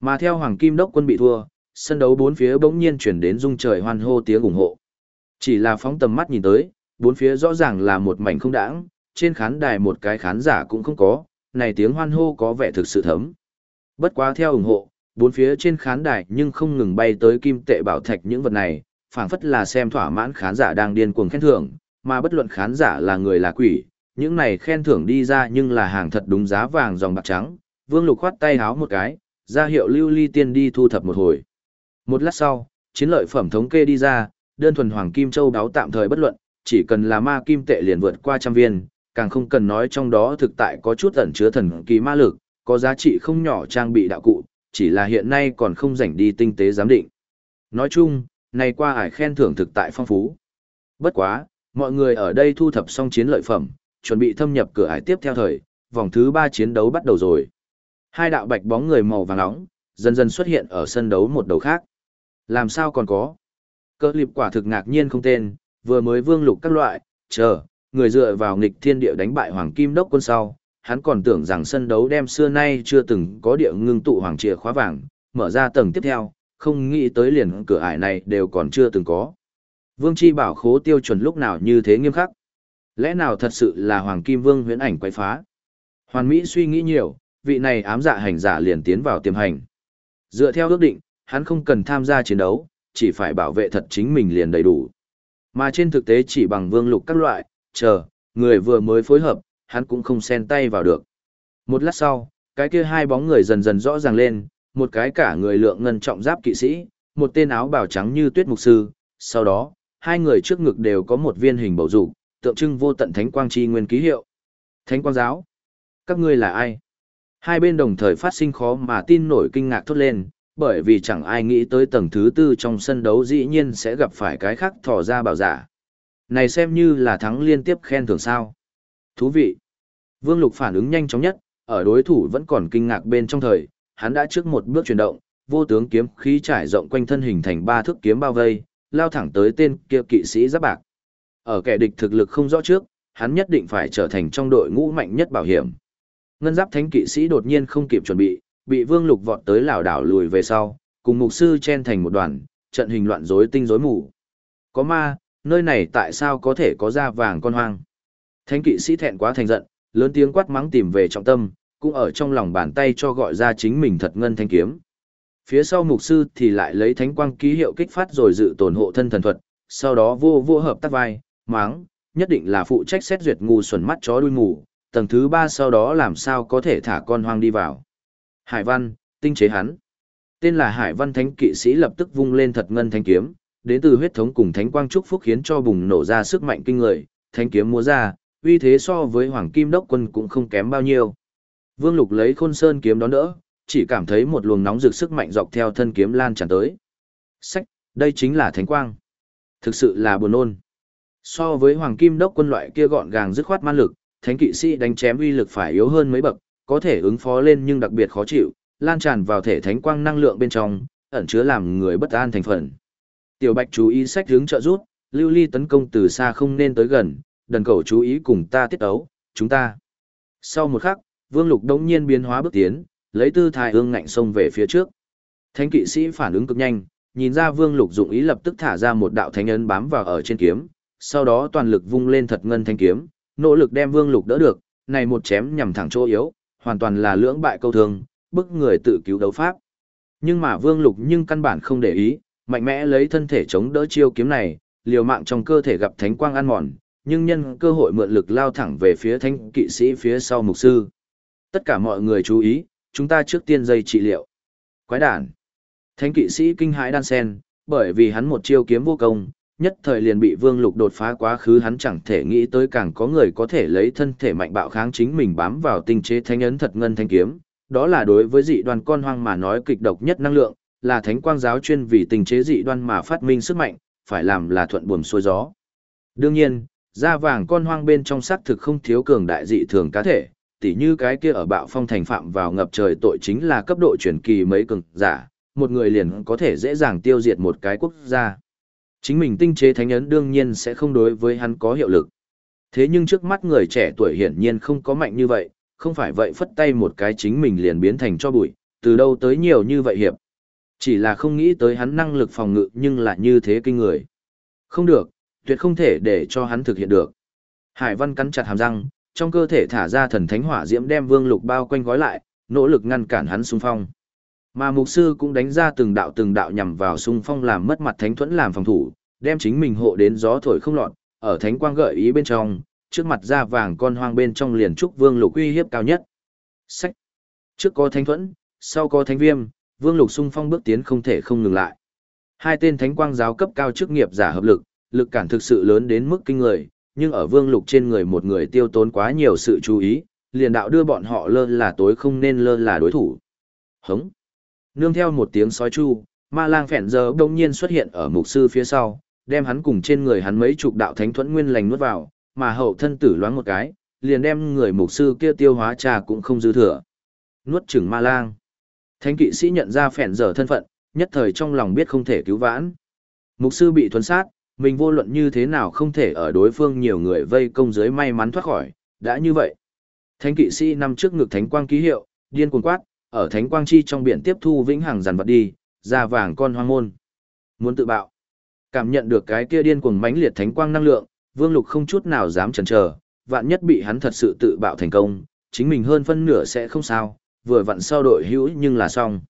Mà theo Hoàng Kim Đốc quân bị thua, sân đấu bốn phía bỗng nhiên chuyển đến rung trời hoan hô tiếng ủng hộ. Chỉ là phóng tầm mắt nhìn tới, bốn phía rõ ràng là một mảnh không đãng, trên khán đài một cái khán giả cũng không có, này tiếng hoan hô có vẻ thực sự thấm. Bất quá theo ủng hộ, bốn phía trên khán đài nhưng không ngừng bay tới kim tệ bảo thạch những vật này, phảng phất là xem thỏa mãn khán giả đang điên cuồng khen thưởng, mà bất luận khán giả là người là quỷ, những này khen thưởng đi ra nhưng là hàng thật đúng giá vàng dòng bạc trắng. Vương Lục khoát tay háo một cái, ra hiệu lưu ly tiên đi thu thập một hồi. Một lát sau, chiến lợi phẩm thống kê đi ra, đơn thuần hoàng kim châu đáo tạm thời bất luận, chỉ cần là ma kim tệ liền vượt qua trăm viên, càng không cần nói trong đó thực tại có chút ẩn chứa thần kỳ ma lực, có giá trị không nhỏ trang bị đạo cụ, chỉ là hiện nay còn không rảnh đi tinh tế giám định. Nói chung, này qua ải khen thưởng thực tại phong phú. Bất quá, mọi người ở đây thu thập xong chiến lợi phẩm, chuẩn bị thâm nhập cửa ải tiếp theo thời, vòng thứ 3 chiến đấu bắt đầu rồi. Hai đạo bạch bóng người màu vàng nóng, dần dần xuất hiện ở sân đấu một đầu khác. Làm sao còn có? Cơ liệp quả thực ngạc nhiên không tên, vừa mới vương lục các loại, chờ, người dựa vào nghịch thiên địa đánh bại hoàng kim đốc quân sau, hắn còn tưởng rằng sân đấu đem xưa nay chưa từng có địa ngưng tụ hoàng chìa khóa vàng, mở ra tầng tiếp theo, không nghĩ tới liền cửa ải này đều còn chưa từng có. Vương Chi bảo khố tiêu chuẩn lúc nào như thế nghiêm khắc. Lẽ nào thật sự là Hoàng Kim Vương huyễn ảnh quay phá? Hoàn Mỹ suy nghĩ nhiều, vị này ám dạ hành giả liền tiến vào tiềm hành. Dựa theo ước định, hắn không cần tham gia chiến đấu, chỉ phải bảo vệ thật chính mình liền đầy đủ. Mà trên thực tế chỉ bằng vương lục các loại, chờ, người vừa mới phối hợp, hắn cũng không xen tay vào được. Một lát sau, cái kia hai bóng người dần dần rõ ràng lên, một cái cả người lượng ngân trọng giáp kỵ sĩ, một tên áo bào trắng như tuyết mục sư, sau đó, hai người trước ngực đều có một viên hình bầu dục, tượng trưng vô tận thánh quang chi nguyên ký hiệu. Thánh quang giáo, các ngươi là ai? Hai bên đồng thời phát sinh khó mà tin nổi kinh ngạc thốt lên, bởi vì chẳng ai nghĩ tới tầng thứ tư trong sân đấu dĩ nhiên sẽ gặp phải cái khác thỏ ra bảo giả. Này xem như là thắng liên tiếp khen thưởng sao. Thú vị. Vương Lục phản ứng nhanh chóng nhất, ở đối thủ vẫn còn kinh ngạc bên trong thời, hắn đã trước một bước chuyển động, vô tướng kiếm khí trải rộng quanh thân hình thành ba thước kiếm bao vây, lao thẳng tới tên kia kỵ sĩ giáp bạc. Ở kẻ địch thực lực không rõ trước, hắn nhất định phải trở thành trong đội ngũ mạnh nhất bảo hiểm. Ngân giáp thánh kỵ sĩ đột nhiên không kịp chuẩn bị, bị Vương Lục vọt tới lảo đảo lùi về sau, cùng mục sư chen thành một đoàn, trận hình loạn rối tinh rối mù. Có ma, nơi này tại sao có thể có da vàng con hoang? Thánh kỵ sĩ thẹn quá thành giận, lớn tiếng quát mắng tìm về trọng tâm, cũng ở trong lòng bàn tay cho gọi ra chính mình thật ngân thanh kiếm. Phía sau mục sư thì lại lấy thánh quang ký hiệu kích phát rồi dự tổn hộ thân thần thuật, sau đó vô vô hợp tác vai, mắng, nhất định là phụ trách xét duyệt ngu xuẩn mắt chó đuôi mù, tầng thứ ba sau đó làm sao có thể thả con hoang đi vào. Hải văn, tinh chế hắn. Tên là Hải văn thánh kỵ sĩ lập tức vung lên thật ngân thanh kiếm, đến từ huyết thống cùng thánh quang trúc phúc khiến cho bùng nổ ra sức mạnh kinh người, thanh kiếm múa ra, uy thế so với hoàng kim đốc quân cũng không kém bao nhiêu. Vương Lục lấy khôn sơn kiếm đón đỡ, chỉ cảm thấy một luồng nóng rực sức mạnh dọc theo thân kiếm lan tràn tới. Sách, đây chính là thánh quang. Thực sự là buồn nôn. So với hoàng kim đốc quân loại kia gọn gàng dứt khoát man lực, thánh kỵ sĩ đánh chém uy lực phải yếu hơn mấy bậc, có thể ứng phó lên nhưng đặc biệt khó chịu, lan tràn vào thể thánh quang năng lượng bên trong, ẩn chứa làm người bất an thành phần. Tiểu Bạch chú ý sách hướng trợ rút, lưu ly tấn công từ xa không nên tới gần, đần cầu chú ý cùng ta tiết ấu, chúng ta. Sau một khắc, Vương Lục đống nhiên biến hóa bước tiến, lấy tư thái ương ngạnh xông về phía trước. Thánh kỵ sĩ phản ứng cực nhanh, nhìn ra Vương Lục dụng ý lập tức thả ra một đạo thánh ấn bám vào ở trên kiếm, sau đó toàn lực vung lên thật ngân thanh kiếm, nỗ lực đem Vương Lục đỡ được, này một chém nhằm thẳng chỗ yếu, hoàn toàn là lưỡng bại câu thương, bức người tự cứu đấu pháp. Nhưng mà Vương Lục nhưng căn bản không để ý, mạnh mẽ lấy thân thể chống đỡ chiêu kiếm này, liều mạng trong cơ thể gặp thánh quang ăn mòn, nhưng nhân cơ hội mượn lực lao thẳng về phía thánh kỵ sĩ phía sau mục sư. Tất cả mọi người chú ý, chúng ta trước tiên dây trị liệu. Quái đản. Thánh kỵ sĩ kinh hãi đan sen, bởi vì hắn một chiêu kiếm vô công, nhất thời liền bị Vương Lục đột phá quá khứ hắn chẳng thể nghĩ tới càng có người có thể lấy thân thể mạnh bạo kháng chính mình bám vào tinh chế thánh ấn thật ngân thanh kiếm. Đó là đối với dị đoan con hoang mà nói kịch độc nhất năng lượng, là thánh quang giáo chuyên vì tinh chế dị đoan mà phát minh sức mạnh, phải làm là thuận buồm xuôi gió. Đương nhiên, da vàng con hoang bên trong xác thực không thiếu cường đại dị thường cá thể, tỉ như cái kia ở bạo phong thành phạm vào ngập trời tội chính là cấp độ chuyển kỳ mấy cường giả, một người liền có thể dễ dàng tiêu diệt một cái quốc gia. Chính mình tinh chế thánh ấn đương nhiên sẽ không đối với hắn có hiệu lực. Thế nhưng trước mắt người trẻ tuổi hiển nhiên không có mạnh như vậy, không phải vậy phất tay một cái chính mình liền biến thành cho bụi, từ đâu tới nhiều như vậy hiệp. Chỉ là không nghĩ tới hắn năng lực phòng ngự nhưng là như thế kinh người. Không được, tuyệt không thể để cho hắn thực hiện được. Hải Văn cắn chặt hàm răng, trong cơ thể thả ra thần thánh hỏa diễm đem Vương Lục bao quanh gói lại, nỗ lực ngăn cản hắn xung phong. Mà mục sư cũng đánh ra từng đạo từng đạo nhằm vào xung phong làm mất mặt thánh thuẫn làm phòng thủ, đem chính mình hộ đến gió thổi không lọt, ở thánh quang gợi ý bên trong, trước mặt da vàng con hoang bên trong liền trúc Vương Lục uy hiếp cao nhất. Sách. Trước có thánh thuẫn, sau có thánh viêm, Vương Lục xung phong bước tiến không thể không ngừng lại. Hai tên thánh quang giáo cấp cao chức nghiệp giả hợp lực, lực cản thực sự lớn đến mức kinh người, nhưng ở Vương Lục trên người một người tiêu tốn quá nhiều sự chú ý, liền đạo đưa bọn họ lơ là tối không nên lơ là đối thủ. Hống. Nương theo một tiếng sói chu, ma lang phèn giờ đông nhiên xuất hiện ở mục sư phía sau, đem hắn cùng trên người hắn mấy chục đạo thánh thuẫn nguyên lành nuốt vào, mà hậu thân tử loáng một cái, liền đem người mục sư kia tiêu hóa trà cũng không dư thừa. Nuốt chửng ma lang. Thánh kỵ sĩ nhận ra phèn giờ thân phận, nhất thời trong lòng biết không thể cứu vãn. Mục sư bị thuần sát, mình vô luận như thế nào không thể ở đối phương nhiều người vây công dưới may mắn thoát khỏi, đã như vậy. Thánh kỵ sĩ nằm trước ngực thánh quang ký hiệu, điên cuồng quát, ở thánh quang chi trong biển tiếp thu vĩnh hằng dàn vật đi, ra vàng con hoang môn. Muốn tự bạo. Cảm nhận được cái kia điên cuồng mãnh liệt thánh quang năng lượng, Vương Lục không chút nào dám chần chờ, vạn nhất bị hắn thật sự tự bạo thành công, chính mình hơn phân nửa sẽ không sao, vừa vặn sau đội hữu nhưng là xong.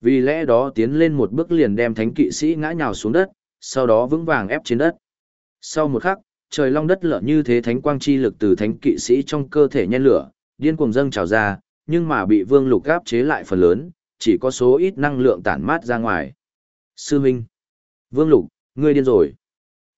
Vì lẽ đó tiến lên một bước liền đem thánh kỵ sĩ ngã nhào xuống đất, sau đó vững vàng ép trên đất. Sau một khắc, trời long đất lở như thế thánh quang chi lực từ thánh kỵ sĩ trong cơ thể nhen lửa, điên cuồng dâng trào ra, nhưng mà bị Vương Lục áp chế lại phần lớn, chỉ có số ít năng lượng tản mát ra ngoài. Sư Minh. Vương Lục, ngươi điên rồi.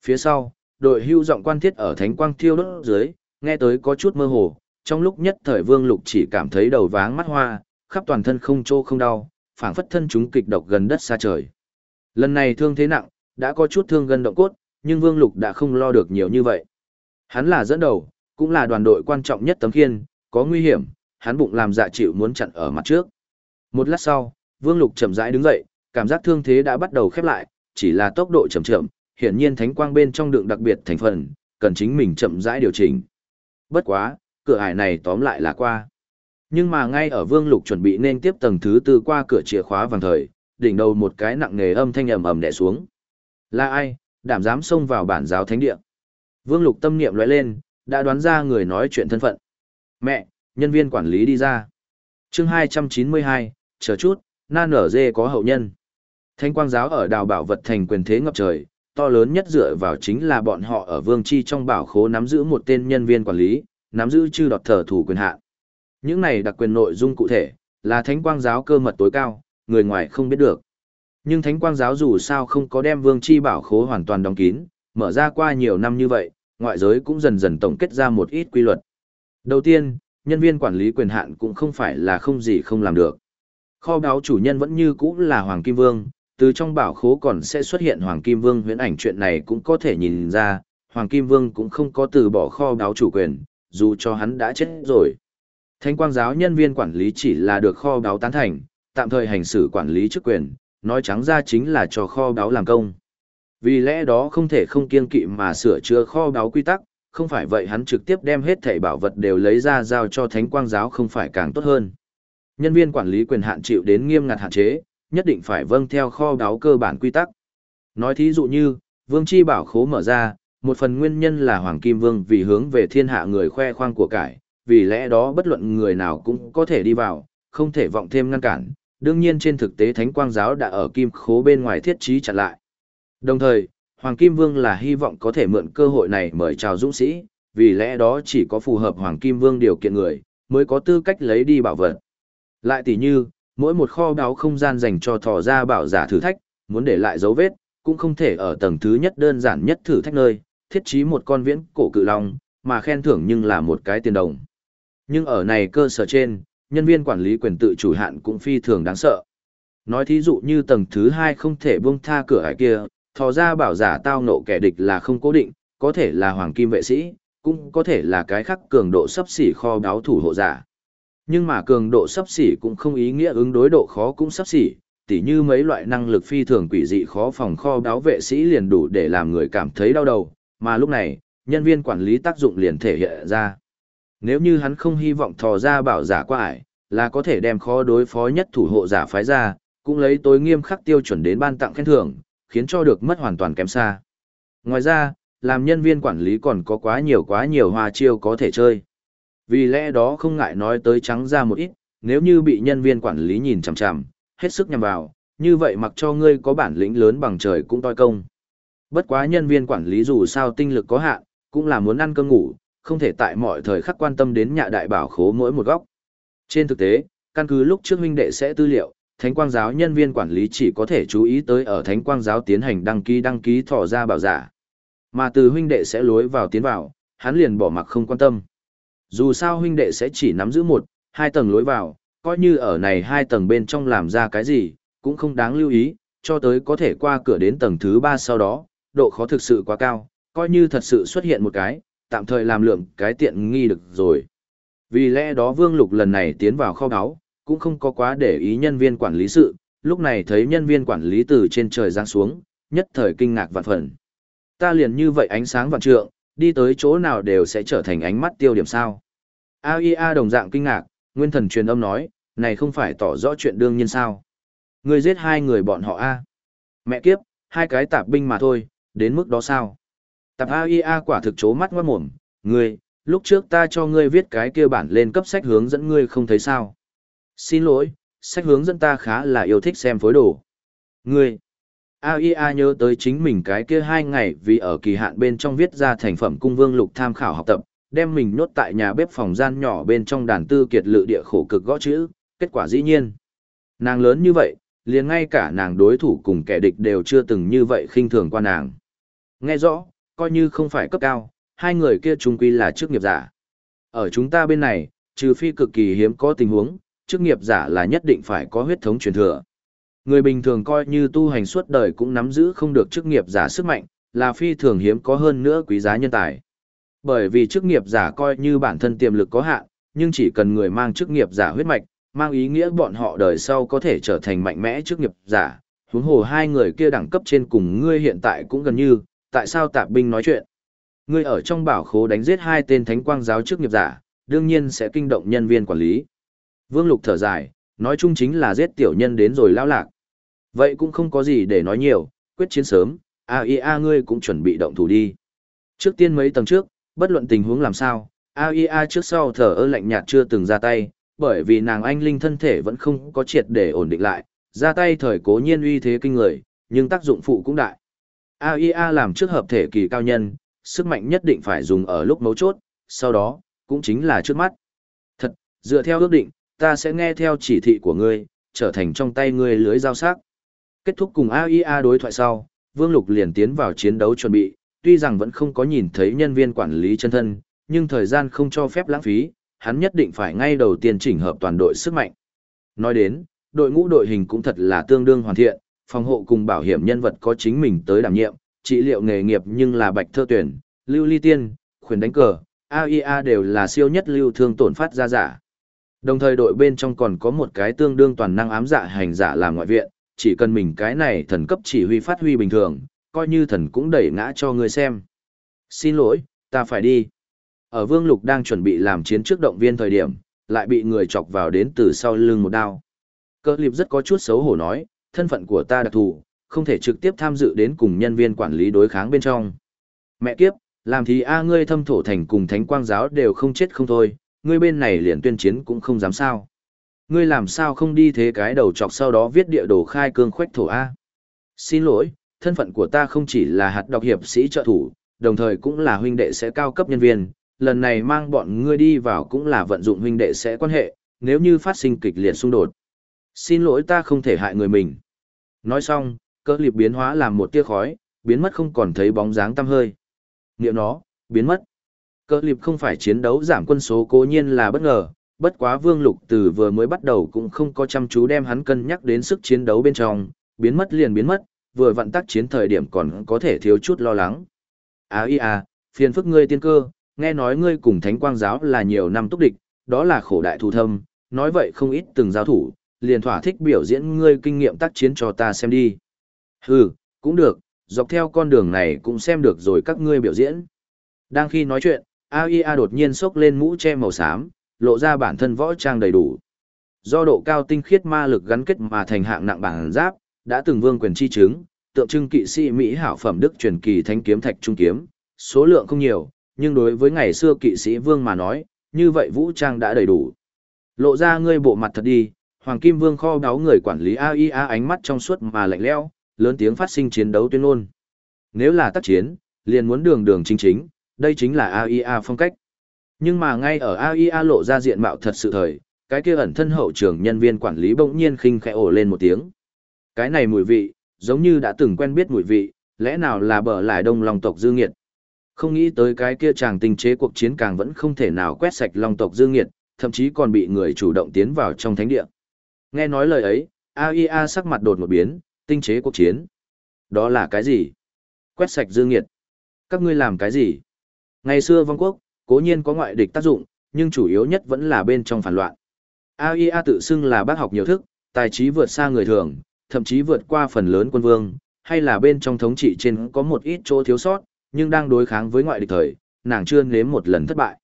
Phía sau, đội hưu giọng quan thiết ở thánh quang thiêu đốt dưới, nghe tới có chút mơ hồ, trong lúc nhất thời Vương Lục chỉ cảm thấy đầu váng mắt hoa, khắp toàn thân không trô không đau, phảng phất thân chúng kịch độc gần đất xa trời. Lần này thương thế nặng, đã có chút thương gần động cốt, nhưng Vương Lục đã không lo được nhiều như vậy. Hắn là dẫn đầu, cũng là đoàn đội quan trọng nhất tấm khiên, có nguy hiểm, hắn bụng làm dạ chịu muốn chặn ở mặt trước. Một lát sau, Vương Lục chậm rãi đứng dậy, cảm giác thương thế đã bắt đầu khép lại, chỉ là tốc độ chậm chậm, hiển nhiên thánh quang bên trong đường đặc biệt thành phần, cần chính mình chậm rãi điều chỉnh. Bất quá, cửa ải này tóm lại là qua. Nhưng mà ngay ở Vương Lục chuẩn bị nên tiếp tầng thứ tư qua cửa chìa khóa vàng thời, đỉnh đầu một cái nặng nề âm thanh ầm ầm đè xuống. Là ai, đảm dám xông vào bản giáo thánh địa? Vương Lục tâm niệm lóe lên, đã đoán ra người nói chuyện thân phận. Mẹ, nhân viên quản lý đi ra. chương 292, chờ chút, nan nở dê có hậu nhân. Thánh quang giáo ở đào bảo vật thành quyền thế ngập trời, to lớn nhất dựa vào chính là bọn họ ở vương chi trong bảo khố nắm giữ một tên nhân viên quản lý, nắm giữ chư đọt thờ thủ quyền hạn. Những này đặc quyền nội dung cụ thể, là thánh quang giáo cơ mật tối cao, người ngoài không biết được. Nhưng thánh quang giáo dù sao không có đem vương chi bảo khố hoàn toàn đóng kín, mở ra qua nhiều năm như vậy, ngoại giới cũng dần dần tổng kết ra một ít quy luật. Đầu tiên, nhân viên quản lý quyền hạn cũng không phải là không gì không làm được. Kho báo chủ nhân vẫn như cũ là Hoàng Kim Vương, từ trong bảo khố còn sẽ xuất hiện Hoàng Kim Vương huyễn ảnh chuyện này cũng có thể nhìn ra, Hoàng Kim Vương cũng không có từ bỏ kho báo chủ quyền, dù cho hắn đã chết rồi. Thánh quang giáo nhân viên quản lý chỉ là được kho báo tán thành, tạm thời hành xử quản lý chức quyền, nói trắng ra chính là cho kho báo làm công. Vì lẽ đó không thể không kiên kỵ mà sửa chữa kho báo quy tắc, không phải vậy hắn trực tiếp đem hết thảy bảo vật đều lấy ra giao cho thánh quang giáo không phải càng tốt hơn. Nhân viên quản lý quyền hạn chịu đến nghiêm ngặt hạn chế, nhất định phải vâng theo kho báo cơ bản quy tắc. Nói thí dụ như, vương chi bảo khố mở ra, một phần nguyên nhân là Hoàng Kim Vương vì hướng về thiên hạ người khoe khoang của cải, vì lẽ đó bất luận người nào cũng có thể đi vào, không thể vọng thêm ngăn cản. Đương nhiên trên thực tế Thánh Quang Giáo đã ở kim khố bên ngoài thiết trí chặn lại. Đồng thời, Hoàng Kim Vương là hy vọng có thể mượn cơ hội này mời chào dũng sĩ, vì lẽ đó chỉ có phù hợp Hoàng Kim Vương điều kiện người, mới có tư cách lấy đi bảo vật. Lại tỷ như, mỗi một kho báu không gian dành cho thò ra bảo giả thử thách, muốn để lại dấu vết, cũng không thể ở tầng thứ nhất đơn giản nhất thử thách nơi, thiết trí một con viễn cổ cự long, mà khen thưởng nhưng là một cái tiền đồng. Nhưng ở này cơ sở trên, nhân viên quản lý quyền tự chủ hạn cũng phi thường đáng sợ. Nói thí dụ như tầng thứ hai không thể buông tha cửa hải kia, thò ra bảo giả tao nộ kẻ địch là không cố định, có thể là hoàng kim vệ sĩ, cũng có thể là cái khắc cường độ sấp xỉ kho báo thủ hộ giả. Nhưng mà cường độ sấp xỉ cũng không ý nghĩa ứng đối độ khó cũng sấp xỉ, tỉ như mấy loại năng lực phi thường quỷ dị khó phòng kho báo vệ sĩ liền đủ để làm người cảm thấy đau đầu, mà lúc này, nhân viên quản lý tác dụng liền thể hiện ra. Nếu như hắn không hy vọng thò ra bảo giả qua ải, là có thể đem khó đối phó nhất thủ hộ giả phái ra, cũng lấy tối nghiêm khắc tiêu chuẩn đến ban tặng khen thưởng, khiến cho được mất hoàn toàn kém xa. Ngoài ra, làm nhân viên quản lý còn có quá nhiều quá nhiều hoa chiêu có thể chơi. Vì lẽ đó không ngại nói tới trắng ra một ít, nếu như bị nhân viên quản lý nhìn chằm chằm, hết sức nhằm vào, như vậy mặc cho ngươi có bản lĩnh lớn bằng trời cũng toi công. Bất quá nhân viên quản lý dù sao tinh lực có hạn, cũng là muốn ăn cơm ngủ, không thể tại mọi thời khắc quan tâm đến nhà đại bảo khố mỗi một góc. Trên thực tế, căn cứ lúc trước huynh đệ sẽ tư liệu, Thánh Quang giáo nhân viên quản lý chỉ có thể chú ý tới ở Thánh Quang giáo tiến hành đăng ký đăng ký thỏ ra bảo giả. Mà từ huynh đệ sẽ lối vào tiến vào, hắn liền bỏ mặc không quan tâm. Dù sao huynh đệ sẽ chỉ nắm giữ một, hai tầng lối vào, coi như ở này hai tầng bên trong làm ra cái gì, cũng không đáng lưu ý, cho tới có thể qua cửa đến tầng thứ ba sau đó, độ khó thực sự quá cao, coi như thật sự xuất hiện một cái, tạm thời làm lượng cái tiện nghi được rồi. Vì lẽ đó Vương Lục lần này tiến vào kho báu, cũng không có quá để ý nhân viên quản lý sự, lúc này thấy nhân viên quản lý từ trên trời giáng xuống, nhất thời kinh ngạc vạn phần. Ta liền như vậy ánh sáng vạn trượng, đi tới chỗ nào đều sẽ trở thành ánh mắt tiêu điểm sao. AIA đồng dạng kinh ngạc, nguyên thần truyền âm nói, này không phải tỏ rõ chuyện đương nhiên sao. Người giết hai người bọn họ A. Mẹ kiếp, hai cái tạp binh mà thôi, đến mức đó sao? Tạp AIA quả thực chố mắt ngoát mồm, người, lúc trước ta cho ngươi viết cái kia bản lên cấp sách hướng dẫn ngươi không thấy sao. Xin lỗi, sách hướng dẫn ta khá là yêu thích xem phối đồ. Ngươi, AIA nhớ tới chính mình cái kia hai ngày vì ở kỳ hạn bên trong viết ra thành phẩm cung vương lục tham khảo học tập, đem mình nhốt tại nhà bếp phòng gian nhỏ bên trong đàn tư kiệt lự địa khổ cực gõ chữ, kết quả dĩ nhiên. Nàng lớn như vậy, liền ngay cả nàng đối thủ cùng kẻ địch đều chưa từng như vậy khinh thường qua nàng. Nghe rõ, coi như không phải cấp cao, hai người kia chung quy là chức nghiệp giả. Ở chúng ta bên này, trừ phi cực kỳ hiếm có tình huống, chức nghiệp giả là nhất định phải có huyết thống truyền thừa. Người bình thường coi như tu hành suốt đời cũng nắm giữ không được chức nghiệp giả sức mạnh, là phi thường hiếm có hơn nữa quý giá nhân tài. Bởi vì chức nghiệp giả coi như bản thân tiềm lực có hạn, nhưng chỉ cần người mang chức nghiệp giả huyết mạch, mang ý nghĩa bọn họ đời sau có thể trở thành mạnh mẽ chức nghiệp giả. Huống hồ hai người kia đẳng cấp trên cùng ngươi hiện tại cũng gần như, tại sao tạp binh nói chuyện? Ngươi ở trong bảo khố đánh giết hai tên thánh quang giáo chức nghiệp giả, đương nhiên sẽ kinh động nhân viên quản lý. Vương Lục thở dài, nói chung chính là giết tiểu nhân đến rồi lao lạc. Vậy cũng không có gì để nói nhiều, quyết chiến sớm, AIA ngươi cũng chuẩn bị động thủ đi. Trước tiên mấy tầng trước, bất luận tình huống làm sao, AIA trước sau thở ơ lạnh nhạt chưa từng ra tay, bởi vì nàng anh linh thân thể vẫn không có triệt để ổn định lại, ra tay thời cố nhiên uy thế kinh người, nhưng tác dụng phụ cũng đại. AIA làm trước hợp thể kỳ cao nhân, sức mạnh nhất định phải dùng ở lúc mấu chốt, sau đó, cũng chính là trước mắt. Thật, dựa theo ước định, ta sẽ nghe theo chỉ thị của ngươi, trở thành trong tay ngươi lưới giao sắc. Kết thúc cùng AIA đối thoại sau, Vương Lục liền tiến vào chiến đấu chuẩn bị, tuy rằng vẫn không có nhìn thấy nhân viên quản lý chân thân, nhưng thời gian không cho phép lãng phí, hắn nhất định phải ngay đầu tiên chỉnh hợp toàn đội sức mạnh. Nói đến, đội ngũ đội hình cũng thật là tương đương hoàn thiện, phòng hộ cùng bảo hiểm nhân vật có chính mình tới đảm nhiệm, trị liệu nghề nghiệp nhưng là bạch thơ tuyển, lưu ly tiên, khuyến đánh cờ, AIA đều là siêu nhất lưu thương tổn phát ra giả. Đồng thời đội bên trong còn có một cái tương đương toàn năng ám dạ hành giả làm ngoại viện, chỉ cần mình cái này thần cấp chỉ huy phát huy bình thường, coi như thần cũng đẩy ngã cho người xem. Xin lỗi, ta phải đi. Ở Vương Lục đang chuẩn bị làm chiến trước động viên thời điểm, lại bị người chọc vào đến từ sau lưng một đao. Cơ liệp rất có chút xấu hổ nói, thân phận của ta đặc thù, không thể trực tiếp tham dự đến cùng nhân viên quản lý đối kháng bên trong. Mẹ kiếp, làm thì a ngươi thâm thổ thành cùng thánh quang giáo đều không chết không thôi, ngươi bên này liền tuyên chiến cũng không dám sao. Ngươi làm sao không đi thế cái đầu chọc sau đó viết địa đồ khai cương khoách thổ A. Xin lỗi, thân phận của ta không chỉ là hạt đọc hiệp sĩ trợ thủ, đồng thời cũng là huynh đệ sẽ cao cấp nhân viên, lần này mang bọn ngươi đi vào cũng là vận dụng huynh đệ sẽ quan hệ, nếu như phát sinh kịch liệt xung đột. Xin lỗi ta không thể hại người mình. Nói xong, cơ liệp biến hóa làm một tia khói, biến mất không còn thấy bóng dáng tăm hơi. Niệm nó, biến mất. Cơ liệp không phải chiến đấu giảm quân số cố nhiên là bất ngờ, bất quá vương lục từ vừa mới bắt đầu cũng không có chăm chú đem hắn cân nhắc đến sức chiến đấu bên trong, biến mất liền biến mất, vừa vận tắc chiến thời điểm còn có thể thiếu chút lo lắng. À y à, phiền phức ngươi tiên cơ, nghe nói ngươi cùng thánh quang giáo là nhiều năm túc địch, đó là khổ đại thù thâm, nói vậy không ít từng giao thủ, liền thỏa thích biểu diễn ngươi kinh nghiệm tác chiến cho ta xem đi. Hừ, cũng được, dọc theo con đường này cũng xem được rồi các ngươi biểu diễn. Đang khi nói chuyện, AIA đột nhiên xốc lên mũ che màu xám, lộ ra bản thân võ trang đầy đủ. do độ cao tinh khiết ma lực gắn kết mà thành hạng nặng bản giáp, đã từng vương quyền chi chứng, tượng trưng kỵ sĩ Mỹ hảo phẩm đức truyền kỳ thánh kiếm thạch trung kiếm, số lượng không nhiều, nhưng đối với ngày xưa kỵ sĩ vương mà nói, như vậy vũ trang đã đầy đủ. Lộ ra ngươi bộ mặt thật đi, Hoàng Kim Vương kho đáo người quản lý AIA ánh mắt trong suốt mà lạnh lẽo, lớn tiếng phát sinh chiến đấu tuyên ngôn. Nếu là tác chiến, liền muốn đường đường chính chính, đây chính là AIA phong cách. Nhưng mà ngay ở AIA lộ ra diện mạo thật sự thời, cái kia ẩn thân hậu trường nhân viên quản lý bỗng nhiên khinh khẽ ồ lên một tiếng. Cái này mùi vị, giống như đã từng quen biết mùi vị, lẽ nào là bờ lại đông lòng tộc dư nghiệt. Không nghĩ tới cái kia chàng tình chế cuộc chiến càng vẫn không thể nào quét sạch long tộc dư nghiệt, thậm chí còn bị người chủ động tiến vào trong thánh địa. Nghe nói lời ấy, AIA sắc mặt đột một biến, tinh chế cuộc chiến. Đó là cái gì? Quét sạch dư nghiệt. Các ngươi làm cái gì? Ngày xưa vong quốc, cố nhiên có ngoại địch tác dụng, nhưng chủ yếu nhất vẫn là bên trong phản loạn. AIA tự xưng là bác học nhiều thức, tài trí vượt xa người thường, thậm chí vượt qua phần lớn quân vương, hay là bên trong thống trị trên có một ít chỗ thiếu sót, nhưng đang đối kháng với ngoại địch thời, nàng chưa nếm một lần thất bại.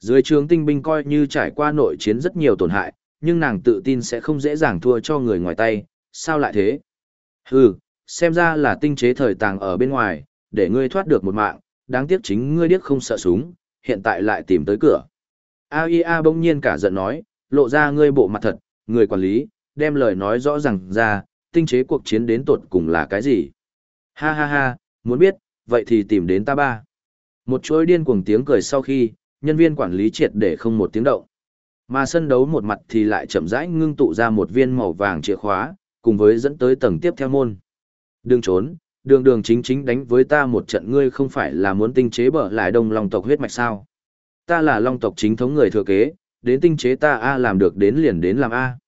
Dưới trường tinh binh coi như trải qua nội chiến rất nhiều tổn hại, nhưng nàng tự tin sẽ không dễ dàng thua cho người ngoài tay, sao lại thế? Hừ, xem ra là tinh chế thời tàng ở bên ngoài, để ngươi thoát được một mạng, đáng tiếc chính ngươi điếc không sợ súng, hiện tại lại tìm tới cửa. AIA bỗng nhiên cả giận nói, lộ ra ngươi bộ mặt thật, người quản lý, đem lời nói rõ ràng ra, tinh chế cuộc chiến đến tột cùng là cái gì? Ha ha ha, muốn biết, vậy thì tìm đến ta ba. Một chuỗi điên cuồng tiếng cười sau khi, nhân viên quản lý triệt để không một tiếng động. Mà sân đấu một mặt thì lại chậm rãi ngưng tụ ra một viên màu vàng chìa khóa, cùng với dẫn tới tầng tiếp theo môn. Đừng trốn, đường đường chính chính đánh với ta một trận ngươi không phải là muốn tinh chế bở lại đông long tộc huyết mạch sao. Ta là long tộc chính thống người thừa kế, đến tinh chế ta A làm được đến liền đến làm A.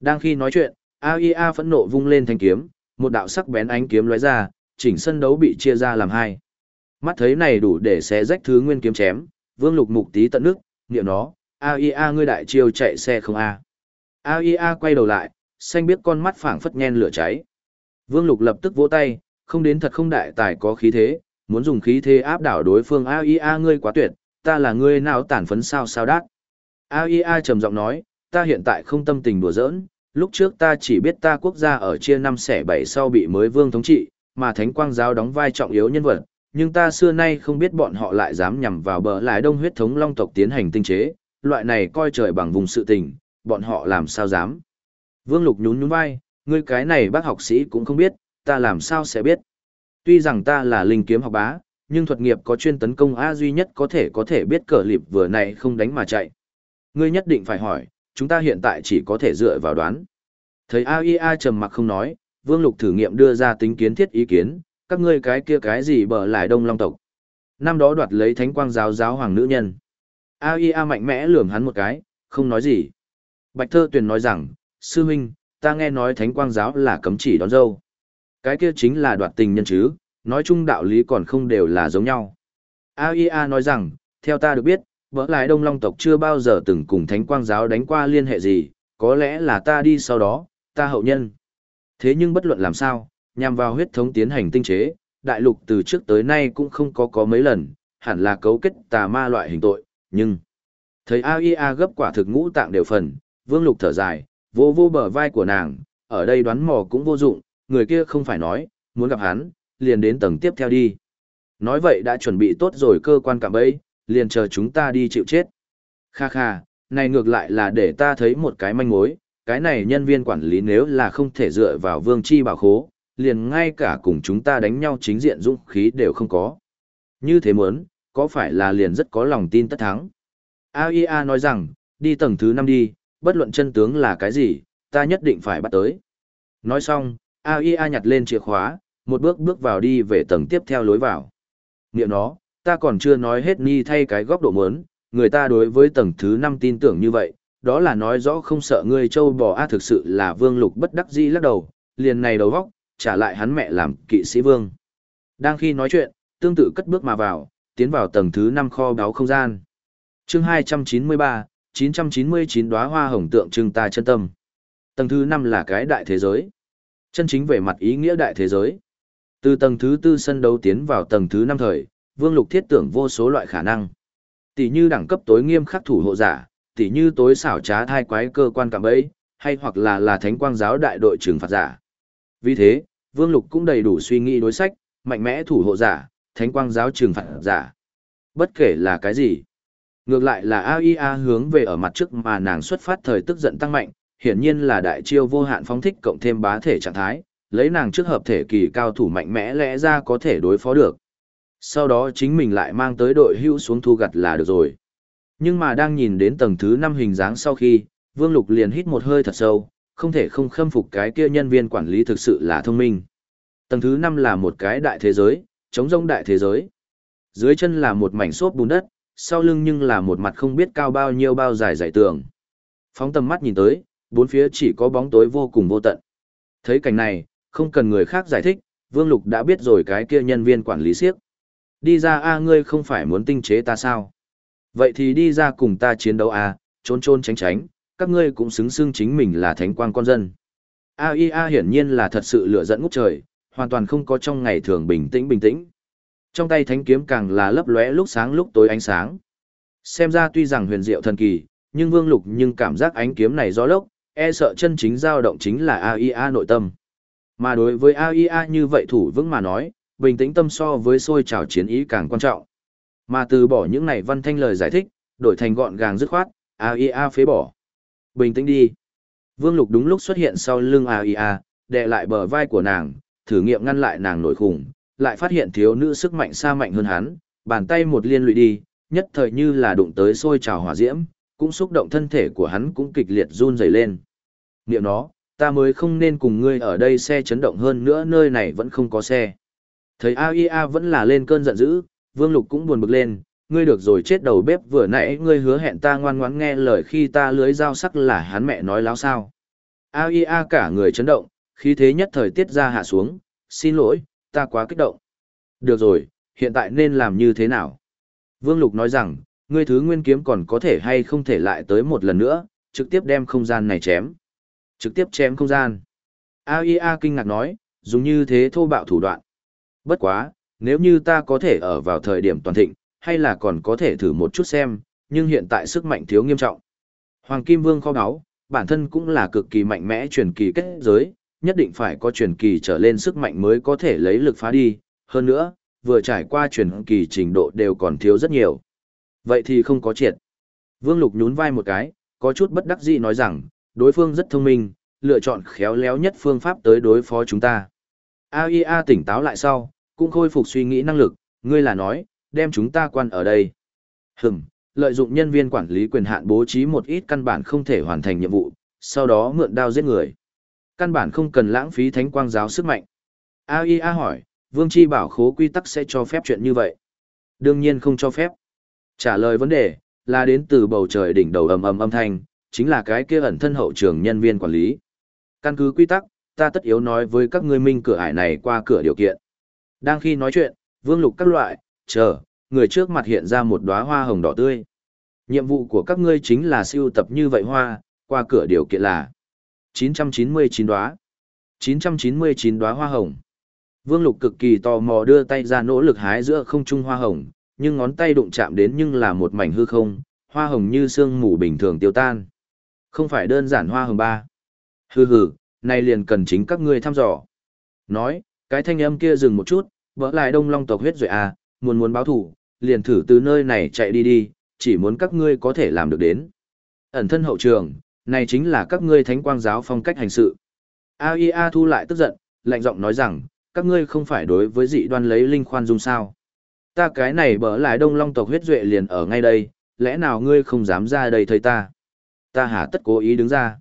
Đang khi nói chuyện, AIA phẫn nộ vung lên thanh kiếm, một đạo sắc bén ánh kiếm lóe ra, chỉnh sân đấu bị chia ra làm hai. Mắt thấy này đủ để xé rách thứ nguyên kiếm chém, Vương Lục mục tí tận nước, niệm nó, AIA ngươi đại chiêu chạy xe không a. AIA quay đầu lại, xanh biết con mắt phảng phất nhen lửa cháy. Vương Lục lập tức vỗ tay, không đến thật không đại tài có khí thế, muốn dùng khí thế áp đảo đối phương AIA ngươi quá tuyệt, ta là ngươi nào tản phấn sao sao đát. AIA trầm giọng nói, ta hiện tại không tâm tình đùa giỡn, lúc trước ta chỉ biết ta quốc gia ở chia năm xẻ bảy sau bị mới vương thống trị, mà thánh quang giáo đóng vai trọng yếu nhân vật, nhưng ta xưa nay không biết bọn họ lại dám nhằm vào bờ lại đông huyết thống long tộc tiến hành tinh chế, loại này coi trời bằng vùng sự tình, bọn họ làm sao dám. Vương Lục nhún nhún vai, ngươi cái này bác học sĩ cũng không biết, ta làm sao sẽ biết. Tuy rằng ta là linh kiếm học bá, nhưng thuật nghiệp có chuyên tấn công A duy nhất có thể có thể biết cờ liệp vừa này không đánh mà chạy. Ngươi nhất định phải hỏi, chúng ta hiện tại chỉ có thể dựa vào đoán. Thấy AIA trầm mặc không nói, Vương Lục thử nghiệm đưa ra tính kiến thiết ý kiến, các ngươi cái kia cái gì bở lại đông long tộc. Năm đó đoạt lấy thánh quang giáo giáo hoàng nữ nhân. AIA mạnh mẽ lườm hắn một cái, không nói gì. Bạch Thơ Tuyền nói rằng, sư huynh, ta nghe nói thánh quang giáo là cấm chỉ đón dâu. Cái kia chính là đoạt tình nhân chứ, nói chung đạo lý còn không đều là giống nhau. AIA nói rằng, theo ta được biết, vỡ lại đông long tộc chưa bao giờ từng cùng thánh quang giáo đánh qua liên hệ gì, có lẽ là ta đi sau đó, ta hậu nhân. Thế nhưng bất luận làm sao, nhằm vào huyết thống tiến hành tinh chế, đại lục từ trước tới nay cũng không có có mấy lần, hẳn là cấu kết tà ma loại hình tội, nhưng... Thấy AIA gấp quả thực ngũ tạng đều phần, vương lục thở dài, vô vô bờ vai của nàng, ở đây đoán mò cũng vô dụng, người kia không phải nói, muốn gặp hắn, liền đến tầng tiếp theo đi. Nói vậy đã chuẩn bị tốt rồi cơ quan cạm bẫy, liền chờ chúng ta đi chịu chết. Kha kha, này ngược lại là để ta thấy một cái manh mối, cái này nhân viên quản lý nếu là không thể dựa vào vương chi bảo khố, liền ngay cả cùng chúng ta đánh nhau chính diện dũng khí đều không có. Như thế muốn, có phải là liền rất có lòng tin tất thắng? AIA nói rằng, đi tầng thứ 5 đi, bất luận chân tướng là cái gì, ta nhất định phải bắt tới. Nói xong, AIA nhặt lên chìa khóa, một bước bước vào đi về tầng tiếp theo lối vào. Niệm nó, ta còn chưa nói hết ni thay cái góc độ muốn, người ta đối với tầng thứ 5 tin tưởng như vậy, đó là nói rõ không sợ ngươi châu bò a thực sự là vương lục bất đắc dĩ lắc đầu, liền này đầu góc, trả lại hắn mẹ làm kỵ sĩ vương. Đang khi nói chuyện, tương tự cất bước mà vào, tiến vào tầng thứ 5 kho báo không gian. chương 293, 999 đóa hoa hồng tượng trưng ta chân tâm. Tầng thứ 5 là cái đại thế giới. Chân chính về mặt ý nghĩa đại thế giới. Từ tầng thứ tư sân đấu tiến vào tầng thứ năm thời, Vương Lục thiết tưởng vô số loại khả năng. Tỷ như đẳng cấp tối nghiêm khắc thủ hộ giả, tỷ như tối xảo trá thai quái cơ quan cạm ấy, hay hoặc là là thánh quang giáo đại đội trừng phạt giả. Vì thế, Vương Lục cũng đầy đủ suy nghĩ đối sách, mạnh mẽ thủ hộ giả, thánh quang giáo trừng phạt giả. Bất kể là cái gì. Ngược lại là AIA hướng về ở mặt trước mà nàng xuất phát thời tức giận tăng mạnh, hiển nhiên là đại chiêu vô hạn phóng thích cộng thêm bá thể trạng thái, lấy nàng trước hợp thể kỳ cao thủ mạnh mẽ lẽ ra có thể đối phó được. Sau đó chính mình lại mang tới đội hữu xuống thu gặt là được rồi. Nhưng mà đang nhìn đến tầng thứ 5 hình dáng sau khi, Vương Lục liền hít một hơi thật sâu, không thể không khâm phục cái kia nhân viên quản lý thực sự là thông minh. Tầng thứ 5 là một cái đại thế giới, chống rông đại thế giới. Dưới chân là một mảnh xốp bùn đất, sau lưng nhưng là một mặt không biết cao bao nhiêu bao dài dải tường. Phóng tầm mắt nhìn tới, bốn phía chỉ có bóng tối vô cùng vô tận. Thấy cảnh này, không cần người khác giải thích, Vương Lục đã biết rồi cái kia nhân viên quản lý siếc. Đi ra a ngươi không phải muốn tinh chế ta sao? Vậy thì đi ra cùng ta chiến đấu a, trốn trốn tránh tránh, các ngươi cũng xứng xưng chính mình là thánh quang con dân. AIA hiển nhiên là thật sự lửa giận ngút trời, hoàn toàn không có trong ngày thường bình tĩnh bình tĩnh. Trong tay thánh kiếm càng là lấp lóe lúc sáng lúc tối ánh sáng. Xem ra tuy rằng huyền diệu thần kỳ, nhưng Vương Lục nhưng cảm giác ánh kiếm này gió lốc, e sợ chân chính dao động chính là AIA nội tâm. Mà đối với AIA như vậy thủ vững mà nói, bình tĩnh tâm so với sôi trào chiến ý càng quan trọng. Mà từ bỏ những này văn thanh lời giải thích, đổi thành gọn gàng dứt khoát, AIA phế bỏ. Bình tĩnh đi. Vương Lục đúng lúc xuất hiện sau lưng AIA, đè lại bờ vai của nàng, thử nghiệm ngăn lại nàng nổi khủng, lại phát hiện thiếu nữ sức mạnh xa mạnh hơn hắn, bàn tay một liên lụy đi, nhất thời như là đụng tới sôi trào hỏa diễm, cũng xúc động thân thể của hắn cũng kịch liệt run rẩy lên. Niệm nó, ta mới không nên cùng ngươi ở đây xe chấn động hơn nữa nơi này vẫn không có xe. Thấy AIA vẫn là lên cơn giận dữ, Vương Lục cũng buồn bực lên, ngươi được rồi chết đầu bếp vừa nãy ngươi hứa hẹn ta ngoan ngoãn nghe lời khi ta lưới dao sắc là hắn mẹ nói láo sao. AIA cả người chấn động, khí thế nhất thời tiết ra hạ xuống, xin lỗi, ta quá kích động. Được rồi, hiện tại nên làm như thế nào? Vương Lục nói rằng, ngươi thứ nguyên kiếm còn có thể hay không thể lại tới một lần nữa, trực tiếp đem không gian này chém. Trực tiếp chém không gian. AIA kinh ngạc nói, dùng như thế thô bạo thủ đoạn. Bất quá, nếu như ta có thể ở vào thời điểm toàn thịnh, hay là còn có thể thử một chút xem, nhưng hiện tại sức mạnh thiếu nghiêm trọng. Hoàng Kim Vương kho báu, bản thân cũng là cực kỳ mạnh mẽ truyền kỳ kết giới, nhất định phải có truyền kỳ trở lên sức mạnh mới có thể lấy lực phá đi, hơn nữa, vừa trải qua truyền kỳ trình độ đều còn thiếu rất nhiều. Vậy thì không có triệt. Vương Lục nhún vai một cái, có chút bất đắc dĩ nói rằng, đối phương rất thông minh, lựa chọn khéo léo nhất phương pháp tới đối phó chúng ta. AIA tỉnh táo lại sau, cũng khôi phục suy nghĩ năng lực, ngươi là nói, đem chúng ta quan ở đây. Hừm, lợi dụng nhân viên quản lý quyền hạn bố trí một ít căn bản không thể hoàn thành nhiệm vụ, sau đó mượn đao giết người. Căn bản không cần lãng phí thánh quang giáo sức mạnh. AIA hỏi, Vương Chi bảo khố quy tắc sẽ cho phép chuyện như vậy? Đương nhiên không cho phép. Trả lời vấn đề, là đến từ bầu trời đỉnh đầu ầm ầm âm thanh, chính là cái kia ẩn thân hậu trường nhân viên quản lý. Căn cứ quy tắc, ta tất yếu nói với các ngươi minh cửa ải này qua cửa điều kiện. Đang khi nói chuyện, vương lục các loại, chờ, người trước mặt hiện ra một đóa hoa hồng đỏ tươi. Nhiệm vụ của các ngươi chính là siêu tập như vậy hoa, qua cửa điều kiện là 999 đóa. 999 đóa hoa hồng. Vương Lục cực kỳ tò mò đưa tay ra nỗ lực hái giữa không trung hoa hồng, nhưng ngón tay đụng chạm đến nhưng là một mảnh hư không, hoa hồng như sương mù bình thường tiêu tan. Không phải đơn giản hoa hồng ba. Hừ hừ, này liền cần chính các ngươi thăm dò. Nói, cái thanh âm kia dừng một chút, vỡ lại đông long tộc huyết rồi à, muốn muốn báo thủ, liền thử từ nơi này chạy đi đi, chỉ muốn các ngươi có thể làm được đến. Ẩn thân hậu trường, này chính là các ngươi thánh quang giáo phong cách hành sự. AIA thu lại tức giận, lạnh giọng nói rằng, các ngươi không phải đối với dị đoan lấy linh khoan dung sao. Ta cái này bỡ lại đông long tộc huyết duệ liền ở ngay đây, lẽ nào ngươi không dám ra đây thấy ta? Ta hả tất cố ý đứng ra.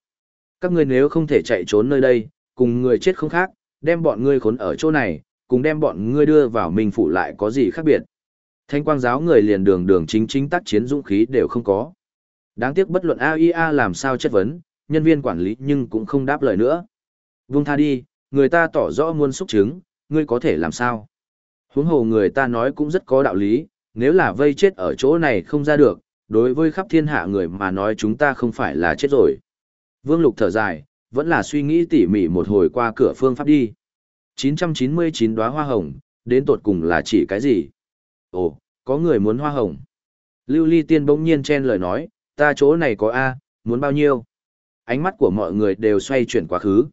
Các ngươi nếu không thể chạy trốn nơi đây, cùng người chết không khác, đem bọn ngươi khốn ở chỗ này, cùng đem bọn ngươi đưa vào mình phủ lại có gì khác biệt. Thanh quang giáo người liền đường đường chính chính tác chiến dũng khí đều không có. Đáng tiếc bất luận AIA làm sao chất vấn, nhân viên quản lý nhưng cũng không đáp lời nữa. Vung tha đi, người ta tỏ rõ muôn xúc chứng, ngươi có thể làm sao? Huống hồ người ta nói cũng rất có đạo lý, nếu là vây chết ở chỗ này không ra được, đối với khắp thiên hạ người mà nói chúng ta không phải là chết rồi. Vương Lục thở dài, vẫn là suy nghĩ tỉ mỉ một hồi qua cửa phương pháp đi. 999 đóa hoa hồng, đến tột cùng là chỉ cái gì? Ồ, có người muốn hoa hồng. Lưu Ly Tiên bỗng nhiên chen lời nói, Ta chỗ này có A, muốn bao nhiêu? Ánh mắt của mọi người đều xoay chuyển quá khứ.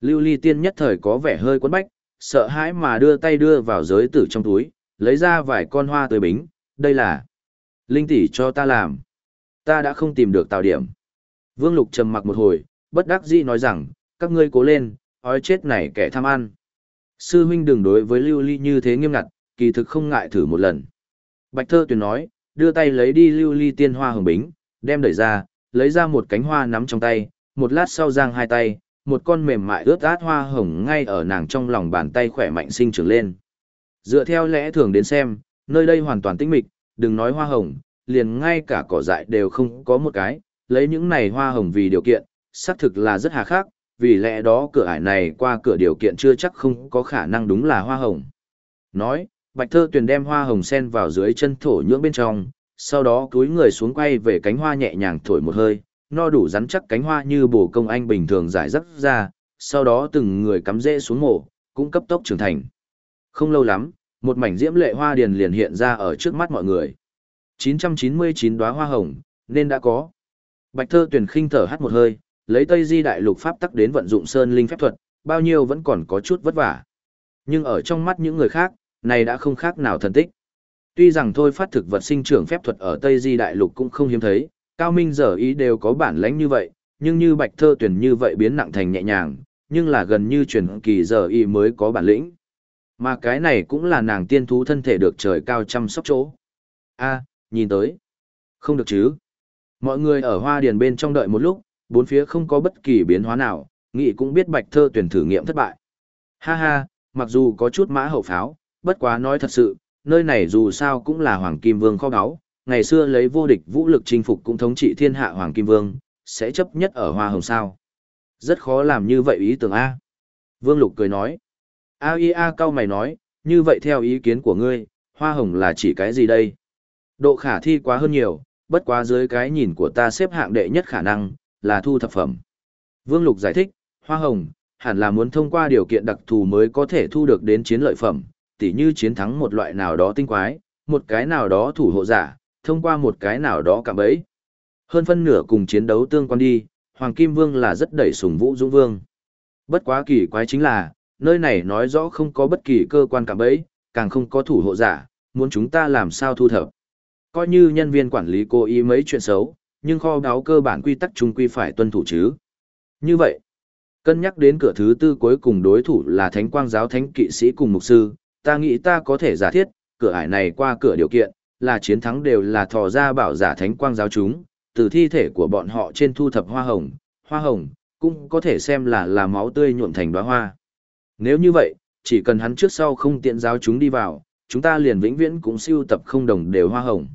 Lưu ly tiên nhất thời có vẻ hơi quấn bách, sợ hãi mà đưa tay đưa vào giới tử trong túi, lấy ra vài con hoa tươi bính, đây là linh tỷ cho ta làm. Ta đã không tìm được tạo điểm. Vương Lục trầm mặc một hồi, bất đắc dĩ nói rằng, các ngươi cố lên, ói chết này kẻ tham ăn. Sư huynh đừng đối với lưu ly như thế nghiêm ngặt, kỳ thực không ngại thử một lần. Bạch thơ tuyển nói, đưa tay lấy đi lưu ly tiên hoa hồng bính, đem đẩy ra, lấy ra một cánh hoa nắm trong tay, một lát sau giang hai tay, một con mềm mại ướt át hoa hồng ngay ở nàng trong lòng bàn tay khỏe mạnh sinh trưởng lên. Dựa theo lẽ thường đến xem, nơi đây hoàn toàn tĩnh mịch, đừng nói hoa hồng, liền ngay cả cỏ dại đều không có một cái, lấy những này hoa hồng vì điều kiện, xác thực là rất hà khắc, vì lẽ đó cửa ải này qua cửa điều kiện chưa chắc không có khả năng đúng là hoa hồng. Nói, Bạch Thơ Tuyền đem hoa hồng sen vào dưới chân thổ nhưỡng bên trong, sau đó cúi người xuống quay về cánh hoa nhẹ nhàng thổi một hơi, no đủ rắn chắc cánh hoa như bổ công anh bình thường giải rắc ra, sau đó từng người cắm rễ xuống mổ, cũng cấp tốc trưởng thành. Không lâu lắm, một mảnh diễm lệ hoa điền liền hiện ra ở trước mắt mọi người. 999 đóa hoa hồng, nên đã có. Bạch Thơ Tuyền khinh thở hắt một hơi, lấy Tây Di Đại Lục pháp tắc đến vận dụng sơn linh phép thuật, bao nhiêu vẫn còn có chút vất vả. Nhưng ở trong mắt những người khác, này đã không khác nào thần tích. Tuy rằng thôi phát thực vật sinh trưởng phép thuật ở Tây Di Đại Lục cũng không hiếm thấy, cao minh giờ ý đều có bản lãnh như vậy, nhưng như Bạch Thơ Tuyền như vậy biến nặng thành nhẹ nhàng, nhưng là gần như truyền kỳ giờ ý mới có bản lĩnh. Mà cái này cũng là nàng tiên thú thân thể được trời cao chăm sóc chỗ. A, nhìn tới. Không được chứ. Mọi người ở hoa điền bên trong đợi một lúc, bốn phía không có bất kỳ biến hóa nào, nghị cũng biết bạch thơ tuyển thử nghiệm thất bại. Ha ha, mặc dù có chút mã hậu pháo, bất quá nói thật sự, nơi này dù sao cũng là Hoàng Kim Vương kho báu, ngày xưa lấy vô địch vũ lực chinh phục cũng thống trị thiên hạ Hoàng Kim Vương, sẽ chấp nhất ở Hoa Hồng sao. Rất khó làm như vậy ý tưởng A. Vương Lục cười nói. A I A cao mày nói, như vậy theo ý kiến của ngươi, Hoa Hồng là chỉ cái gì đây? Độ khả thi quá hơn nhiều, bất quá dưới cái nhìn của ta xếp hạng đệ nhất khả năng, là thu thập phẩm. Vương Lục giải thích, hoa hồng, hẳn là muốn thông qua điều kiện đặc thù mới có thể thu được đến chiến lợi phẩm, tỉ như chiến thắng một loại nào đó tinh quái, một cái nào đó thủ hộ giả, thông qua một cái nào đó cạm bẫy, Hơn phân nửa cùng chiến đấu tương quan đi, Hoàng Kim Vương là rất đẩy sùng Vũ Dũng Vương. Bất quá kỳ quái chính là, nơi này nói rõ không có bất kỳ cơ quan cạm bẫy, càng không có thủ hộ giả, muốn chúng ta làm sao thu thập coi như nhân viên quản lý cố ý mấy chuyện xấu, nhưng kho báo cơ bản quy tắc chung quy phải tuân thủ chứ. Như vậy, cân nhắc đến cửa thứ tư cuối cùng đối thủ là thánh quang giáo thánh kỵ sĩ cùng mục sư, ta nghĩ ta có thể giả thiết, cửa ải này qua cửa điều kiện, là chiến thắng đều là thò ra bảo giả thánh quang giáo chúng, từ thi thể của bọn họ trên thu thập hoa hồng, hoa hồng, cũng có thể xem là là máu tươi nhuộm thành đóa hoa. Nếu như vậy, chỉ cần hắn trước sau không tiện giáo chúng đi vào, chúng ta liền vĩnh viễn cũng siêu tập không đồng đều hoa hồng.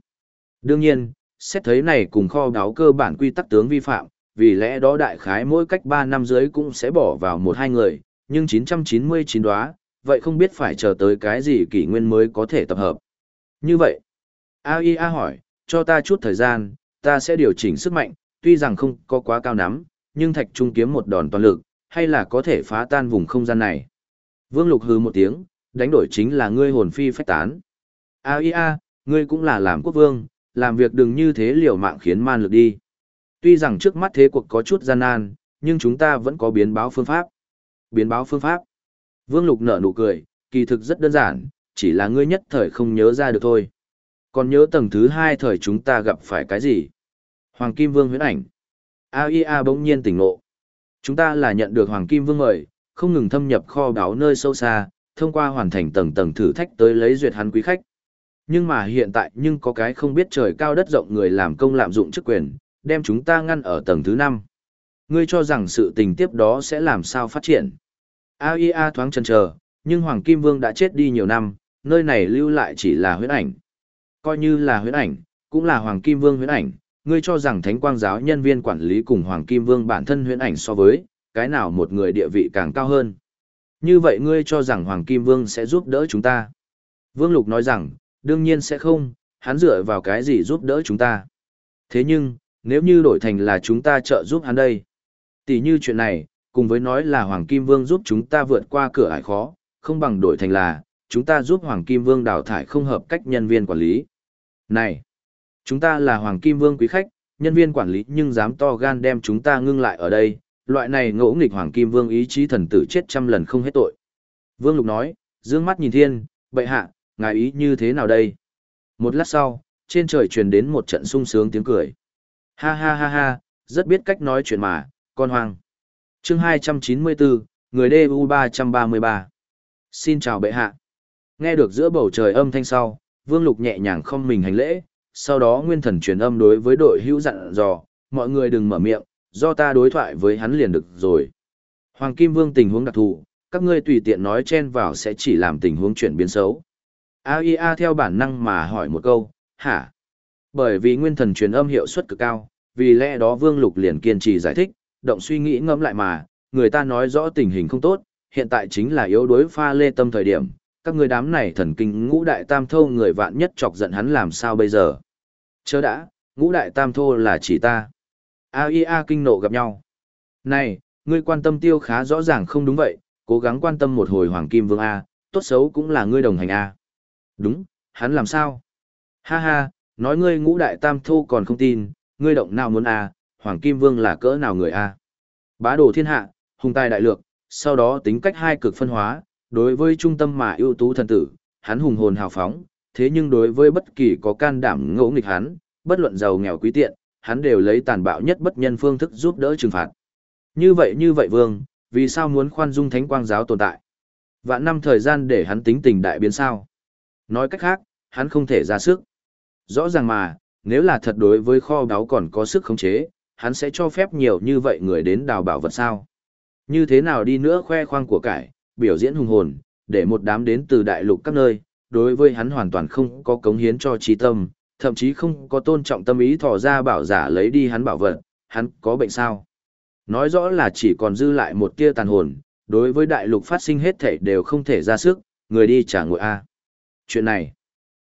Đương nhiên, xét thấy này cùng kho đáo cơ bản quy tắc tướng vi phạm, vì lẽ đó đại khái mỗi cách 3 năm dưới cũng sẽ bỏ vào một hai người, nhưng 999 đóa, vậy không biết phải chờ tới cái gì kỷ nguyên mới có thể tập hợp. Như vậy, AIA hỏi, cho ta chút thời gian, ta sẽ điều chỉnh sức mạnh, tuy rằng không có quá cao nắm, nhưng thạch trung kiếm một đòn toàn lực, hay là có thể phá tan vùng không gian này. Vương Lục hừ một tiếng, đánh đổi chính là ngươi hồn phi phách tán. AIA, ngươi cũng là làm quốc vương, làm việc đừng như thế liều mạng khiến man lực đi. Tuy rằng trước mắt thế cuộc có chút gian nan, nhưng chúng ta vẫn có biến báo phương pháp. Biến báo phương pháp. Vương Lục nở nụ cười, kỳ thực rất đơn giản, chỉ là ngươi nhất thời không nhớ ra được thôi. Còn nhớ tầng thứ hai thời chúng ta gặp phải cái gì? Hoàng Kim Vương huyễn ảnh. AIA bỗng nhiên tỉnh ngộ. Chúng ta là nhận được Hoàng Kim Vương mời, không ngừng thâm nhập kho báu nơi sâu xa, thông qua hoàn thành tầng tầng thử thách tới lấy duyệt hắn quý khách. Nhưng mà hiện tại nhưng có cái không biết trời cao đất rộng người làm công lạm dụng chức quyền, đem chúng ta ngăn ở tầng thứ 5. Ngươi cho rằng sự tình tiếp đó sẽ làm sao phát triển. AIA thoáng chần chờ, nhưng Hoàng Kim Vương đã chết đi nhiều năm, nơi này lưu lại chỉ là huyễn ảnh. Coi như là huyễn ảnh, cũng là Hoàng Kim Vương huyễn ảnh, ngươi cho rằng Thánh Quang giáo nhân viên quản lý cùng Hoàng Kim Vương bản thân huyễn ảnh so với, cái nào một người địa vị càng cao hơn. Như vậy ngươi cho rằng Hoàng Kim Vương sẽ giúp đỡ chúng ta. Vương Lục nói rằng, đương nhiên sẽ không, hắn dựa vào cái gì giúp đỡ chúng ta. Thế nhưng, nếu như đổi thành là chúng ta trợ giúp hắn đây. Tỷ như chuyện này, cùng với nói là Hoàng Kim Vương giúp chúng ta vượt qua cửa ải khó, không bằng đổi thành là, chúng ta giúp Hoàng Kim Vương đào thải không hợp cách nhân viên quản lý. Này, chúng ta là Hoàng Kim Vương quý khách, nhân viên quản lý nhưng dám to gan đem chúng ta ngưng lại ở đây, loại này ngỗ nghịch Hoàng Kim Vương ý chí thần tử chết trăm lần không hết tội. Vương Lục nói, dương mắt nhìn thiên, bệ hạ, ngài ý như thế nào đây? Một lát sau, trên trời truyền đến một trận sung sướng tiếng cười. Ha ha ha ha, rất biết cách nói chuyện mà, con hoang. chương 294, người DU333. Xin chào bệ hạ. Nghe được giữa bầu trời âm thanh sau, Vương Lục nhẹ nhàng không mình hành lễ, sau đó nguyên thần truyền âm đối với đội hữu dặn dò, mọi người đừng mở miệng, do ta đối thoại với hắn liền được rồi. Hoàng Kim Vương tình huống đặc thù, các ngươi tùy tiện nói chen vào sẽ chỉ làm tình huống chuyển biến xấu. AIA theo bản năng mà hỏi một câu, hả? Bởi vì nguyên thần truyền âm hiệu suất cực cao, vì lẽ đó Vương Lục liền kiên trì giải thích, động suy nghĩ ngẫm lại mà, người ta nói rõ tình hình không tốt, hiện tại chính là yếu đối pha lê tâm thời điểm, các người đám này thần kinh ngũ đại tam thô người vạn nhất chọc giận hắn làm sao bây giờ. Chớ đã, ngũ đại tam thô là chỉ ta. AIA kinh nộ gặp nhau. Này, ngươi quan tâm tiêu khá rõ ràng không đúng vậy, cố gắng quan tâm một hồi Hoàng Kim Vương A, tốt xấu cũng là ngươi đồng hành A. Đúng, hắn làm sao? Ha ha, nói ngươi ngũ đại tam thô còn không tin, ngươi động nào muốn A, Hoàng Kim Vương là cỡ nào người A. Bá đồ thiên hạ, hùng tài đại lược, sau đó tính cách hai cực phân hóa, đối với trung tâm mà ưu tú thần tử, hắn hùng hồn hào phóng, thế nhưng đối với bất kỳ có can đảm ngỗ nghịch hắn, bất luận giàu nghèo quý tiện, hắn đều lấy tàn bạo nhất bất nhân phương thức giúp đỡ trừng phạt. Như vậy như vậy vương, vì sao muốn khoan dung thánh quang giáo tồn tại? Vạn năm thời gian để hắn tính tình đại biến sao? Nói cách khác, hắn không thể ra sức. Rõ ràng mà, nếu là thật đối với kho báu còn có sức khống chế, hắn sẽ cho phép nhiều như vậy người đến đào bảo vật sao? Như thế nào đi nữa khoe khoang của cải, biểu diễn hùng hồn, để một đám đến từ đại lục các nơi, đối với hắn hoàn toàn không có cống hiến cho trí tâm, thậm chí không có tôn trọng tâm ý thò ra bảo giả lấy đi hắn bảo vật, hắn có bệnh sao? Nói rõ là chỉ còn dư lại một tia tàn hồn, đối với đại lục phát sinh hết thể đều không thể ra sức, người đi trả ngội A. Chuyện này,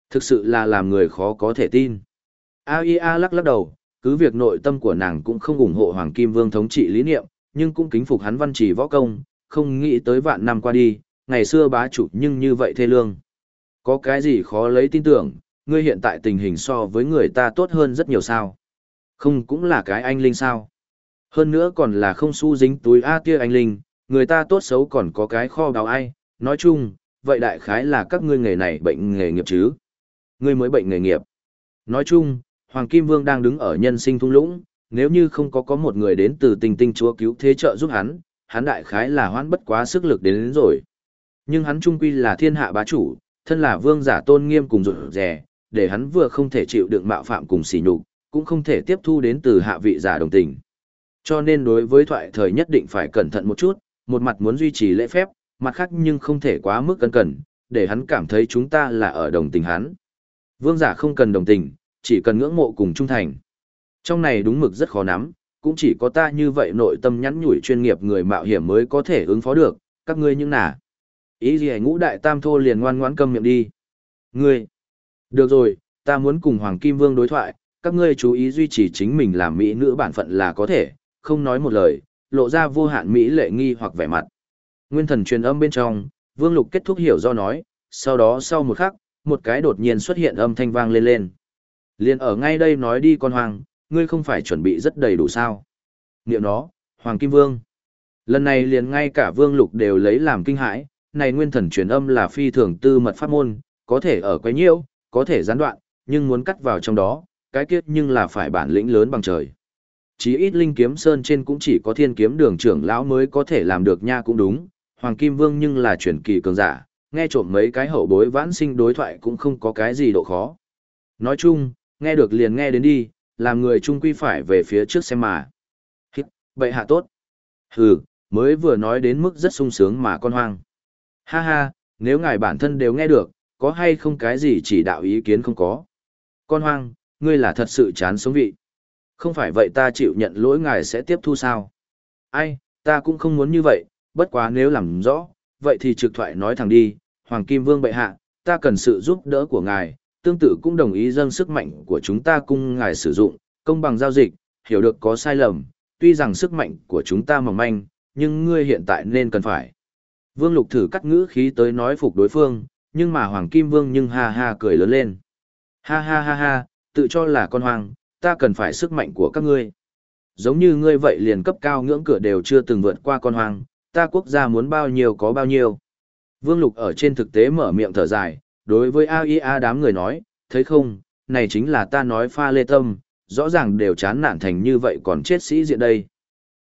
thực sự là làm người khó có thể tin. AIA lắc lắc đầu, cứ việc nội tâm của nàng cũng không ủng hộ Hoàng Kim Vương thống trị lý niệm, nhưng cũng kính phục hắn văn trì võ công, không nghĩ tới vạn năm qua đi, ngày xưa bá chủ nhưng như vậy thê lương. Có cái gì khó lấy tin tưởng, ngươi hiện tại tình hình so với người ta tốt hơn rất nhiều sao. Không cũng là cái anh linh sao. Hơn nữa còn là không su dính túi A kia anh linh, người ta tốt xấu còn có cái kho đào ai, nói chung, vậy đại khái là các ngươi nghề này bệnh nghề nghiệp chứ. Ngươi mới bệnh nghề nghiệp. Nói chung, Hoàng Kim Vương đang đứng ở nhân sinh thung lũng, nếu như không có có một người đến từ tình tinh chúa cứu thế trợ giúp hắn, hắn đại khái là hoãn bất quá sức lực đến, đến rồi. Nhưng hắn trung quy là thiên hạ bá chủ, thân là vương giả tôn nghiêm cùng rụt rè, để hắn vừa không thể chịu đựng mạo phạm cùng sỉ nhục, cũng không thể tiếp thu đến từ hạ vị giả đồng tình. Cho nên đối với thoại thời nhất định phải cẩn thận một chút, một mặt muốn duy trì lễ phép, mặt khác nhưng không thể quá mức cẩn cẩn, để hắn cảm thấy chúng ta là ở đồng tình hắn. Vương giả không cần đồng tình, chỉ cần ngưỡng mộ cùng trung thành. Trong này đúng mực rất khó nắm, cũng chỉ có ta như vậy nội tâm nhắn nhủi chuyên nghiệp người mạo hiểm mới có thể ứng phó được, các ngươi những nà. Ý gì ngũ đại tam thô liền ngoan ngoãn câm miệng đi. Ngươi, được rồi, ta muốn cùng Hoàng Kim Vương đối thoại, các ngươi chú ý duy trì chính mình làm mỹ nữ bản phận là có thể, không nói một lời, lộ ra vô hạn mỹ lệ nghi hoặc vẻ mặt. Nguyên thần truyền âm bên trong, Vương Lục kết thúc hiểu do nói, sau đó sau một khắc, một cái đột nhiên xuất hiện âm thanh vang lên lên. Liên ở ngay đây nói đi con hoàng, ngươi không phải chuẩn bị rất đầy đủ sao? Niệm nó, Hoàng Kim Vương. Lần này liền ngay cả Vương Lục đều lấy làm kinh hãi, này nguyên thần truyền âm là phi thường tư mật pháp môn, có thể ở quấy nhiễu, có thể gián đoạn, nhưng muốn cắt vào trong đó, cái kiết nhưng là phải bản lĩnh lớn bằng trời. Chí ít linh kiếm sơn trên cũng chỉ có thiên kiếm đường trưởng lão mới có thể làm được nha cũng đúng, Hoàng Kim Vương nhưng là truyền kỳ cường giả, nghe trộm mấy cái hậu bối vãn sinh đối thoại cũng không có cái gì độ khó. Nói chung, nghe được liền nghe đến đi, làm người trung quy phải về phía trước xem mà. Hít, bậy hạ tốt. Hừ, mới vừa nói đến mức rất sung sướng mà con hoang. Ha ha, nếu ngài bản thân đều nghe được, có hay không cái gì chỉ đạo ý kiến không có. Con hoang, ngươi là thật sự chán sống vị. Không phải vậy ta chịu nhận lỗi ngài sẽ tiếp thu sao? Ai, ta cũng không muốn như vậy, bất quá nếu làm rõ, vậy thì trực thoại nói thẳng đi, Hoàng Kim Vương bệ hạ, ta cần sự giúp đỡ của ngài, tương tự cũng đồng ý dâng sức mạnh của chúng ta cung ngài sử dụng, công bằng giao dịch, hiểu được có sai lầm, tuy rằng sức mạnh của chúng ta mỏng manh, nhưng ngươi hiện tại nên cần phải. Vương Lục thử cắt ngữ khí tới nói phục đối phương, nhưng mà Hoàng Kim Vương nhưng ha ha cười lớn lên. Ha ha ha ha, tự cho là con hoàng, ta cần phải sức mạnh của các ngươi. Giống như ngươi vậy liền cấp cao ngưỡng cửa đều chưa từng vượt qua con hoàng ta quốc gia muốn bao nhiêu có bao nhiêu. Vương Lục ở trên thực tế mở miệng thở dài, đối với AIA đám người nói, thấy không, này chính là ta nói pha lê tâm, rõ ràng đều chán nản thành như vậy còn chết sĩ diện đây.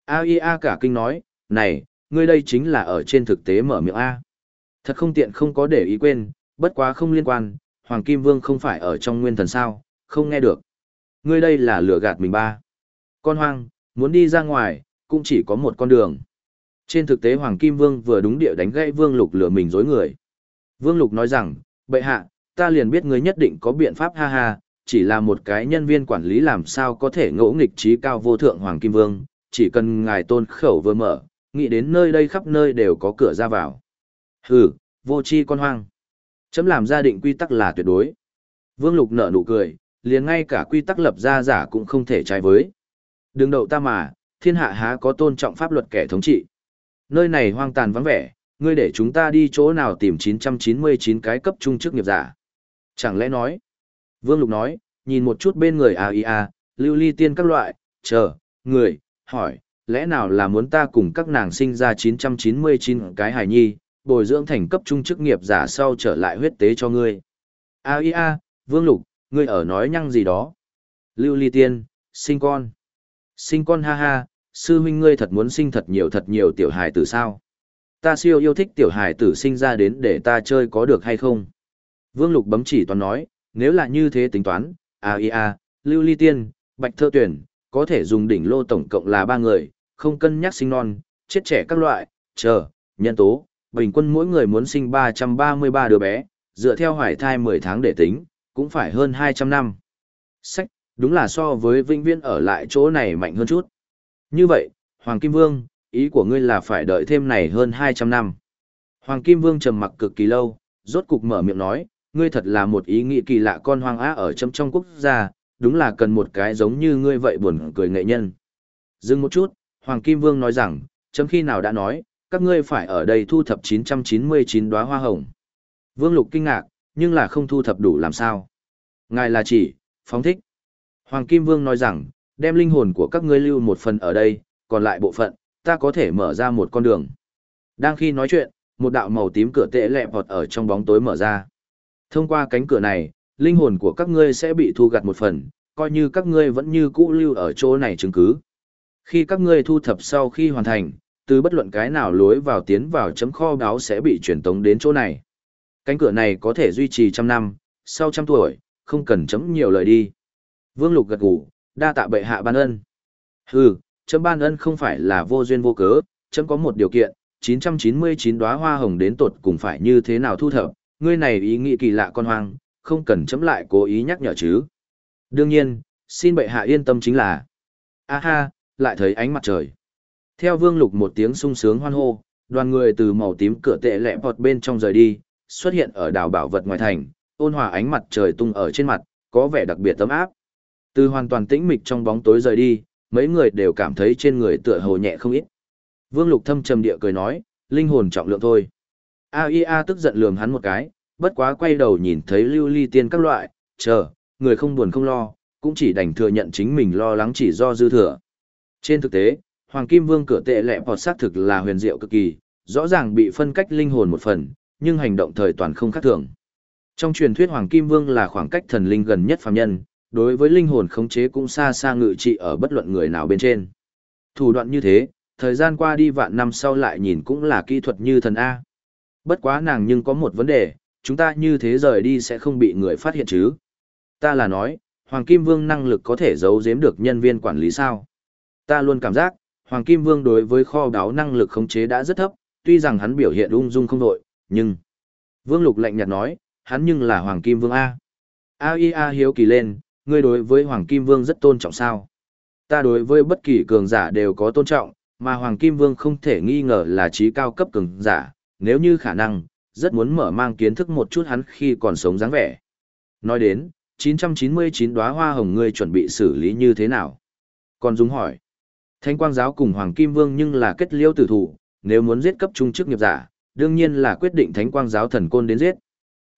AIA cả kinh nói, này, ngươi đây chính là ở trên thực tế mở miệng A. Thật không tiện không có để ý quên, bất quá không liên quan, Hoàng Kim Vương không phải ở trong nguyên thần sao, không nghe được. Ngươi đây là lừa gạt mình ba. Con hoang, muốn đi ra ngoài, cũng chỉ có một con đường. Trên thực tế Hoàng Kim Vương vừa đúng địa đánh gãy Vương Lục lừa mình dối người. Vương Lục nói rằng, bệ hạ, ta liền biết ngươi nhất định có biện pháp ha ha, chỉ là một cái nhân viên quản lý làm sao có thể ngỗ nghịch trí cao vô thượng Hoàng Kim Vương, chỉ cần ngài tôn khẩu vừa mở, nghĩ đến nơi đây khắp nơi đều có cửa ra vào. Hừ, vô chi con hoang. Chấm làm gia định quy tắc là tuyệt đối. Vương Lục nở nụ cười, liền ngay cả quy tắc lập ra giả cũng không thể trái với. Đừng đậu ta mà, thiên hạ há có tôn trọng pháp luật kẻ thống trị. Nơi này hoang tàn vắng vẻ, ngươi để chúng ta đi chỗ nào tìm 999 cái cấp trung chức nghiệp giả. Chẳng lẽ nói? Vương Lục nói, nhìn một chút bên người AIA, lưu ly tiên các loại, chờ, người, hỏi, lẽ nào là muốn ta cùng các nàng sinh ra 999 cái hài nhi, bồi dưỡng thành cấp trung chức nghiệp giả sau trở lại huyết tế cho ngươi. AIA, Vương Lục, ngươi ở nói nhăng gì đó. Lưu ly tiên, sinh con. Sinh con ha ha, sư huynh ngươi thật muốn sinh thật nhiều thật nhiều tiểu hài tử sao? Ta siêu yêu thích tiểu hài tử sinh ra đến để ta chơi có được hay không? Vương Lục bấm chỉ toán nói, nếu là như thế tính toán, AIA, Lưu Ly Tiên, Bạch Thơ Tuyển, có thể dùng đỉnh lô tổng cộng là ba người, không cân nhắc sinh non, chết trẻ các loại, chờ, nhân tố, bình quân mỗi người muốn sinh 333 đứa bé, dựa theo hoài thai 10 tháng để tính, cũng phải hơn 200 năm. Sách, đúng là so với vĩnh viễn ở lại chỗ này mạnh hơn chút. Như vậy, Hoàng Kim Vương, ý của ngươi là phải đợi thêm này hơn 200 năm. Hoàng Kim Vương trầm mặc cực kỳ lâu, rốt cục mở miệng nói, ngươi thật là một ý nghĩ kỳ lạ con hoang á ở trong trong quốc gia, đúng là cần một cái giống như ngươi vậy buồn cười nghệ nhân. Dừng một chút, Hoàng Kim Vương nói rằng, chấm khi nào đã nói, các ngươi phải ở đây thu thập 999 đóa hoa hồng. Vương Lục kinh ngạc, nhưng là không thu thập đủ làm sao. Ngài là chỉ, phóng thích. Hoàng Kim Vương nói rằng, đem linh hồn của các ngươi lưu một phần ở đây, còn lại bộ phận, ta có thể mở ra một con đường. Đang khi nói chuyện, một đạo màu tím cửa tệ lẹ vọt ở trong bóng tối mở ra. Thông qua cánh cửa này, linh hồn của các ngươi sẽ bị thu gặt một phần, coi như các ngươi vẫn như cũ lưu ở chỗ này chứng cứ. Khi các ngươi thu thập sau khi hoàn thành, từ bất luận cái nào lối vào tiến vào chấm kho báo sẽ bị truyền tống đến chỗ này. Cánh cửa này có thể duy trì trăm năm, sau trăm tuổi, không cần chấm nhiều lời đi. Vương Lục gật gù, đa tạ bệ hạ ban ân. Hừ, chấm ban ân không phải là vô duyên vô cớ, chấm có một điều kiện, 999 đóa hoa hồng đến tột cùng phải như thế nào thu thập, ngươi này ý nghĩ kỳ lạ con hoang, không cần chấm lại cố ý nhắc nhở chứ. Đương nhiên, xin bệ hạ yên tâm chính là. A ha, lại thấy ánh mặt trời. Theo vương lục một tiếng sung sướng hoan hô, đoàn người từ màu tím cửa tệ lẹ vọt bên trong rời đi, xuất hiện ở đảo bảo vật ngoài thành, ôn hòa ánh mặt trời tung ở trên mặt, có vẻ đặc biệt tấm áp. Từ hoàn toàn tĩnh mịch trong bóng tối rời đi, mấy người đều cảm thấy trên người tựa hồ nhẹ không ít. Vương Lục thâm trầm địa cười nói, linh hồn trọng lượng thôi. AIA tức giận lườm hắn một cái, bất quá quay đầu nhìn thấy lưu ly tiên các loại, chờ, người không buồn không lo, cũng chỉ đành thừa nhận chính mình lo lắng chỉ do dư thừa. Trên thực tế, Hoàng Kim Vương cửa tệ lẹ bọt xác thực là huyền diệu cực kỳ, rõ ràng bị phân cách linh hồn một phần, nhưng hành động thời toàn không khác thường. Trong truyền thuyết Hoàng Kim Vương là khoảng cách thần linh gần nhất phàm nhân, đối với linh hồn khống chế cũng xa xa ngự trị ở bất luận người nào bên trên. Thủ đoạn như thế, thời gian qua đi vạn năm sau lại nhìn cũng là kỹ thuật như thần A. Bất quá nàng nhưng có một vấn đề, chúng ta như thế rời đi sẽ không bị người phát hiện chứ. Ta là nói, Hoàng Kim Vương năng lực có thể giấu giếm được nhân viên quản lý sao. Ta luôn cảm giác, Hoàng Kim Vương đối với kho báu năng lực khống chế đã rất thấp, tuy rằng hắn biểu hiện ung dung không đội, nhưng... Vương Lục lạnh nhạt nói, hắn nhưng là Hoàng Kim Vương A. A hiếu kỳ lên, ngươi đối với Hoàng Kim Vương rất tôn trọng sao. Ta đối với bất kỳ cường giả đều có tôn trọng, mà Hoàng Kim Vương không thể nghi ngờ là trí cao cấp cường giả, nếu như khả năng, rất muốn mở mang kiến thức một chút hắn khi còn sống dáng vẻ. Nói đến, 999 đóa hoa hồng ngươi chuẩn bị xử lý như thế nào? Còn Dung hỏi. Thánh quang giáo cùng Hoàng Kim Vương nhưng là kết liêu tử thủ, nếu muốn giết cấp trung chức nghiệp giả, đương nhiên là quyết định thánh quang giáo thần côn đến giết.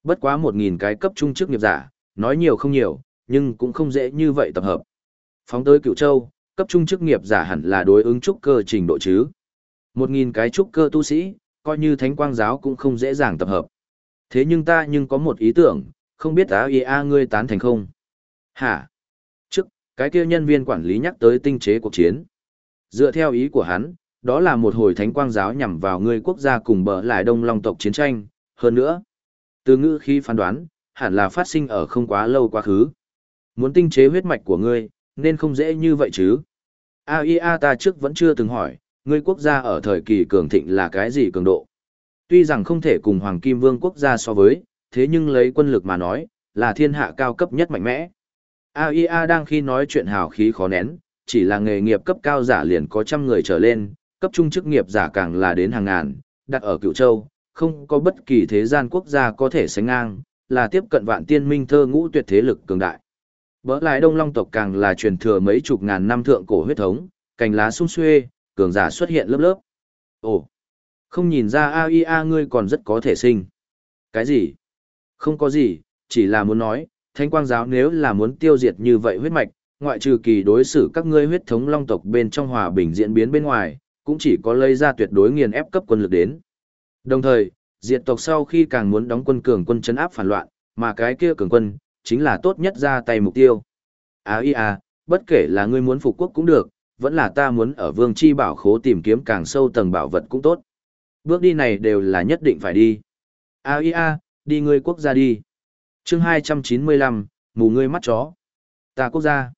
Bất quá 1.000 cái cấp trung chức nghiệp giả, nói nhiều không nhiều, nhưng cũng không dễ như vậy tập hợp. Phóng tới cựu châu, cấp trung chức nghiệp giả hẳn là đối ứng trúc cơ trình độ chứ. Một nghìn cái trúc cơ tu sĩ, coi như thánh quang giáo cũng không dễ dàng tập hợp. Thế nhưng ta nhưng có một ý tưởng, không biết áo a ngươi tán thành không? Hả? Trước, cái kia nhân viên quản lý nhắc tới tinh chế cuộc chiến. Dựa theo ý của hắn, đó là một hồi thánh quang giáo nhằm vào ngươi quốc gia cùng bờ lại đông long tộc chiến tranh, hơn nữa. Từ ngữ khi phán đoán, hẳn là phát sinh ở không quá lâu quá khứ. Muốn tinh chế huyết mạch của ngươi, nên không dễ như vậy chứ. AIA ta trước vẫn chưa từng hỏi, ngươi quốc gia ở thời kỳ cường thịnh là cái gì cường độ. Tuy rằng không thể cùng Hoàng Kim Vương quốc gia so với, thế nhưng lấy quân lực mà nói, là thiên hạ cao cấp nhất mạnh mẽ. AIA đang khi nói chuyện hào khí khó nén, chỉ là nghề nghiệp cấp cao giả liền có trăm người trở lên, cấp trung chức nghiệp giả càng là đến hàng ngàn, đặt ở cựu châu, không có bất kỳ thế gian quốc gia có thể sánh ngang, là tiếp cận vạn tiên minh thơ ngũ tuyệt thế lực cường đại. Bỡ lại đông long tộc càng là truyền thừa mấy chục ngàn năm thượng cổ huyết thống, cành lá sung xuê, cường giả xuất hiện lớp lớp. Ồ, không nhìn ra AIA ngươi còn rất có thể sinh. Cái gì? Không có gì, chỉ là muốn nói, thanh quang giáo nếu là muốn tiêu diệt như vậy huyết mạch, ngoại trừ kỳ đối xử các ngươi huyết thống long tộc bên trong hòa bình diễn biến bên ngoài, cũng chỉ có lấy ra tuyệt đối nghiền ép cấp quân lực đến. Đồng thời, diệt tộc sau khi càng muốn đóng quân cường quân chấn áp phản loạn, mà cái kia cường quân, chính là tốt nhất ra tay mục tiêu. À y à, bất kể là ngươi muốn phục quốc cũng được, vẫn là ta muốn ở vương chi bảo khố tìm kiếm càng sâu tầng bảo vật cũng tốt. Bước đi này đều là nhất định phải đi. À y à, đi ngươi quốc gia đi. chương 295, mù ngươi mắt chó. Ta quốc gia.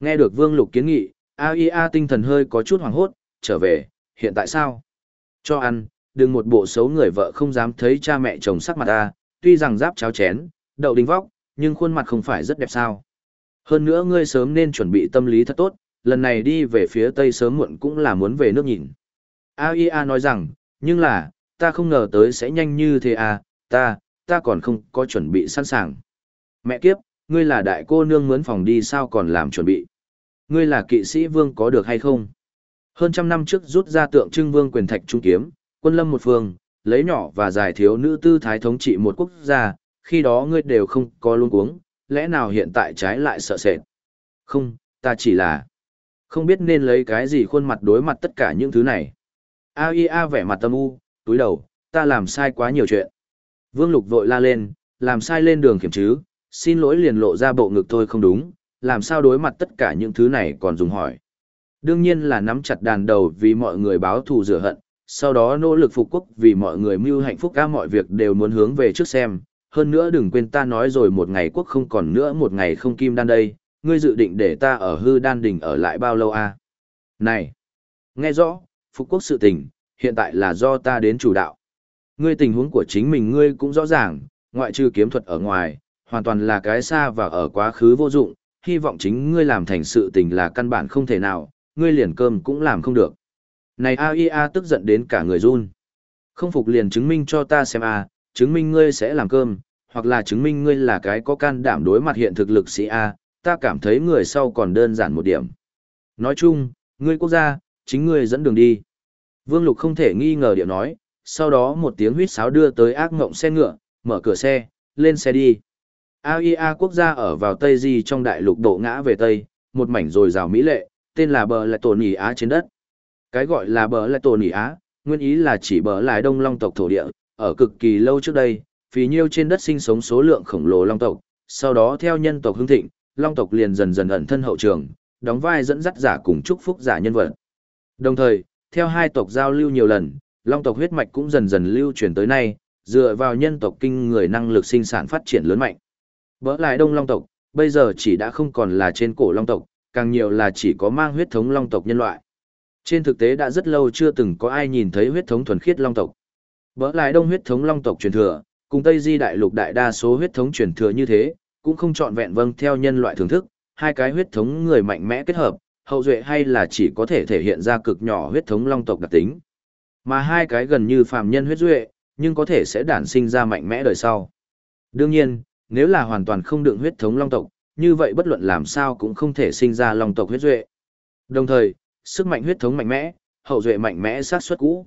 Nghe được vương lục kiến nghị, AIA à tinh thần hơi có chút hoảng hốt, trở về, hiện tại sao? Cho ăn, đừng một bộ xấu người vợ không dám thấy cha mẹ chồng sắc mặt ta, tuy rằng giáp cháo chén, đậu đinh vóc, nhưng khuôn mặt không phải rất đẹp sao. Hơn nữa ngươi sớm nên chuẩn bị tâm lý thật tốt, lần này đi về phía tây sớm muộn cũng là muốn về nước nhìn. AIA nói rằng, nhưng là, ta không ngờ tới sẽ nhanh như thế à, ta, ta còn không có chuẩn bị sẵn sàng. Mẹ kiếp, ngươi là đại cô nương mướn phòng đi sao còn làm chuẩn bị. Ngươi là kỵ sĩ vương có được hay không? Hơn trăm năm trước rút ra tượng trưng vương quyền thạch trung kiếm, quân lâm một phương, lấy nhỏ và dài thiếu nữ tư thái thống trị một quốc gia, khi đó ngươi đều không có luôn cuống, lẽ nào hiện tại trái lại sợ sệt? Không, ta chỉ là không biết nên lấy cái gì khuôn mặt đối mặt tất cả những thứ này. AIA vẻ mặt tâm u, túi đầu, ta làm sai quá nhiều chuyện. Vương Lục vội la lên, làm sai lên đường kiểm chứ, xin lỗi liền lộ ra bộ ngực thôi không đúng, làm sao đối mặt tất cả những thứ này còn dùng hỏi. Đương nhiên là nắm chặt đàn đầu vì mọi người báo thù rửa hận, sau đó nỗ lực phục quốc vì mọi người mưu hạnh phúc ca mọi việc đều muốn hướng về trước xem. Hơn nữa đừng quên ta nói rồi một ngày quốc không còn nữa một ngày không kim đan đây, ngươi dự định để ta ở hư đan đỉnh ở lại bao lâu à? Này! Nghe rõ, phục quốc sự tình, hiện tại là do ta đến chủ đạo. Ngươi tình huống của chính mình ngươi cũng rõ ràng, ngoại trừ kiếm thuật ở ngoài, hoàn toàn là cái xa và ở quá khứ vô dụng, hy vọng chính ngươi làm thành sự tình là căn bản không thể nào, ngươi liền cơm cũng làm không được. Này a a tức giận đến cả người run. Không phục liền chứng minh cho ta xem a, chứng minh ngươi sẽ làm cơm, hoặc là chứng minh ngươi là cái có can đảm đối mặt hiện thực lực sĩ a, ta cảm thấy người sau còn đơn giản một điểm. Nói chung, ngươi quốc gia, chính ngươi dẫn đường đi. Vương Lục không thể nghi ngờ điệu nói, sau đó một tiếng huýt sáo đưa tới ác ngộng xe ngựa, mở cửa xe, lên xe đi. AIA quốc gia ở vào Tây Di trong đại lục độ ngã về Tây, một mảnh rồi rào mỹ lệ, tên là bờ lại tổ nỉ Á trên đất. Cái gọi là bờ lại tổ nỉ Á, nguyên ý là chỉ bờ lại đông long tộc thổ địa, ở cực kỳ lâu trước đây, phí nhiêu trên đất sinh sống số lượng khổng lồ long tộc, sau đó theo nhân tộc hưng thịnh, long tộc liền dần dần ẩn thân hậu trường, đóng vai dẫn dắt giả cùng chúc phúc giả nhân vật. Đồng thời, theo hai tộc giao lưu nhiều lần, long tộc huyết mạch cũng dần dần lưu truyền tới nay, dựa vào nhân tộc kinh người năng lực sinh sản phát triển lớn mạnh. Bỡ lại đông long tộc, bây giờ chỉ đã không còn là trên cổ long tộc, càng nhiều là chỉ có mang huyết thống long tộc nhân loại. Trên thực tế đã rất lâu chưa từng có ai nhìn thấy huyết thống thuần khiết long tộc. Bỡ lại đông huyết thống long tộc truyền thừa, cùng Tây Di đại lục đại đa số huyết thống truyền thừa như thế, cũng không chọn vẹn vâng theo nhân loại thưởng thức, hai cái huyết thống người mạnh mẽ kết hợp, hậu duệ hay là chỉ có thể thể hiện ra cực nhỏ huyết thống long tộc đặc tính. Mà hai cái gần như phàm nhân huyết duệ, nhưng có thể sẽ đản sinh ra mạnh mẽ đời sau. Đương nhiên, nếu là hoàn toàn không đựng huyết thống long tộc, như vậy bất luận làm sao cũng không thể sinh ra long tộc huyết duệ. Đồng thời, sức mạnh huyết thống mạnh mẽ, hậu duệ mạnh mẽ sát suất cũ.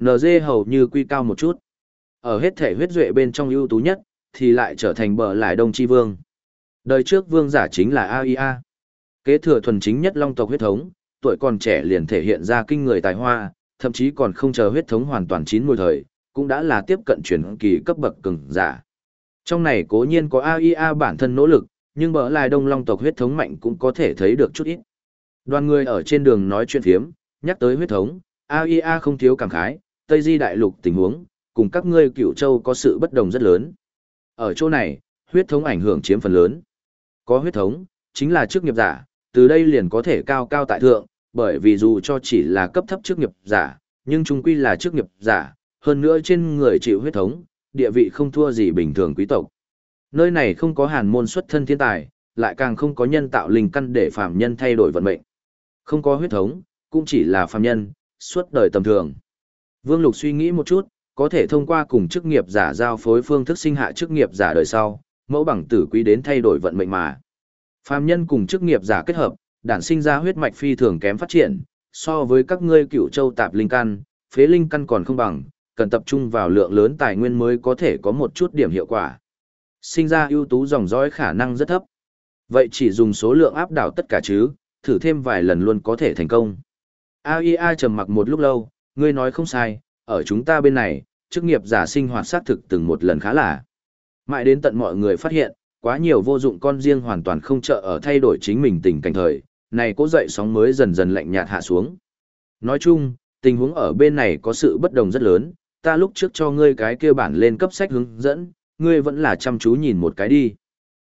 NG hầu như quy cao một chút. Ở hết thể huyết duệ bên trong ưu tú nhất, thì lại trở thành bờ lại đông chi vương. Đời trước vương giả chính là AIA. Kế thừa thuần chính nhất long tộc huyết thống, tuổi còn trẻ liền thể hiện ra kinh người tài hoa, thậm chí còn không chờ huyết thống hoàn toàn chín mùi thời, cũng đã là tiếp cận chuyển kỳ cấp bậc cường giả. Trong này cố nhiên có AIA bản thân nỗ lực, nhưng bờ lại đông long tộc huyết thống mạnh cũng có thể thấy được chút ít. Đoàn người ở trên đường nói chuyện phiếm, nhắc tới huyết thống, AIA không thiếu cảm khái, Tây Di đại lục tình huống, cùng các ngươi cựu châu có sự bất đồng rất lớn. Ở chỗ này, huyết thống ảnh hưởng chiếm phần lớn. Có huyết thống, chính là chức nghiệp giả, từ đây liền có thể cao cao tại thượng, bởi vì dù cho chỉ là cấp thấp chức nghiệp giả, nhưng chúng quy là chức nghiệp giả, hơn nữa trên người chịu huyết thống, địa vị không thua gì bình thường quý tộc. Nơi này không có hàn môn xuất thân thiên tài, lại càng không có nhân tạo linh căn để phàm nhân thay đổi vận mệnh. Không có huyết thống, cũng chỉ là phàm nhân, suốt đời tầm thường. Vương Lục suy nghĩ một chút, có thể thông qua cùng chức nghiệp giả giao phối phương thức sinh hạ chức nghiệp giả đời sau, mẫu bằng tử quý đến thay đổi vận mệnh mà. Phàm nhân cùng chức nghiệp giả kết hợp, đản sinh ra huyết mạch phi thường kém phát triển, so với các ngươi cựu châu tạp linh căn, phế linh căn còn không bằng, cần tập trung vào lượng lớn tài nguyên mới có thể có một chút điểm hiệu quả. Sinh ra ưu tú dòng dõi khả năng rất thấp. Vậy chỉ dùng số lượng áp đảo tất cả chứ, thử thêm vài lần luôn có thể thành công. AIA trầm mặc một lúc lâu, ngươi nói không sai, ở chúng ta bên này, chức nghiệp giả sinh hoạt xác thực từng một lần khá là. Mãi đến tận mọi người phát hiện, quá nhiều vô dụng con riêng hoàn toàn không trợ ở thay đổi chính mình tình cảnh thời, này cố dậy sóng mới dần dần lạnh nhạt hạ xuống. Nói chung, tình huống ở bên này có sự bất đồng rất lớn, ta lúc trước cho ngươi cái kia bản lên cấp sách hướng dẫn, ngươi vẫn là chăm chú nhìn một cái đi.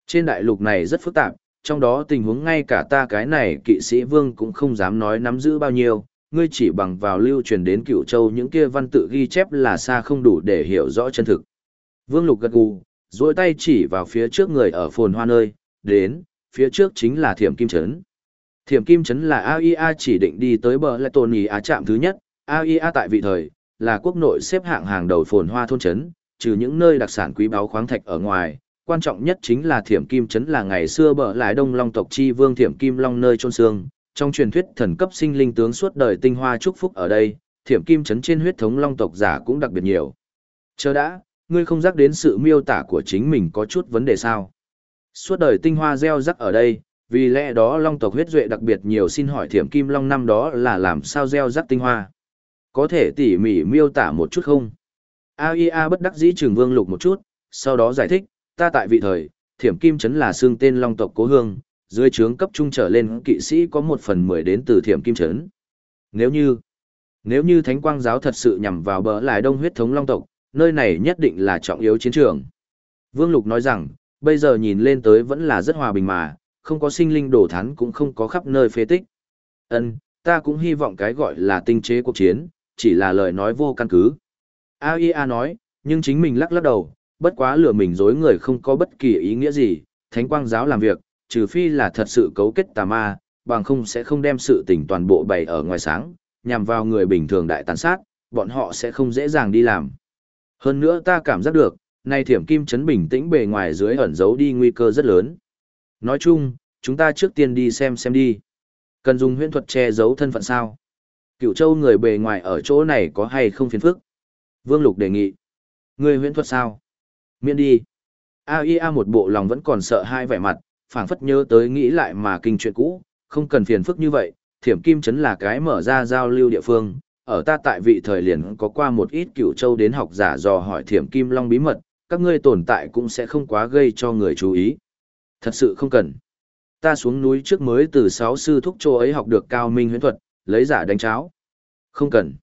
Trên đại lục này rất phức tạp, trong đó tình huống ngay cả ta cái này kỵ sĩ vương cũng không dám nói nắm giữ bao nhiêu, ngươi chỉ bằng vào lưu truyền đến cựu châu những kia văn tự ghi chép là xa không đủ để hiểu rõ chân thực. Vương lục gật gù, duỗi tay chỉ vào phía trước người ở phồn hoa nơi, đến, phía trước chính là thiểm kim trấn. Thiểm kim trấn là AIA chỉ định đi tới bờ lại tồn ý á trạm thứ nhất, AIA tại vị thời, là quốc nội xếp hạng hàng đầu phồn hoa thôn trấn, trừ những nơi đặc sản quý báu khoáng thạch ở ngoài, quan trọng nhất chính là thiểm kim trấn là ngày xưa bờ lại đông long tộc chi vương thiểm kim long nơi chôn xương. Trong truyền thuyết thần cấp sinh linh tướng suốt đời tinh hoa chúc phúc ở đây, thiểm kim chấn trên huyết thống long tộc giả cũng đặc biệt nhiều. Chờ đã, ngươi không giác đến sự miêu tả của chính mình có chút vấn đề sao? Suốt đời tinh hoa gieo rắc ở đây, vì lẽ đó long tộc huyết duệ đặc biệt nhiều xin hỏi thiểm kim long năm đó là làm sao gieo rắc tinh hoa. Có thể tỉ mỉ miêu tả một chút không? AIA bất đắc dĩ trường vương lục một chút, sau đó giải thích, ta tại vị thời, thiểm kim chấn là xương tên long tộc cố hương, dưới trướng cấp trung trở lên kỵ sĩ có một phần mười đến từ thiểm kim chấn. Nếu như, nếu như thánh quang giáo thật sự nhằm vào bờ lại đông huyết thống long tộc, nơi này nhất định là trọng yếu chiến trường. Vương Lục nói rằng, bây giờ nhìn lên tới vẫn là rất hòa bình mà, không có sinh linh đổ thán cũng không có khắp nơi phế tích. Ân, ta cũng hy vọng cái gọi là tinh chế cuộc chiến, chỉ là lời nói vô căn cứ. AIA nói, nhưng chính mình lắc lắc đầu, bất quá lừa mình dối người không có bất kỳ ý nghĩa gì, thánh quang giáo làm việc, trừ phi là thật sự cấu kết tà ma, bằng không sẽ không đem sự tình toàn bộ bày ở ngoài sáng, nhằm vào người bình thường đại tàn sát, bọn họ sẽ không dễ dàng đi làm. Hơn nữa ta cảm giác được, nay thiểm kim chấn bình tĩnh bề ngoài dưới ẩn giấu đi nguy cơ rất lớn. Nói chung, chúng ta trước tiên đi xem xem đi. Cần dùng huyễn thuật che giấu thân phận sao? Cựu châu người bề ngoài ở chỗ này có hay không phiền phức? Vương Lục đề nghị. Người huyễn thuật sao? Miễn đi. AIA một bộ lòng vẫn còn sợ hai vẻ mặt, phảng phất nhớ tới nghĩ lại mà kinh chuyện cũ, không cần phiền phức như vậy, thiểm kim chấn là cái mở ra giao lưu địa phương, ở ta tại vị thời liền có qua một ít cựu châu đến học giả dò hỏi thiểm kim long bí mật, các ngươi tồn tại cũng sẽ không quá gây cho người chú ý. Thật sự không cần. Ta xuống núi trước mới từ sáu sư thúc châu ấy học được cao minh huyễn thuật, lấy giả đánh cháo. Không cần.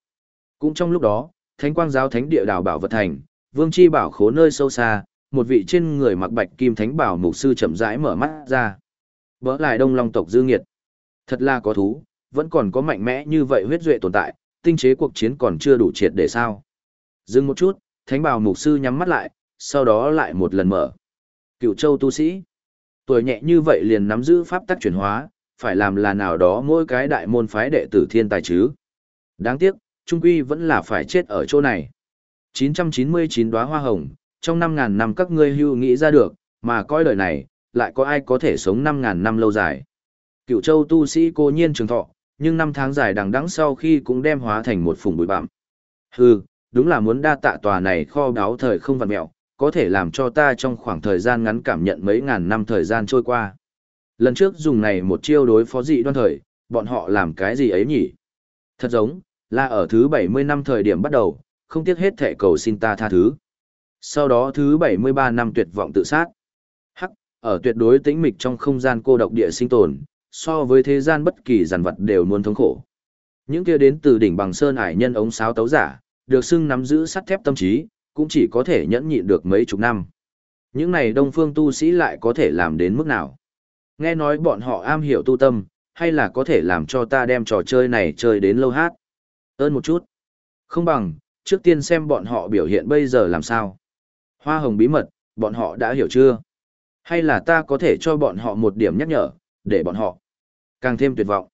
Cũng trong lúc đó, thánh quang giáo thánh địa đảo bảo vật thành, vương chi bảo khố nơi sâu xa, một vị trên người mặc bạch kim thánh bảo mục sư chậm rãi mở mắt ra. vỡ lại đông long tộc dư nghiệt. Thật là có thú, vẫn còn có mạnh mẽ như vậy huyết duệ tồn tại, tinh chế cuộc chiến còn chưa đủ triệt để sao. Dừng một chút, thánh bảo mục sư nhắm mắt lại, sau đó lại một lần mở. Cựu châu tu sĩ. Tuổi nhẹ như vậy liền nắm giữ pháp tắc chuyển hóa, phải làm là nào đó mỗi cái đại môn phái đệ tử thiên tài chứ. Đáng tiếc, trung quy vẫn là phải chết ở chỗ này. 999 đóa hoa hồng, trong 5.000 năm các ngươi hưu nghĩ ra được, mà coi đời này, lại có ai có thể sống 5.000 năm lâu dài. Cựu châu tu sĩ cô nhiên trường thọ, nhưng năm tháng dài đằng đẵng sau khi cũng đem hóa thành một phùng bụi bặm. Hừ, đúng là muốn đa tạ tòa này kho đáo thời không vặn mẹo, có thể làm cho ta trong khoảng thời gian ngắn cảm nhận mấy ngàn năm thời gian trôi qua. Lần trước dùng này một chiêu đối phó dị đoan thời, bọn họ làm cái gì ấy nhỉ? Thật giống, là ở thứ 70 năm thời điểm bắt đầu, không tiếc hết thể cầu xin ta tha thứ. Sau đó thứ 73 năm tuyệt vọng tự sát. Hắc, ở tuyệt đối tĩnh mịch trong không gian cô độc địa sinh tồn, so với thế gian bất kỳ giàn vật đều muốn thống khổ. Những kia đến từ đỉnh bằng sơn hải nhân ống sáo tấu giả, được xưng nắm giữ sắt thép tâm trí, cũng chỉ có thể nhẫn nhịn được mấy chục năm. Những này đông phương tu sĩ lại có thể làm đến mức nào? Nghe nói bọn họ am hiểu tu tâm, hay là có thể làm cho ta đem trò chơi này chơi đến lâu hát? Ơn một chút. Không bằng, trước tiên xem bọn họ biểu hiện bây giờ làm sao. Hoa hồng bí mật, bọn họ đã hiểu chưa? Hay là ta có thể cho bọn họ một điểm nhắc nhở, để bọn họ càng thêm tuyệt vọng.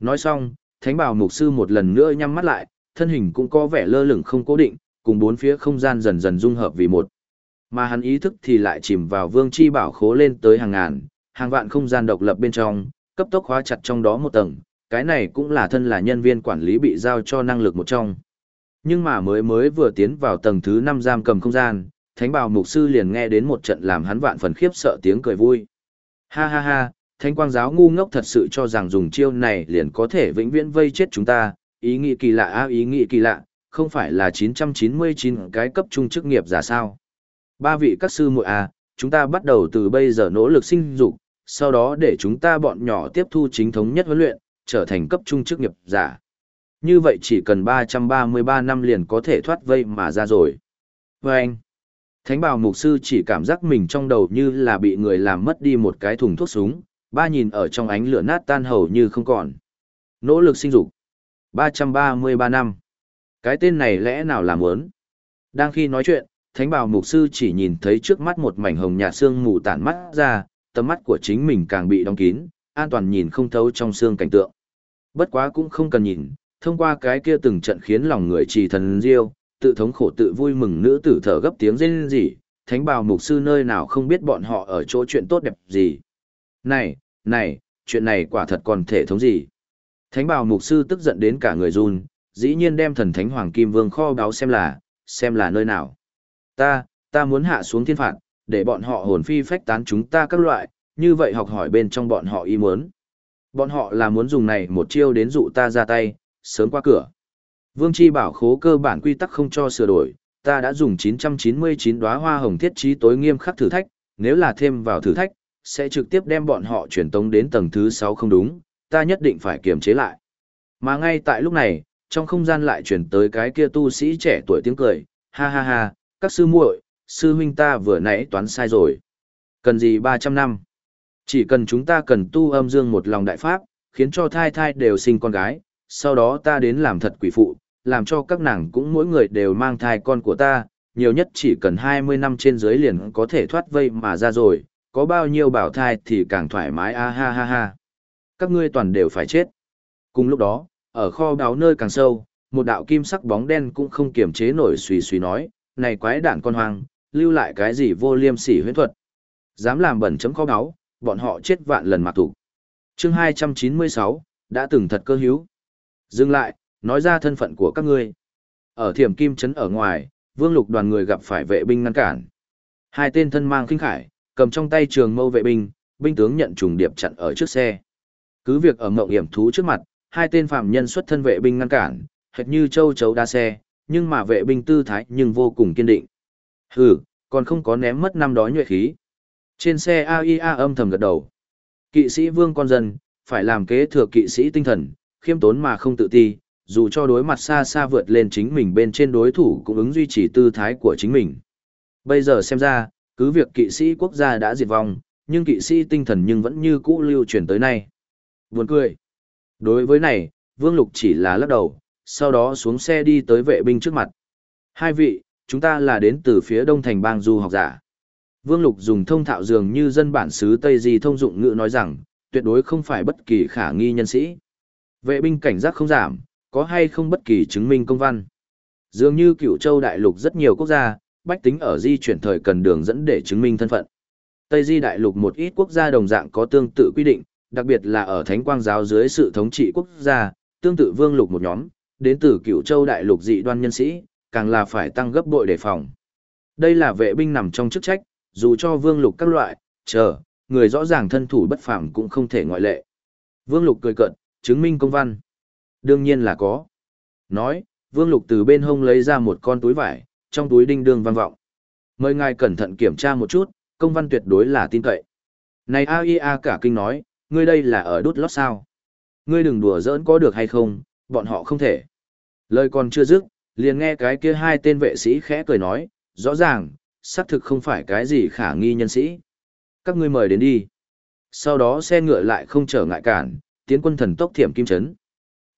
Nói xong, thánh bảo mục sư một lần nữa nhắm mắt lại, thân hình cũng có vẻ lơ lửng không cố định, cùng bốn phía không gian dần dần dung hợp vì một. Mà hắn ý thức thì lại chìm vào vương chi bảo khố lên tới hàng ngàn, hàng vạn không gian độc lập bên trong, cấp tốc khóa chặt trong đó một tầng, cái này cũng là thân là nhân viên quản lý bị giao cho năng lực một trong. Nhưng mà mới mới vừa tiến vào tầng thứ 5 giam cầm không gian, thánh bào mục sư liền nghe đến một trận làm hắn vạn phần khiếp sợ tiếng cười vui. Ha ha ha, thánh quang giáo ngu ngốc thật sự cho rằng dùng chiêu này liền có thể vĩnh viễn vây chết chúng ta, ý nghĩ kỳ lạ a ý nghĩ kỳ lạ, không phải là 999 cái cấp trung chức nghiệp giả sao. Ba vị các sư muội à, chúng ta bắt đầu từ bây giờ nỗ lực sinh dục, sau đó để chúng ta bọn nhỏ tiếp thu chính thống nhất huấn luyện, trở thành cấp trung chức nghiệp giả. Như vậy chỉ cần 333 năm liền có thể thoát vây mà ra rồi. Và anh, Thánh bào mục sư chỉ cảm giác mình trong đầu như là bị người làm mất đi một cái thùng thuốc súng, ba nhìn ở trong ánh lửa nát tan hầu như không còn. Nỗ lực sinh dục. 333 năm. Cái tên này lẽ nào làm muốn? Đang khi nói chuyện, thánh bào mục sư chỉ nhìn thấy trước mắt một mảnh hồng nhạt xương mù tản mắt ra, tầm mắt của chính mình càng bị đóng kín, an toàn nhìn không thấu trong xương cảnh tượng. Bất quá cũng không cần nhìn, thông qua cái kia từng trận khiến lòng người trì thần diêu, tự thống khổ tự vui mừng nữ tử thở gấp tiếng rên rỉ, thánh bào mục sư nơi nào không biết bọn họ ở chỗ chuyện tốt đẹp gì. Này, này, chuyện này quả thật còn thể thống gì. Thánh bào mục sư tức giận đến cả người run, dĩ nhiên đem thần thánh hoàng kim vương kho báo xem là, xem là nơi nào. Ta, ta muốn hạ xuống thiên phạt, để bọn họ hồn phi phách tán chúng ta các loại, như vậy học hỏi bên trong bọn họ ý muốn. Bọn họ là muốn dùng này một chiêu đến dụ ta ra tay, sớm qua cửa. Vương Chi bảo khố cơ bản quy tắc không cho sửa đổi, ta đã dùng 999 đóa hoa hồng thiết trí tối nghiêm khắc thử thách, nếu là thêm vào thử thách, sẽ trực tiếp đem bọn họ chuyển tống đến tầng thứ 6 không đúng, ta nhất định phải kiềm chế lại. Mà ngay tại lúc này, trong không gian lại chuyển tới cái kia tu sĩ trẻ tuổi tiếng cười, ha ha ha, các sư muội, sư huynh ta vừa nãy toán sai rồi. Cần gì 300 năm? Chỉ cần chúng ta cần tu âm dương một lòng đại pháp, khiến cho thai thai đều sinh con gái, sau đó ta đến làm thật quỷ phụ, làm cho các nàng cũng mỗi người đều mang thai con của ta, nhiều nhất chỉ cần 20 năm trên dưới liền có thể thoát vây mà ra rồi, có bao nhiêu bảo thai thì càng thoải mái a ha ha ha. Các ngươi toàn đều phải chết. Cùng lúc đó, ở kho đáo nơi càng sâu, một đạo kim sắc bóng đen cũng không kiềm chế nổi suy suy nói, này quái đản con hoang, lưu lại cái gì vô liêm sỉ huyễn thuật. Dám làm bẩn chấm kho đáo, bọn họ chết vạn lần mặc thủ. Chương 296, đã từng thật cơ hữu. Dừng lại, nói ra thân phận của các ngươi. Ở thiểm kim trấn ở ngoài, vương lục đoàn người gặp phải vệ binh ngăn cản. Hai tên thân mang kinh khải, cầm trong tay trường mâu vệ binh, binh tướng nhận trùng điệp chặn ở trước xe. Cứ việc ở mộng hiểm thú trước mặt, hai tên phạm nhân xuất thân vệ binh ngăn cản, hệt như châu chấu đa xe, nhưng mà vệ binh tư thái nhưng vô cùng kiên định. Hừ, còn không có ném mất năm đó nhuệ khí. Trên xe AIA âm thầm gật đầu. Kỵ sĩ vương con dân, phải làm kế thừa kỵ sĩ tinh thần, khiêm tốn mà không tự ti, dù cho đối mặt xa xa vượt lên chính mình bên trên đối thủ cũng ứng duy trì tư thái của chính mình. Bây giờ xem ra, cứ việc kỵ sĩ quốc gia đã diệt vong, nhưng kỵ sĩ tinh thần nhưng vẫn như cũ lưu truyền tới nay. Buồn cười. Đối với này, Vương Lục chỉ là lắc đầu, sau đó xuống xe đi tới vệ binh trước mặt. Hai vị, chúng ta là đến từ phía đông thành bang du học giả. Vương Lục dùng thông thạo dường như dân bản xứ Tây Di thông dụng ngữ nói rằng, tuyệt đối không phải bất kỳ khả nghi nhân sĩ. Vệ binh cảnh giác không giảm, có hay không bất kỳ chứng minh công văn. Dường như cựu châu đại lục rất nhiều quốc gia, bách tính ở di chuyển thời cần đường dẫn để chứng minh thân phận. Tây di đại lục một ít quốc gia đồng dạng có tương tự quy định, đặc biệt là ở thánh quang giáo dưới sự thống trị quốc gia, tương tự vương lục một nhóm, đến từ cựu châu đại lục dị đoan nhân sĩ, càng là phải tăng gấp bội đề phòng. Đây là vệ binh nằm trong chức trách, dù cho vương lục các loại, chờ, người rõ ràng thân thủ bất phàm cũng không thể ngoại lệ. Vương Lục cười cợt, chứng minh công văn. Đương nhiên là có. Nói, Vương Lục từ bên hông lấy ra một con túi vải, trong túi đinh đương vang vọng. Mời ngài cẩn thận kiểm tra một chút, công văn tuyệt đối là tin cậy. Này AIA cả kinh nói, ngươi đây là ở đút lót sao? Ngươi đừng đùa giỡn có được hay không, bọn họ không thể. Lời còn chưa dứt, liền nghe cái kia hai tên vệ sĩ khẽ cười nói, rõ ràng, xác thực không phải cái gì khả nghi nhân sĩ. Các ngươi mời đến đi. Sau đó xe ngựa lại không trở ngại cản, tiến quân thần tốc thiểm kim chấn.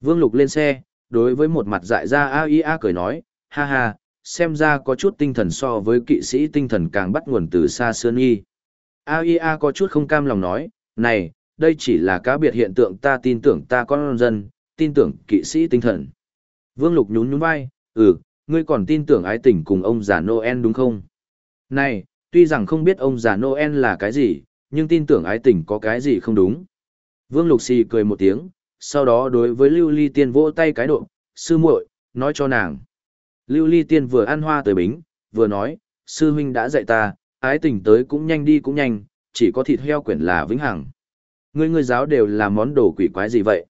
Vương Lục lên xe, đối với một mặt dại ra AIA cười nói, ha ha, xem ra có chút tinh thần so với kỵ sĩ tinh thần càng bắt nguồn từ xa sơn y. AIA có chút không cam lòng nói, này, đây chỉ là cá biệt hiện tượng ta tin tưởng ta con dân, tin tưởng kỵ sĩ tinh thần. Vương Lục nhún nhún vai, ừ, ngươi còn tin tưởng ái tình cùng ông già Noel đúng không? Này, tuy rằng không biết ông già Noel là cái gì, nhưng tin tưởng ái tình có cái gì không đúng. Vương Lục xì cười một tiếng, sau đó đối với Lưu Ly Tiên vỗ tay cái độ, sư muội, nói cho nàng. Lưu Ly Tiên vừa ăn hoa tới bính, vừa nói, sư huynh đã dạy ta, ái tình tới cũng nhanh đi cũng nhanh, chỉ có thịt heo quyển là vĩnh hằng. Ngươi ngươi giáo đều là món đồ quỷ quái gì vậy?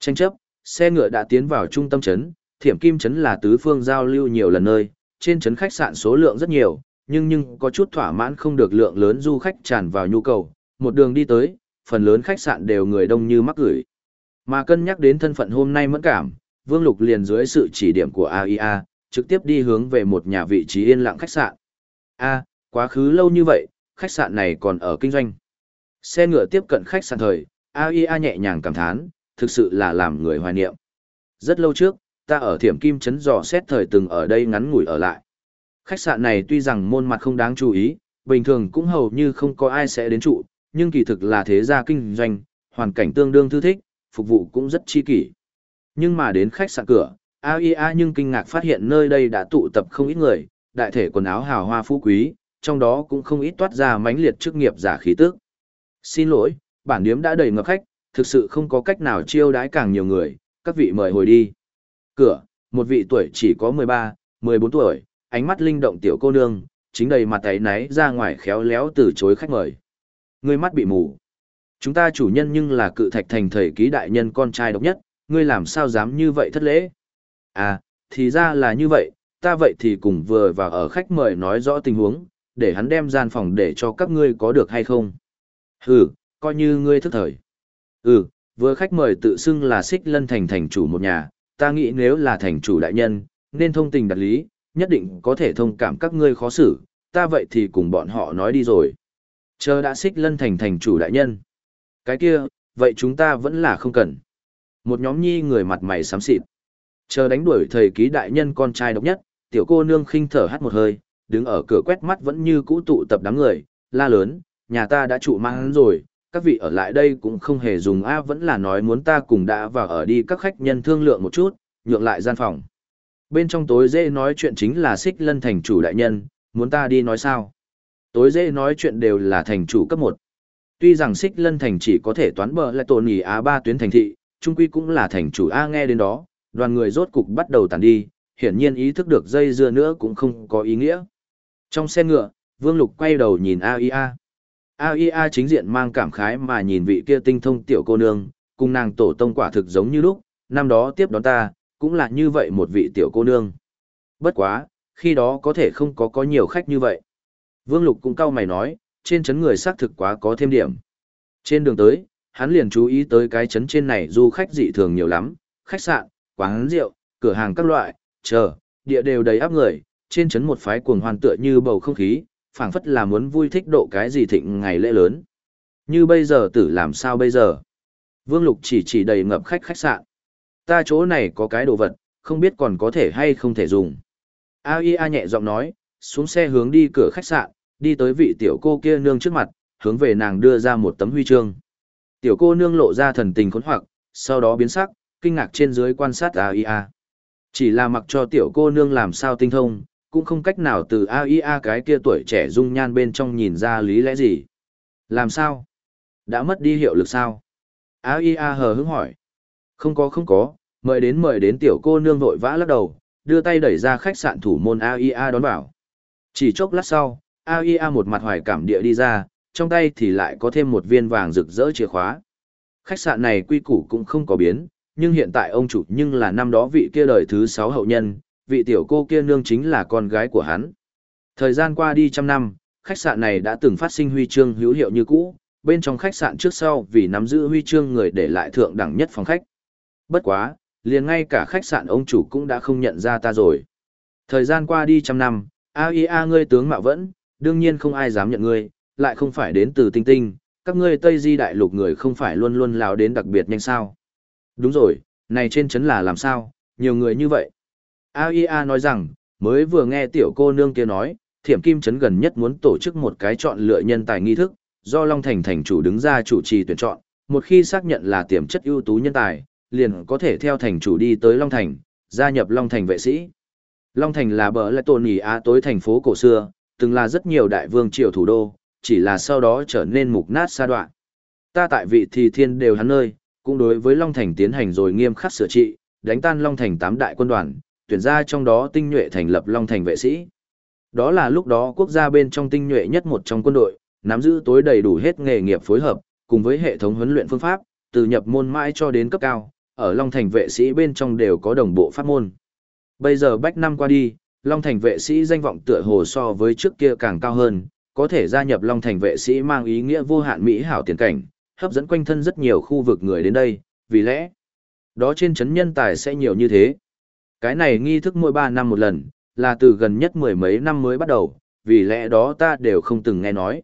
Tranh chấp, xe ngựa đã tiến vào trung tâm trấn, thiểm kim trấn là tứ phương giao lưu nhiều lần nơi, trên trấn khách sạn số lượng rất nhiều, nhưng nhưng có chút thỏa mãn không được lượng lớn du khách tràn vào nhu cầu, một đường đi tới, phần lớn khách sạn đều người đông như mắc gửi. Mà cân nhắc đến thân phận hôm nay mẫn cảm, Vương Lục liền dưới sự chỉ điểm của AIA, trực tiếp đi hướng về một nhà vị trí yên lặng khách sạn. A, quá khứ lâu như vậy, khách sạn này còn ở kinh doanh. Xe ngựa tiếp cận khách sạn thời, AIA nhẹ nhàng cảm thán, thực sự là làm người hoài niệm. Rất lâu trước, ta ở Thiểm Kim Trấn dò xét thời từng ở đây ngắn ngủi ở lại. Khách sạn này tuy rằng môn mặt không đáng chú ý, bình thường cũng hầu như không có ai sẽ đến trụ, nhưng kỳ thực là thế gia kinh doanh, hoàn cảnh tương đương thư thích, phục vụ cũng rất chi kỷ. Nhưng mà đến khách sạn cửa, AIA nhưng kinh ngạc phát hiện nơi đây đã tụ tập không ít người, đại thể quần áo hào hoa phú quý, trong đó cũng không ít toát ra mãnh liệt chức nghiệp giả khí tức. Xin lỗi, bản điếm đã đầy ngập khách, thực sự không có cách nào chiêu đãi càng nhiều người, các vị mời hồi đi. Cửa, một vị tuổi chỉ có 13, 14 tuổi, ánh mắt linh động tiểu cô nương, chính đầy mặt ấy náy ra ngoài khéo léo từ chối khách mời. Ngươi mắt bị mù. Chúng ta chủ nhân nhưng là cự thạch thành thầy ký đại nhân con trai độc nhất, ngươi làm sao dám như vậy thất lễ? À, thì ra là như vậy, ta vậy thì cùng vừa và ở khách mời nói rõ tình huống, để hắn đem gian phòng để cho các ngươi có được hay không? Ừ, coi như ngươi thức thời. Ừ, vừa khách mời tự xưng là xích lân thành thành chủ một nhà, ta nghĩ nếu là thành chủ đại nhân, nên thông tình đặt lý, nhất định có thể thông cảm các ngươi khó xử, ta vậy thì cùng bọn họ nói đi rồi. Chờ đã xích lân thành thành chủ đại nhân. Cái kia, vậy chúng ta vẫn là không cần. Một nhóm nhi người mặt mày xám xịt. Chờ đánh đuổi thầy ký đại nhân con trai độc nhất, tiểu cô nương khinh thở hắt một hơi, đứng ở cửa quét mắt vẫn như cũ tụ tập đám người, la lớn, nhà ta đã trụ mang rồi, các vị ở lại đây cũng không hề dùng A vẫn là nói muốn ta cùng đã vào ở đi các khách nhân thương lượng một chút, nhượng lại gian phòng. Bên trong tối dễ nói chuyện chính là xích lân thành chủ đại nhân, muốn ta đi nói sao? Tối dễ nói chuyện đều là thành chủ cấp 1. Tuy rằng xích lân thành chỉ có thể toán bờ lại tổn nghỉ Á ba tuyến thành thị, trung quy cũng là thành chủ A nghe đến đó, đoàn người rốt cục bắt đầu tàn đi, hiển nhiên ý thức được dây dưa nữa cũng không có ý nghĩa. Trong xe ngựa, Vương Lục quay đầu nhìn AIA. AIA chính diện mang cảm khái mà nhìn vị kia tinh thông tiểu cô nương, cùng nàng tổ tông quả thực giống như lúc, năm đó tiếp đón ta, cũng là như vậy một vị tiểu cô nương. Bất quá, khi đó có thể không có có nhiều khách như vậy. Vương Lục cũng cau mày nói, trên chấn người xác thực quá có thêm điểm. Trên đường tới, hắn liền chú ý tới cái chấn trên này du khách dị thường nhiều lắm, khách sạn, quán rượu, cửa hàng các loại, chờ, địa đều đầy áp người, trên chấn một phái cuồng hoàn tựa như bầu không khí, phảng phất là muốn vui thích độ cái gì thịnh ngày lễ lớn. Như bây giờ tử làm sao bây giờ? Vương Lục chỉ chỉ đầy ngập khách khách sạn. Ta chỗ này có cái đồ vật, không biết còn có thể hay không thể dùng. A.I.A. nhẹ giọng nói, xuống xe hướng đi cửa khách sạn, đi tới vị tiểu cô kia nương trước mặt, hướng về nàng đưa ra một tấm huy chương. Tiểu cô nương lộ ra thần tình khốn hoặc, sau đó biến sắc, kinh ngạc trên dưới quan sát Aia. Chỉ là mặc cho tiểu cô nương làm sao tinh thông, cũng không cách nào từ AIA cái kia tuổi trẻ dung nhan bên trong nhìn ra lý lẽ gì. Làm sao? Đã mất đi hiệu lực sao? AIA hờ hững hỏi. Không có không có, mời đến mời đến tiểu cô nương vội vã lắc đầu, đưa tay đẩy ra khách sạn thủ môn AIA đón bảo. Chỉ chốc lát sau, AIA một mặt hoài cảm địa đi ra, trong tay thì lại có thêm một viên vàng rực rỡ chìa khóa. Khách sạn này quy củ cũng không có biến, nhưng hiện tại ông chủ nhưng là năm đó vị kia đời thứ sáu hậu nhân, vị tiểu cô kia nương chính là con gái của hắn. Thời gian qua đi trăm năm, khách sạn này đã từng phát sinh huy chương hữu hiệu như cũ, bên trong khách sạn trước sau vì nắm giữ huy chương người để lại thượng đẳng nhất phòng khách. Bất quá, liền ngay cả khách sạn ông chủ cũng đã không nhận ra ta rồi. Thời gian qua đi trăm năm, AIA ngươi tướng mạo vẫn, đương nhiên không ai dám nhận ngươi, lại không phải đến từ tinh tinh, các ngươi Tây Di đại lục người không phải luôn luôn lao đến đặc biệt nhanh sao. Đúng rồi, này trên chấn là làm sao, nhiều người như vậy. AIA nói rằng, mới vừa nghe tiểu cô nương kia nói, thiểm kim chấn gần nhất muốn tổ chức một cái chọn lựa nhân tài nghi thức, do Long Thành thành chủ đứng ra chủ trì tuyển chọn, một khi xác nhận là tiềm chất ưu tú nhân tài, liền có thể theo thành chủ đi tới Long Thành, gia nhập Long Thành vệ sĩ. Long Thành là bờ lại tồn ý á tối thành phố cổ xưa, từng là rất nhiều đại vương triều thủ đô, chỉ là sau đó trở nên mục nát xa đoạn. Ta tại vị thì thiên đều hắn nơi, cũng đối với Long Thành tiến hành rồi nghiêm khắc sửa trị, đánh tan Long Thành tám đại quân đoàn, tuyển ra trong đó tinh nhuệ thành lập Long Thành vệ sĩ. Đó là lúc đó quốc gia bên trong tinh nhuệ nhất một trong quân đội, nắm giữ tối đầy đủ hết nghề nghiệp phối hợp, cùng với hệ thống huấn luyện phương pháp, từ nhập môn mãi cho đến cấp cao, ở Long Thành vệ sĩ bên trong đều có đồng bộ pháp môn. Bây giờ bách năm qua đi, Long Thành vệ sĩ danh vọng tựa hồ so với trước kia càng cao hơn, có thể gia nhập Long Thành vệ sĩ mang ý nghĩa vô hạn mỹ hảo tiền cảnh, hấp dẫn quanh thân rất nhiều khu vực người đến đây, vì lẽ đó trên chấn nhân tài sẽ nhiều như thế. Cái này nghi thức mỗi 3 năm một lần, là từ gần nhất mười mấy năm mới bắt đầu, vì lẽ đó ta đều không từng nghe nói.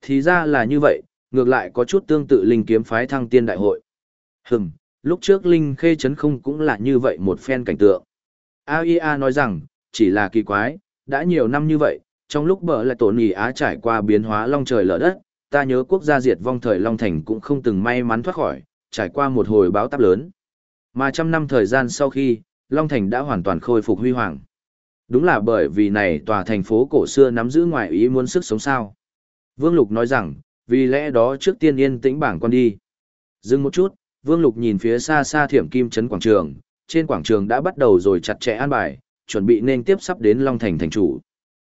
Thì ra là như vậy, ngược lại có chút tương tự linh kiếm phái thăng tiên đại hội. Hừm, lúc trước linh khê chấn không cũng là như vậy một phen cảnh tượng. AIA nói rằng, chỉ là kỳ quái, đã nhiều năm như vậy, trong lúc bờ lại tổn ý Á trải qua biến hóa long trời lở đất, ta nhớ quốc gia diệt vong thời Long Thành cũng không từng may mắn thoát khỏi, trải qua một hồi báo táp lớn. Mà trăm năm thời gian sau khi, Long Thành đã hoàn toàn khôi phục huy hoàng. Đúng là bởi vì này tòa thành phố cổ xưa nắm giữ ngoài ý muốn sức sống sao. Vương Lục nói rằng, vì lẽ đó trước tiên yên tĩnh bảng quan đi. Dừng một chút, Vương Lục nhìn phía xa xa thiểm kim trấn quảng trường, trên quảng trường đã bắt đầu rồi chặt chẽ an bài, chuẩn bị nên tiếp sắp đến Long Thành thành chủ.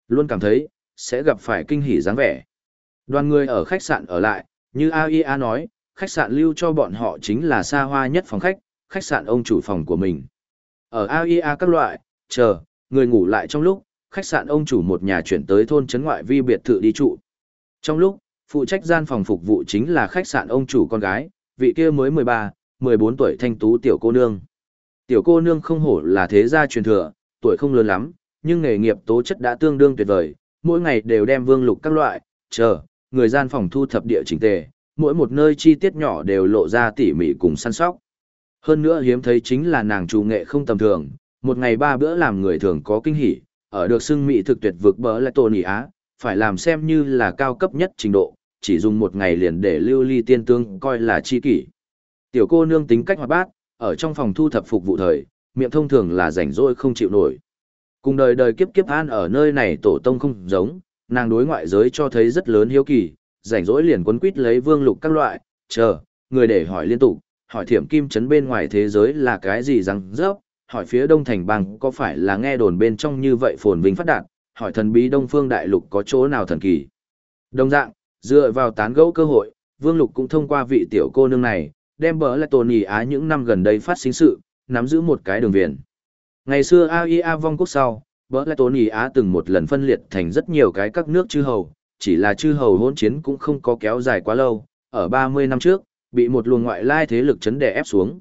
Luôn cảm thấy, sẽ gặp phải kinh hỉ dáng vẻ. Đoàn người ở khách sạn ở lại, như AIA nói, khách sạn lưu cho bọn họ chính là xa hoa nhất phòng khách, khách sạn ông chủ phòng của mình. Ở AIA các loại, chờ, người ngủ lại trong lúc, khách sạn ông chủ một nhà chuyển tới thôn trấn ngoại vi biệt thự đi trụ. Trong lúc, phụ trách gian phòng phục vụ chính là khách sạn ông chủ con gái, vị kia mới 13, 14 tuổi thanh tú tiểu cô nương. Tiểu cô nương không hổ là thế gia truyền thừa, tuổi không lớn lắm, nhưng nghề nghiệp tố chất đã tương đương tuyệt vời, mỗi ngày đều đem vương lục các loại, chờ, người gian phòng thu thập địa chỉnh tề, mỗi một nơi chi tiết nhỏ đều lộ ra tỉ mỉ cùng săn sóc. Hơn nữa hiếm thấy chính là nàng chủ nghệ không tầm thường, một ngày ba bữa làm người thường có kinh hỉ, ở được xưng mỹ thực tuyệt vực bỡ lại tổ nỉ á, phải làm xem như là cao cấp nhất trình độ, chỉ dùng một ngày liền để lưu ly tiên tương coi là chi kỷ. Tiểu cô nương tính cách hoạt bát, ở trong phòng thu thập phục vụ thời, miệng thông thường là rảnh rỗi không chịu nổi. Cùng đời đời kiếp kiếp an ở nơi này tổ tông không giống, nàng đối ngoại giới cho thấy rất lớn hiếu kỳ, rảnh rỗi liền quấn quýt lấy vương lục các loại, chờ, người để hỏi liên tục, hỏi thiểm kim chấn bên ngoài thế giới là cái gì răng rớp, hỏi phía đông thành bằng có phải là nghe đồn bên trong như vậy phồn vinh phát đạt, hỏi thần bí đông phương đại lục có chỗ nào thần kỳ. Đồng dạng, dựa vào tán gẫu cơ hội, vương lục cũng thông qua vị tiểu cô nương này, đem bỡ lại tồn ý á những năm gần đây phát sinh sự, nắm giữ một cái đường viền. Ngày xưa AIA vong quốc sau, bỡ lại tồn ý á từng một lần phân liệt thành rất nhiều cái các nước chư hầu, chỉ là chư hầu hỗn chiến cũng không có kéo dài quá lâu, ở 30 năm trước, bị một luồng ngoại lai thế lực chấn đè ép xuống.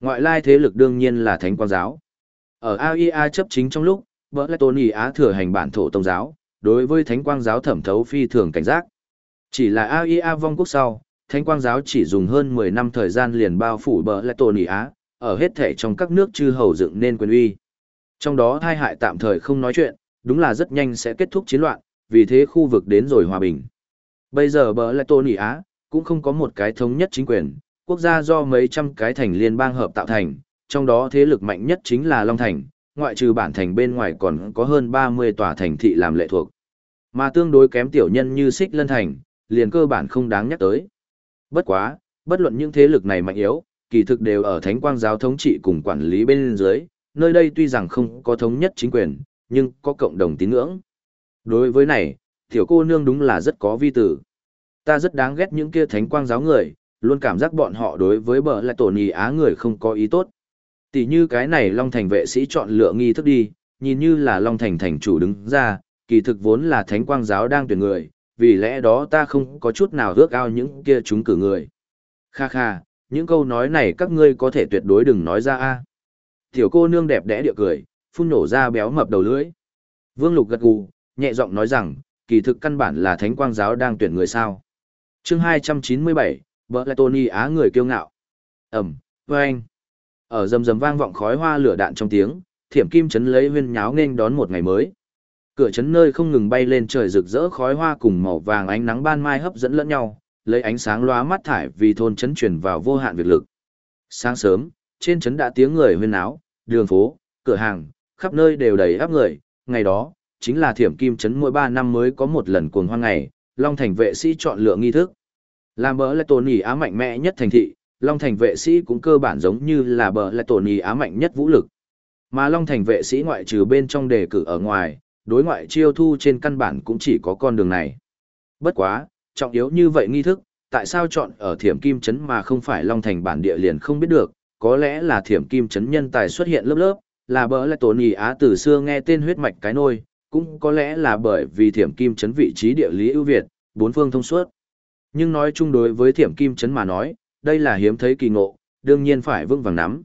Ngoại lai thế lực đương nhiên là Thánh Quang giáo. Ở AIA chấp chính trong lúc, Bỡ lại Ý Á thừa hành bản thổ tông giáo, đối với Thánh Quang giáo thẩm thấu phi thường cảnh giác. Chỉ là AIA vong quốc sau, Thánh Quang giáo chỉ dùng hơn 10 năm thời gian liền bao phủ Bỡ lại Ý Á, ở hết thể trong các nước chư hầu dựng nên quyền uy. Trong đó thai hại tạm thời không nói chuyện, đúng là rất nhanh sẽ kết thúc chiến loạn, vì thế khu vực đến rồi hòa bình. Bây giờ bờ lại Tony Á, cũng không có một cái thống nhất chính quyền, quốc gia do mấy trăm cái thành liên bang hợp tạo thành, trong đó thế lực mạnh nhất chính là Long Thành, ngoại trừ bản thành bên ngoài còn có hơn 30 tòa thành thị làm lệ thuộc. Mà tương đối kém tiểu nhân như Xích Lân Thành, liền cơ bản không đáng nhắc tới. Bất quá, bất luận những thế lực này mạnh yếu, kỳ thực đều ở Thánh Quang giáo thống trị cùng quản lý bên dưới, nơi đây tuy rằng không có thống nhất chính quyền, nhưng có cộng đồng tín ngưỡng. Đối với này, tiểu cô nương đúng là rất có vi tử. Ta rất đáng ghét những kia thánh quang giáo người, luôn cảm giác bọn họ đối với bờ lại tổ nì á người không có ý tốt. Tỷ như cái này Long Thành vệ sĩ chọn lựa nghi thức đi, nhìn như là Long Thành thành chủ đứng ra, kỳ thực vốn là thánh quang giáo đang tuyển người, vì lẽ đó ta không có chút nào ước ao những kia chúng cử người. Kha kha, những câu nói này các ngươi có thể tuyệt đối đừng nói ra a. Tiểu cô nương đẹp đẽ địa cười, phun nổ ra béo mập đầu lưỡi. Vương Lục gật gù, nhẹ giọng nói rằng, kỳ thực căn bản là thánh quang giáo đang tuyển người sao. chương 297, vợ lại Tony Á người kiêu ngạo. Ẩm, anh. Ở rầm rầm vang vọng khói hoa lửa đạn trong tiếng, thiểm kim chấn lấy huyên nháo nên đón một ngày mới. Cửa chấn nơi không ngừng bay lên trời rực rỡ khói hoa cùng màu vàng ánh nắng ban mai hấp dẫn lẫn nhau, lấy ánh sáng loa mắt thải vì thôn chấn truyền vào vô hạn việc lực. Sáng sớm, trên chấn đã tiếng người huyên náo, đường phố, cửa hàng, khắp nơi đều đầy áp người, ngày đó, chính là thiểm kim chấn mỗi 3 năm mới có một lần cuồng hoang ngày, Long Thành vệ sĩ chọn lựa nghi thức. Làm bỡ lại tổn ý á mạnh mẽ nhất thành thị, Long Thành vệ sĩ cũng cơ bản giống như là bờ lại tổn ý á mạnh nhất vũ lực. Mà Long Thành vệ sĩ ngoại trừ bên trong đề cử ở ngoài, đối ngoại chiêu thu trên căn bản cũng chỉ có con đường này. Bất quá, trọng yếu như vậy nghi thức, tại sao chọn ở thiểm kim chấn mà không phải Long Thành bản địa liền không biết được, có lẽ là thiểm kim chấn nhân tài xuất hiện lớp lớp, là bỡ lại tổn ý á từ xưa nghe tên huyết mạch cái nôi, cũng có lẽ là bởi vì thiểm kim chấn vị trí địa lý ưu việt, bốn phương thông suốt. Nhưng nói chung đối với thiểm kim chấn mà nói, đây là hiếm thấy kỳ ngộ, đương nhiên phải vững vàng nắm.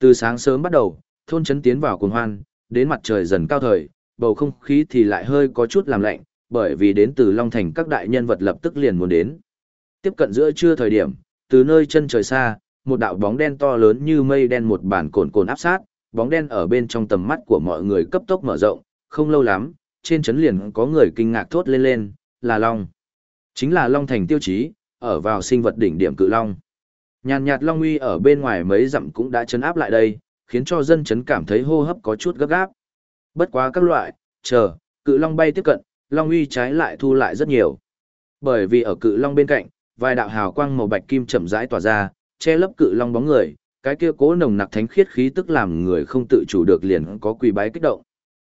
Từ sáng sớm bắt đầu, thôn chấn tiến vào cuồng hoan, đến mặt trời dần cao thời, bầu không khí thì lại hơi có chút làm lạnh, bởi vì đến từ Long Thành các đại nhân vật lập tức liền muốn đến. Tiếp cận giữa trưa thời điểm, từ nơi chân trời xa, một đạo bóng đen to lớn như mây đen một bản cồn cồn áp sát, bóng đen ở bên trong tầm mắt của mọi người cấp tốc mở rộng, không lâu lắm, trên chấn liền có người kinh ngạc thốt lên lên, là Long. Chính là Long Thành tiêu chí, ở vào sinh vật đỉnh điểm cự Long. Nhàn nhạt Long uy ở bên ngoài mấy dặm cũng đã chấn áp lại đây, khiến cho dân chấn cảm thấy hô hấp có chút gấp gáp. Bất quá các loại, chờ, cự Long bay tiếp cận, Long uy trái lại thu lại rất nhiều. Bởi vì ở cự Long bên cạnh, vài đạo hào quang màu bạch kim chậm rãi tỏa ra, che lấp cự Long bóng người, cái kia cố nồng nặc thánh khiết khí tức làm người không tự chủ được liền có quỳ bái kích động.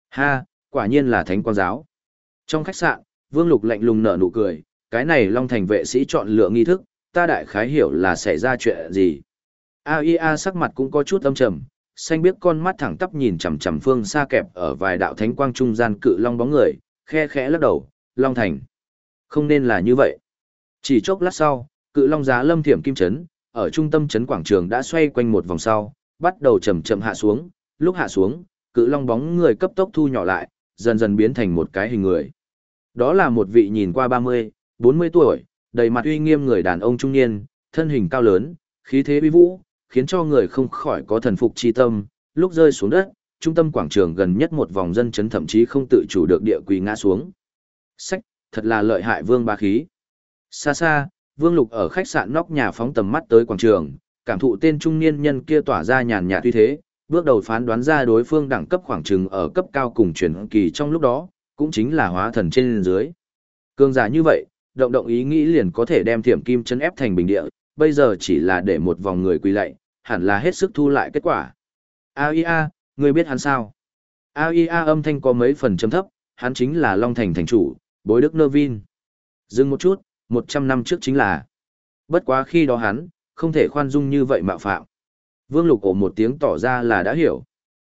Ha, quả nhiên là thánh quang giáo. Trong khách sạn, Vương Lục lạnh lùng nở nụ cười, cái này Long Thành vệ sĩ chọn lựa nghi thức, ta đại khái hiểu là xảy ra chuyện gì. AIA sắc mặt cũng có chút âm trầm, xanh biết con mắt thẳng tắp nhìn chằm chằm phương xa kẹp ở vài đạo thánh quang trung gian cự long bóng người, khe khẽ lắc đầu, Long Thành. Không nên là như vậy. Chỉ chốc lát sau, cự long giá lâm thiểm kim chấn, ở trung tâm chấn quảng trường đã xoay quanh một vòng sau, bắt đầu chậm chậm hạ xuống, lúc hạ xuống, cự long bóng người cấp tốc thu nhỏ lại, dần dần biến thành một cái hình người. Đó là một vị nhìn qua 30, 40 tuổi, đầy mặt uy nghiêm người đàn ông trung niên, thân hình cao lớn, khí thế uy vũ, khiến cho người không khỏi có thần phục chi tâm, lúc rơi xuống đất, trung tâm quảng trường gần nhất một vòng dân chấn thậm chí không tự chủ được địa quỳ ngã xuống. Sách, thật là lợi hại vương ba khí. Xa xa, vương lục ở khách sạn nóc nhà phóng tầm mắt tới quảng trường, cảm thụ tên trung niên nhân kia tỏa ra nhàn nhạt uy thế, bước đầu phán đoán ra đối phương đẳng cấp khoảng chừng ở cấp cao cùng chuyển kỳ trong lúc đó, cũng chính là hóa thần trên dưới. Cương giả như vậy, động động ý nghĩ liền có thể đem thiểm kim chân ép thành bình địa, bây giờ chỉ là để một vòng người quỳ lạy, hẳn là hết sức thu lại kết quả. AIA, Ngươi biết hắn sao? AIA âm thanh có mấy phần chấm thấp, hắn chính là Long Thành thành chủ, bối đức nơ vin. Dừng một chút, 100 năm trước chính là. Bất quá khi đó hắn, không thể khoan dung như vậy mạo phạm. Vương Lục cổ một tiếng tỏ ra là đã hiểu.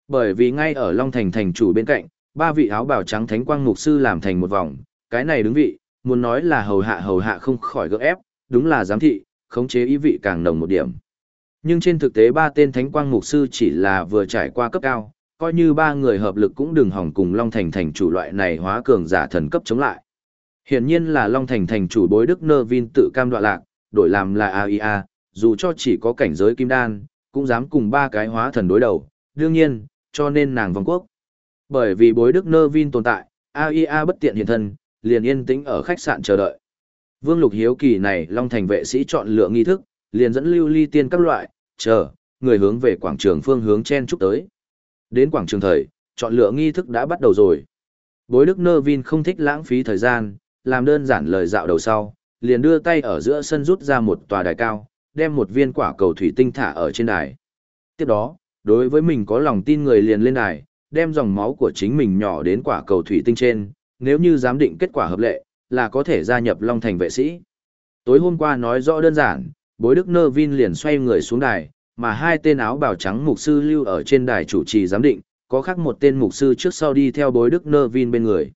Bởi vì ngay ở Long Thành thành chủ bên cạnh, ba vị áo bào trắng thánh quang mục sư làm thành một vòng, cái này đứng vị, muốn nói là hầu hạ hầu hạ không khỏi gỡ ép, đúng là giám thị, khống chế ý vị càng nồng một điểm. Nhưng trên thực tế ba tên thánh quang mục sư chỉ là vừa trải qua cấp cao, coi như ba người hợp lực cũng đừng hỏng cùng Long Thành thành chủ loại này hóa cường giả thần cấp chống lại. Hiển nhiên là Long Thành thành chủ bối đức nơ vin tự cam đoạ lạc, đổi làm là AIA, dù cho chỉ có cảnh giới kim đan, cũng dám cùng ba cái hóa thần đối đầu, đương nhiên, cho nên nàng vong quốc. Bởi vì bối đức nơ vin tồn tại, AIA bất tiện hiện thân, liền yên tĩnh ở khách sạn chờ đợi. Vương Lục Hiếu Kỳ này Long Thành vệ sĩ chọn lựa nghi thức, liền dẫn lưu ly tiên các loại, chờ, người hướng về quảng trường phương hướng chen chúc tới. Đến quảng trường thời, chọn lựa nghi thức đã bắt đầu rồi. Bối Đức Nơ Vin không thích lãng phí thời gian, làm đơn giản lời dạo đầu sau, liền đưa tay ở giữa sân rút ra một tòa đài cao, đem một viên quả cầu thủy tinh thả ở trên đài. Tiếp đó, đối với mình có lòng tin người liền lên đài, đem dòng máu của chính mình nhỏ đến quả cầu thủy tinh trên, nếu như giám định kết quả hợp lệ, là có thể gia nhập Long Thành vệ sĩ. Tối hôm qua nói rõ đơn giản, bối đức nơ vin liền xoay người xuống đài, mà hai tên áo bào trắng mục sư lưu ở trên đài chủ trì giám định, có khác một tên mục sư trước sau đi theo bối đức nơ vin bên người.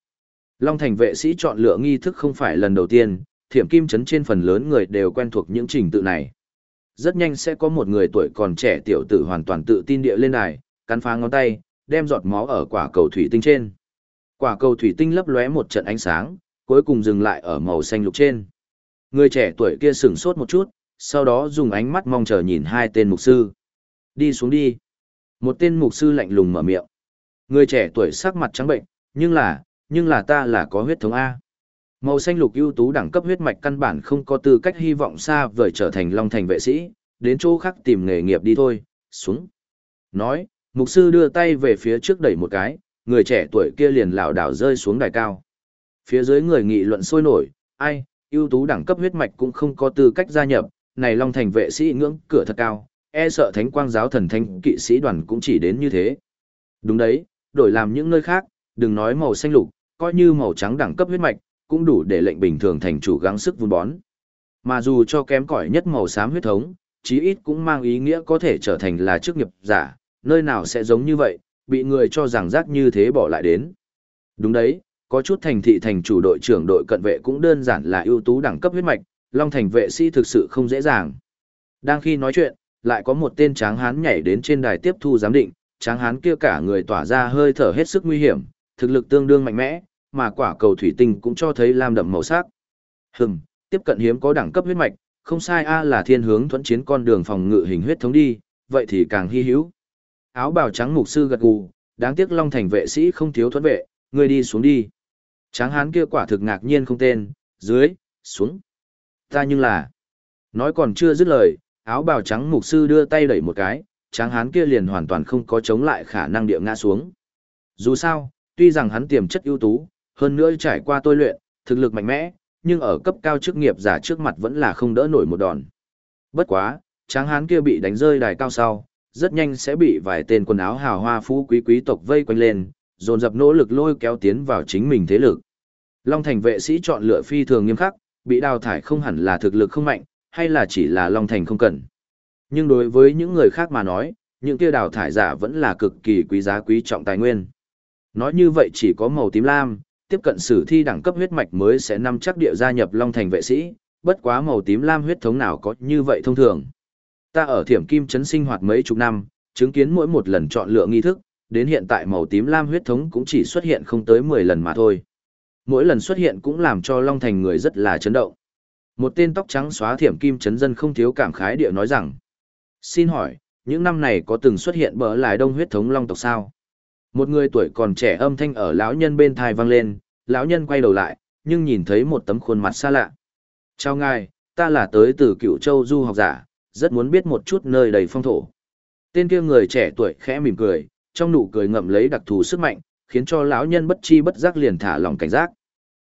Long thành vệ sĩ chọn lựa nghi thức không phải lần đầu tiên, thiểm kim chấn trên phần lớn người đều quen thuộc những trình tự này. Rất nhanh sẽ có một người tuổi còn trẻ tiểu tử hoàn toàn tự tin địa lên đài, cắn phá ngón tay, đem giọt máu ở quả cầu thủy tinh trên. Quả cầu thủy tinh lấp lóe một trận ánh sáng, cuối cùng dừng lại ở màu xanh lục trên. Người trẻ tuổi kia sửng sốt một chút, sau đó dùng ánh mắt mong chờ nhìn hai tên mục sư. Đi xuống đi. Một tên mục sư lạnh lùng mở miệng. Người trẻ tuổi sắc mặt trắng bệnh, nhưng là, nhưng là ta là có huyết thống A. Màu xanh lục ưu tú đẳng cấp huyết mạch căn bản không có tư cách hy vọng xa vời trở thành long thành vệ sĩ, đến chỗ khác tìm nghề nghiệp đi thôi, xuống. Nói, mục sư đưa tay về phía trước đẩy một cái, người trẻ tuổi kia liền lảo đảo rơi xuống đài cao. Phía dưới người nghị luận sôi nổi, ai, ưu tú đẳng cấp huyết mạch cũng không có tư cách gia nhập, này Long Thành vệ sĩ ngưỡng cửa thật cao, e sợ thánh quang giáo thần thanh kỵ sĩ đoàn cũng chỉ đến như thế. Đúng đấy, đổi làm những nơi khác, đừng nói màu xanh lục, coi như màu trắng đẳng cấp huyết mạch, cũng đủ để lệnh bình thường thành chủ gắng sức vun bón. Mà dù cho kém cỏi nhất màu xám huyết thống, chí ít cũng mang ý nghĩa có thể trở thành là chức nghiệp giả, nơi nào sẽ giống như vậy, bị người cho rằng rác như thế bỏ lại đến. Đúng đấy, có chút thành thị thành chủ đội trưởng đội cận vệ cũng đơn giản là ưu tú đẳng cấp huyết mạch, Long Thành vệ sĩ thực sự không dễ dàng. Đang khi nói chuyện, lại có một tên tráng hán nhảy đến trên đài tiếp thu giám định, tráng hán kia cả người tỏa ra hơi thở hết sức nguy hiểm, thực lực tương đương mạnh mẽ, mà quả cầu thủy tinh cũng cho thấy lam đậm màu sắc. Hừm, tiếp cận hiếm có đẳng cấp huyết mạch, không sai a là thiên hướng thuẫn chiến con đường phòng ngự hình huyết thống đi, vậy thì càng hy hữu. Áo bào trắng mục sư gật gù, đáng tiếc Long Thành vệ sĩ không thiếu thuẫn vệ, ngươi đi xuống đi. Tráng hán kia quả thực ngạc nhiên không tên, dưới, xuống. Ta nhưng là... Nói còn chưa dứt lời, áo bào trắng mục sư đưa tay đẩy một cái, tráng hán kia liền hoàn toàn không có chống lại khả năng địa ngã xuống. Dù sao, tuy rằng hắn tiềm chất ưu tú, hơn nữa trải qua tôi luyện, thực lực mạnh mẽ, nhưng ở cấp cao chức nghiệp giả trước mặt vẫn là không đỡ nổi một đòn. Bất quá, tráng hán kia bị đánh rơi đài cao sau, rất nhanh sẽ bị vài tên quần áo hào hoa phú quý quý tộc vây quanh lên, dồn dập nỗ lực lôi kéo tiến vào chính mình thế lực. Long Thành vệ sĩ chọn lựa phi thường nghiêm khắc, bị đào thải không hẳn là thực lực không mạnh, hay là chỉ là Long Thành không cần. Nhưng đối với những người khác mà nói, những kia đào thải giả vẫn là cực kỳ quý giá quý trọng tài nguyên. Nói như vậy chỉ có màu tím lam, tiếp cận sử thi đẳng cấp huyết mạch mới sẽ nắm chắc địa gia nhập Long Thành vệ sĩ, bất quá màu tím lam huyết thống nào có như vậy thông thường. Ta ở Thiểm Kim trấn sinh hoạt mấy chục năm, chứng kiến mỗi một lần chọn lựa nghi thức, đến hiện tại màu tím lam huyết thống cũng chỉ xuất hiện không tới 10 lần mà thôi. Mỗi lần xuất hiện cũng làm cho Long Thành người rất là chấn động. Một tên tóc trắng xóa thiểm kim chấn dân không thiếu cảm khái địa nói rằng. Xin hỏi, những năm này có từng xuất hiện bỡ lại đông huyết thống Long tộc sao? Một người tuổi còn trẻ âm thanh ở lão nhân bên thai vang lên, lão nhân quay đầu lại, nhưng nhìn thấy một tấm khuôn mặt xa lạ. Chào ngài, ta là tới từ cựu châu du học giả, rất muốn biết một chút nơi đầy phong thổ. Tên kia người trẻ tuổi khẽ mỉm cười, trong nụ cười ngậm lấy đặc thù sức mạnh, khiến cho lão nhân bất chi bất giác liền thả lòng cảnh giác.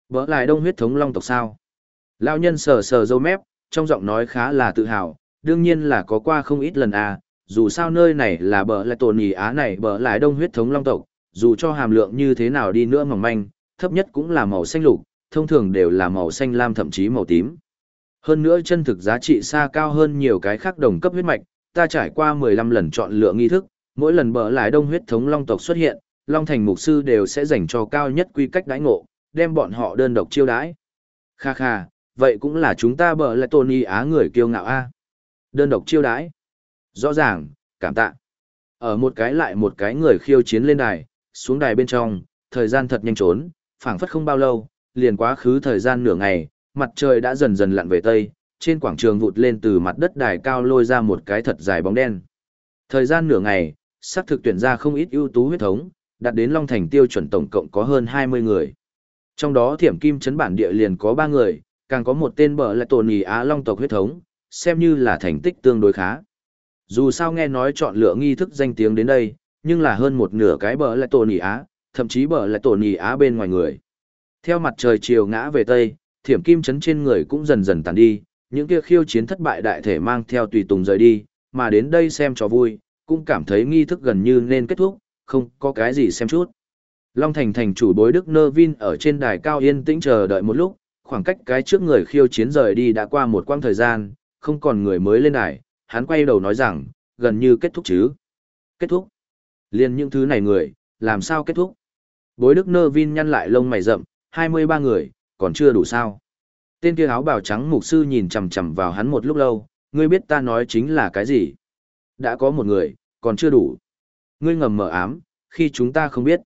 Vỡ lại đông huyết thống long tộc sao? Lão nhân sờ sờ râu mép, trong giọng nói khá là tự hào, đương nhiên là có qua không ít lần à, dù sao nơi này là bờ lại tổn nì á này bờ lại đông huyết thống long tộc, dù cho hàm lượng như thế nào đi nữa mỏng manh, thấp nhất cũng là màu xanh lục, thông thường đều là màu xanh lam thậm chí màu tím. Hơn nữa chân thực giá trị xa cao hơn nhiều cái khác đồng cấp huyết mạch, ta trải qua 15 lần chọn lựa nghi thức, mỗi lần bờ lại đông huyết thống long tộc xuất hiện, Long Thành mục sư đều sẽ dành cho cao nhất quy cách đãi ngộ, đem bọn họ đơn độc chiêu đãi. Kha kha, vậy cũng là chúng ta bờ lại tôn y á người kiêu ngạo a. Đơn độc chiêu đãi. Rõ ràng, cảm tạ. Ở một cái lại một cái người khiêu chiến lên đài, xuống đài bên trong, thời gian thật nhanh trốn, phảng phất không bao lâu, liền quá khứ thời gian nửa ngày, mặt trời đã dần dần lặn về tây, trên quảng trường vụt lên từ mặt đất đài cao lôi ra một cái thật dài bóng đen. Thời gian nửa ngày, sắp thực tuyển ra không ít ưu tú huyết thống, đạt đến Long Thành tiêu chuẩn tổng cộng có hơn 20 người. Trong đó thiểm kim chấn bản địa liền có 3 người, càng có một tên bờ lại tổn ý Á Long tộc huyết thống, xem như là thành tích tương đối khá. Dù sao nghe nói chọn lựa nghi thức danh tiếng đến đây, nhưng là hơn một nửa cái bờ lại tổn ý Á, thậm chí bờ lại tổn ý Á bên ngoài người. Theo mặt trời chiều ngã về Tây, thiểm kim chấn trên người cũng dần dần tàn đi, những kia khiêu chiến thất bại đại thể mang theo tùy tùng rời đi, mà đến đây xem cho vui, cũng cảm thấy nghi thức gần như nên kết thúc, không có cái gì xem chút. Long Thành thành chủ bối Đức Nơ Vin ở trên đài cao yên tĩnh chờ đợi một lúc, khoảng cách cái trước người khiêu chiến rời đi đã qua một quãng thời gian, không còn người mới lên đài, hắn quay đầu nói rằng, gần như kết thúc chứ. Kết thúc. Liên những thứ này người, làm sao kết thúc? Bối Đức Nơ Vin nhăn lại lông mày rậm, 23 người, còn chưa đủ sao. Tên kia áo bào trắng mục sư nhìn chằm chằm vào hắn một lúc lâu, ngươi biết ta nói chính là cái gì? Đã có một người, còn chưa đủ. Ngươi ngầm mở ám, khi chúng ta không biết.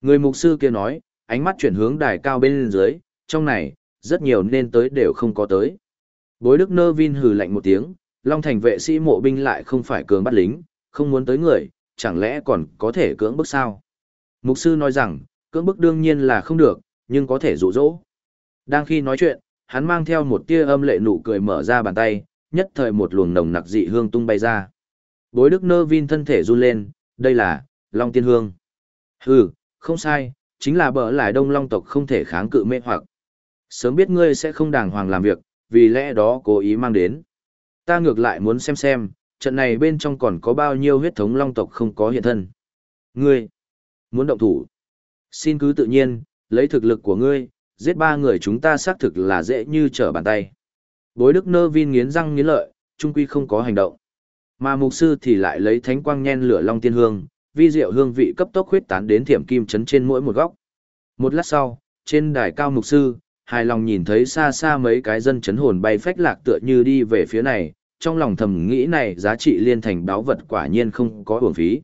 Người mục sư kia nói, ánh mắt chuyển hướng đài cao bên dưới, trong này, rất nhiều nên tới đều không có tới. Bối Đức Nơ Vin hừ lạnh một tiếng, Long Thành vệ sĩ mộ binh lại không phải cường bắt lính, không muốn tới người, chẳng lẽ còn có thể cưỡng bức sao? Mục sư nói rằng, cưỡng bức đương nhiên là không được, nhưng có thể dụ dỗ. Đang khi nói chuyện, hắn mang theo một tia âm lệ nụ cười mở ra bàn tay, nhất thời một luồng nồng nặc dị hương tung bay ra. Bối Đức Nơ Vin thân thể run lên, đây là Long Tiên Hương. Hừ, không sai, chính là bỡ lại đông long tộc không thể kháng cự mê hoặc. Sớm biết ngươi sẽ không đàng hoàng làm việc, vì lẽ đó cố ý mang đến. Ta ngược lại muốn xem xem, trận này bên trong còn có bao nhiêu huyết thống long tộc không có hiện thân. Ngươi, muốn động thủ. Xin cứ tự nhiên, lấy thực lực của ngươi, giết ba người chúng ta xác thực là dễ như trở bàn tay. Bối đức nơ vin nghiến răng nghiến lợi, trung quy không có hành động. Mà mục sư thì lại lấy thánh quang nhen lửa long tiên hương, vi diệu hương vị cấp tốc huyết tán đến thiểm kim chấn trên mỗi một góc. Một lát sau, trên đài cao mục sư, hài lòng nhìn thấy xa xa mấy cái dân chấn hồn bay phách lạc tựa như đi về phía này, trong lòng thầm nghĩ này giá trị liên thành báo vật quả nhiên không có uổng phí.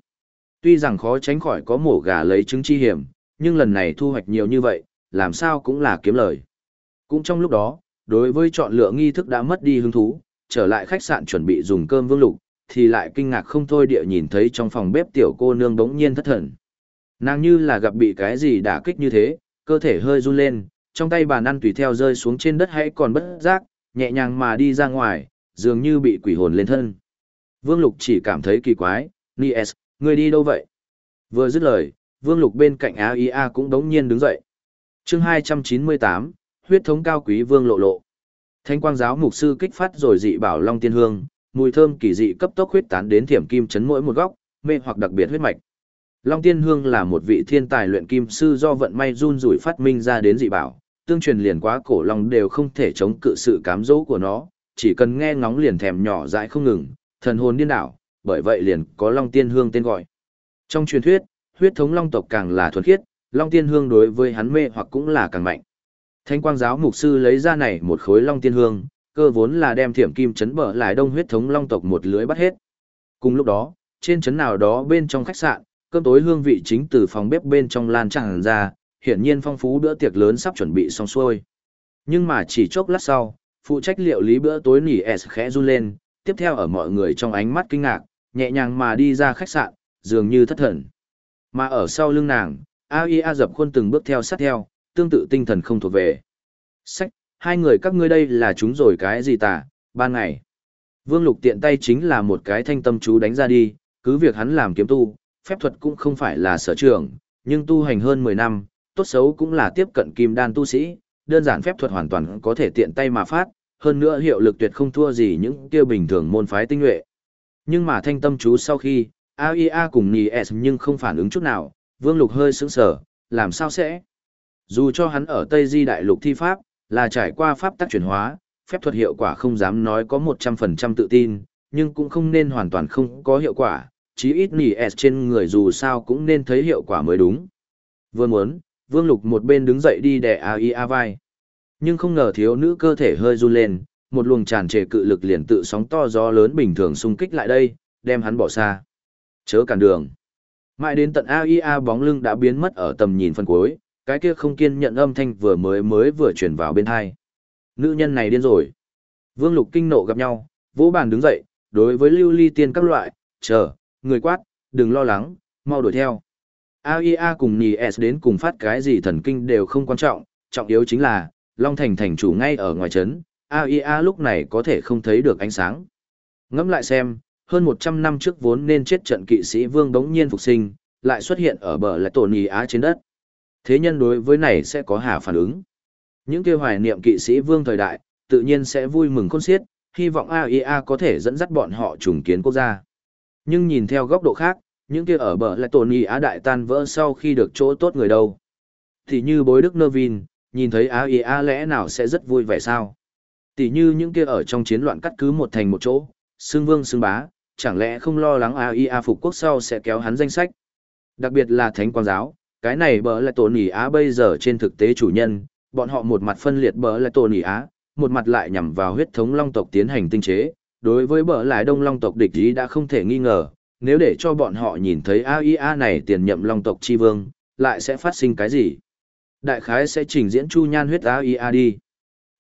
Tuy rằng khó tránh khỏi có mổ gà lấy trứng chi hiểm, nhưng lần này thu hoạch nhiều như vậy, làm sao cũng là kiếm lời. Cũng trong lúc đó, đối với chọn lựa nghi thức đã mất đi hứng thú, trở lại khách sạn chuẩn bị dùng cơm vương lục, thì lại kinh ngạc không thôi địa nhìn thấy trong phòng bếp tiểu cô nương đống nhiên thất thần. Nàng như là gặp bị cái gì đả kích như thế, cơ thể hơi run lên, trong tay bàn ăn tùy theo rơi xuống trên đất hãy còn bất giác, nhẹ nhàng mà đi ra ngoài, dường như bị quỷ hồn lên thân. Vương Lục chỉ cảm thấy kỳ quái, Nies, người đi đâu vậy? Vừa dứt lời, Vương Lục bên cạnh AIA cũng đống nhiên đứng dậy. chương 298, huyết thống cao quý Vương lộ lộ. Thanh quang giáo mục sư kích phát rồi dị bảo Long Tiên Hương, mùi thơm kỳ dị cấp tốc huyết tán đến thiểm kim chấn mỗi một góc, mê hoặc đặc biệt huyết mạch. Long Tiên Hương là một vị thiên tài luyện kim sư do vận may run rủi phát minh ra đến dị bảo, tương truyền liền quá cổ long đều không thể chống cự sự cám dỗ của nó, chỉ cần nghe ngóng liền thèm nhỏ dãi không ngừng, thần hồn điên đảo, bởi vậy liền có Long Tiên Hương tên gọi. Trong truyền thuyết, huyết thống long tộc càng là thuần khiết, Long Tiên Hương đối với hắn mê hoặc cũng là càng mạnh. Thanh quang giáo mục sư lấy ra này một khối Long Tiên Hương, cơ vốn là đem thiểm kim chấn bở lại đông huyết thống long tộc một lưới bắt hết. Cùng lúc đó, trên chấn nào đó bên trong khách sạn, cơm tối hương vị chính từ phòng bếp bên trong lan tràn ra, hiển nhiên phong phú bữa tiệc lớn sắp chuẩn bị xong xuôi. Nhưng mà chỉ chốc lát sau, phụ trách liệu lý bữa tối nỉ S khẽ run lên, tiếp theo ở mọi người trong ánh mắt kinh ngạc, nhẹ nhàng mà đi ra khách sạn, dường như thất thần. Mà ở sau lưng nàng, A Y A dập khuôn từng bước theo sát theo, tương tự tinh thần không thuộc về. Sách, hai người các ngươi đây là chúng rồi cái gì tả, ban ngày. Vương Lục tiện tay chính là một cái thanh tâm chú đánh ra đi, cứ việc hắn làm kiếm tu, phép thuật cũng không phải là sở trường, nhưng tu hành hơn 10 năm, tốt xấu cũng là tiếp cận kim đan tu sĩ, đơn giản phép thuật hoàn toàn có thể tiện tay mà phát, hơn nữa hiệu lực tuyệt không thua gì những kia bình thường môn phái tinh nhuệ. Nhưng mà thanh tâm chú sau khi, AIA cùng Nies nhưng không phản ứng chút nào, Vương Lục hơi sững sờ, làm sao sẽ? Dù cho hắn ở Tây Di Đại Lục thi pháp, là trải qua pháp tắc chuyển hóa, phép thuật hiệu quả không dám nói có 100% tự tin, nhưng cũng không nên hoàn toàn không có hiệu quả, chí ít Nies trên người dù sao cũng nên thấy hiệu quả mới đúng. Vừa muốn, Vương Lục một bên đứng dậy đi đè AIA vai. Nhưng không ngờ thiếu nữ cơ thể hơi run lên, một luồng tràn trề cự lực liền tự sóng to gió lớn bình thường xung kích lại đây, đem hắn bỏ xa. Chớ cản đường. Mãi đến tận AIA bóng lưng đã biến mất ở tầm nhìn phân cuối, cái kia không kiên nhận âm thanh vừa mới mới vừa chuyển vào bên hai. Nữ nhân này điên rồi. Vương Lục kinh nộ gặp nhau, vỗ bàn đứng dậy, đối với lưu ly tiên các loại, chờ, người quát, đừng lo lắng, mau đuổi theo. AIA cùng Nì S đến cùng phát cái gì thần kinh đều không quan trọng, trọng yếu chính là, Long Thành thành chủ ngay ở ngoài trấn, AIA lúc này có thể không thấy được ánh sáng. Ngẫm lại xem, hơn 100 năm trước vốn nên chết trận kỵ sĩ vương đống nhiên phục sinh, lại xuất hiện ở bờ lại tổn ý á trên đất. Thế nhân đối với này sẽ có hà phản ứng. Những kêu hoài niệm kỵ sĩ vương thời đại, tự nhiên sẽ vui mừng khôn xiết, hy vọng AIA có thể dẫn dắt bọn họ trùng kiến quốc gia. Nhưng nhìn theo góc độ khác, những kia ở bờ lại tổn ý á đại tan vỡ sau khi được chỗ tốt người đâu. Thì như bối đức Nervin nhìn thấy AIA lẽ nào sẽ rất vui vẻ sao? Tỷ như những kia ở trong chiến loạn cắt cứ một thành một chỗ, xương vương xương bá, chẳng lẽ không lo lắng AIA phục quốc sau sẽ kéo hắn danh sách? Đặc biệt là Thánh Quang Giáo, cái này bỡ lại tổ nỉ Á bây giờ trên thực tế chủ nhân, bọn họ một mặt phân liệt bỡ lại tổ nỉ Á, một mặt lại nhằm vào huyết thống long tộc tiến hành tinh chế. Đối với bỡ lại đông long tộc địch ý đã không thể nghi ngờ, nếu để cho bọn họ nhìn thấy AIA này tiền nhậm long tộc chi vương, lại sẽ phát sinh cái gì? Đại khái sẽ trình diễn chu nhan huyết AIA đi.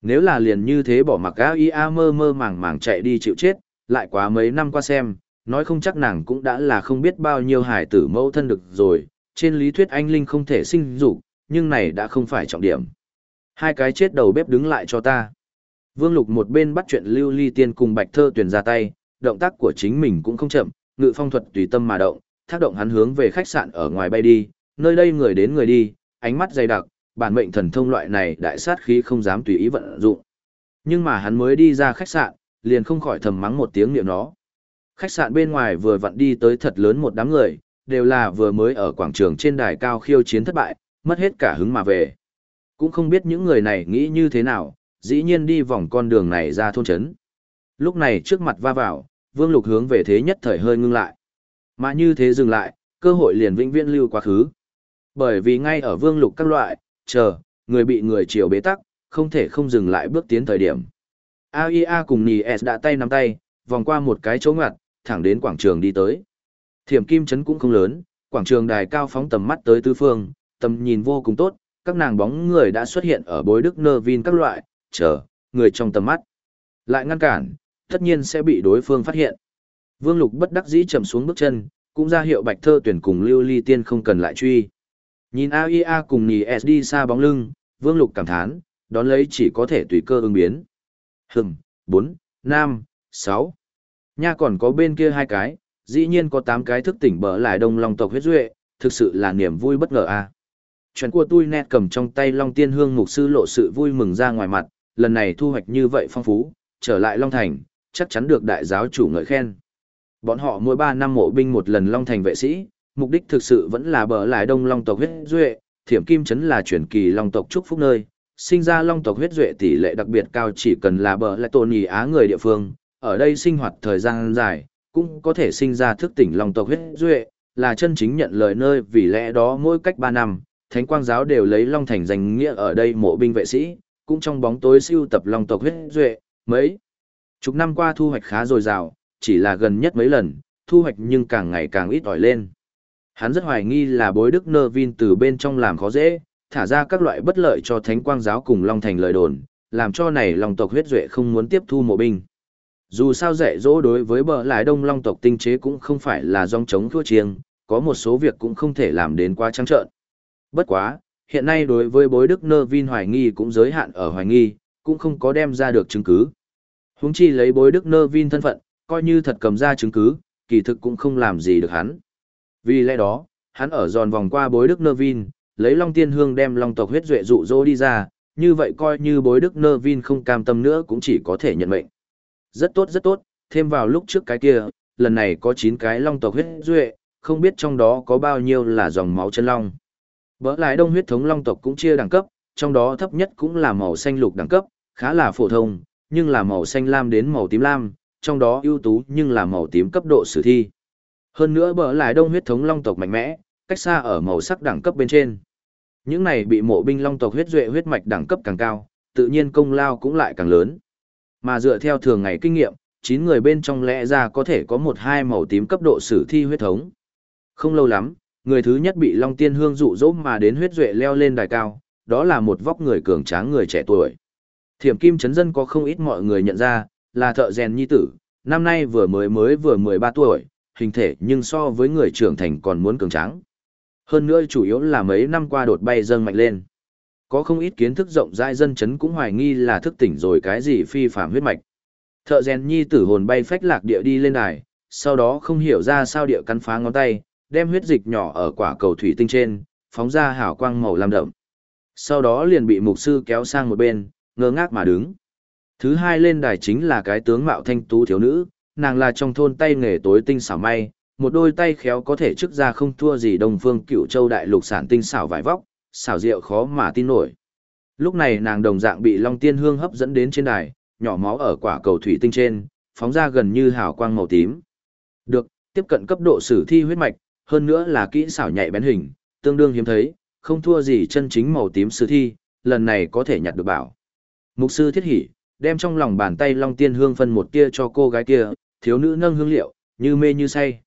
Nếu là liền như thế bỏ mặc AIA mơ mơ màng màng chạy đi chịu chết, lại quá mấy năm qua xem, nói không chắc nàng cũng đã là không biết bao nhiêu hải tử mẫu thân được rồi, trên lý thuyết anh Linh không thể sinh dục, nhưng này đã không phải trọng điểm. Hai cái chết đầu bếp đứng lại cho ta. Vương Lục một bên bắt chuyện Lưu Ly Tiên cùng Bạch Thơ tuyền ra tay, động tác của chính mình cũng không chậm, ngự phong thuật tùy tâm mà động, thác động hắn hướng về khách sạn ở ngoài bay đi, nơi đây người đến người đi, ánh mắt dày đặc, bản mệnh thần thông loại này đại sát khí không dám tùy ý vận dụng. Nhưng mà hắn mới đi ra khách sạn, liền không khỏi thầm mắng một tiếng niệm nó. Khách sạn bên ngoài vừa vặn đi tới thật lớn một đám người, đều là vừa mới ở quảng trường trên đài cao khiêu chiến thất bại, mất hết cả hứng mà về. Cũng không biết những người này nghĩ như thế nào, dĩ nhiên đi vòng con đường này ra thôn trấn. Lúc này trước mặt va vào, Vương Lục hướng về thế nhất thời hơi ngưng lại. Mà như thế dừng lại, cơ hội liền vĩnh viễn lưu quá khứ. Bởi vì ngay ở Vương Lục các loại, chờ, người bị người chiều bế tắc, không thể không dừng lại bước tiến thời điểm. AIA cùng Nies đã tay nắm tay, vòng qua một cái chỗ ngặt, thẳng đến quảng trường đi tới. Thiểm kim chấn cũng không lớn, quảng trường đài cao phóng tầm mắt tới tứ phương, tầm nhìn vô cùng tốt, các nàng bóng người đã xuất hiện ở bối đức nơ vin các loại, chờ, người trong tầm mắt. Lại ngăn cản, tất nhiên sẽ bị đối phương phát hiện. Vương Lục bất đắc dĩ chậm xuống bước chân, cũng ra hiệu Bạch Thơ tuyển cùng Lưu Ly Tiên không cần lại truy. Nhìn AIA cùng Nì S đi xa bóng lưng, Vương Lục cảm thán, đón lấy chỉ có thể tùy cơ ứng biến. Hừng, 4, 5, 6. Nha còn có bên kia hai cái, dĩ nhiên có 8 cái thức tỉnh bở lại đông long tộc huyết duệ, thực sự là niềm vui bất ngờ a. À. Chuyện của tôi nét cầm trong tay Long Tiên Hương mục sư lộ sự vui mừng ra ngoài mặt, lần này thu hoạch như vậy phong phú, trở lại Long Thành, chắc chắn được đại giáo chủ ngợi khen. Bọn họ mỗi 3 năm mộ binh một lần Long Thành vệ sĩ, mục đích thực sự vẫn là bở lại đông long tộc huyết duệ, thiểm kim chấn là truyền kỳ long tộc trúc phúc nơi, sinh ra long tộc huyết duệ tỷ lệ đặc biệt cao chỉ cần là bờ lại tôn nhì á người địa phương, ở đây sinh hoạt thời gian dài, cũng có thể sinh ra thức tỉnh long tộc huyết duệ, là chân chính nhận lời nơi vì lẽ đó mỗi cách 3 năm, Thánh Quang giáo đều lấy Long Thành danh nghĩa ở đây mộ binh vệ sĩ, cũng trong bóng tối siêu tập long tộc huyết duệ, mấy chục năm qua thu hoạch khá dồi dào, chỉ là gần nhất mấy lần, thu hoạch nhưng càng ngày càng ít ỏi lên. Hắn rất hoài nghi là bối đức nơ vin từ bên trong làm khó dễ, thả ra các loại bất lợi cho thánh quang giáo cùng long thành lời đồn, làm cho này long tộc huyết duệ không muốn tiếp thu mộ binh. Dù sao dạy dỗ đối với bờ lại đông long tộc tinh chế cũng không phải là dòng chống thua chiêng, có một số việc cũng không thể làm đến quá trắng trợn. Bất quá, hiện nay đối với bối đức nơ vin hoài nghi cũng giới hạn ở hoài nghi, cũng không có đem ra được chứng cứ. Húng chi lấy bối đức nơ vin thân phận, coi như thật cầm ra chứng cứ, kỳ thực cũng không làm gì được hắn. Vì lẽ đó, hắn ở giòn vòng qua bối đức nơ vin, lấy long tiên hương đem long tộc huyết duệ dụ dỗ đi ra, như vậy coi như bối đức nơ vin không cam tâm nữa cũng chỉ có thể nhận mệnh. Rất tốt rất tốt, thêm vào lúc trước cái kia, lần này có 9 cái long tộc huyết duệ, không biết trong đó có bao nhiêu là dòng máu chân long. Bỡ lại đông huyết thống long tộc cũng chia đẳng cấp, trong đó thấp nhất cũng là màu xanh lục đẳng cấp, khá là phổ thông, nhưng là màu xanh lam đến màu tím lam, trong đó ưu tú nhưng là màu tím cấp độ sử thi. Hơn nữa bỡ lại đông huyết thống long tộc mạnh mẽ, cách xa ở màu sắc đẳng cấp bên trên. Những này bị mộ binh long tộc huyết duệ huyết mạch đẳng cấp càng cao, tự nhiên công lao cũng lại càng lớn. Mà dựa theo thường ngày kinh nghiệm, 9 người bên trong lẽ ra có thể có một hai màu tím cấp độ sử thi huyết thống. Không lâu lắm, người thứ nhất bị Long Tiên Hương dụ dỗ mà đến huyết duệ leo lên đài cao, đó là một vóc người cường tráng người trẻ tuổi. Thiểm Kim Trấn Dân có không ít mọi người nhận ra, là thợ rèn nhi tử, năm nay vừa mới mới vừa 13 tuổi, hình thể nhưng so với người trưởng thành còn muốn cường tráng. Hơn nữa chủ yếu là mấy năm qua đột bay dâng mạnh lên. Có không ít kiến thức rộng rãi dân chấn cũng hoài nghi là thức tỉnh rồi cái gì phi phạm huyết mạch. Thợ rèn nhi tử hồn bay phách lạc địa đi lên đài, sau đó không hiểu ra sao địa cắn phá ngón tay, đem huyết dịch nhỏ ở quả cầu thủy tinh trên, phóng ra hào quang màu lam đậm. Sau đó liền bị mục sư kéo sang một bên, ngơ ngác mà đứng. Thứ hai lên đài chính là cái tướng mạo thanh tú thiếu nữ, nàng là trong thôn tay nghề tối tinh xảo may, một đôi tay khéo có thể chức ra không thua gì đồng phương cựu châu đại lục sản tinh xảo vải vóc, xảo diệu khó mà tin nổi. Lúc này nàng đồng dạng bị Long Tiên Hương hấp dẫn đến trên đài, nhỏ máu ở quả cầu thủy tinh trên, phóng ra gần như hào quang màu tím. Được, tiếp cận cấp độ sử thi huyết mạch, hơn nữa là kỹ xảo nhạy bén hình, tương đương hiếm thấy, không thua gì chân chính màu tím sử thi, lần này có thể nhặt được bảo. Mục sư thiết hỉ, đem trong lòng bàn tay Long Tiên Hương phân một tia cho cô gái kia, thiếu nữ nâng hương liệu, như mê như say.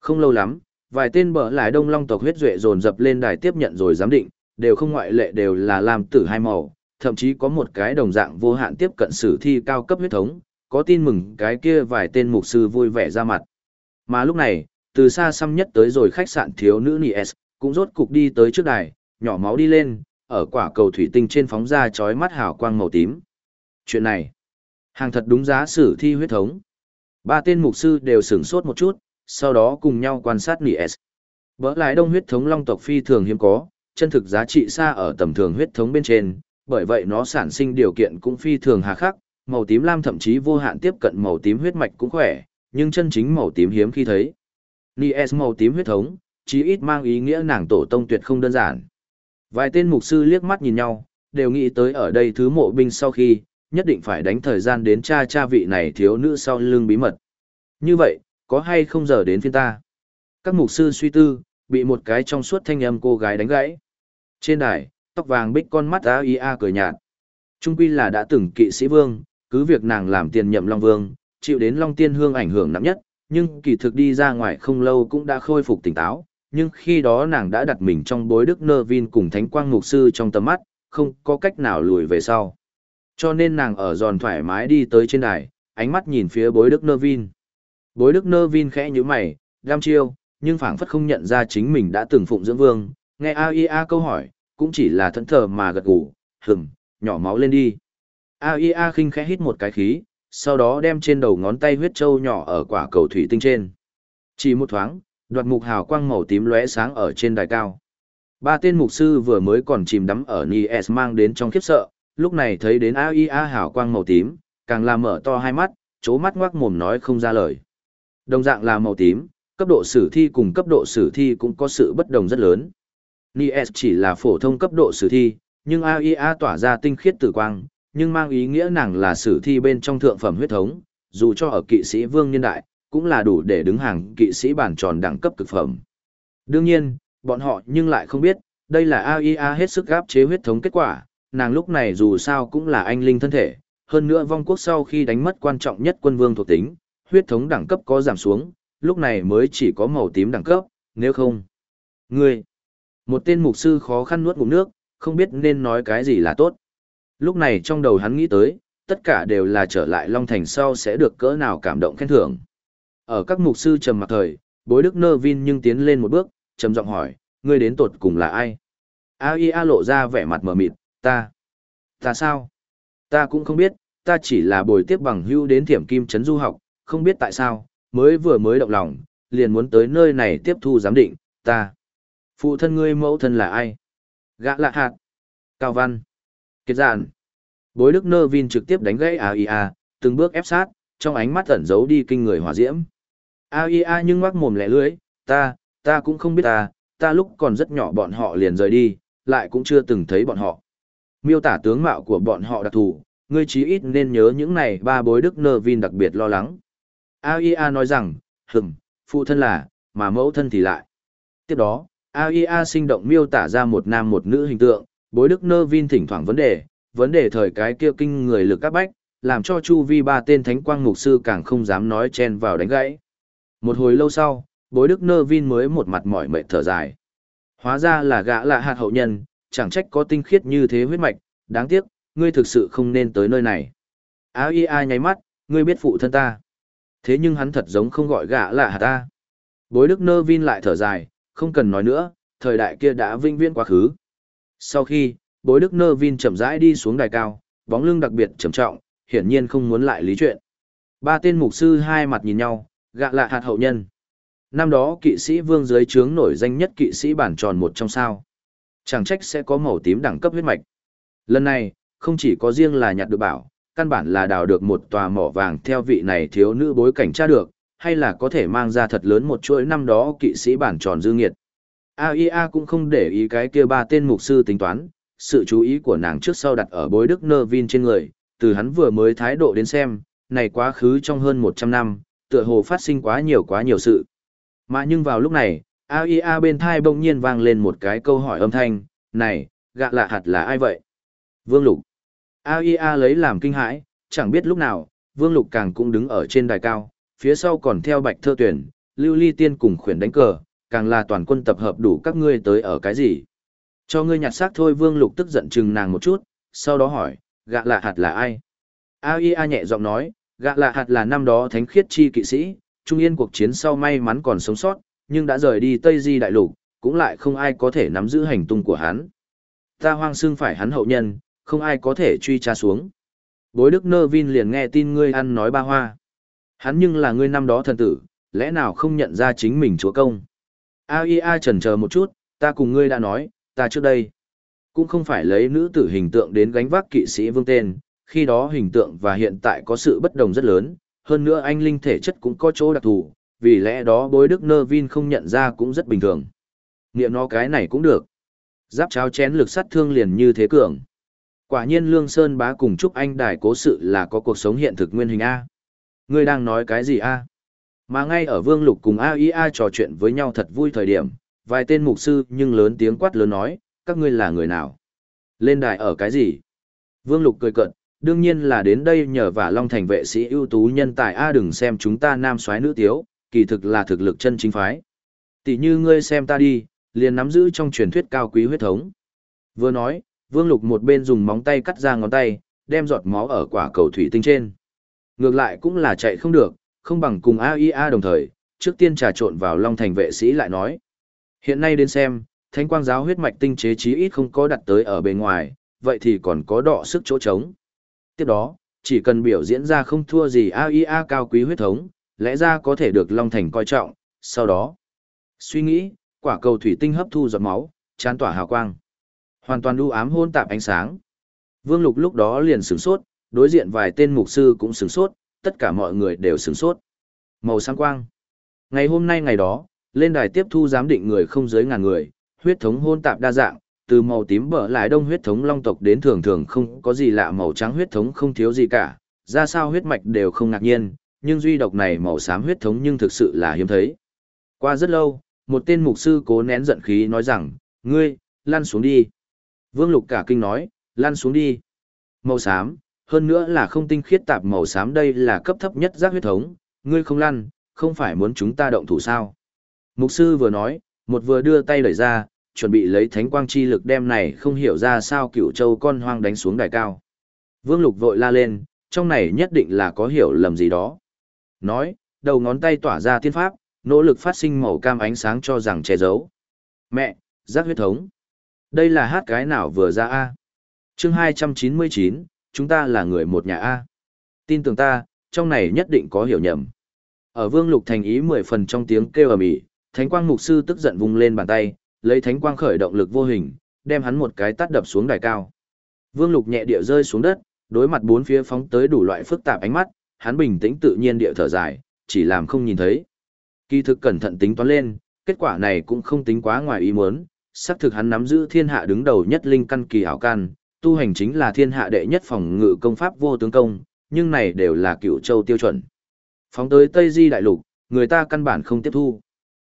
Không lâu lắm, vài tên bở lại đông long tộc huyết duệ dồn dập lên đài tiếp nhận rồi giám định, đều không ngoại lệ đều là làm tử hai màu, thậm chí có một cái đồng dạng vô hạn tiếp cận sử thi cao cấp huyết thống, có tin mừng cái kia vài tên mục sư vui vẻ ra mặt. Mà lúc này, từ xa xăm nhất tới rồi khách sạn thiếu nữ Nies, cũng rốt cục đi tới trước đài, nhỏ máu đi lên, ở quả cầu thủy tinh trên phóng ra chói mắt hào quang màu tím. Chuyện này, hàng thật đúng giá sử thi huyết thống. Ba tên mục sư đều sửng sốt một chút, sau đó cùng nhau quan sát Nies. Bỡ lại đông huyết thống long tộc phi thường hiếm có, chân thực giá trị xa ở tầm thường huyết thống bên trên, bởi vậy nó sản sinh điều kiện cũng phi thường hà khắc, màu tím lam thậm chí vô hạn tiếp cận màu tím huyết mạch cũng khỏe, nhưng chân chính màu tím hiếm khi thấy. Nies màu tím huyết thống, chí ít mang ý nghĩa nàng tổ tông tuyệt không đơn giản. Vài tên mục sư liếc mắt nhìn nhau, đều nghĩ tới ở đây thứ mộ binh sau khi, nhất định phải đánh thời gian đến cha cha vị này thiếu nữ sau lưng bí mật. Như vậy, có hay không giờ đến phiên ta? Các mục sư suy tư, bị một cái trong suốt thanh âm cô gái đánh gãy. Trên đài, tóc vàng bích con mắt á ý a cười nhạt. Trung quy là đã từng kỵ sĩ vương, cứ việc nàng làm tiền nhậm Long Vương, chịu đến Long Tiên Hương ảnh hưởng nặng nhất, nhưng kỳ thực đi ra ngoài không lâu cũng đã khôi phục tỉnh táo, nhưng khi đó nàng đã đặt mình trong bối đức nơ vin cùng thánh quang mục sư trong tầm mắt, không có cách nào lùi về sau. Cho nên nàng ở giòn thoải mái đi tới trên đài, ánh mắt nhìn phía bối đức nơ vin. Bối đức nơ vin khẽ như mày, đam chiêu, nhưng phảng phất không nhận ra chính mình đã từng phụng dưỡng vương, nghe AIA câu hỏi, cũng chỉ là thẫn thờ mà gật gù, hừm, nhỏ máu lên đi. AIA khinh khẽ hít một cái khí, sau đó đem trên đầu ngón tay huyết châu nhỏ ở quả cầu thủy tinh trên. Chỉ một thoáng, đoạt mục hào quang màu tím lóe sáng ở trên đài cao. Ba tên mục sư vừa mới còn chìm đắm ở Nies mang đến trong khiếp sợ, lúc này thấy đến AIA hào quang màu tím, càng làm mở to hai mắt, chố mắt ngoác mồm nói không ra lời. Đồng dạng là màu tím, cấp độ sử thi cùng cấp độ sử thi cũng có sự bất đồng rất lớn. Nies chỉ là phổ thông cấp độ sử thi, nhưng AIA tỏa ra tinh khiết tử quang, nhưng mang ý nghĩa nàng là sử thi bên trong thượng phẩm huyết thống, dù cho ở kỵ sĩ vương niên đại, cũng là đủ để đứng hàng kỵ sĩ bản tròn đẳng cấp cực phẩm. Đương nhiên, bọn họ nhưng lại không biết, đây là AIA hết sức gáp chế huyết thống kết quả, nàng lúc này dù sao cũng là anh linh thân thể, hơn nữa vong quốc sau khi đánh mất quan trọng nhất quân vương thuộc tính, huyết thống đẳng cấp có giảm xuống, lúc này mới chỉ có màu tím đẳng cấp, nếu không. Ngươi, một tên mục sư khó khăn nuốt ngụm nước, không biết nên nói cái gì là tốt. Lúc này trong đầu hắn nghĩ tới, tất cả đều là trở lại Long Thành sau sẽ được cỡ nào cảm động khen thưởng. Ở các mục sư trầm mặc thời, bối đức nơ vin nhưng tiến lên một bước, trầm giọng hỏi, ngươi đến tột cùng là ai? A.I.A. lộ ra vẻ mặt mờ mịt, ta. Ta sao? Ta cũng không biết, ta chỉ là bồi tiếp bằng hưu đến thiểm kim trấn du học, không biết tại sao, mới vừa mới động lòng, liền muốn tới nơi này tiếp thu giám định, ta. Phụ thân ngươi mẫu thân là ai? Gã lạ hạt. Cao Văn. Kiệt giản. Bối Đức Nơ Vin trực tiếp đánh gãy AIA, từng bước ép sát, trong ánh mắt ẩn giấu đi kinh người hỏa diễm. AIA nhưng ngoác mồm lẻ lưỡi, ta, ta cũng không biết ta, ta lúc còn rất nhỏ bọn họ liền rời đi, lại cũng chưa từng thấy bọn họ. Miêu tả tướng mạo của bọn họ đặc thù, ngươi chí ít nên nhớ những này ba bối Đức Nơ Vin đặc biệt lo lắng. AIA nói rằng, hừng, phụ thân là, mà mẫu thân thì lại. Tiếp đó, AIA sinh động miêu tả ra một nam một nữ hình tượng, bối đức nơ vin thỉnh thoảng vấn đề, vấn đề thời cái kia kinh người lực các bách, làm cho chu vi ba tên thánh quang mục sư càng không dám nói chen vào đánh gãy. Một hồi lâu sau, bối đức nơ vin mới một mặt mỏi mệt thở dài. Hóa ra là gã lạ hạt hậu nhân, chẳng trách có tinh khiết như thế huyết mạch, đáng tiếc, ngươi thực sự không nên tới nơi này. AIA nháy mắt, ngươi biết phụ thân ta. Thế nhưng hắn thật giống không gọi gã là hạt ta. Bối đức nơ vin lại thở dài, không cần nói nữa, thời đại kia đã vinh viễn quá khứ. Sau khi, bối đức nơ vin chậm rãi đi xuống đài cao, bóng lưng đặc biệt trầm trọng, hiển nhiên không muốn lại lý chuyện. Ba tên mục sư hai mặt nhìn nhau, gạ lạ hạt hậu nhân. Năm đó kỵ sĩ vương dưới trướng nổi danh nhất kỵ sĩ bản tròn một trong sao. Chẳng trách sẽ có màu tím đẳng cấp huyết mạch. Lần này, không chỉ có riêng là nhặt được bảo, căn bản là đào được một tòa mỏ vàng theo vị này thiếu nữ bối cảnh tra được, hay là có thể mang ra thật lớn một chuỗi năm đó kỵ sĩ bản tròn dư nghiệt. AIA cũng không để ý cái kia ba tên mục sư tính toán, sự chú ý của nàng trước sau đặt ở bối đức nơ vin trên người, từ hắn vừa mới thái độ đến xem, này quá khứ trong hơn 100 năm, tựa hồ phát sinh quá nhiều quá nhiều sự. Mà nhưng vào lúc này, AIA bên thai bỗng nhiên vang lên một cái câu hỏi âm thanh, này, gạ lạ hạt là ai vậy? Vương Lục. AIA lấy làm kinh hãi, chẳng biết lúc nào, Vương Lục càng cũng đứng ở trên đài cao, phía sau còn theo bạch thơ tuyển, lưu ly tiên cùng khuyển đánh cờ, càng là toàn quân tập hợp đủ các ngươi tới ở cái gì. Cho ngươi nhặt xác thôi Vương Lục tức giận chừng nàng một chút, sau đó hỏi, gạ lạ hạt là ai? AIA nhẹ giọng nói, gạ lạ hạt là năm đó thánh khiết chi kỵ sĩ, trung yên cuộc chiến sau may mắn còn sống sót, nhưng đã rời đi Tây Di đại lục, cũng lại không ai có thể nắm giữ hành tung của hắn. Ta hoang xưng phải hắn hậu nhân, không ai có thể truy tra xuống. Bối Đức Nơ Vin liền nghe tin ngươi ăn nói ba hoa. Hắn nhưng là ngươi năm đó thần tử, lẽ nào không nhận ra chính mình chúa công. AIA trần chờ một chút, ta cùng ngươi đã nói, ta trước đây. Cũng không phải lấy nữ tử hình tượng đến gánh vác kỵ sĩ vương tên, khi đó hình tượng và hiện tại có sự bất đồng rất lớn, hơn nữa anh linh thể chất cũng có chỗ đặc thù, vì lẽ đó bối đức nơ vin không nhận ra cũng rất bình thường. Niệm nó cái này cũng được. Giáp cháo chén lực sát thương liền như thế cường. Quả nhiên Lương Sơn bá cùng chúc anh đài cố sự là có cuộc sống hiện thực nguyên hình A. Ngươi đang nói cái gì A? Mà ngay ở Vương Lục cùng a i a trò chuyện với nhau thật vui thời điểm, vài tên mục sư nhưng lớn tiếng quát lớn nói, các ngươi là người nào? Lên đài ở cái gì? Vương Lục cười cận, đương nhiên là đến đây nhờ vả Long Thành vệ sĩ ưu tú nhân tài A đừng xem chúng ta nam soái nữ tiếu, kỳ thực là thực lực chân chính phái. Tỷ như ngươi xem ta đi, liền nắm giữ trong truyền thuyết cao quý huyết thống. Vừa nói, Vương Lục một bên dùng móng tay cắt ra ngón tay, đem giọt máu ở quả cầu thủy tinh trên. Ngược lại cũng là chạy không được, không bằng cùng AIA đồng thời, trước tiên trà trộn vào Long Thành vệ sĩ lại nói. Hiện nay đến xem, thánh quang giáo huyết mạch tinh chế chí ít không có đặt tới ở bên ngoài, vậy thì còn có đọ sức chỗ trống. Tiếp đó, chỉ cần biểu diễn ra không thua gì AIA cao quý huyết thống, lẽ ra có thể được Long Thành coi trọng, sau đó. Suy nghĩ, quả cầu thủy tinh hấp thu giọt máu, chán tỏa hào quang. Hoàn toàn u ám hôn tạp ánh sáng. Vương Lục lúc đó liền sửng sốt, đối diện vài tên mục sư cũng sửng sốt, tất cả mọi người đều sửng sốt. Màu sáng quang. Ngày hôm nay ngày đó, lên đài tiếp thu giám định người không dưới ngàn người, huyết thống hôn tạp đa dạng, từ màu tím bở lại đông huyết thống long tộc đến thường thường không có gì lạ màu trắng huyết thống không thiếu gì cả, ra sao huyết mạch đều không ngạc nhiên, nhưng duy độc này màu xám huyết thống nhưng thực sự là hiếm thấy. Qua rất lâu, một tên mục sư cố nén giận khí nói rằng, ngươi, lăn xuống đi. Vương Lục cả kinh nói, lăn xuống đi. Màu xám, hơn nữa là không tinh khiết tạp màu xám đây là cấp thấp nhất giác huyết thống, ngươi không lăn, không phải muốn chúng ta động thủ sao. Mục sư vừa nói, một vừa đưa tay đẩy ra, chuẩn bị lấy thánh quang chi lực đem này không hiểu ra sao cửu châu con hoang đánh xuống đài cao. Vương Lục vội la lên, trong này nhất định là có hiểu lầm gì đó. Nói, đầu ngón tay tỏa ra tiên pháp, nỗ lực phát sinh màu cam ánh sáng cho rằng che giấu. Mẹ, giác huyết thống. Đây là hát cái nào vừa ra A. chương 299, chúng ta là người một nhà A. Tin tưởng ta, trong này nhất định có hiểu nhầm. Ở vương lục thành ý mười phần trong tiếng kêu ầm ĩ, thánh quang mục sư tức giận vung lên bàn tay, lấy thánh quang khởi động lực vô hình, đem hắn một cái tát đập xuống đài cao. Vương lục nhẹ địa rơi xuống đất, đối mặt bốn phía phóng tới đủ loại phức tạp ánh mắt, hắn bình tĩnh tự nhiên địa thở dài, chỉ làm không nhìn thấy. Kỳ thực cẩn thận tính toán lên, kết quả này cũng không tính quá ngoài ý muốn, xác thực hắn nắm giữ thiên hạ đứng đầu nhất linh căn kỳ ảo căn, tu hành chính là thiên hạ đệ nhất phòng ngự công pháp vô tướng công, nhưng này đều là cựu châu tiêu chuẩn. Phóng tới Tây Di đại lục, người ta căn bản không tiếp thu.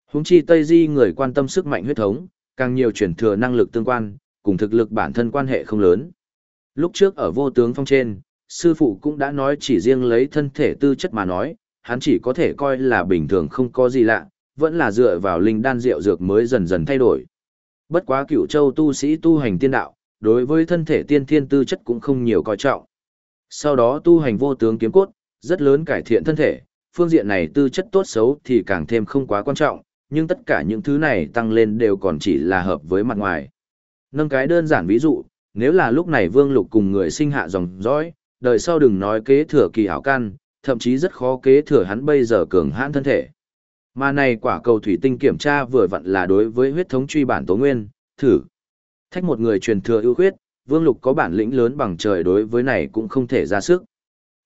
Húng chi Tây Di người quan tâm sức mạnh huyết thống, càng nhiều chuyển thừa năng lực tương quan, cùng thực lực bản thân quan hệ không lớn. Lúc trước ở vô tướng phong trên, sư phụ cũng đã nói chỉ riêng lấy thân thể tư chất mà nói, hắn chỉ có thể coi là bình thường không có gì lạ, vẫn là dựa vào linh đan rượu dược mới dần dần thay đổi. Bất quá cựu châu tu sĩ tu hành tiên đạo, đối với thân thể tiên thiên tư chất cũng không nhiều coi trọng. Sau đó tu hành vô tướng kiếm cốt, rất lớn cải thiện thân thể, phương diện này tư chất tốt xấu thì càng thêm không quá quan trọng, nhưng tất cả những thứ này tăng lên đều còn chỉ là hợp với mặt ngoài. Nâng cái đơn giản ví dụ, nếu là lúc này Vương Lục cùng người sinh hạ dòng dõi, đời sau đừng nói kế thừa kỳ ảo can, thậm chí rất khó kế thừa hắn bây giờ cường hãn thân thể. Mà này quả cầu thủy tinh kiểm tra vừa vặn là đối với huyết thống truy bản tố nguyên, thử. Thách một người truyền thừa ưu huyết, Vương Lục có bản lĩnh lớn bằng trời đối với này cũng không thể ra sức.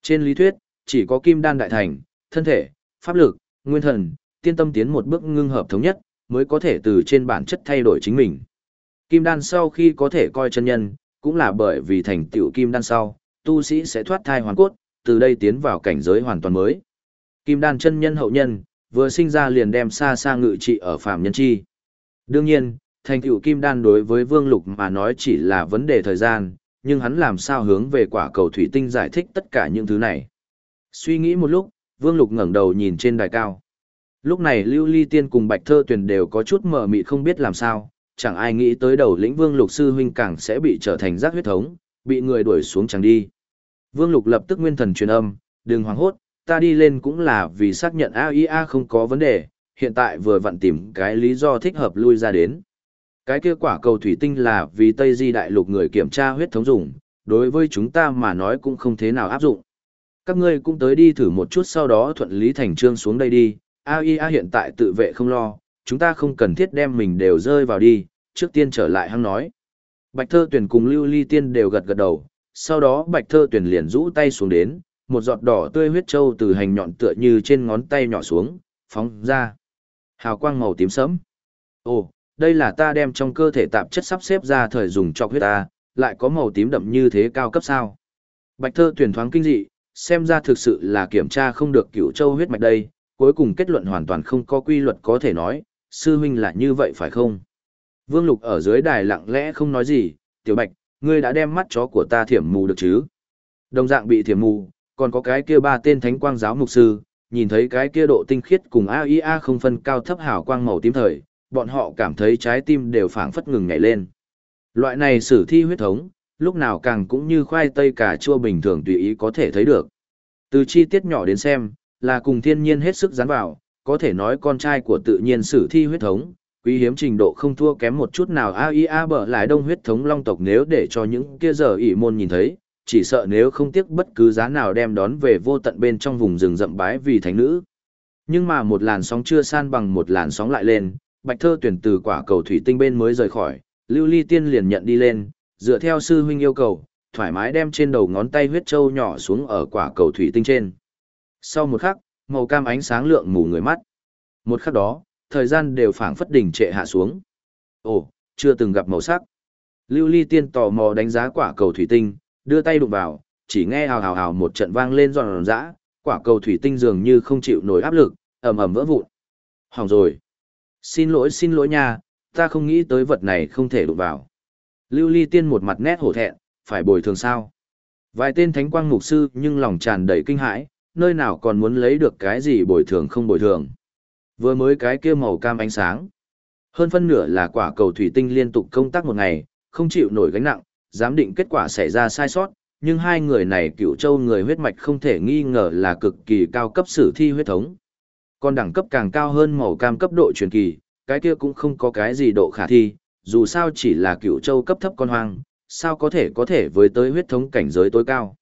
Trên lý thuyết, chỉ có kim đan đại thành, thân thể, pháp lực, nguyên thần, tiên tâm tiến một bước ngưng hợp thống nhất, mới có thể từ trên bản chất thay đổi chính mình. Kim đan sau khi có thể coi chân nhân, cũng là bởi vì thành tựu kim đan sau, tu sĩ sẽ thoát thai hoàn cốt, từ đây tiến vào cảnh giới hoàn toàn mới. Kim đan chân nhân hậu nhân, vừa sinh ra liền đem xa xa ngự trị ở phạm nhân chi. Đương nhiên, thành tựu kim đan đối với Vương Lục mà nói chỉ là vấn đề thời gian, nhưng hắn làm sao hướng về quả cầu thủy tinh giải thích tất cả những thứ này. Suy nghĩ một lúc, Vương Lục ngẩng đầu nhìn trên đài cao. Lúc này Lưu Ly Tiên cùng Bạch Thơ Tuyền đều có chút mờ mịt không biết làm sao, chẳng ai nghĩ tới đầu lĩnh Vương Lục sư huynh càng sẽ bị trở thành giác huyết thống, bị người đuổi xuống chẳng đi. Vương Lục lập tức nguyên thần truyền âm, đừng hoảng hốt, ta đi lên cũng là vì xác nhận AIA không có vấn đề, hiện tại vừa vặn tìm cái lý do thích hợp lui ra đến. Cái kia quả cầu thủy tinh là vì Tây Di Đại Lục người kiểm tra huyết thống dùng, đối với chúng ta mà nói cũng không thế nào áp dụng. Các ngươi cũng tới đi thử một chút sau đó thuận lý thành trương xuống đây đi, AIA hiện tại tự vệ không lo, chúng ta không cần thiết đem mình đều rơi vào đi, trước tiên trở lại hăng nói. Bạch thơ tuyển cùng lưu ly tiên đều gật gật đầu, sau đó bạch thơ tuyển liền rũ tay xuống đến, một giọt đỏ tươi huyết trâu từ hành nhọn tựa như trên ngón tay nhỏ xuống, phóng ra. Hào quang màu tím sẫm. Ồ, đây là ta đem trong cơ thể tạp chất sắp xếp ra thời dùng cho huyết ta, lại có màu tím đậm như thế cao cấp sao. Bạch thơ tuyển thoáng kinh dị, xem ra thực sự là kiểm tra không được cửu châu huyết mạch đây, cuối cùng kết luận hoàn toàn không có quy luật có thể nói, sư huynh là như vậy phải không? Vương Lục ở dưới đài lặng lẽ không nói gì, tiểu bạch, ngươi đã đem mắt chó của ta thiểm mù được chứ? Đồng dạng bị thiểm mù, còn có cái kia ba tên thánh quang giáo mục sư, nhìn thấy cái kia độ tinh khiết cùng AIA không phân cao thấp hào quang màu tím thời, bọn họ cảm thấy trái tim đều phảng phất ngừng nhảy lên. Loại này sử thi huyết thống, lúc nào càng cũng như khoai tây cà chua bình thường tùy ý có thể thấy được. Từ chi tiết nhỏ đến xem, là cùng thiên nhiên hết sức dán vào, có thể nói con trai của tự nhiên sử thi huyết thống, quý hiếm trình độ không thua kém một chút nào AIA bở lại đông huyết thống long tộc nếu để cho những kia giờ ỉ môn nhìn thấy, chỉ sợ nếu không tiếc bất cứ giá nào đem đón về vô tận bên trong vùng rừng rậm bái vì thánh nữ. Nhưng mà một làn sóng chưa san bằng một làn sóng lại lên, bạch thơ tuyển từ quả cầu thủy tinh bên mới rời khỏi, lưu ly tiên liền nhận đi lên, dựa theo sư huynh yêu cầu, thoải mái đem trên đầu ngón tay huyết châu nhỏ xuống ở quả cầu thủy tinh trên. Sau một khắc, màu cam ánh sáng lượng mù người mắt. Một khắc đó, thời gian đều phảng phất đỉnh trệ hạ xuống. Ồ, chưa từng gặp màu sắc. Lưu Ly Tiên tò mò đánh giá quả cầu thủy tinh, đưa tay đụng vào, chỉ nghe hào hào hào một trận vang lên giòn giã, quả cầu thủy tinh dường như không chịu nổi áp lực, ầm ầm vỡ vụn. Hỏng rồi. Xin lỗi xin lỗi nha, ta không nghĩ tới vật này không thể đụng vào. Lưu Ly Tiên một mặt nét hổ thẹn, phải bồi thường sao? Vài tên thánh quang mục sư nhưng lòng tràn đầy kinh hãi, nơi nào còn muốn lấy được cái gì bồi thường không bồi thường. Vừa mới cái kia màu cam ánh sáng. Hơn phân nửa là quả cầu thủy tinh liên tục công tác một ngày, không chịu nổi gánh nặng, giám định kết quả xảy ra sai sót, nhưng hai người này cựu châu người huyết mạch không thể nghi ngờ là cực kỳ cao cấp sử thi huyết thống. Còn đẳng cấp càng cao hơn màu cam cấp độ truyền kỳ, cái kia cũng không có cái gì độ khả thi, dù sao chỉ là cựu châu cấp thấp con hoang, sao có thể có thể với tới huyết thống cảnh giới tối cao.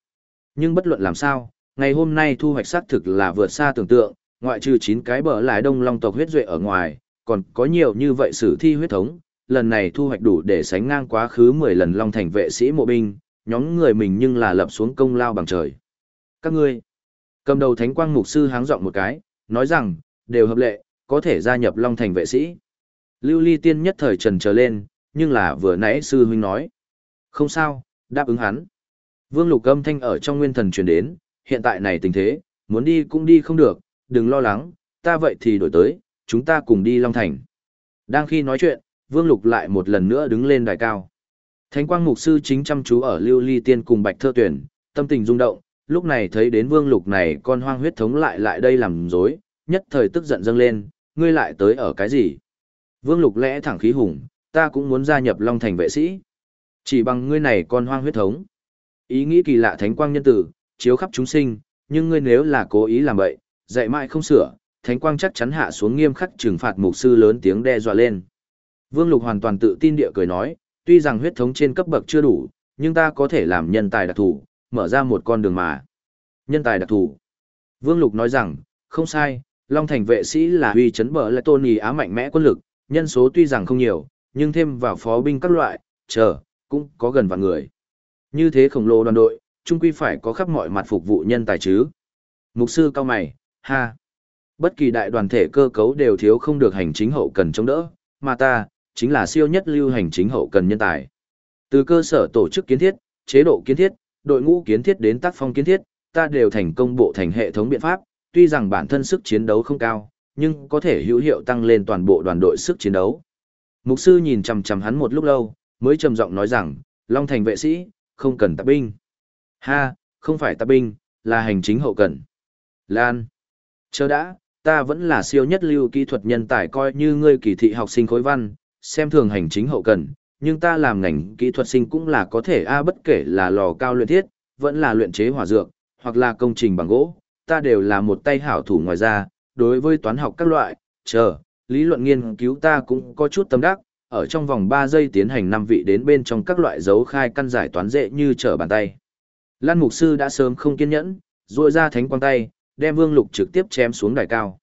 Nhưng bất luận làm sao, ngày hôm nay thu hoạch xác thực là vượt xa tưởng tượng, ngoại trừ 9 cái bờ lại đông long tộc huyết duệ ở ngoài, còn có nhiều như vậy sử thi huyết thống, lần này thu hoạch đủ để sánh ngang quá khứ 10 lần long thành vệ sĩ mộ binh, nhóm người mình nhưng là lập xuống công lao bằng trời. Các ngươi, cầm đầu thánh quang mục sư háng giọng một cái, nói rằng, đều hợp lệ, có thể gia nhập long thành vệ sĩ. Lưu ly tiên nhất thời trần trở lên, nhưng là vừa nãy sư huynh nói. Không sao, đáp ứng hắn. Vương lục âm thanh ở trong nguyên thần truyền đến, hiện tại này tình thế, muốn đi cũng đi không được, đừng lo lắng, ta vậy thì đổi tới, chúng ta cùng đi Long Thành. Đang khi nói chuyện, Vương Lục lại một lần nữa đứng lên đài cao. Thánh quang mục sư chính chăm chú ở Lưu Ly Tiên cùng Bạch Thơ Tuyển, tâm tình rung động, lúc này thấy đến Vương Lục này con hoang huyết thống lại lại đây làm dối, nhất thời tức giận dâng lên, ngươi lại tới ở cái gì? Vương Lục lẽ thẳng khí hùng, ta cũng muốn gia nhập Long Thành vệ sĩ. Chỉ bằng ngươi này con hoang huyết thống. Ý nghĩ kỳ lạ thánh quang nhân tử, chiếu khắp chúng sinh, nhưng ngươi nếu là cố ý làm vậy, dạy mãi không sửa, thánh quang chắc chắn hạ xuống nghiêm khắc trừng phạt mục sư lớn tiếng đe dọa lên. Vương Lục hoàn toàn tự tin địa cười nói, tuy rằng huyết thống trên cấp bậc chưa đủ, nhưng ta có thể làm nhân tài đặc thù, mở ra một con đường mà. Nhân tài đặc thù. Vương Lục nói rằng, không sai, Long Thành vệ sĩ là huy chấn bờ lại tôn ý á mạnh mẽ quân lực, nhân số tuy rằng không nhiều, nhưng thêm vào phó binh các loại, chờ, cũng có gần vạn người. Như thế khổng lồ đoàn đội, chung quy phải có khắp mọi mặt phục vụ nhân tài chứ. Mục sư cao mày, ha. Bất kỳ đại đoàn thể cơ cấu đều thiếu không được hành chính hậu cần chống đỡ, mà ta, chính là siêu nhất lưu hành chính hậu cần nhân tài. Từ cơ sở tổ chức kiến thiết, chế độ kiến thiết, đội ngũ kiến thiết đến tác phong kiến thiết, ta đều thành công bộ thành hệ thống biện pháp, tuy rằng bản thân sức chiến đấu không cao, nhưng có thể hữu hiệu tăng lên toàn bộ đoàn đội sức chiến đấu. Mục sư nhìn chằm chằm hắn một lúc lâu, mới trầm giọng nói rằng, Long Thành vệ sĩ, không cần tạp binh. Ha, không phải tạp binh, là hành chính hậu cần. Lan. Chờ đã, ta vẫn là siêu nhất lưu kỹ thuật nhân tài coi như ngươi kỳ thị học sinh khối văn, xem thường hành chính hậu cần, nhưng ta làm ngành kỹ thuật sinh cũng là có thể a bất kể là lò cao luyện thiết, vẫn là luyện chế hỏa dược, hoặc là công trình bằng gỗ, ta đều là một tay hảo thủ ngoài ra, đối với toán học các loại, chờ, lý luận nghiên cứu ta cũng có chút tâm đắc, ở trong vòng 3 giây tiến hành năm vị đến bên trong các loại dấu khai căn giải toán dễ như trở bàn tay. Lan mục sư đã sớm không kiên nhẫn, ruôi ra thánh quang tay, đem vương lục trực tiếp chém xuống đài cao.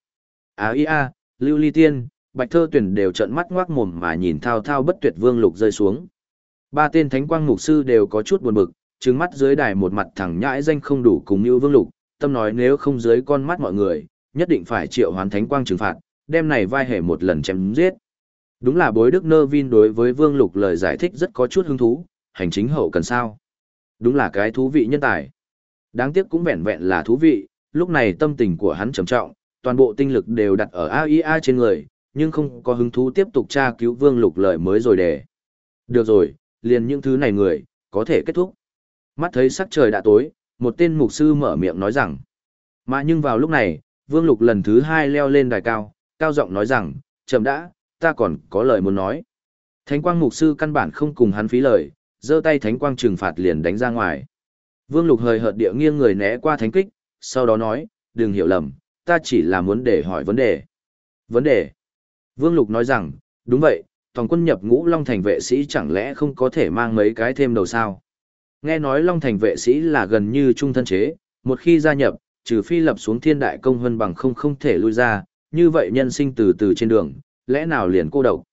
Á y a, lưu ly tiên, bạch thơ tuyển đều trợn mắt ngoác mồm mà nhìn thao thao bất tuyệt vương lục rơi xuống. Ba tên thánh quang mục sư đều có chút buồn bực, trừng mắt dưới đài một mặt thẳng nhãi danh không đủ cùng như vương lục, tâm nói nếu không dưới con mắt mọi người, nhất định phải triệu hoán thánh quang trừng phạt, đem này vai hề một lần chém giết. Đúng là bối đức nơ vin đối với vương lục lời giải thích rất có chút hứng thú, hành chính hậu cần sao. Đúng là cái thú vị nhân tài. Đáng tiếc cũng vẹn vẹn là thú vị, lúc này tâm tình của hắn trầm trọng, toàn bộ tinh lực đều đặt ở AIA trên người, nhưng không có hứng thú tiếp tục tra cứu vương lục lời mới rồi để. Được rồi, liền những thứ này người, có thể kết thúc. Mắt thấy sắc trời đã tối, một tên mục sư mở miệng nói rằng. Mà nhưng vào lúc này, vương lục lần thứ hai leo lên đài cao, cao giọng nói rằng, chậm đã, ta còn có lời muốn nói. Thánh quang mục sư căn bản không cùng hắn phí lời, giơ tay thánh quang trừng phạt liền đánh ra ngoài. Vương Lục hời hợt địa nghiêng người né qua thánh kích, sau đó nói, đừng hiểu lầm, ta chỉ là muốn để hỏi vấn đề. Vấn đề? Vương Lục nói rằng, đúng vậy, toàn quân nhập ngũ Long Thành vệ sĩ chẳng lẽ không có thể mang mấy cái thêm đầu sao? Nghe nói Long Thành vệ sĩ là gần như trung thân chế, một khi gia nhập, trừ phi lập xuống thiên đại công hơn bằng không không thể lui ra, như vậy nhân sinh từ từ trên đường, lẽ nào liền cô độc?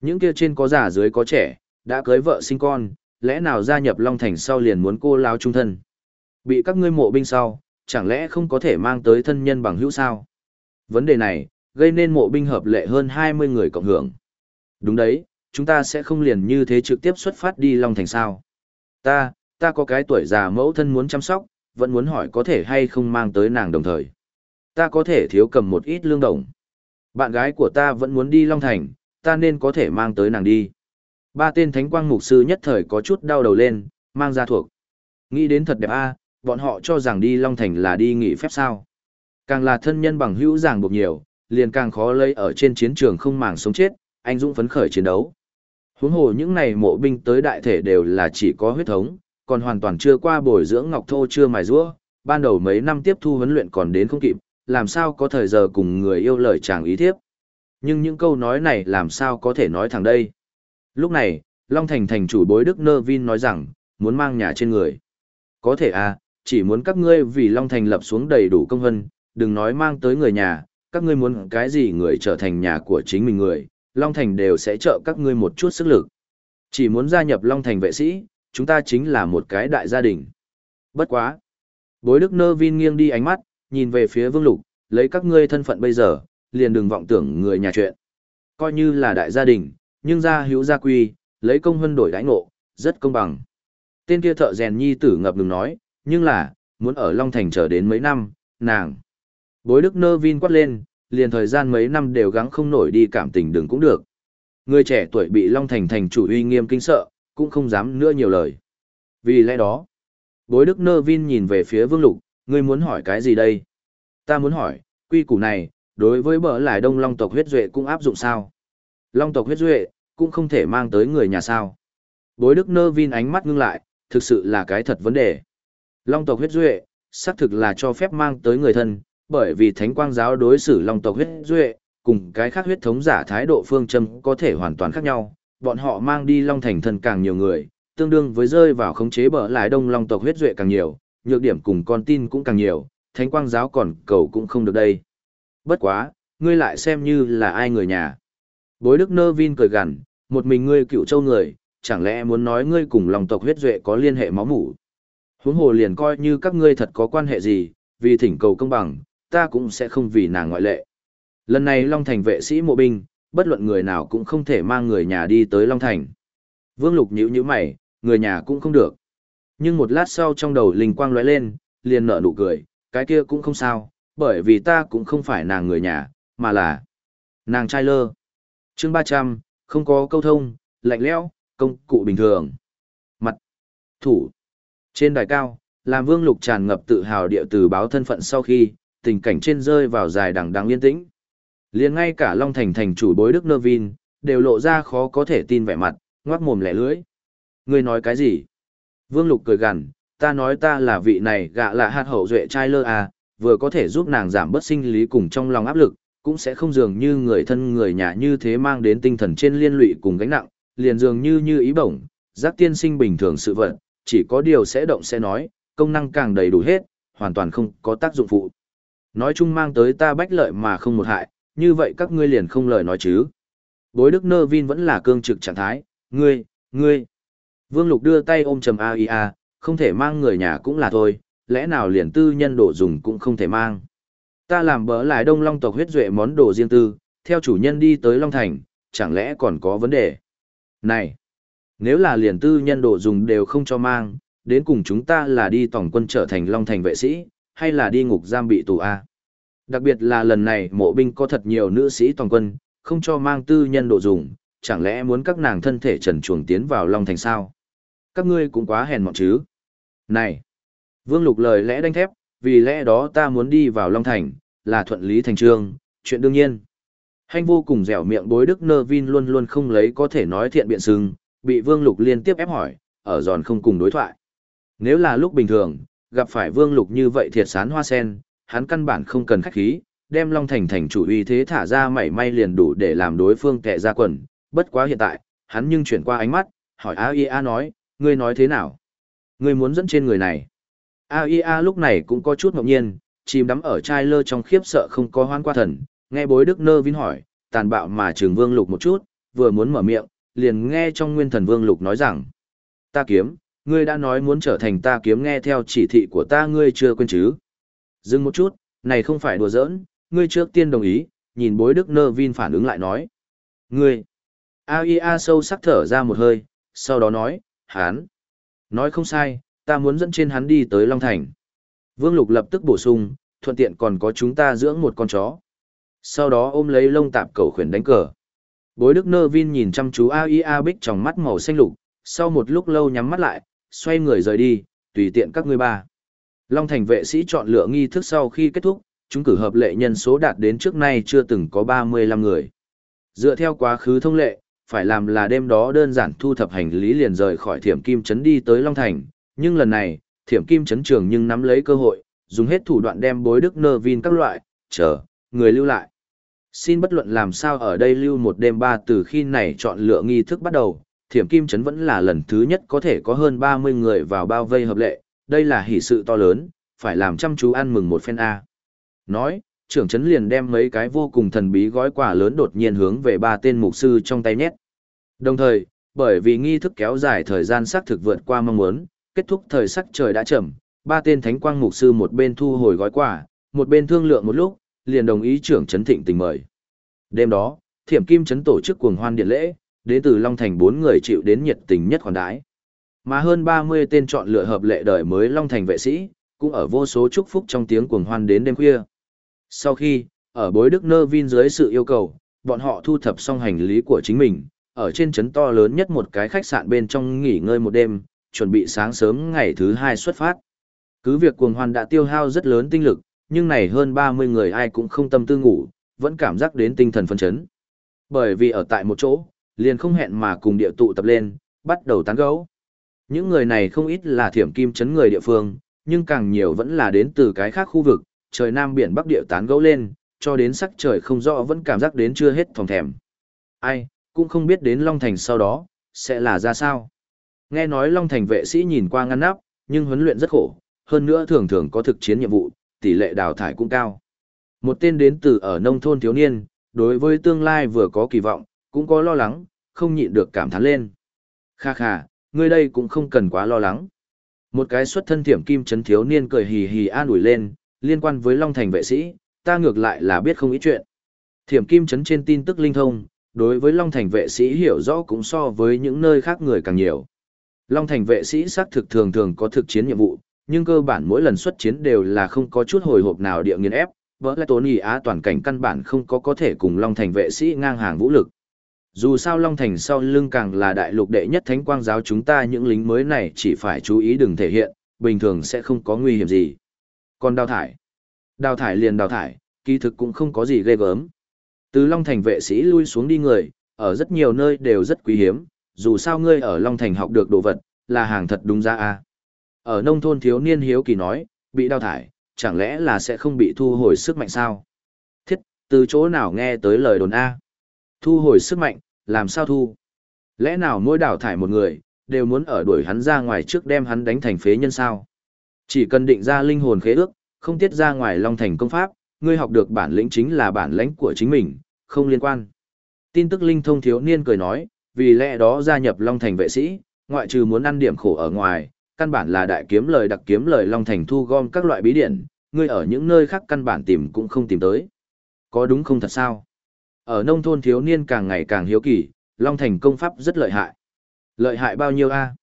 Những kia trên có già dưới có trẻ, đã cưới vợ sinh con, lẽ nào gia nhập Long Thành sau liền muốn cô lao trung thân? Bị các ngươi mộ binh sau, chẳng lẽ không có thể mang tới thân nhân bằng hữu sao? Vấn đề này, gây nên mộ binh hợp lệ hơn 20 người cộng hưởng. Đúng đấy, chúng ta sẽ không liền như thế trực tiếp xuất phát đi Long Thành sao? Ta, ta có cái tuổi già mẫu thân muốn chăm sóc, vẫn muốn hỏi có thể hay không mang tới nàng đồng thời. Ta có thể thiếu cầm một ít lương đồng. Bạn gái của ta vẫn muốn đi Long Thành, ta nên có thể mang tới nàng đi. Ba tên thánh quang mục sư nhất thời có chút đau đầu lên, mang ra thuộc. Nghĩ đến thật đẹp a, bọn họ cho rằng đi Long Thành là đi nghỉ phép sao. Càng là thân nhân bằng hữu ràng buộc nhiều, liền càng khó lấy ở trên chiến trường không màng sống chết, anh dũng phấn khởi chiến đấu. Huống hồ những này mộ binh tới đại thể đều là chỉ có huyết thống, còn hoàn toàn chưa qua bồi dưỡng ngọc thô chưa mài rũa, ban đầu mấy năm tiếp thu huấn luyện còn đến không kịp, làm sao có thời giờ cùng người yêu lời chàng ý thiếp. Nhưng những câu nói này làm sao có thể nói thẳng đây. Lúc này, Long Thành thành chủ bối Đức Nơ Vin nói rằng, muốn mang nhà trên người. Có thể à, chỉ muốn các ngươi vì Long Thành lập xuống đầy đủ công hân, đừng nói mang tới người nhà, các ngươi muốn cái gì người trở thành nhà của chính mình người, Long Thành đều sẽ trợ các ngươi một chút sức lực. Chỉ muốn gia nhập Long Thành vệ sĩ, chúng ta chính là một cái đại gia đình. Bất quá. Bối Đức Nơ Vin nghiêng đi ánh mắt, nhìn về phía Vương Lục, lấy các ngươi thân phận bây giờ, liền đừng vọng tưởng người nhà chuyện. Coi như là đại gia đình, nhưng gia hữu gia quy, lấy công hân đổi đãi ngộ, rất công bằng. Tên kia thợ rèn nhi tử ngập ngừng nói, nhưng là, muốn ở Long Thành chờ đến mấy năm, nàng. Bối Đức Nơ Vin quát lên, liền thời gian mấy năm đều gắng không nổi đi cảm tình đừng cũng được. Người trẻ tuổi bị Long Thành thành chủ uy nghiêm kinh sợ, cũng không dám nữa nhiều lời. Vì lẽ đó, bối Đức Nơ Vin nhìn về phía Vương Lục, ngươi muốn hỏi cái gì đây? Ta muốn hỏi, quy củ này, đối với bờ lại đông Long tộc huyết duệ cũng áp dụng sao? Long tộc huyết duệ, cũng không thể mang tới người nhà sao? Bối Đức Nơ Vin ánh mắt ngưng lại, thực sự là cái thật vấn đề. Long tộc huyết duệ, xác thực là cho phép mang tới người thân, bởi vì thánh quang giáo đối xử long tộc huyết duệ, cùng cái khác huyết thống giả thái độ phương châm có thể hoàn toàn khác nhau, bọn họ mang đi long thành thân càng nhiều người, tương đương với rơi vào khống chế bờ lại đông long tộc huyết duệ càng nhiều, nhược điểm cùng con tin cũng càng nhiều, thánh quang giáo còn cầu cũng không được đây. Bất quá, ngươi lại xem như là ai người nhà. Bối đức nơ vin cười gằn, một mình ngươi cựu châu người, chẳng lẽ muốn nói ngươi cùng long tộc huyết duệ có liên hệ máu mủ. Huống hồ liền coi như các ngươi thật có quan hệ gì, vì thỉnh cầu công bằng, ta cũng sẽ không vì nàng ngoại lệ. Lần này Long Thành vệ sĩ mộ binh, bất luận người nào cũng không thể mang người nhà đi tới Long Thành. Vương Lục nhíu nhíu mày, người nhà cũng không được. Nhưng một lát sau trong đầu linh quang lóe lên, liền nở nụ cười, cái kia cũng không sao, bởi vì ta cũng không phải nàng người nhà, mà là nàng trai lơ. chương 300, không có câu thông, lạnh lẽo, công cụ bình thường. Mặt, thủ, trên đài cao, làm vương lục tràn ngập tự hào địa từ báo thân phận sau khi, tình cảnh trên rơi vào dài đằng đằng yên tĩnh. liền ngay cả Long Thành thành chủ bối Đức Nơ Vin, đều lộ ra khó có thể tin vẻ mặt, ngoác mồm lẻ lưỡi. Ngươi nói cái gì? Vương Lục cười gằn, ta nói ta là vị này gạ là hạt hậu duệ trai lơ à, vừa có thể giúp nàng giảm bớt sinh lý cùng trong lòng áp lực, cũng sẽ không dường như người thân người nhà như thế mang đến tinh thần trên liên lụy cùng gánh nặng, liền dường như như ý bổng, giác tiên sinh bình thường sự vật, chỉ có điều sẽ động sẽ nói, công năng càng đầy đủ hết, hoàn toàn không có tác dụng phụ. Nói chung mang tới ta bách lợi mà không một hại, như vậy các ngươi liền không lời nói chứ. Bối Đức Nơ Vin vẫn là cương trực trạng thái, ngươi, ngươi. Vương Lục đưa tay ôm trầm AIA, không thể mang người nhà cũng là thôi, lẽ nào liền tư nhân đồ dùng cũng không thể mang. Ta làm bỡ lại đông long tộc huyết duệ món đồ riêng tư, theo chủ nhân đi tới Long Thành, chẳng lẽ còn có vấn đề? Này, nếu là liền tư nhân đồ dùng đều không cho mang, đến cùng chúng ta là đi tổng quân trở thành Long Thành vệ sĩ, hay là đi ngục giam bị tù A? Đặc biệt là lần này mộ binh có thật nhiều nữ sĩ toàn quân, không cho mang tư nhân đồ dùng, chẳng lẽ muốn các nàng thân thể trần chuồng tiến vào Long Thành sao? Các ngươi cũng quá hèn mọn chứ. Này! Vương Lục lời lẽ đanh thép, vì lẽ đó ta muốn đi vào Long Thành, là thuận lý thành trương, chuyện đương nhiên. Hành vô cùng dẻo miệng bối đức nơ vin luôn luôn không lấy có thể nói thiện biện sưng, bị Vương Lục liên tiếp ép hỏi, ở giòn không cùng đối thoại. Nếu là lúc bình thường, gặp phải Vương Lục như vậy thiệt sán hoa sen, hắn căn bản không cần khách khí, đem Long Thành thành chủ uy thế thả ra mảy may liền đủ để làm đối phương kẻ ra quần, bất quá hiện tại, hắn nhưng chuyển qua ánh mắt, hỏi AIA nói, ngươi nói thế nào? Ngươi muốn dẫn trên người này. AIA lúc này cũng có chút ngẫu nhiên, chìm đắm ở trai lơ trong khiếp sợ không có hoan qua thần, nghe bối đức nơ vinh hỏi, tàn bạo mà trường vương lục một chút, vừa muốn mở miệng, liền nghe trong nguyên thần vương lục nói rằng, ta kiếm, ngươi đã nói muốn trở thành ta kiếm nghe theo chỉ thị của ta ngươi chưa quên chứ. Dừng một chút, này không phải đùa giỡn, ngươi trước tiên đồng ý, nhìn bối đức nơ vin phản ứng lại nói. Ngươi, AIA sâu sắc thở ra một hơi, sau đó nói, hán. Nói không sai, ta muốn dẫn trên hắn đi tới Long Thành. Vương Lục lập tức bổ sung, thuận tiện còn có chúng ta dưỡng một con chó. Sau đó ôm lấy lông tạp cầu khuyển đánh cờ. Bối Đức Nơ Vin nhìn chăm chú AIA bích trong mắt màu xanh lục, sau một lúc lâu nhắm mắt lại, xoay người rời đi, tùy tiện các ngươi ba. Long Thành vệ sĩ chọn lựa nghi thức sau khi kết thúc, chúng cử hợp lệ nhân số đạt đến trước nay chưa từng có 35 người. Dựa theo quá khứ thông lệ, phải làm là đêm đó đơn giản thu thập hành lý liền rời khỏi thiểm kim trấn đi tới Long Thành, nhưng lần này, thiểm kim trấn trường nhưng nắm lấy cơ hội, dùng hết thủ đoạn đem bối đức nơ vin các loại, chờ, người lưu lại. Xin bất luận làm sao ở đây lưu một đêm ba từ khi này chọn lựa nghi thức bắt đầu, thiểm kim trấn vẫn là lần thứ nhất có thể có hơn 30 người vào bao vây hợp lệ, đây là hỷ sự to lớn, phải làm chăm chú ăn mừng một phen A. Nói, trưởng trấn liền đem mấy cái vô cùng thần bí gói quà lớn đột nhiên hướng về ba tên mục sư trong tay nhét. Đồng thời, bởi vì nghi thức kéo dài thời gian xác thực vượt qua mong muốn, kết thúc thời sắc trời đã chậm, ba tên thánh quang mục sư một bên thu hồi gói quà, một bên thương lượng một lúc, liền đồng ý trưởng trấn thịnh tình mời. Đêm đó, Thiểm Kim trấn tổ chức cuồng hoan điện lễ, đến từ Long Thành bốn người chịu đến nhiệt tình nhất khoản đái. Mà hơn 30 tên chọn lựa hợp lệ đời mới Long Thành vệ sĩ, cũng ở vô số chúc phúc trong tiếng cuồng hoan đến đêm khuya. Sau khi, ở bối đức nơ vin dưới sự yêu cầu, bọn họ thu thập xong hành lý của chính mình, ở trên trấn to lớn nhất một cái khách sạn bên trong nghỉ ngơi một đêm, chuẩn bị sáng sớm ngày thứ hai xuất phát. Cứ việc cuồng hoan đã tiêu hao rất lớn tinh lực, nhưng này hơn 30 người ai cũng không tâm tư ngủ, vẫn cảm giác đến tinh thần phấn chấn. Bởi vì ở tại một chỗ, liền không hẹn mà cùng địa tụ tập lên, bắt đầu tán gấu. Những người này không ít là thiểm kim chấn người địa phương, nhưng càng nhiều vẫn là đến từ cái khác khu vực, trời nam biển bắc địa tán gấu lên, cho đến sắc trời không rõ vẫn cảm giác đến chưa hết thòng thèm. Ai, cũng không biết đến Long Thành sau đó, sẽ là ra sao. Nghe nói Long Thành vệ sĩ nhìn qua ngăn nắp, nhưng huấn luyện rất khổ, hơn nữa thường thường có thực chiến nhiệm vụ, tỷ lệ đào thải cũng cao. Một tên đến từ ở nông thôn thiếu niên, đối với tương lai vừa có kỳ vọng, cũng có lo lắng, không nhịn được cảm thán lên. Kha kha, ngươi đây cũng không cần quá lo lắng. Một cái xuất thân thiểm kim chấn thiếu niên cười hì hì an ủi lên, liên quan với Long Thành vệ sĩ, ta ngược lại là biết không ít chuyện. Thiểm kim chấn trên tin tức linh thông, đối với Long Thành vệ sĩ hiểu rõ cũng so với những nơi khác người càng nhiều. Long Thành vệ sĩ xác thực thường thường có thực chiến nhiệm vụ, nhưng cơ bản mỗi lần xuất chiến đều là không có chút hồi hộp nào địa nghiên ép, vỡ lại tốn ý á toàn cảnh căn bản không có có thể cùng Long Thành vệ sĩ ngang hàng vũ lực. Dù sao Long Thành sau lưng càng là đại lục đệ nhất thánh quang giáo chúng ta những lính mới này chỉ phải chú ý đừng thể hiện, bình thường sẽ không có nguy hiểm gì. Còn đào thải. Đào thải liền đào thải, kỳ thực cũng không có gì ghê gớm. Từ Long Thành vệ sĩ lui xuống đi người, ở rất nhiều nơi đều rất quý hiếm, dù sao ngươi ở Long Thành học được đồ vật, là hàng thật đúng ra a. Ở nông thôn thiếu niên hiếu kỳ nói, bị đào thải, chẳng lẽ là sẽ không bị thu hồi sức mạnh sao? Thiết, từ chỗ nào nghe tới lời đồn A? Thu hồi sức mạnh, làm sao thu? Lẽ nào mỗi đào thải một người, đều muốn ở đuổi hắn ra ngoài trước đem hắn đánh thành phế nhân sao? Chỉ cần định ra linh hồn khế ước, không tiết ra ngoài long thành công pháp, ngươi học được bản lĩnh chính là bản lĩnh của chính mình, không liên quan. Tin tức linh thông thiếu niên cười nói, vì lẽ đó gia nhập long thành vệ sĩ, ngoại trừ muốn ăn điểm khổ ở ngoài, căn bản là đại kiếm lời đặc kiếm lời long thành thu gom các loại bí điển, ngươi ở những nơi khác căn bản tìm cũng không tìm tới. Có đúng không thật sao? Ở nông thôn thiếu niên càng ngày càng hiếu kỳ, long thành công pháp rất lợi hại. Lợi hại bao nhiêu a?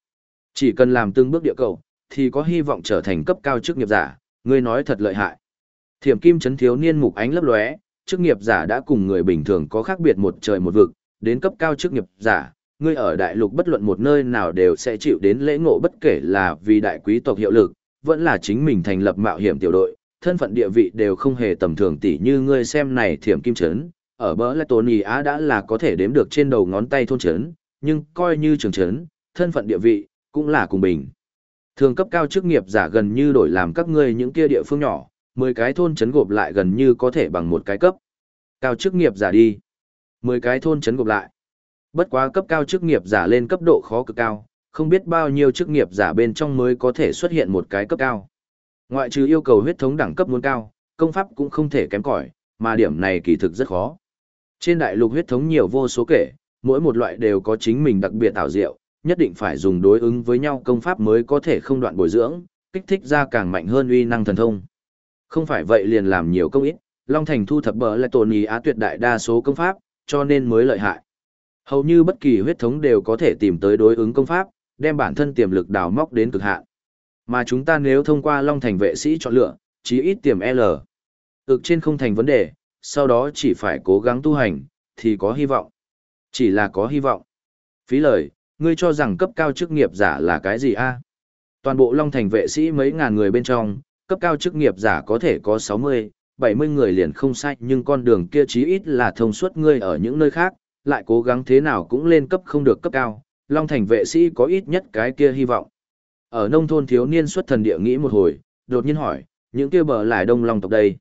Chỉ cần làm từng bước địa cầu, thì có hy vọng trở thành cấp cao chức nghiệp giả, ngươi nói thật lợi hại. Thiểm kim chấn thiếu niên mục ánh lấp lóe, chức nghiệp giả đã cùng người bình thường có khác biệt một trời một vực, đến cấp cao chức nghiệp giả, ngươi ở đại lục bất luận một nơi nào đều sẽ chịu đến lễ ngộ bất kể là vì đại quý tộc hiệu lực, vẫn là chính mình thành lập mạo hiểm tiểu đội, thân phận địa vị đều không hề tầm thường tỷ như ngươi xem này thiểm kim chấn, ở bờ lại Tony Á đã là có thể đếm được trên đầu ngón tay thôn chấn, nhưng coi như trường chấn, thân phận địa vị, cũng là cùng bình. Thường cấp cao chức nghiệp giả gần như đổi làm các ngươi những kia địa phương nhỏ, 10 cái thôn chấn gộp lại gần như có thể bằng một cái cấp. Cao chức nghiệp giả đi. 10 cái thôn chấn gộp lại. Bất quá cấp cao chức nghiệp giả lên cấp độ khó cực cao, không biết bao nhiêu chức nghiệp giả bên trong mới có thể xuất hiện một cái cấp cao. Ngoại trừ yêu cầu huyết thống đẳng cấp muốn cao, công pháp cũng không thể kém cỏi, mà điểm này kỳ thực rất khó. Trên đại lục huyết thống nhiều vô số kể, mỗi một loại đều có chính mình đặc biệt ảo diệu, nhất định phải dùng đối ứng với nhau công pháp mới có thể không đoạn bồi dưỡng, kích thích ra càng mạnh hơn uy năng thần thông. Không phải vậy liền làm nhiều công ít, Long Thành thu thập bờ lại tổn ý á tuyệt đại đa số công pháp, cho nên mới lợi hại. Hầu như bất kỳ huyết thống đều có thể tìm tới đối ứng công pháp, đem bản thân tiềm lực đào móc đến cực hạn. Mà chúng ta nếu thông qua Long Thành vệ sĩ chọn lựa, chí ít tiềm L. Ực trên không thành vấn đề, sau đó chỉ phải cố gắng tu hành, thì có hy vọng. Chỉ là có hy vọng. Phí lời, ngươi cho rằng cấp cao chức nghiệp giả là cái gì a? Toàn bộ Long Thành vệ sĩ mấy ngàn người bên trong, cấp cao chức nghiệp giả có thể có 60, 70 người liền không sai nhưng con đường kia chí ít là thông suốt ngươi ở những nơi khác, lại cố gắng thế nào cũng lên cấp không được cấp cao, Long Thành vệ sĩ có ít nhất cái kia hy vọng. Ở nông thôn thiếu niên xuất thần địa nghĩ một hồi, đột nhiên hỏi, những kia bờ lại đông long tộc đây.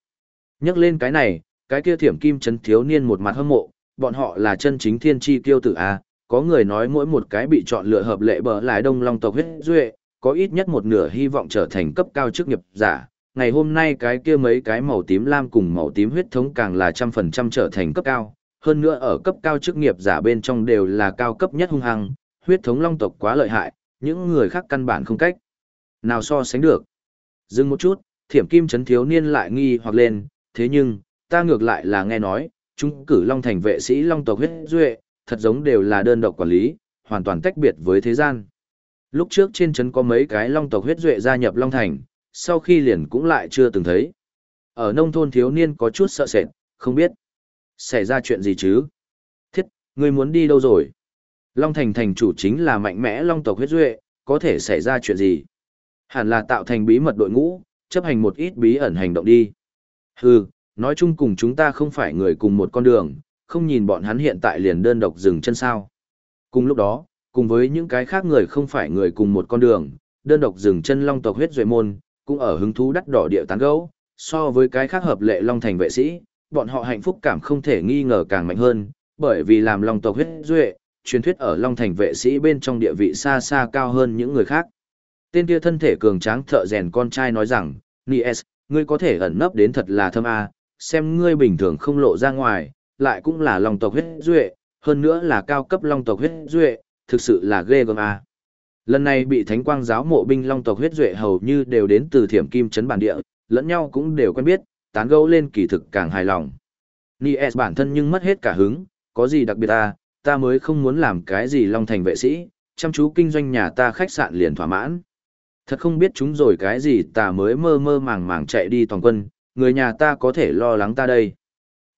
Nhắc lên cái này, cái kia thiểm kim chấn thiếu niên một mặt hâm mộ, bọn họ là chân chính thiên chi kiêu tử A, có người nói mỗi một cái bị chọn lựa hợp lệ bờ lại đông long tộc huyết duệ, có ít nhất một nửa hy vọng trở thành cấp cao chức nghiệp giả. Ngày hôm nay cái kia mấy cái màu tím lam cùng màu tím huyết thống càng là trăm phần trăm trở thành cấp cao, hơn nữa ở cấp cao chức nghiệp giả bên trong đều là cao cấp nhất hung hăng, huyết thống long tộc quá lợi hại, những người khác căn bản không cách. Nào so sánh được. Dừng một chút, thiểm kim chấn thiếu niên lại nghi hoặc lên, thế nhưng, ta ngược lại là nghe nói, chúng cử long thành vệ sĩ long tộc huyết duệ, thật giống đều là đơn độc quản lý, hoàn toàn tách biệt với thế gian. Lúc trước trên trấn có mấy cái long tộc huyết duệ gia nhập long thành, sau khi liền cũng lại chưa từng thấy. Ở nông thôn thiếu niên có chút sợ sệt, không biết. Xảy ra chuyện gì chứ? Thiết, ngươi muốn đi đâu rồi? Long thành thành chủ chính là mạnh mẽ long tộc huyết duệ, có thể xảy ra chuyện gì? Hẳn là tạo thành bí mật đội ngũ, chấp hành một ít bí ẩn hành động đi. Hừ, nói chung cùng chúng ta không phải người cùng một con đường, không nhìn bọn hắn hiện tại liền đơn độc dừng chân sao. Cùng lúc đó, cùng với những cái khác người không phải người cùng một con đường, đơn độc dừng chân long tộc huyết duệ môn, cũng ở hứng thú đắt đỏ địa tán gấu, so với cái khác hợp lệ long thành vệ sĩ, bọn họ hạnh phúc cảm không thể nghi ngờ càng mạnh hơn, bởi vì làm long tộc huyết duệ, truyền thuyết ở long thành vệ sĩ bên trong địa vị xa xa cao hơn những người khác. Tên kia thân thể cường tráng thợ rèn con trai nói rằng, Nies, ngươi có thể ẩn nấp đến thật là thâm a, xem ngươi bình thường không lộ ra ngoài, lại cũng là long tộc huyết duệ, hơn nữa là cao cấp long tộc huyết duệ, thực sự là ghê gớm a. Lần này bị Thánh Quang giáo mộ binh long tộc huyết duệ hầu như đều đến từ Thiểm Kim trấn bản địa, lẫn nhau cũng đều quen biết, tán gẫu lên kỳ thực càng hài lòng. Nies bản thân nhưng mất hết cả hứng, có gì đặc biệt ta, ta mới không muốn làm cái gì Long Thành vệ sĩ, chăm chú kinh doanh nhà ta khách sạn liền thỏa mãn. Thật không biết chúng rồi cái gì ta mới mơ mơ màng màng chạy đi toàn quân, người nhà ta có thể lo lắng ta đây.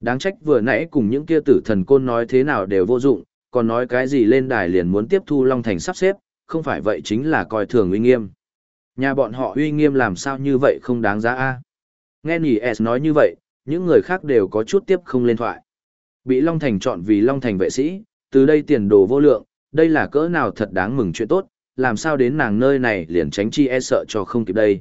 Đáng trách vừa nãy cùng những kia tử thần côn nói thế nào đều vô dụng, còn nói cái gì lên đài liền muốn tiếp thu Long Thành sắp xếp, không phải vậy chính là coi thường uy nghiêm. Nhà bọn họ uy nghiêm làm sao như vậy không đáng giá a Nghe Nỉ S nói như vậy, những người khác đều có chút tiếp không lên thoại. Bị Long Thành chọn vì Long Thành vệ sĩ, từ đây tiền đồ vô lượng, đây là cỡ nào thật đáng mừng chuyện tốt, làm sao đến nàng nơi này liền tránh chi e sợ cho không kịp đây.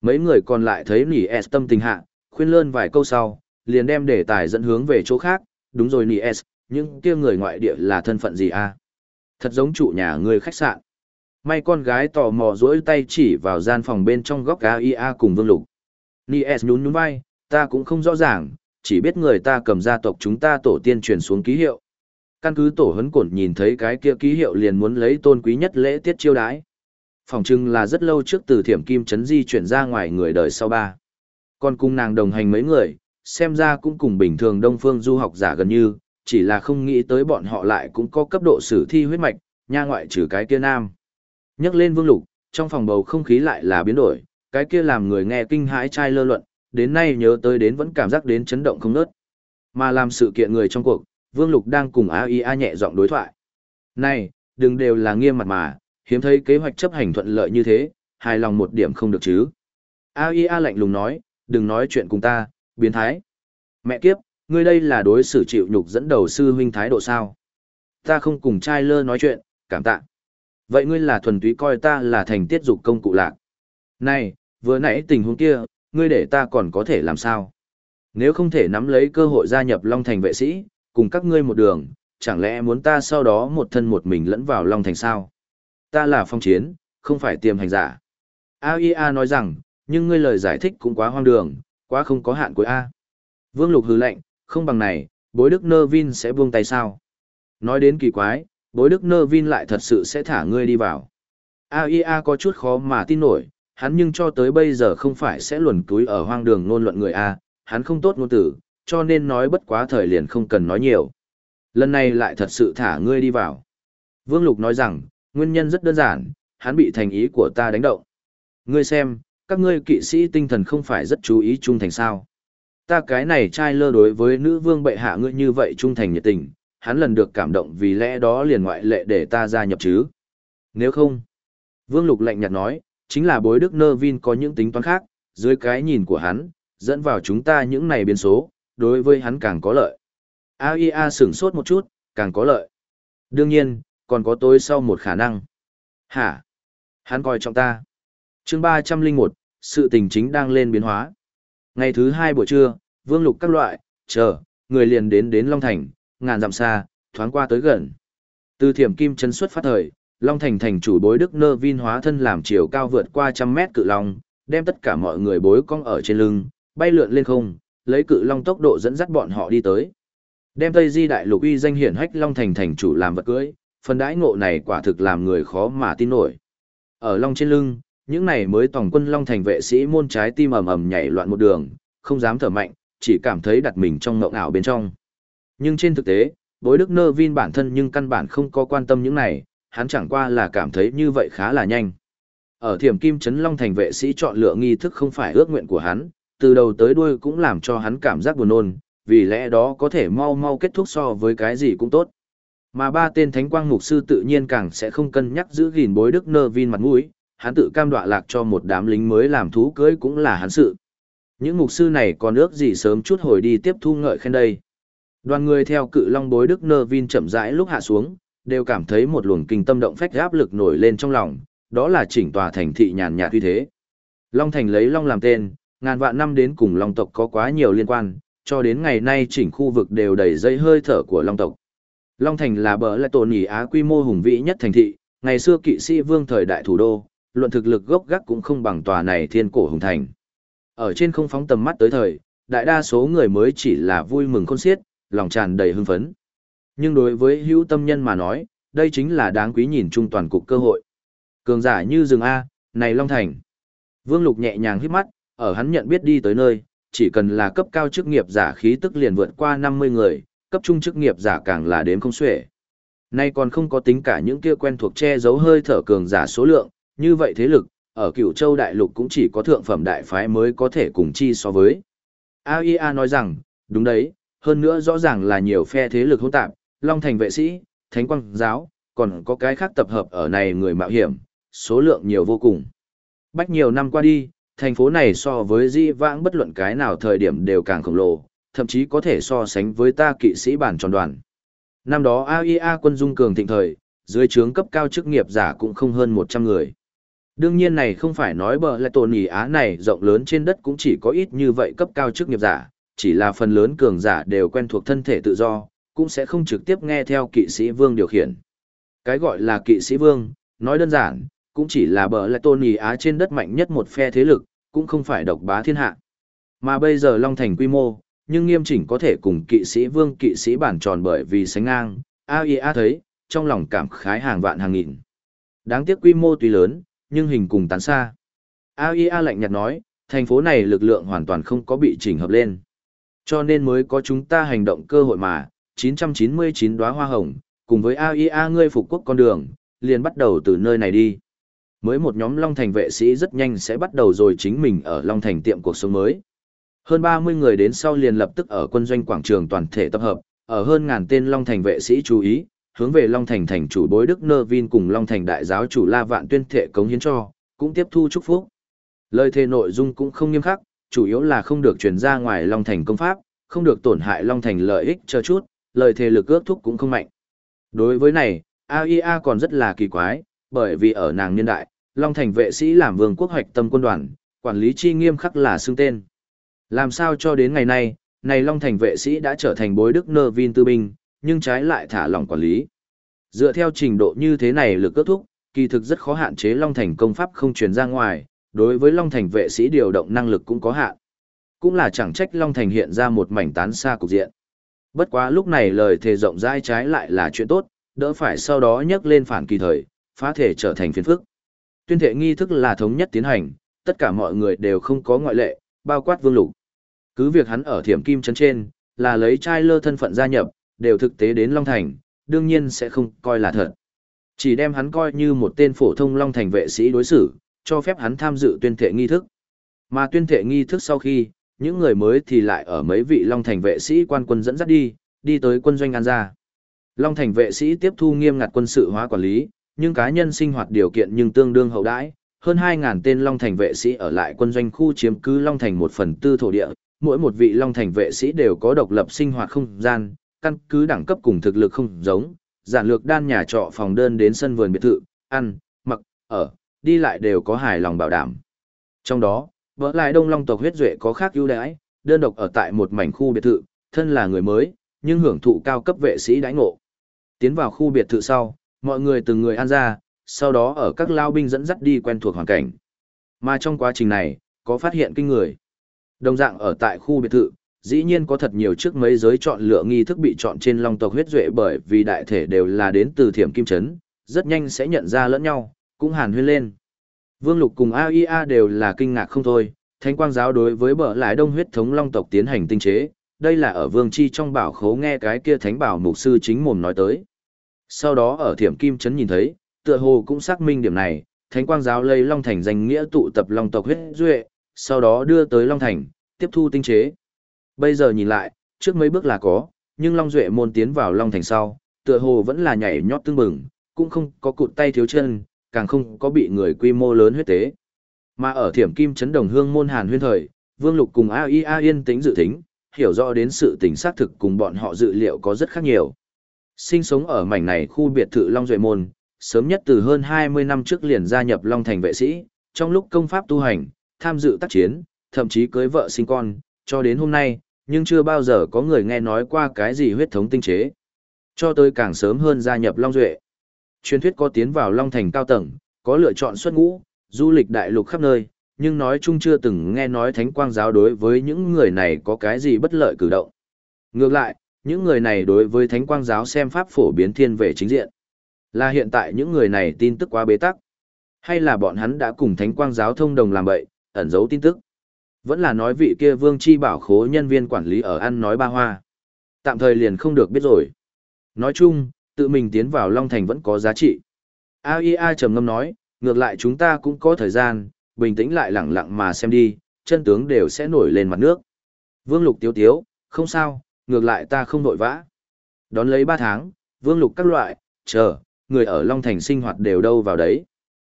Mấy người còn lại thấy Nỉ S tâm tình hạ, khuyên lơn vài câu sau, liền đem đề tài dẫn hướng về chỗ khác, đúng rồi Nỉ S, những kia người ngoại địa là thân phận gì a? Thật giống chủ nhà người khách sạn. May con gái tò mò dỗi tay chỉ vào gian phòng bên trong góc AIA cùng Vương Lục. Nies nhún nhún vai, ta cũng không rõ ràng, chỉ biết người ta cầm gia tộc chúng ta tổ tiên truyền xuống ký hiệu. Căn cứ tổ hấn cổn nhìn thấy cái kia ký hiệu liền muốn lấy tôn quý nhất lễ tiết chiêu đái. Phòng trưng là rất lâu trước từ thiểm kim chấn di chuyển ra ngoài người đời sau ba. Còn cùng nàng đồng hành mấy người, xem ra cũng cùng bình thường đông phương du học giả gần như, chỉ là không nghĩ tới bọn họ lại cũng có cấp độ sử thi huyết mạch, nha ngoại trừ cái kia nam. Nhắc lên vương lục, trong phòng bầu không khí lại là biến đổi, cái kia làm người nghe kinh hãi trai lơ luận, đến nay nhớ tới đến vẫn cảm giác đến chấn động không nớt. Mà làm sự kiện người trong cuộc, Vương Lục đang cùng AIA nhẹ giọng đối thoại. Này, đừng đều là nghiêm mặt mà, hiếm thấy kế hoạch chấp hành thuận lợi như thế, hài lòng một điểm không được chứ. AIA lạnh lùng nói, đừng nói chuyện cùng ta, biến thái. Mẹ kiếp, ngươi đây là đối xử chịu nhục dẫn đầu sư huynh thái độ sao? Ta không cùng trai lơ nói chuyện, cảm tạ. Vậy ngươi là thuần túy coi ta là thành tiết dục công cụ lạc. Này, vừa nãy tình huống kia, ngươi để ta còn có thể làm sao? Nếu không thể nắm lấy cơ hội gia nhập Long Thành vệ sĩ, cùng các ngươi một đường, chẳng lẽ muốn ta sau đó một thân một mình lẫn vào Long Thành sao? Ta là phong chiến, không phải tiềm hành giả. AIA nói rằng, nhưng ngươi lời giải thích cũng quá hoang đường, quá không có hạn cuối A. Vương Lục hừ lệnh, không bằng này, bối đức nơ vin sẽ buông tay sao? Nói đến kỳ quái, bối đức nơ vin lại thật sự sẽ thả ngươi đi vào. AIA có chút khó mà tin nổi, hắn nhưng cho tới bây giờ không phải sẽ luồn túi ở hoang đường ngôn luận người A, hắn không tốt ngôn tử, cho nên nói bất quá thời liền không cần nói nhiều. Lần này lại thật sự thả ngươi đi vào. Vương Lục nói rằng, nguyên nhân rất đơn giản, hắn bị thành ý của ta đánh động. Ngươi xem, các ngươi kỵ sĩ tinh thần không phải rất chú ý trung thành sao. Ta cái này trai lơ đối với nữ vương bệ hạ ngươi như vậy trung thành nhiệt tình, hắn lần được cảm động vì lẽ đó liền ngoại lệ để ta gia nhập chứ. Nếu không, Vương Lục lạnh nhạt nói, chính là bối đức nơ vin có những tính toán khác, dưới cái nhìn của hắn, dẫn vào chúng ta những này biến số, đối với hắn càng có lợi. AIA sửng sốt một chút, càng có lợi. Đương nhiên, còn có tối sau một khả năng. Hả? Hắn coi trọng ta. chương 301, sự tình chính đang lên biến hóa. Ngày thứ hai buổi trưa, vương lục các loại, chờ, người liền đến đến Long Thành, ngàn dặm xa, thoáng qua tới gần. Từ thiểm kim chân xuất phát thời, Long Thành thành chủ bối Đức Nơ Vin hóa thân làm chiều cao vượt qua trăm mét cự long, đem tất cả mọi người bối cong ở trên lưng, bay lượn lên không, lấy cự long tốc độ dẫn dắt bọn họ đi tới. Đem Tây Di Đại Lục uy danh hiển hách Long Thành thành chủ làm vật cưới, phần đãi ngộ này quả thực làm người khó mà tin nổi. Ở Long trên lưng, những này mới tổng quân Long Thành vệ sĩ môn trái tim ầm ầm nhảy loạn một đường, không dám thở mạnh, chỉ cảm thấy đặt mình trong ngộng ảo bên trong. Nhưng trên thực tế, bối Đức Nơ Vin bản thân nhưng căn bản không có quan tâm những này, hắn chẳng qua là cảm thấy như vậy khá là nhanh. Ở thiểm kim trấn Long Thành vệ sĩ chọn lựa nghi thức không phải ước nguyện của hắn, từ đầu tới đuôi cũng làm cho hắn cảm giác buồn nôn, vì lẽ đó có thể mau mau kết thúc so với cái gì cũng tốt. Mà ba tên thánh quang mục sư tự nhiên càng sẽ không cân nhắc giữ gìn bối đức nơ vin mặt mũi, hắn tự cam đoạ lạc cho một đám lính mới làm thú cưới cũng là hắn sự. Những mục sư này còn ước gì sớm chút hồi đi tiếp thu ngợi khen đây. Đoàn người theo cự long bối đức nơ vin chậm rãi lúc hạ xuống, đều cảm thấy một luồng kinh tâm động phách áp lực nổi lên trong lòng, đó là chỉnh tòa thành thị nhàn nhạt uy thế. Long Thành lấy Long làm tên, ngàn vạn năm đến cùng Long tộc có quá nhiều liên quan, cho đến ngày nay chỉnh khu vực đều đầy dây hơi thở của Long tộc. Long Thành là bờ lại tổn nhỉ Á quy mô hùng vĩ nhất thành thị, ngày xưa kỵ sĩ vương thời đại thủ đô, luận thực lực gốc gác cũng không bằng tòa này thiên cổ hùng thành. Ở trên không phóng tầm mắt tới thời, đại đa số người mới chỉ là vui mừng khôn xiết, lòng tràn đầy hưng phấn. Nhưng đối với hữu tâm nhân mà nói, đây chính là đáng quý nhìn chung toàn cục cơ hội. Cường giả như rừng A, này Long Thành. Vương Lục nhẹ nhàng hít mắt, ở hắn nhận biết đi tới nơi, chỉ cần là cấp cao chức nghiệp giả khí tức liền vượt qua 50 người, cấp trung chức nghiệp giả càng là đếm không xuể. Nay còn không có tính cả những kia quen thuộc che giấu hơi thở cường giả số lượng, như vậy thế lực, ở cựu châu đại lục cũng chỉ có thượng phẩm đại phái mới có thể cùng chi so với. AIA nói rằng, đúng đấy, hơn nữa rõ ràng là nhiều phe thế lực hỗn tạp, Long Thành vệ sĩ, Thánh Quang giáo, còn có cái khác tập hợp ở này người mạo hiểm, số lượng nhiều vô cùng. Bách nhiều năm qua đi, thành phố này so với di vãng bất luận cái nào thời điểm đều càng khổng lồ, thậm chí có thể so sánh với ta kỵ sĩ bản tròn đoàn. Năm đó AIA quân dung cường thịnh thời, dưới trướng cấp cao chức nghiệp giả cũng không hơn 100 người. Đương nhiên này không phải nói bờ lại tổn ý á này rộng lớn trên đất cũng chỉ có ít như vậy cấp cao chức nghiệp giả, chỉ là phần lớn cường giả đều quen thuộc thân thể tự do, cũng sẽ không trực tiếp nghe theo kỵ sĩ vương điều khiển. Cái gọi là kỵ sĩ vương, nói đơn giản, cũng chỉ là bờ lại tôn ý á trên đất mạnh nhất một phe thế lực, cũng không phải độc bá thiên hạ. Mà bây giờ Long Thành quy mô, nhưng nghiêm chỉnh có thể cùng kỵ sĩ vương kỵ sĩ bản tròn bởi vì sánh ngang, AIA thấy, trong lòng cảm khái hàng vạn hàng nghìn. Đáng tiếc quy mô tuy lớn, nhưng hình cùng tán xa. AIA lạnh nhạt nói, thành phố này lực lượng hoàn toàn không có bị chỉnh hợp lên. Cho nên mới có chúng ta hành động cơ hội mà, 999 đóa hoa hồng, cùng với AIA ngươi phục quốc con đường, liền bắt đầu từ nơi này đi. Mới một nhóm Long Thành vệ sĩ rất nhanh sẽ bắt đầu rồi chính mình ở Long Thành tiệm cuộc sống mới. Hơn 30 người đến sau liền lập tức ở quân doanh quảng trường toàn thể tập hợp, ở hơn ngàn tên Long Thành vệ sĩ chú ý, hướng về Long Thành thành chủ bối Đức Nơ Vin cùng Long Thành đại giáo chủ La Vạn tuyên thệ cống hiến cho, cũng tiếp thu chúc phúc. Lời thề nội dung cũng không nghiêm khắc, chủ yếu là không được truyền ra ngoài Long Thành công pháp, không được tổn hại Long Thành lợi ích cho chút, lời thề lực ước thúc cũng không mạnh. Đối với này, AIA còn rất là kỳ quái, bởi vì ở nàng niên đại, Long Thành vệ sĩ làm vương quốc hoạch tâm quân đoàn, quản lý chi nghiêm khắc là xưng tên. Làm sao cho đến ngày nay, này Long Thành vệ sĩ đã trở thành bối đức nơ vin tư binh, nhưng trái lại thả lỏng quản lý. Dựa theo trình độ như thế này lực kết thúc, kỳ thực rất khó hạn chế Long Thành công pháp không truyền ra ngoài, đối với Long Thành vệ sĩ điều động năng lực cũng có hạn. Cũng là chẳng trách Long Thành hiện ra một mảnh tán xa cục diện. Bất quá lúc này lời thề rộng rãi trái lại là chuyện tốt, đỡ phải sau đó nhắc lên phản kỳ thời, phá thể trở thành phiền phức. Tuyên thệ nghi thức là thống nhất tiến hành, tất cả mọi người đều không có ngoại lệ, bao quát vương lục. Cứ việc hắn ở thiểm kim trấn trên, là lấy trai lơ thân phận gia nhập, đều thực tế đến Long Thành, đương nhiên sẽ không coi là thật. Chỉ đem hắn coi như một tên phổ thông Long Thành vệ sĩ đối xử, cho phép hắn tham dự tuyên thệ nghi thức. Mà tuyên thệ nghi thức sau khi, những người mới thì lại ở mấy vị Long Thành vệ sĩ quan quân dẫn dắt đi, đi tới quân doanh An gia. Long Thành vệ sĩ tiếp thu nghiêm ngặt quân sự hóa quản lý, nhưng cá nhân sinh hoạt điều kiện nhưng tương đương hậu đãi, hơn 2.000 tên Long Thành vệ sĩ ở lại quân doanh khu chiếm cứ Long Thành một phần tư thổ địa, mỗi một vị Long Thành vệ sĩ đều có độc lập sinh hoạt không gian, căn cứ đẳng cấp cùng thực lực không giống, giản lược đan nhà trọ phòng đơn đến sân vườn biệt thự, ăn, mặc, ở, đi lại đều có hài lòng bảo đảm. Trong đó, vợ lại đông long tộc huyết duệ có khác ưu đãi, đơn độc ở tại một mảnh khu biệt thự, thân là người mới, nhưng hưởng thụ cao cấp vệ sĩ đãi ngộ. Tiến vào khu biệt thự sau, mọi người từng người ăn ra, sau đó ở các lao binh dẫn dắt đi quen thuộc hoàn cảnh. Mà trong quá trình này, có phát hiện kinh người. Đồng dạng ở tại khu biệt thự, dĩ nhiên có thật nhiều trước mấy giới chọn lựa nghi thức bị chọn trên long tộc huyết duệ bởi vì đại thể đều là đến từ thiểm kim chấn, rất nhanh sẽ nhận ra lẫn nhau, cũng hàn huyên lên. Vương Lục cùng AIA đều là kinh ngạc không thôi, Thánh Quang giáo đối với bờ lại đông huyết thống long tộc tiến hành tinh chế, đây là ở Vương Chi trong bảo khố nghe cái kia Thánh Bảo mục sư chính mồm nói tới. Sau đó ở Thiểm Kim chấn nhìn thấy, tựa hồ cũng xác minh điểm này, Thánh Quang giáo lấy Long Thành danh nghĩa tụ tập long tộc huyết duệ, sau đó đưa tới Long Thành, tiếp thu tinh chế. Bây giờ nhìn lại, trước mấy bước là có, nhưng Long Duệ môn tiến vào Long Thành sau, tựa hồ vẫn là nhảy nhót tương bừng, cũng không có cụt tay thiếu chân, càng không có bị người quy mô lớn huyết tế. Mà ở thiểm kim Trấn đồng hương môn hàn huyên thời, Vương Lục cùng AIA yên tĩnh dự tính, hiểu rõ đến sự tình xác thực cùng bọn họ dự liệu có rất khác nhiều. Sinh sống ở mảnh này khu biệt thự Long Duệ Môn, sớm nhất từ hơn 20 năm trước liền gia nhập Long Thành vệ sĩ, trong lúc công pháp tu hành, tham dự tác chiến, thậm chí cưới vợ sinh con, cho đến hôm nay, nhưng chưa bao giờ có người nghe nói qua cái gì huyết thống tinh chế. Cho tới càng sớm hơn gia nhập Long Duệ. Truyền thuyết có tiến vào Long Thành cao tầng, có lựa chọn xuất ngũ, du lịch đại lục khắp nơi, nhưng nói chung chưa từng nghe nói thánh quang giáo đối với những người này có cái gì bất lợi cử động. Ngược lại, những người này đối với thánh quang giáo xem pháp phổ biến thiên về chính diện. Là hiện tại những người này tin tức quá bế tắc, hay là bọn hắn đã cùng thánh quang giáo thông đồng làm bậy, ẩn giấu tin tức. Vẫn là nói vị kia vương chi bảo khố nhân viên quản lý ở ăn nói ba hoa. Tạm thời liền không được biết rồi. Nói chung, tự mình tiến vào Long Thành vẫn có giá trị. AIA trầm ngâm nói, ngược lại chúng ta cũng có thời gian, bình tĩnh lại lặng lặng mà xem đi, chân tướng đều sẽ nổi lên mặt nước. Vương Lục tiếu tiếu, không sao, ngược lại ta không nội vã. Đón lấy 3 tháng, Vương Lục các loại, chờ, người ở Long Thành sinh hoạt đều đâu vào đấy.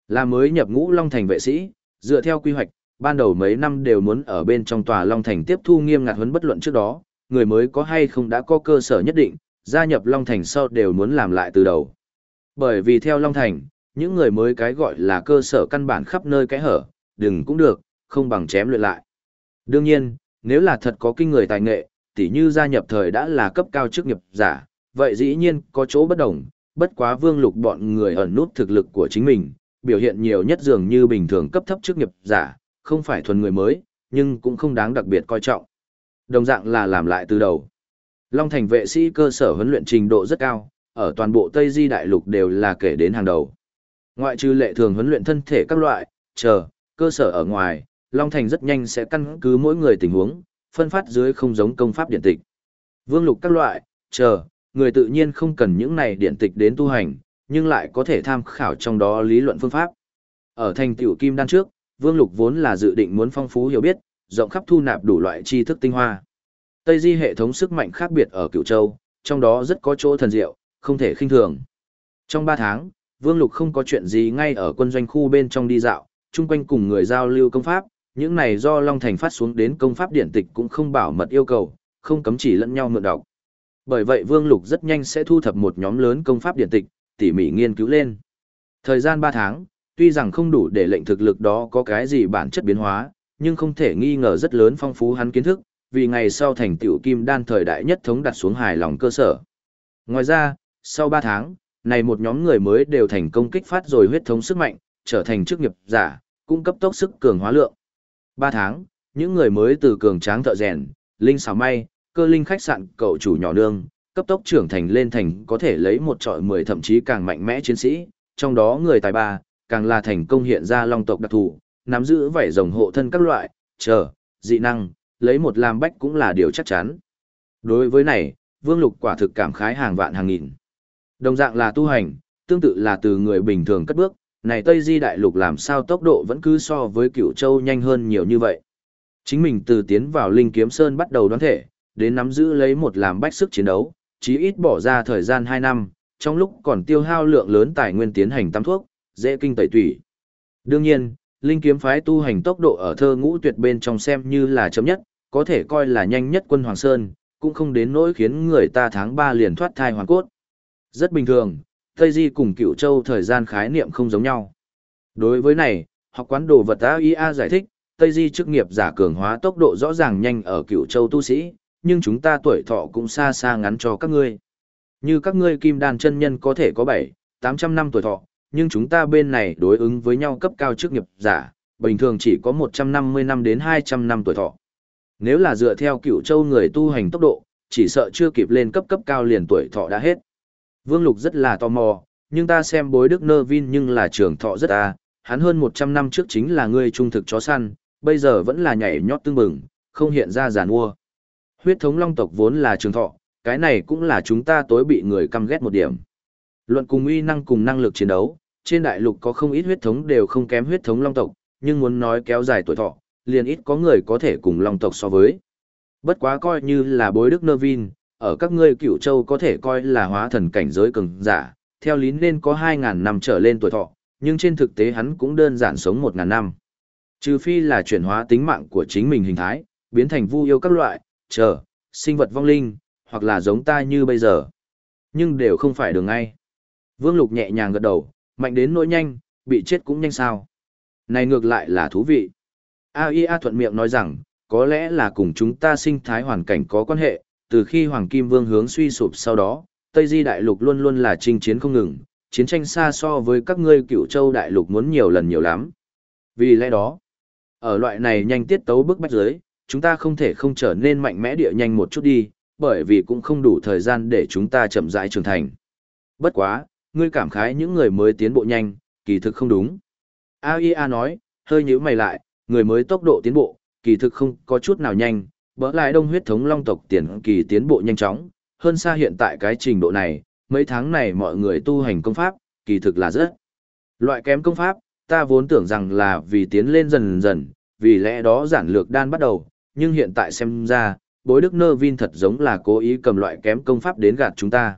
Là mới nhập ngũ Long Thành vệ sĩ, dựa theo quy hoạch, ban đầu mấy năm đều muốn ở bên trong tòa Long Thành tiếp thu nghiêm ngặt huấn bất luận trước đó, người mới có hay không đã có cơ sở nhất định, gia nhập Long Thành sau đều muốn làm lại từ đầu. Bởi vì theo Long Thành, những người mới cái gọi là cơ sở căn bản khắp nơi cái hở, đừng cũng được, không bằng chém luyện lại. Đương nhiên, nếu là thật có kinh người tài nghệ, tỉ như gia nhập thời đã là cấp cao chức nghiệp giả, vậy dĩ nhiên có chỗ bất đồng, bất quá vương lục bọn người ẩn nút thực lực của chính mình, biểu hiện nhiều nhất dường như bình thường cấp thấp chức nghiệp giả, không phải thuần người mới, nhưng cũng không đáng đặc biệt coi trọng. Đồng dạng là làm lại từ đầu. Long Thành vệ sĩ cơ sở huấn luyện trình độ rất cao, ở toàn bộ Tây Di Đại Lục đều là kể đến hàng đầu. Ngoại trừ lệ thường huấn luyện thân thể các loại, chờ, cơ sở ở ngoài, Long Thành rất nhanh sẽ căn cứ mỗi người tình huống, phân phát dưới không giống công pháp điện tịch. Vương lục các loại, chờ, người tự nhiên không cần những này điện tịch đến tu hành, nhưng lại có thể tham khảo trong đó lý luận phương pháp. Ở thành tiểu kim đan trước, Vương Lục vốn là dự định muốn phong phú hiểu biết, rộng khắp thu nạp đủ loại tri thức tinh hoa. Tây Di hệ thống sức mạnh khác biệt ở Cửu Châu, trong đó rất có chỗ thần diệu, không thể khinh thường. Trong 3 tháng, Vương Lục không có chuyện gì ngay ở quân doanh khu bên trong đi dạo, chung quanh cùng người giao lưu công pháp, những này do Long Thành phát xuống đến công pháp điện tịch cũng không bảo mật yêu cầu, không cấm chỉ lẫn nhau mượn đọc. Bởi vậy Vương Lục rất nhanh sẽ thu thập một nhóm lớn công pháp điện tịch, tỉ mỉ nghiên cứu lên. Thời gian 3 tháng, tuy rằng không đủ để lệnh thực lực đó có cái gì bản chất biến hóa, nhưng không thể nghi ngờ rất lớn phong phú hắn kiến thức, vì ngày sau thành tiểu kim đan thời đại nhất thống đặt xuống hài lòng cơ sở. Ngoài ra, sau 3 tháng, này một nhóm người mới đều thành công kích phát rồi huyết thống sức mạnh, trở thành chức nghiệp giả, cung cấp tốc sức cường hóa lượng. 3 tháng, những người mới từ cường tráng thợ rèn, linh xảo may, cơ linh khách sạn cậu chủ nhỏ nương, cấp tốc trưởng thành lên thành có thể lấy một trọi mười thậm chí càng mạnh mẽ chiến sĩ, trong đó người tài ba, càng là thành công hiện ra long tộc đặc thù, nắm giữ vảy rồng hộ thân các loại, chờ, dị năng, lấy một làm bách cũng là điều chắc chắn. Đối với này, Vương Lục quả thực cảm khái hàng vạn hàng nghìn. Đồng dạng là tu hành, tương tự là từ người bình thường cất bước, này Tây Di Đại Lục làm sao tốc độ vẫn cứ so với cửu châu nhanh hơn nhiều như vậy. Chính mình từ tiến vào Linh Kiếm Sơn bắt đầu đoán thể, đến nắm giữ lấy một làm bách sức chiến đấu, chí ít bỏ ra thời gian 2 năm, trong lúc còn tiêu hao lượng lớn tài nguyên tiến hành tắm thuốc, dễ kinh tẩy tủy. Đương nhiên, linh kiếm phái tu hành tốc độ ở thơ ngũ tuyệt bên trong xem như là chấm nhất, có thể coi là nhanh nhất quân Hoàng Sơn, cũng không đến nỗi khiến người ta tháng 3 liền thoát thai hoàn cốt. Rất bình thường, Tây Di cùng Cựu Châu thời gian khái niệm không giống nhau. Đối với này, học quán đồ vật AIA giải thích, Tây Di chức nghiệp giả cường hóa tốc độ rõ ràng nhanh ở Cựu Châu tu sĩ, nhưng chúng ta tuổi thọ cũng xa xa ngắn cho các ngươi. Như các ngươi kim đan chân nhân có thể có 7, 800 năm tuổi thọ, nhưng chúng ta bên này đối ứng với nhau cấp cao chức nghiệp giả, bình thường chỉ có 150 năm đến 200 năm tuổi thọ. Nếu là dựa theo cựu châu người tu hành tốc độ, chỉ sợ chưa kịp lên cấp cấp cao liền tuổi thọ đã hết. Vương Lục rất là tò mò, nhưng ta xem bối đức nơ vin nhưng là trường thọ rất à, hắn hơn 100 năm trước chính là người trung thực chó săn, bây giờ vẫn là nhảy nhót tương bừng, không hiện ra giàn mua. Huyết thống long tộc vốn là trường thọ, cái này cũng là chúng ta tối bị người căm ghét một điểm. Luận cùng uy năng cùng năng lực chiến đấu, trên đại lục có không ít huyết thống đều không kém huyết thống long tộc, nhưng muốn nói kéo dài tuổi thọ, liền ít có người có thể cùng long tộc so với. Bất quá coi như là bối đức nơ vin, ở các ngươi cựu châu có thể coi là hóa thần cảnh giới cường giả, theo lý nên có 2.000 năm trở lên tuổi thọ, nhưng trên thực tế hắn cũng đơn giản sống 1.000 năm. Trừ phi là chuyển hóa tính mạng của chính mình hình thái, biến thành vu yêu các loại, chờ, sinh vật vong linh, hoặc là giống ta như bây giờ. Nhưng đều không phải đường ngay. Vương Lục nhẹ nhàng gật đầu, mạnh đến nỗi nhanh, bị chết cũng nhanh sao. Này ngược lại là thú vị. AIA thuận miệng nói rằng, có lẽ là cùng chúng ta sinh thái hoàn cảnh có quan hệ, từ khi Hoàng Kim Vương hướng suy sụp sau đó, Tây Di Đại Lục luôn luôn là chinh chiến không ngừng, chiến tranh xa so với các ngươi cựu châu Đại Lục muốn nhiều lần nhiều lắm. Vì lẽ đó, ở loại này nhanh tiết tấu bức bách giới, chúng ta không thể không trở nên mạnh mẽ địa nhanh một chút đi, bởi vì cũng không đủ thời gian để chúng ta chậm rãi trưởng thành. Bất quá, ngươi cảm khái những người mới tiến bộ nhanh, kỳ thực không đúng. AIA nói, hơi nhíu mày lại, người mới tốc độ tiến bộ, kỳ thực không có chút nào nhanh, bỡ lại đông huyết thống long tộc tiền kỳ tiến bộ nhanh chóng, hơn xa hiện tại cái trình độ này, mấy tháng này mọi người tu hành công pháp, kỳ thực là rất. Loại kém công pháp, ta vốn tưởng rằng là vì tiến lên dần dần, vì lẽ đó giản lược đan bắt đầu, nhưng hiện tại xem ra, bối đức nơ vin thật giống là cố ý cầm loại kém công pháp đến gạt chúng ta.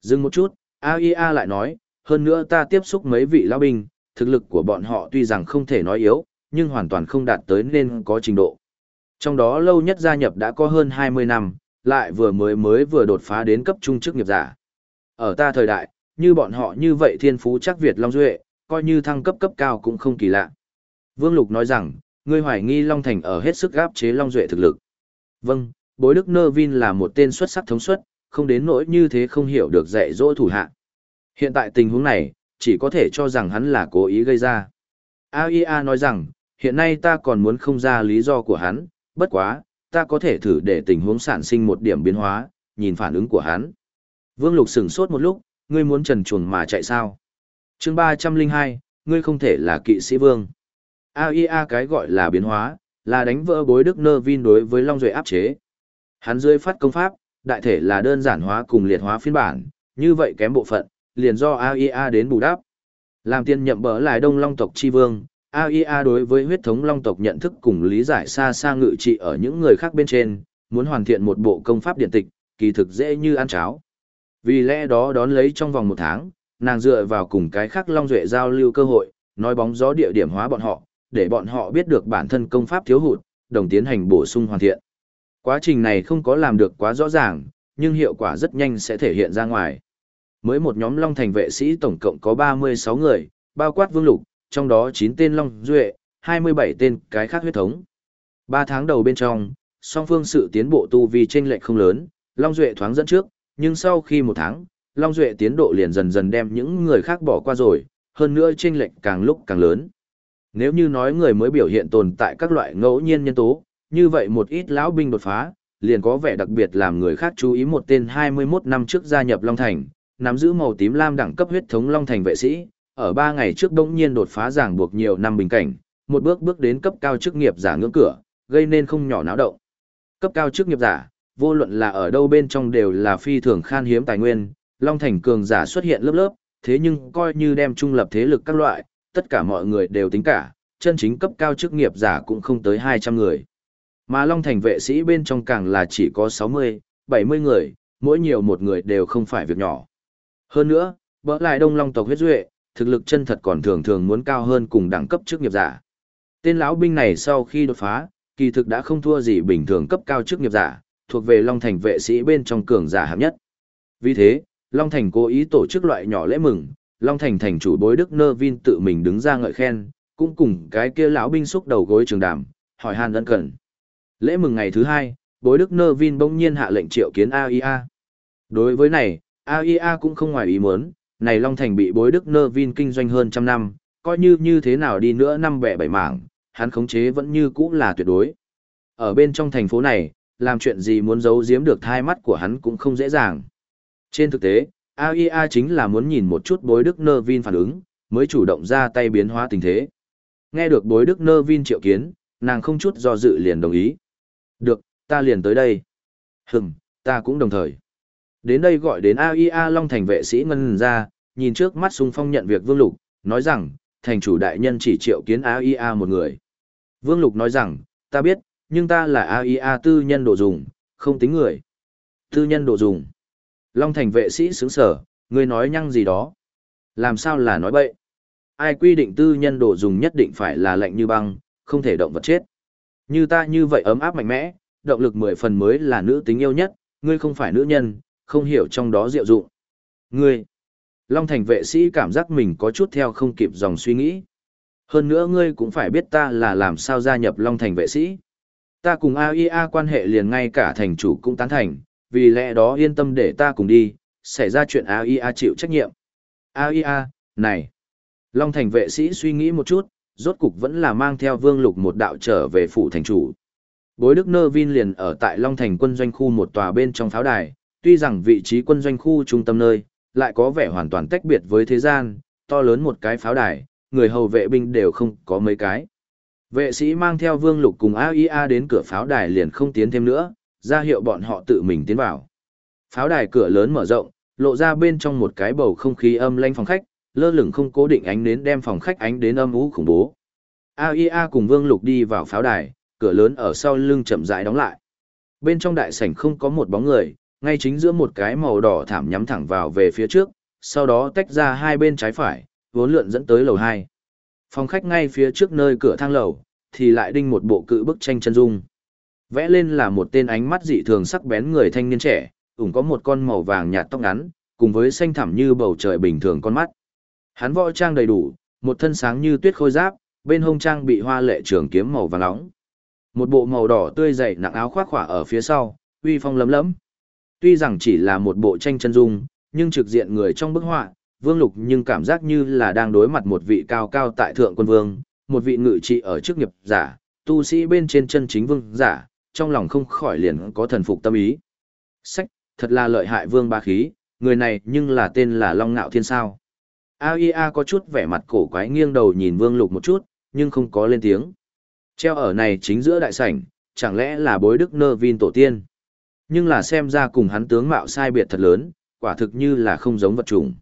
Dừng một chút, AIA lại nói, hơn nữa ta tiếp xúc mấy vị lão binh, thực lực của bọn họ tuy rằng không thể nói yếu, nhưng hoàn toàn không đạt tới nên có trình độ. Trong đó lâu nhất gia nhập đã có hơn 20 năm, lại vừa mới mới vừa đột phá đến cấp trung chức nghiệp giả. Ở ta thời đại, như bọn họ như vậy thiên phú chắc Việt Long Duệ, coi như thăng cấp cấp cao cũng không kỳ lạ. Vương Lục nói rằng, ngươi hoài nghi Long Thành ở hết sức gáp chế Long Duệ thực lực. Vâng, bối đức nơ vin là một tên xuất sắc thống suất, không đến nỗi như thế không hiểu được dạy dỗ thủ hạ. Hiện tại tình huống này, chỉ có thể cho rằng hắn là cố ý gây ra. AIA nói rằng, hiện nay ta còn muốn không ra lý do của hắn, bất quá, ta có thể thử để tình huống sản sinh một điểm biến hóa, nhìn phản ứng của hắn. Vương Lục sửng sốt một lúc, ngươi muốn trần chuồng mà chạy sao? chương 302, ngươi không thể là kỵ sĩ vương. AIA cái gọi là biến hóa, là đánh vỡ bối đức nơ vin đối với Long Duệ áp chế. Hắn dưới phát công pháp, đại thể là đơn giản hóa cùng liệt hóa phiên bản, như vậy kém bộ phận, liền do AIA đến bù đắp. Làm tiên nhậm bỡ lại đông long tộc chi vương, AIA đối với huyết thống long tộc nhận thức cùng lý giải xa xa ngự trị ở những người khác bên trên, muốn hoàn thiện một bộ công pháp điện tịch, kỳ thực dễ như ăn cháo. Vì lẽ đó đón lấy trong vòng một tháng, nàng dựa vào cùng cái khác long duệ giao lưu cơ hội, nói bóng gió địa điểm hóa bọn họ, để bọn họ biết được bản thân công pháp thiếu hụt, đồng tiến hành bổ sung hoàn thiện. Quá trình này không có làm được quá rõ ràng, nhưng hiệu quả rất nhanh sẽ thể hiện ra ngoài. Mới một nhóm Long Thành vệ sĩ tổng cộng có 36 người, bao quát vương lục, trong đó 9 tên Long Duệ, 27 tên cái khác huyết thống. 3 tháng đầu bên trong, song phương sự tiến bộ tu vi chênh lệch không lớn, Long Duệ thoáng dẫn trước, nhưng sau khi một tháng, Long Duệ tiến độ liền dần dần đem những người khác bỏ qua rồi, hơn nữa chênh lệch càng lúc càng lớn. Nếu như nói người mới biểu hiện tồn tại các loại ngẫu nhiên nhân tố, như vậy một ít lão binh đột phá, liền có vẻ đặc biệt làm người khác chú ý một tên 21 năm trước gia nhập Long Thành, nắm giữ màu tím lam đẳng cấp huyết thống Long Thành vệ sĩ, ở 3 ngày trước đống nhiên đột phá giảng buộc nhiều năm bình cảnh, một bước bước đến cấp cao chức nghiệp giả ngưỡng cửa, gây nên không nhỏ náo động. Cấp cao chức nghiệp giả, vô luận là ở đâu bên trong đều là phi thường khan hiếm tài nguyên, Long Thành cường giả xuất hiện lớp lớp, thế nhưng coi như đem trung lập thế lực các loại, tất cả mọi người đều tính cả, chân chính cấp cao chức nghiệp giả cũng không tới 200 người. Mà Long Thành vệ sĩ bên trong càng là chỉ có 60, 70 người, mỗi nhiều một người đều không phải việc nhỏ. Hơn nữa, bỡ lại đông long tộc huyết duệ, thực lực chân thật còn thường thường muốn cao hơn cùng đẳng cấp chức nghiệp giả. Tên lão binh này sau khi đột phá, kỳ thực đã không thua gì bình thường cấp cao chức nghiệp giả, thuộc về Long Thành vệ sĩ bên trong cường giả hạng nhất. Vì thế, Long Thành cố ý tổ chức loại nhỏ lễ mừng, Long Thành thành chủ bối Đức Nơ Vin tự mình đứng ra ngợi khen, cũng cùng cái kia lão binh xúc đầu gối trường đàm, hỏi han ân cần. Lễ mừng ngày thứ hai, bối Đức Nơ Vin bỗng nhiên hạ lệnh triệu kiến AIA. Đối với này, AIA cũng không ngoài ý muốn, này Long Thành bị bối Đức Nơ Vin kinh doanh hơn trăm năm, coi như như thế nào đi nữa năm bẻ bảy mảng, hắn khống chế vẫn như cũ là tuyệt đối. Ở bên trong thành phố này, làm chuyện gì muốn giấu giếm được thai mắt của hắn cũng không dễ dàng. Trên thực tế, AIA chính là muốn nhìn một chút bối Đức Nơ Vin phản ứng, mới chủ động ra tay biến hóa tình thế. Nghe được bối Đức Nơ Vin triệu kiến, nàng không chút do dự liền đồng ý. Được, ta liền tới đây. Hừm, ta cũng đồng thời. Đến đây gọi đến AIA Long Thành vệ sĩ ngân ra, nhìn trước mắt xung phong nhận việc Vương Lục, nói rằng, thành chủ đại nhân chỉ triệu kiến AIA một người. Vương Lục nói rằng, ta biết, nhưng ta là AIA tư nhân đồ dùng, không tính người. Tư nhân đồ dùng. Long Thành vệ sĩ sướng sở, ngươi nói nhăng gì đó. Làm sao là nói bậy? Ai quy định tư nhân đồ dùng nhất định phải là lạnh như băng, không thể động vật chết. Như ta như vậy ấm áp mạnh mẽ, động lực mười phần mới là nữ tính yêu nhất, ngươi không phải nữ nhân, không hiểu trong đó diệu dụng. Ngươi, Long Thành vệ sĩ cảm giác mình có chút theo không kịp dòng suy nghĩ. Hơn nữa ngươi cũng phải biết ta là làm sao gia nhập Long Thành vệ sĩ. Ta cùng AIA quan hệ liền ngay cả thành chủ cũng tán thành, vì lẽ đó yên tâm để ta cùng đi, xảy ra chuyện AIA chịu trách nhiệm. AIA, này. Long Thành vệ sĩ suy nghĩ một chút, rốt cục vẫn là mang theo vương lục một đạo trở về phủ thành chủ. Bối Đức Nơ Vin liền ở tại Long Thành quân doanh khu một tòa bên trong pháo đài, tuy rằng vị trí quân doanh khu trung tâm nơi, lại có vẻ hoàn toàn tách biệt với thế gian, to lớn một cái pháo đài, người hầu vệ binh đều không có mấy cái. Vệ sĩ mang theo vương lục cùng AIA đến cửa pháo đài liền không tiến thêm nữa, ra hiệu bọn họ tự mình tiến vào. Pháo đài cửa lớn mở rộng, lộ ra bên trong một cái bầu không khí âm lanh phòng khách, lơ lửng không cố định ánh đến đem phòng khách ánh đến âm u khủng bố. AIA cùng Vương Lục đi vào pháo đài, cửa lớn ở sau lưng chậm rãi đóng lại. Bên trong đại sảnh không có một bóng người, ngay chính giữa một cái màu đỏ thảm nhắm thẳng vào về phía trước, sau đó tách ra hai bên trái phải, vốn lượn dẫn tới lầu 2. Phòng khách ngay phía trước nơi cửa thang lầu, thì lại đinh một bộ cự bức tranh chân dung. Vẽ lên là một tên ánh mắt dị thường sắc bén người thanh niên trẻ, ủng có một con màu vàng nhạt tóc ngắn, cùng với xanh thẳm như bầu trời bình thường con mắt. Hắn võ trang đầy đủ, một thân sáng như tuyết khôi giáp, bên hông trang bị hoa lệ trường kiếm màu vàng nóng. Một bộ màu đỏ tươi dày nặng áo khoác khỏa ở phía sau, uy phong lấm lấm. Tuy rằng chỉ là một bộ tranh chân dung, nhưng trực diện người trong bức họa, Vương Lục nhưng cảm giác như là đang đối mặt một vị cao cao tại thượng quân vương, một vị ngự trị ở trước nghiệp giả, tu sĩ bên trên chân chính vương giả, trong lòng không khỏi liền có thần phục tâm ý. Sách, thật là lợi hại vương ba khí, người này nhưng là tên là Long Ngạo Thiên sao. AIA có chút vẻ mặt cổ quái nghiêng đầu nhìn Vương Lục một chút, nhưng không có lên tiếng. Treo ở này chính giữa đại sảnh, chẳng lẽ là bối đức nơ vin tổ tiên. Nhưng là xem ra cùng hắn tướng mạo sai biệt thật lớn, quả thực như là không giống vật chủng.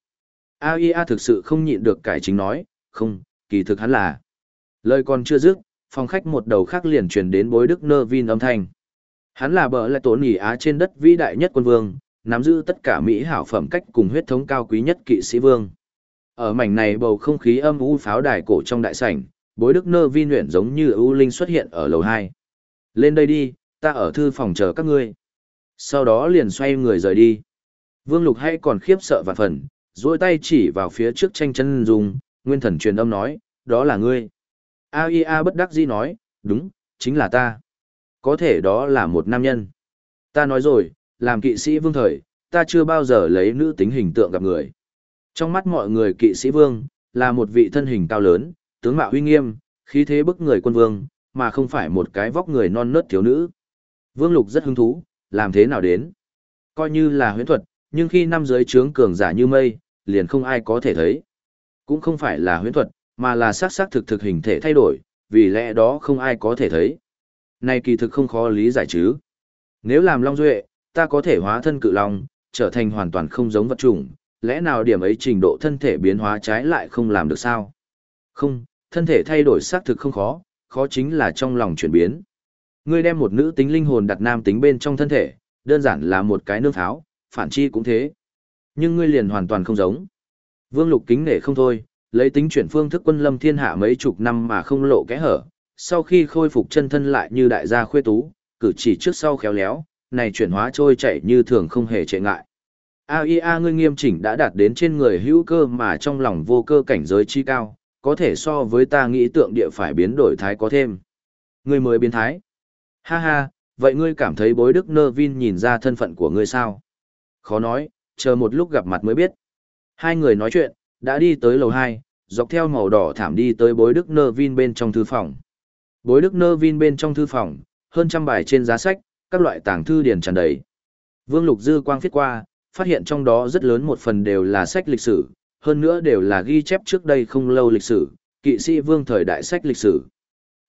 AIA thực sự không nhịn được cải chính nói, không, kỳ thực hắn là. Lời còn chưa dứt, phòng khách một đầu khác liền truyền đến bối đức nơ vin âm thanh. Hắn là bờ lại tổ nghỉ á trên đất vĩ đại nhất quân vương, nắm giữ tất cả mỹ hảo phẩm cách cùng huyết thống cao quý nhất kỵ sĩ vương. Ở mảnh này bầu không khí âm u pháo đài cổ trong đại sảnh, bối đức nơ vi luyện giống như ưu linh xuất hiện ở lầu hai lên đây đi ta ở thư phòng chờ các ngươi sau đó liền xoay người rời đi vương lục hay còn khiếp sợ và phần duỗi tay chỉ vào phía trước tranh chân dùng nguyên thần truyền âm nói đó là ngươi aia bất đắc dĩ nói đúng chính là ta có thể đó là một nam nhân ta nói rồi làm kỵ sĩ vương thời ta chưa bao giờ lấy nữ tính hình tượng gặp người trong mắt mọi người kỵ sĩ vương là một vị thân hình cao lớn tướng mạo uy nghiêm, khí thế bức người quân vương, mà không phải một cái vóc người non nớt thiếu nữ. Vương Lục rất hứng thú, làm thế nào đến? Coi như là huyễn thuật, nhưng khi năm giới trướng cường giả như mây, liền không ai có thể thấy. Cũng không phải là huyễn thuật, mà là xác xác thực thực hình thể thay đổi, vì lẽ đó không ai có thể thấy. Này kỳ thực không khó lý giải chứ. Nếu làm Long Duệ, ta có thể hóa thân cự long, trở thành hoàn toàn không giống vật chủng, lẽ nào điểm ấy trình độ thân thể biến hóa trái lại không làm được sao? Không, thân thể thay đổi xác thực không khó, khó chính là trong lòng chuyển biến. Ngươi đem một nữ tính linh hồn đặt nam tính bên trong thân thể, đơn giản là một cái nương tháo phản chi cũng thế. Nhưng ngươi liền hoàn toàn không giống. Vương Lục kính nể không thôi, lấy tính chuyển phương thức quân lâm thiên hạ mấy chục năm mà không lộ kẽ hở, sau khi khôi phục chân thân lại như đại gia khuê tú, cử chỉ trước sau khéo léo, này chuyển hóa trôi chảy như thường không hề trệ ngại. AIA ngươi nghiêm chỉnh đã đạt đến trên người hữu cơ mà trong lòng vô cơ cảnh giới chi cao, có thể so với ta nghĩ tượng địa phải biến đổi thái có thêm. Ngươi mới biến thái. Ha ha, vậy ngươi cảm thấy bối đức nơ vin nhìn ra thân phận của ngươi sao? Khó nói, chờ một lúc gặp mặt mới biết. Hai người nói chuyện, đã đi tới lầu 2, dọc theo màu đỏ thảm đi tới bối đức nơ vin bên trong thư phòng. Bối đức nơ vin bên trong thư phòng, hơn trăm bài trên giá sách, các loại tàng thư điển tràn đầy. Vương Lục Dư quang phiết qua, phát hiện trong đó rất lớn một phần đều là sách lịch sử, hơn nữa đều là ghi chép trước đây không lâu lịch sử, kỵ sĩ vương thời đại sách lịch sử.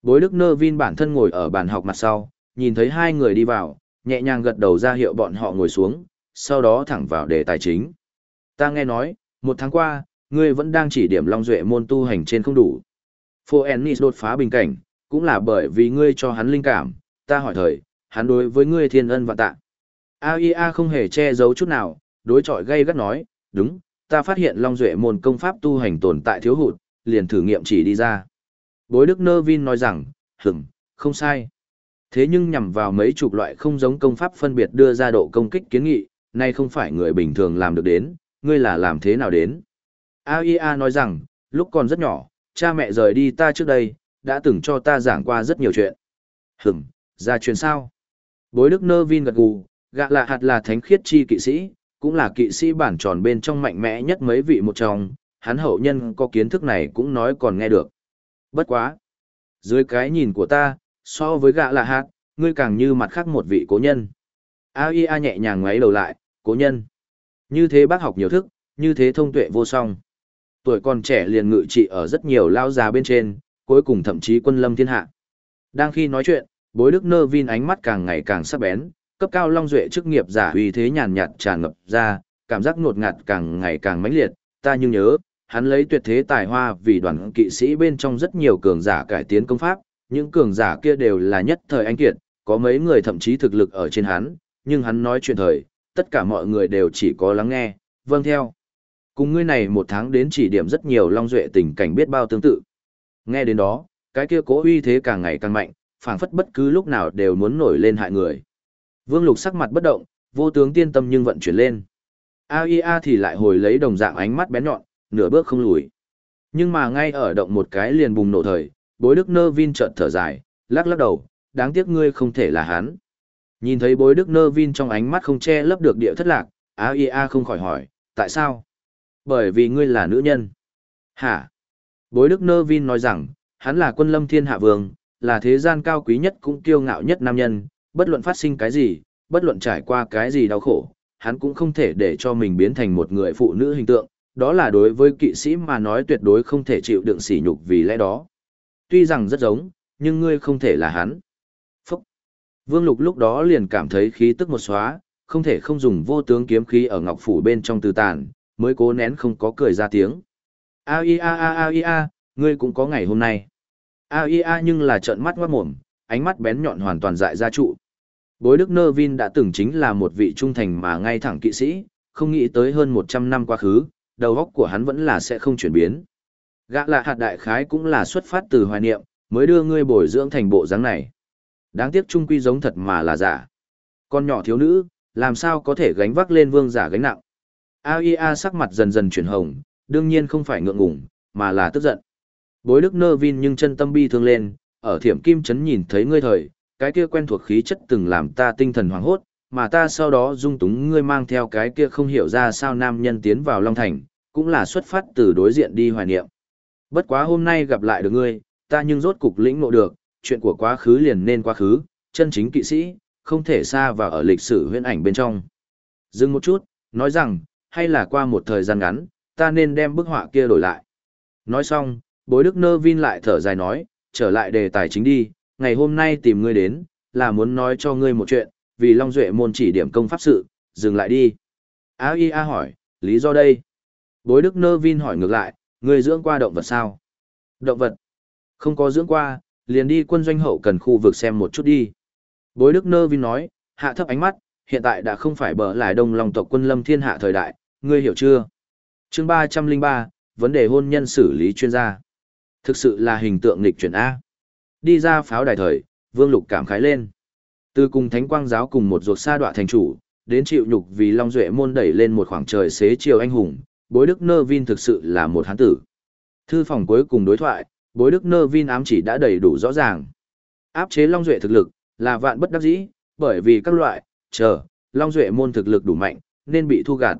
Bối Đức Nơ Vin bản thân ngồi ở bàn học mặt sau, nhìn thấy hai người đi vào, nhẹ nhàng gật đầu ra hiệu bọn họ ngồi xuống, sau đó thẳng vào đề tài chính. Ta nghe nói, một tháng qua, ngươi vẫn đang chỉ điểm Long Duệ môn tu hành trên không đủ. Phô Ennis đột phá bình cảnh, cũng là bởi vì ngươi cho hắn linh cảm, ta hỏi thời, hắn đối với ngươi thiên ân và tạ. AIA không hề che giấu chút nào, đối chọi gây gắt nói, đúng, ta phát hiện Long Duệ môn công pháp tu hành tồn tại thiếu hụt, liền thử nghiệm chỉ đi ra. Bối Đức Nơ Vin nói rằng, hửm, không sai. Thế nhưng nhằm vào mấy chục loại không giống công pháp phân biệt đưa ra độ công kích kiến nghị, nay không phải người bình thường làm được đến, ngươi là làm thế nào đến. AIA nói rằng, lúc còn rất nhỏ, cha mẹ rời đi ta trước đây, đã từng cho ta giảng qua rất nhiều chuyện. Hửm, ra chuyện sao? Bối Đức Nơ Vin gật gù, gạ lạ hạt là thánh khiết chi kỵ sĩ, cũng là kỵ sĩ bản tròn bên trong mạnh mẽ nhất mấy vị một trong, hắn hậu nhân có kiến thức này cũng nói còn nghe được. Bất quá. Dưới cái nhìn của ta, so với gạ lạ hạt, ngươi càng như mặt khác một vị cố nhân. AIA nhẹ nhàng ngoáy đầu lại, cố nhân. Như thế bác học nhiều thức, như thế thông tuệ vô song. Tuổi còn trẻ liền ngự trị ở rất nhiều lao già bên trên, cuối cùng thậm chí quân lâm thiên hạ. Đang khi nói chuyện, bối đức nơ vin ánh mắt càng ngày càng sắc bén, cấp cao long duệ chức nghiệp giả uy thế nhàn nhạt tràn ngập ra, cảm giác ngột ngạt càng ngày càng mãnh liệt, ta nhưng nhớ, hắn lấy tuyệt thế tài hoa vì đoàn kỵ sĩ bên trong rất nhiều cường giả cải tiến công pháp, những cường giả kia đều là nhất thời anh kiệt, có mấy người thậm chí thực lực ở trên hắn, nhưng hắn nói chuyện thời, tất cả mọi người đều chỉ có lắng nghe, vâng theo. Cùng ngươi này một tháng đến chỉ điểm rất nhiều long duệ tình cảnh biết bao tương tự. Nghe đến đó, cái kia cố uy thế càng ngày càng mạnh, phảng phất bất cứ lúc nào đều muốn nổi lên hại người. Vương Lục sắc mặt bất động, vô tướng tiên tâm nhưng vận chuyển lên. AIA thì lại hồi lấy đồng dạng ánh mắt bén nhọn, nửa bước không lùi. Nhưng mà ngay ở động một cái liền bùng nổ thời, bối đức nơ vin chợt thở dài, lắc lắc đầu, đáng tiếc ngươi không thể là hắn. Nhìn thấy bối đức nơ vin trong ánh mắt không che lấp được địa thất lạc, AIA không khỏi hỏi, tại sao? Bởi vì ngươi là nữ nhân. Hả? Bối đức nơ vin nói rằng, hắn là quân lâm thiên hạ vương, là thế gian cao quý nhất cũng kiêu ngạo nhất nam nhân, bất luận phát sinh cái gì, bất luận trải qua cái gì đau khổ, hắn cũng không thể để cho mình biến thành một người phụ nữ hình tượng, đó là đối với kỵ sĩ mà nói tuyệt đối không thể chịu đựng sỉ nhục vì lẽ đó. Tuy rằng rất giống, nhưng ngươi không thể là hắn. Phúc! Vương Lục lúc đó liền cảm thấy khí tức một xóa, không thể không dùng vô tướng kiếm khí ở ngọc phủ bên trong từ tàn, mới cố nén không có cười ra tiếng. A i a a a i a, ngươi cũng có ngày hôm nay. A i a nhưng là trợn mắt ngoát mồm, ánh mắt bén nhọn hoàn toàn dại ra trụ. Bối Đức Nơ Vin đã từng chính là một vị trung thành mà ngay thẳng kỵ sĩ, không nghĩ tới hơn 100 năm quá khứ, đầu óc của hắn vẫn là sẽ không chuyển biến. Gã là hạt đại khái cũng là xuất phát từ hoài niệm, mới đưa ngươi bồi dưỡng thành bộ dáng này. Đáng tiếc trung quy giống thật mà là giả. Con nhỏ thiếu nữ, làm sao có thể gánh vác lên vương giả gánh nặng. AIA sắc mặt dần dần chuyển hồng, đương nhiên không phải ngượng ngùng, mà là tức giận. Bối đức nơ vin nhưng chân tâm bi thương lên, ở thiểm kim chấn nhìn thấy ngươi thời, cái kia quen thuộc khí chất từng làm ta tinh thần hoảng hốt, mà ta sau đó dung túng ngươi mang theo cái kia không hiểu ra sao nam nhân tiến vào Long Thành, cũng là xuất phát từ đối diện đi hoài niệm. Bất quá hôm nay gặp lại được ngươi, ta nhưng rốt cục lĩnh ngộ được, chuyện của quá khứ liền nên quá khứ, chân chính kỵ sĩ, không thể xa vào ở lịch sử huyễn ảnh bên trong. Dừng một chút, nói rằng, hay là qua một thời gian ngắn, ta nên đem bức họa kia đổi lại. Nói xong, bối đức nơ vin lại thở dài nói, trở lại đề tài chính đi, ngày hôm nay tìm ngươi đến, là muốn nói cho ngươi một chuyện, vì Long Duệ môn chỉ điểm công pháp sự, dừng lại đi. A I A hỏi, lý do đây? Bối Đức Nơ Vin hỏi ngược lại, ngươi dưỡng qua động vật sao? Động vật? Không có dưỡng qua, liền đi quân doanh hậu cần khu vực xem một chút đi. Bối Đức Nơ Vin nói, hạ thấp ánh mắt, hiện tại đã không phải bờ lại đông lòng tộc quân lâm thiên hạ thời đại, ngươi hiểu chưa? chương 303, vấn đề hôn nhân xử lý chuyên gia. Thực sự là hình tượng nghịch chuyển A. Đi ra pháo đài thời, Vương Lục cảm khái lên. Từ cùng Thánh Quang giáo cùng một ruột sa đọa thành chủ, đến chịu nhục vì Long Duệ môn đẩy lên một khoảng trời xế chiều anh hùng, bối đức nơ vin thực sự là một hán tử. Thư phòng cuối cùng đối thoại, bối đức nơ vin ám chỉ đã đầy đủ rõ ràng. Áp chế Long Duệ thực lực, là vạn bất đắc dĩ, bởi vì các loại, chờ, Long Duệ môn thực lực đủ mạnh, nên bị thu gạt.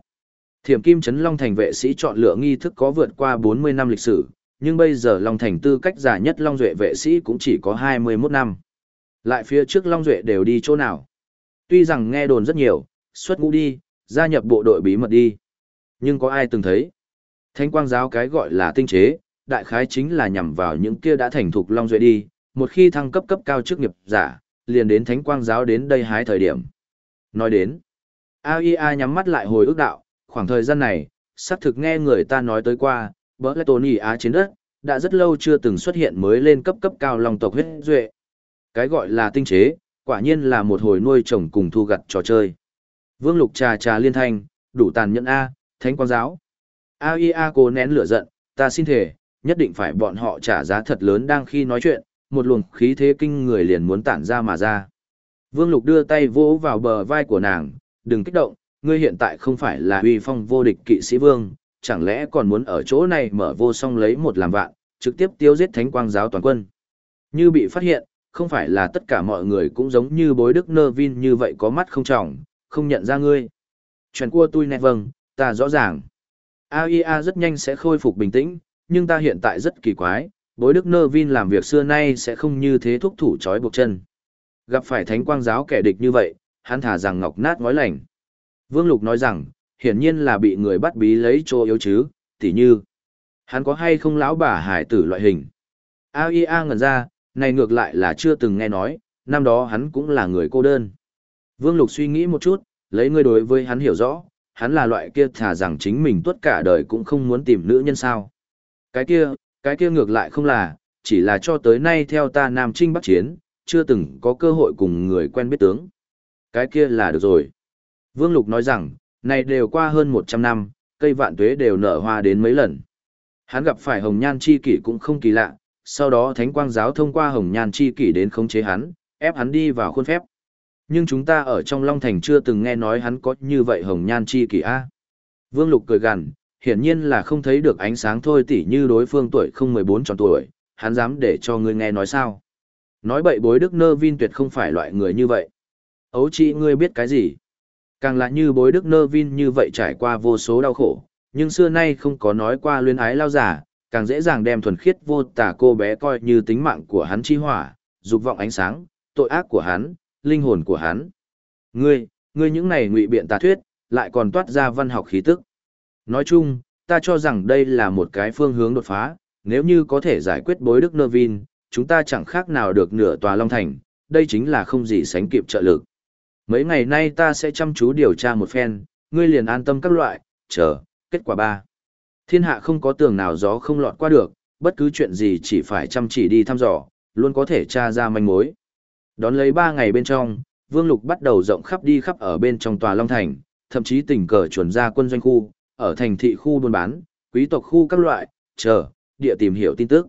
Thiểm Kim Trấn Long Thành vệ sĩ chọn lựa nghi thức có vượt qua 40 năm lịch sử, nhưng bây giờ Long Thành tư cách giả nhất Long Duệ vệ sĩ cũng chỉ có 21 năm. Lại phía trước Long Duệ đều đi chỗ nào? Tuy rằng nghe đồn rất nhiều, xuất ngũ đi, gia nhập bộ đội bí mật đi. Nhưng có ai từng thấy? Thánh quang giáo cái gọi là tinh chế, đại khái chính là nhằm vào những kia đã thành thục Long Duệ đi, một khi thăng cấp cấp cao chức nghiệp giả, liền đến thánh quang giáo đến đây hái thời điểm. Nói đến, AIA nhắm mắt lại hồi ức đạo, khoảng thời gian này, xác thực nghe người ta nói tới qua, bỡ lẽ ý Á trên đất, đã rất lâu chưa từng xuất hiện mới lên cấp cấp cao long tộc huyết duệ. Cái gọi là tinh chế, quả nhiên là một hồi nuôi trồng cùng thu gặt trò chơi. Vương Lục trà trà liên thanh, đủ tàn nhẫn A, thánh quang giáo. a cố nén lửa giận, ta xin thể, nhất định phải bọn họ trả giá thật lớn đang khi nói chuyện, một luồng khí thế kinh người liền muốn tản ra mà ra. Vương Lục đưa tay vỗ vào bờ vai của nàng, đừng kích động, ngươi hiện tại không phải là uy phong vô địch kỵ sĩ vương, chẳng lẽ còn muốn ở chỗ này mở vô song lấy một làm vạn, trực tiếp tiêu giết thánh quang giáo toàn quân. Như bị phát hiện, không phải là tất cả mọi người cũng giống như bối đức nơ vin như vậy có mắt không trọng, không nhận ra ngươi. Chuyện của tôi nè vâng, ta rõ ràng. AIA rất nhanh sẽ khôi phục bình tĩnh, nhưng ta hiện tại rất kỳ quái, bối đức nơ vin làm việc xưa nay sẽ không như thế thúc thủ trói buộc chân. Gặp phải thánh quang giáo kẻ địch như vậy, hắn thả rằng ngọc nát ngói lành. Vương Lục nói rằng, hiển nhiên là bị người bắt bí lấy chỗ yếu chứ, tỉ như. Hắn có hay không lão bà hải tử loại hình. AIA ngẩn ra, này ngược lại là chưa từng nghe nói, năm đó hắn cũng là người cô đơn. Vương Lục suy nghĩ một chút, lấy ngươi đối với hắn hiểu rõ, hắn là loại kia thả rằng chính mình tuốt cả đời cũng không muốn tìm nữ nhân sao. Cái kia, cái kia ngược lại không là, chỉ là cho tới nay theo ta Nam Trinh Bắc Chiến, chưa từng có cơ hội cùng người quen biết tướng. Cái kia là được rồi. Vương Lục nói rằng, này đều qua hơn 100 năm, cây vạn tuế đều nở hoa đến mấy lần. Hắn gặp phải hồng nhan chi kỷ cũng không kỳ lạ, sau đó thánh quang giáo thông qua hồng nhan chi kỷ đến khống chế hắn, ép hắn đi vào khuôn phép. Nhưng chúng ta ở trong Long Thành chưa từng nghe nói hắn có như vậy hồng nhan chi kỷ a. Vương Lục cười gằn, hiển nhiên là không thấy được ánh sáng thôi tỉ như đối phương tuổi không 14 tròn tuổi, hắn dám để cho ngươi nghe nói sao. Nói bậy bối đức nơ vin tuyệt không phải loại người như vậy. Ấu chị ngươi biết cái gì? Càng là như bối đức nơ vin như vậy trải qua vô số đau khổ, nhưng xưa nay không có nói qua luyến ái lao giả, càng dễ dàng đem thuần khiết vô tả cô bé coi như tính mạng của hắn chi hỏa, dục vọng ánh sáng, tội ác của hắn, linh hồn của hắn. Ngươi, ngươi những này ngụy biện tà thuyết, lại còn toát ra văn học khí tức. Nói chung, ta cho rằng đây là một cái phương hướng đột phá, nếu như có thể giải quyết bối đức nơ vin, chúng ta chẳng khác nào được nửa tòa Long Thành, đây chính là không gì sánh kịp trợ lực. Mấy ngày nay ta sẽ chăm chú điều tra một phen, ngươi liền an tâm các loại, chờ, kết quả ba. Thiên hạ không có tường nào gió không lọt qua được, bất cứ chuyện gì chỉ phải chăm chỉ đi thăm dò, luôn có thể tra ra manh mối. Đón lấy ba ngày bên trong, Vương Lục bắt đầu rộng khắp đi khắp ở bên trong tòa Long Thành, thậm chí tình cờ chuẩn ra quân doanh khu, ở thành thị khu buôn bán, quý tộc khu các loại, chờ, địa tìm hiểu tin tức.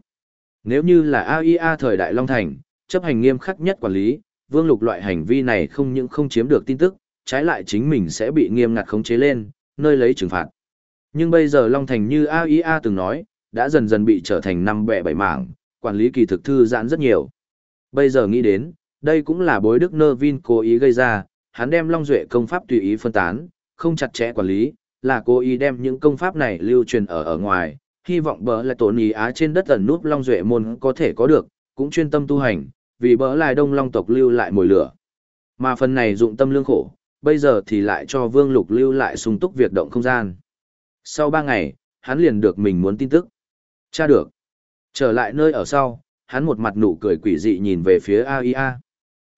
Nếu như là AIA thời đại Long Thành, chấp hành nghiêm khắc nhất quản lý, Vương Lục loại hành vi này không những không chiếm được tin tức, trái lại chính mình sẽ bị nghiêm ngặt khống chế lên, nơi lấy trừng phạt. Nhưng bây giờ Long Thành như AIA từng nói, đã dần dần bị trở thành năm bẻ bảy mảng, quản lý kỳ thực thư giãn rất nhiều. Bây giờ nghĩ đến, đây cũng là bối đức nơ vin cố ý gây ra, hắn đem Long Duệ công pháp tùy ý phân tán, không chặt chẽ quản lý, là cố ý đem những công pháp này lưu truyền ở ở ngoài, hy vọng bỡ lại tổn ý á trên đất ẩn núp Long Duệ môn có thể có được, cũng chuyên tâm tu hành, vì bỡ lại đông Long tộc lưu lại mồi lửa. Mà phần này dụng tâm lương khổ, bây giờ thì lại cho Vương Lục lưu lại sung túc việc động không gian. Sau ba ngày, hắn liền được mình muốn tin tức. Cha được. Trở lại nơi ở sau, hắn một mặt nụ cười quỷ dị nhìn về phía AIA.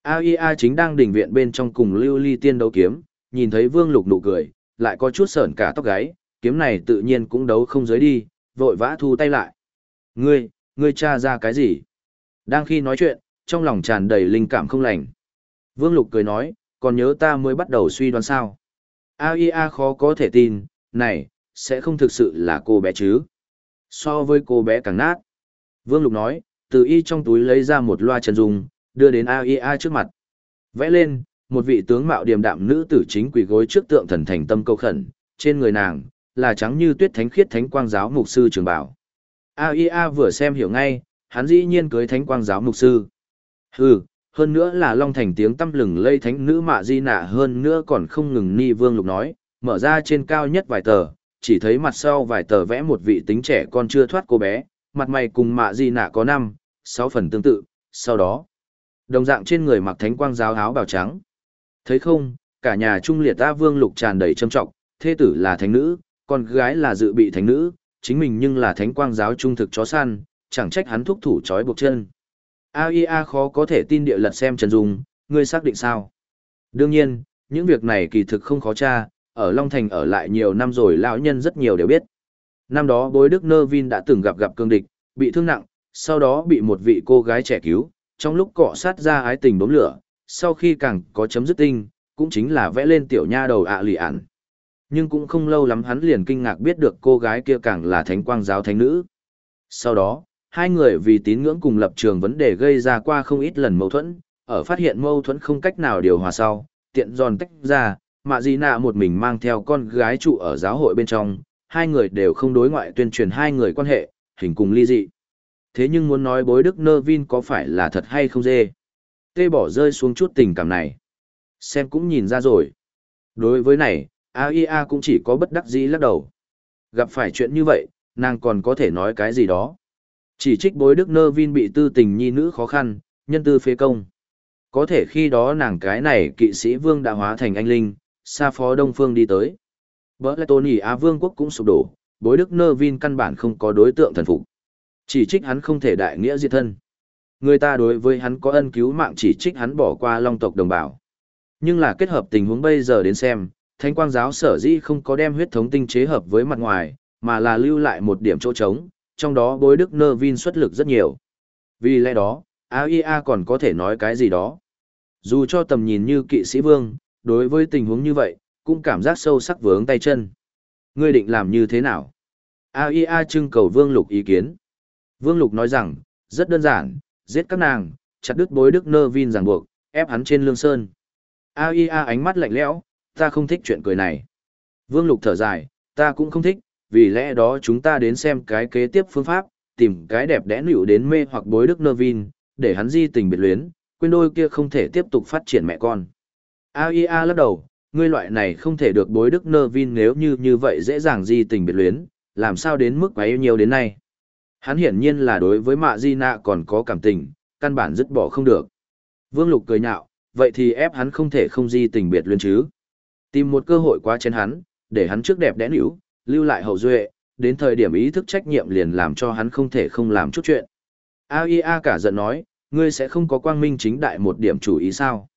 AIA chính đang đỉnh viện bên trong cùng lưu ly tiên đấu kiếm, nhìn thấy vương lục nụ cười, lại có chút sởn cả tóc gáy, kiếm này tự nhiên cũng đấu không giới đi, vội vã thu tay lại. Ngươi, ngươi tra ra cái gì? Đang khi nói chuyện, trong lòng tràn đầy linh cảm không lành. Vương lục cười nói, còn nhớ ta mới bắt đầu suy đoán sao. AIA khó có thể tin, này, sẽ không thực sự là cô bé chứ. So với cô bé càng nát. Vương lục nói, từ y trong túi lấy ra một loa chân dung, đưa đến AIA trước mặt. Vẽ lên, một vị tướng mạo điềm đạm nữ tử chính quỳ gối trước tượng thần thành tâm câu khẩn, trên người nàng là trắng như tuyết thánh khiết thánh quang giáo mục sư trường bảo. AIA vừa xem hiểu ngay, hắn dĩ nhiên cưới thánh quang giáo mục sư. Hừ, hơn nữa là long thành tiếng tâm lừng lây thánh nữ mạ di nạ hơn nữa còn không ngừng ni vương lục nói, mở ra trên cao nhất vài tờ, chỉ thấy mặt sau vài tờ vẽ một vị tính trẻ con chưa thoát cô bé, mặt mày cùng mạ di nạ có năm, sáu phần tương tự, sau đó Đồng dạng trên người mặc thánh quang giáo áo bào trắng. Thấy không, cả nhà trung liệt ta vương lục tràn đầy trâm trọng, thê tử là thánh nữ, con gái là dự bị thánh nữ, chính mình nhưng là thánh quang giáo trung thực chó săn, chẳng trách hắn thúc thủ trói buộc chân. AIA khó có thể tin địa lật xem Trần Dung, ngươi xác định sao? Đương nhiên, những việc này kỳ thực không khó tra, ở Long Thành ở lại nhiều năm rồi lão nhân rất nhiều đều biết. Năm đó bối Đức Nơ Vin đã từng gặp gặp cương địch, bị thương nặng, sau đó bị một vị cô gái trẻ cứu, trong lúc cọ sát ra ái tình đốm lửa, sau khi càng có chấm dứt tinh, cũng chính là vẽ lên tiểu nha đầu ạ lì ản. Nhưng cũng không lâu lắm hắn liền kinh ngạc biết được cô gái kia càng là thánh quang giáo thánh nữ. Sau đó, hai người vì tín ngưỡng cùng lập trường vấn đề gây ra qua không ít lần mâu thuẫn, ở phát hiện mâu thuẫn không cách nào điều hòa sau, tiện giòn tách ra, mạ gì nạ một mình mang theo con gái trụ ở giáo hội bên trong, hai người đều không đối ngoại tuyên truyền hai người quan hệ, hình cùng ly dị. Thế nhưng muốn nói bối đức nơ vin có phải là thật hay không dê? Tê bỏ rơi xuống chút tình cảm này. Xem cũng nhìn ra rồi. Đối với này, AIA cũng chỉ có bất đắc dĩ lắc đầu. Gặp phải chuyện như vậy, nàng còn có thể nói cái gì đó. Chỉ trích bối đức nơ vin bị tư tình nhi nữ khó khăn, nhân tư phế công. Có thể khi đó nàng cái này kỵ sĩ vương đã hóa thành anh linh, xa phó đông phương đi tới. Bỡ lại Tony Á vương quốc cũng sụp đổ, bối đức nơ vin căn bản không có đối tượng thần phục. Chỉ trích hắn không thể đại nghĩa diệt thân. Người ta đối với hắn có ân cứu mạng chỉ trích hắn bỏ qua long tộc đồng bào. Nhưng là kết hợp tình huống bây giờ đến xem, Thánh Quang giáo sở dĩ không có đem huyết thống tinh chế hợp với mặt ngoài, mà là lưu lại một điểm chỗ trống, trong đó bối đức nơ vin xuất lực rất nhiều. Vì lẽ đó, AIA còn có thể nói cái gì đó. Dù cho tầm nhìn như kỵ sĩ vương, đối với tình huống như vậy, cũng cảm giác sâu sắc vướng tay chân. Ngươi định làm như thế nào? AIA trưng cầu Vương Lục ý kiến. Vương Lục nói rằng, rất đơn giản, giết các nàng, chặt đứt bối đức nơ vin ràng buộc, ép hắn trên lương sơn. AIA ánh mắt lạnh lẽo, ta không thích chuyện cười này. Vương Lục thở dài, ta cũng không thích, vì lẽ đó chúng ta đến xem cái kế tiếp phương pháp, tìm cái đẹp đẽ nịu đến mê hoặc bối đức nơ vin, để hắn di tình biệt luyến, quên đôi kia không thể tiếp tục phát triển mẹ con. AIA lắc đầu, ngươi loại này không thể được bối đức nơ vin nếu như như vậy dễ dàng di tình biệt luyến, làm sao đến mức quá yêu nhiều đến nay. Hắn hiển nhiên là đối với mạ di nạ còn có cảm tình, căn bản dứt bỏ không được. Vương Lục cười nhạo, vậy thì ép hắn không thể không di tình biệt luyến chứ. Tìm một cơ hội quá chén hắn, để hắn trước đẹp đẽ nữ, lưu lại hậu duệ, đến thời điểm ý thức trách nhiệm liền làm cho hắn không thể không làm chút chuyện. AIA cả giận nói, ngươi sẽ không có quang minh chính đại một điểm chủ ý sao?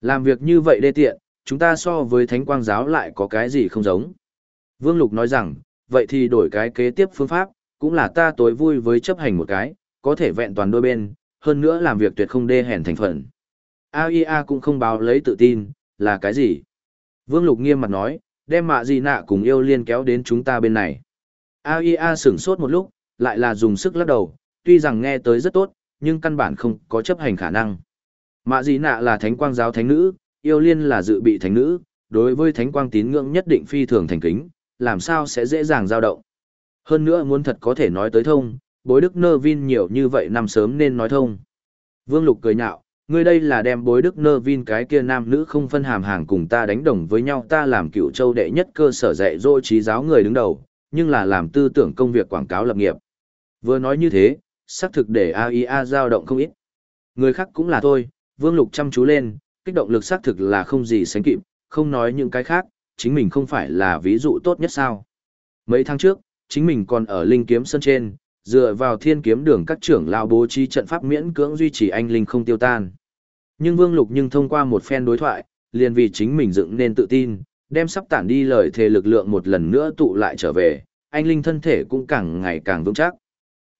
Làm việc như vậy đê tiện, chúng ta so với thánh quang giáo lại có cái gì không giống? Vương Lục nói rằng, vậy thì đổi cái kế tiếp phương pháp, cũng là ta tối vui với chấp hành một cái, có thể vẹn toàn đôi bên, hơn nữa làm việc tuyệt không đê hèn thành phần. AIA cũng không báo lấy tự tin, là cái gì? Vương Lục nghiêm mặt nói, đem mạ gì nạ cùng yêu liên kéo đến chúng ta bên này. AIA sửng sốt một lúc, lại là dùng sức lắc đầu, tuy rằng nghe tới rất tốt, nhưng căn bản không có chấp hành khả năng. Mạ gì nạ là thánh quang giáo thánh nữ, yêu liên là dự bị thánh nữ, đối với thánh quang tín ngưỡng nhất định phi thường thành kính, làm sao sẽ dễ dàng dao động. Hơn nữa muốn thật có thể nói tới thông, bối đức nơ vin nhiều như vậy năm sớm nên nói thông. Vương Lục cười nhạo, ngươi đây là đem bối đức nơ vin cái kia nam nữ không phân hàm hàng cùng ta đánh đồng với nhau ta làm cựu châu đệ nhất cơ sở dạy dỗ trí giáo người đứng đầu, nhưng là làm tư tưởng công việc quảng cáo lập nghiệp. Vừa nói như thế, xác thực để AIA dao động không ít. Người khác cũng là thôi, Vương Lục chăm chú lên, kích động lực xác thực là không gì sánh kịp, không nói những cái khác, chính mình không phải là ví dụ tốt nhất sao. Mấy tháng trước, chính mình còn ở Linh Kiếm Sơn trên, dựa vào thiên kiếm đường các trưởng lao bố trí trận pháp miễn cưỡng duy trì anh Linh không tiêu tan. Nhưng Vương Lục nhưng thông qua một phen đối thoại, liền vì chính mình dựng nên tự tin, đem sắp tản đi lời thề lực lượng một lần nữa tụ lại trở về, anh Linh thân thể cũng càng ngày càng vững chắc.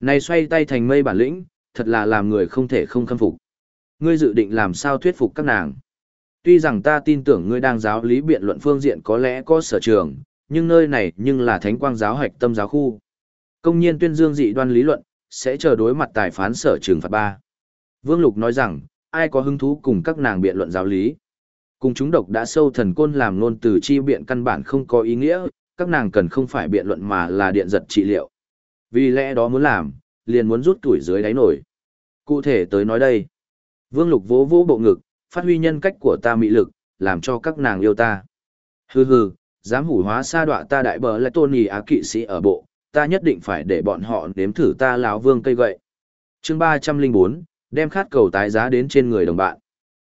Này xoay tay thành mây bản lĩnh, thật là làm người không thể không khâm phục. Ngươi dự định làm sao thuyết phục các nàng. Tuy rằng ta tin tưởng ngươi đang giáo lý biện luận phương diện có lẽ có sở trường, nhưng nơi này nhưng là thánh quang giáo hạch tâm giáo khu. Công nhiên tuyên dương dị đoan lý luận, sẽ chờ đối mặt tài phán sở trường phạt ba. Vương Lục nói rằng, ai có hứng thú cùng các nàng biện luận giáo lý. Cùng chúng độc đã sâu thần côn làm luôn từ chi biện căn bản không có ý nghĩa, các nàng cần không phải biện luận mà là điện giật trị liệu. Vì lẽ đó muốn làm, liền muốn rút tuổi dưới đáy nổi. Cụ thể tới nói đây, Vương Lục vỗ vỗ bộ ngực, phát huy nhân cách của ta mị lực, làm cho các nàng yêu ta. Hừ hừ, dám hủ hóa sa đọa ta đại bờ lại tôn nhì á kỵ sĩ ở bộ, ta nhất định phải để bọn họ nếm thử ta lão vương cây gậy. chương 304, đem khát cầu tái giá đến trên người đồng bạn.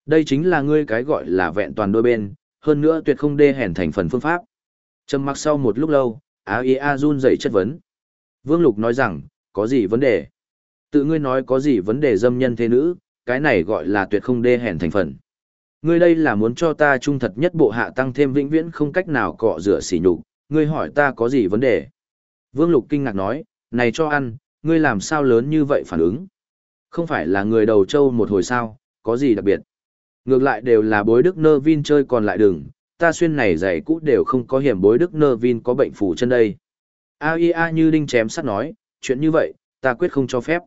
Đây chính là ngươi cái gọi là vẹn toàn đôi bên, hơn nữa tuyệt không đê hèn thành phần phương pháp. Trầm mặc sau một lúc lâu, A Y A run dậy chất vấn. Vương Lục nói rằng, có gì vấn đề? Tự ngươi nói có gì vấn đề dâm nhân thế nữ, cái này gọi là tuyệt không đê hèn thành phần. Ngươi đây là muốn cho ta trung thật nhất bộ hạ tăng thêm vĩnh viễn không cách nào cọ rửa xỉ nhục, ngươi hỏi ta có gì vấn đề? Vương Lục kinh ngạc nói, này cho ăn, ngươi làm sao lớn như vậy phản ứng? Không phải là người đầu trâu một hồi sao, có gì đặc biệt? Ngược lại đều là bối đức nơ vin chơi còn lại đừng, ta xuyên này giày cũ đều không có hiểm bối đức nơ vin có bệnh phủ chân đây. AIA như đinh chém sắt nói, chuyện như vậy, ta quyết không cho phép.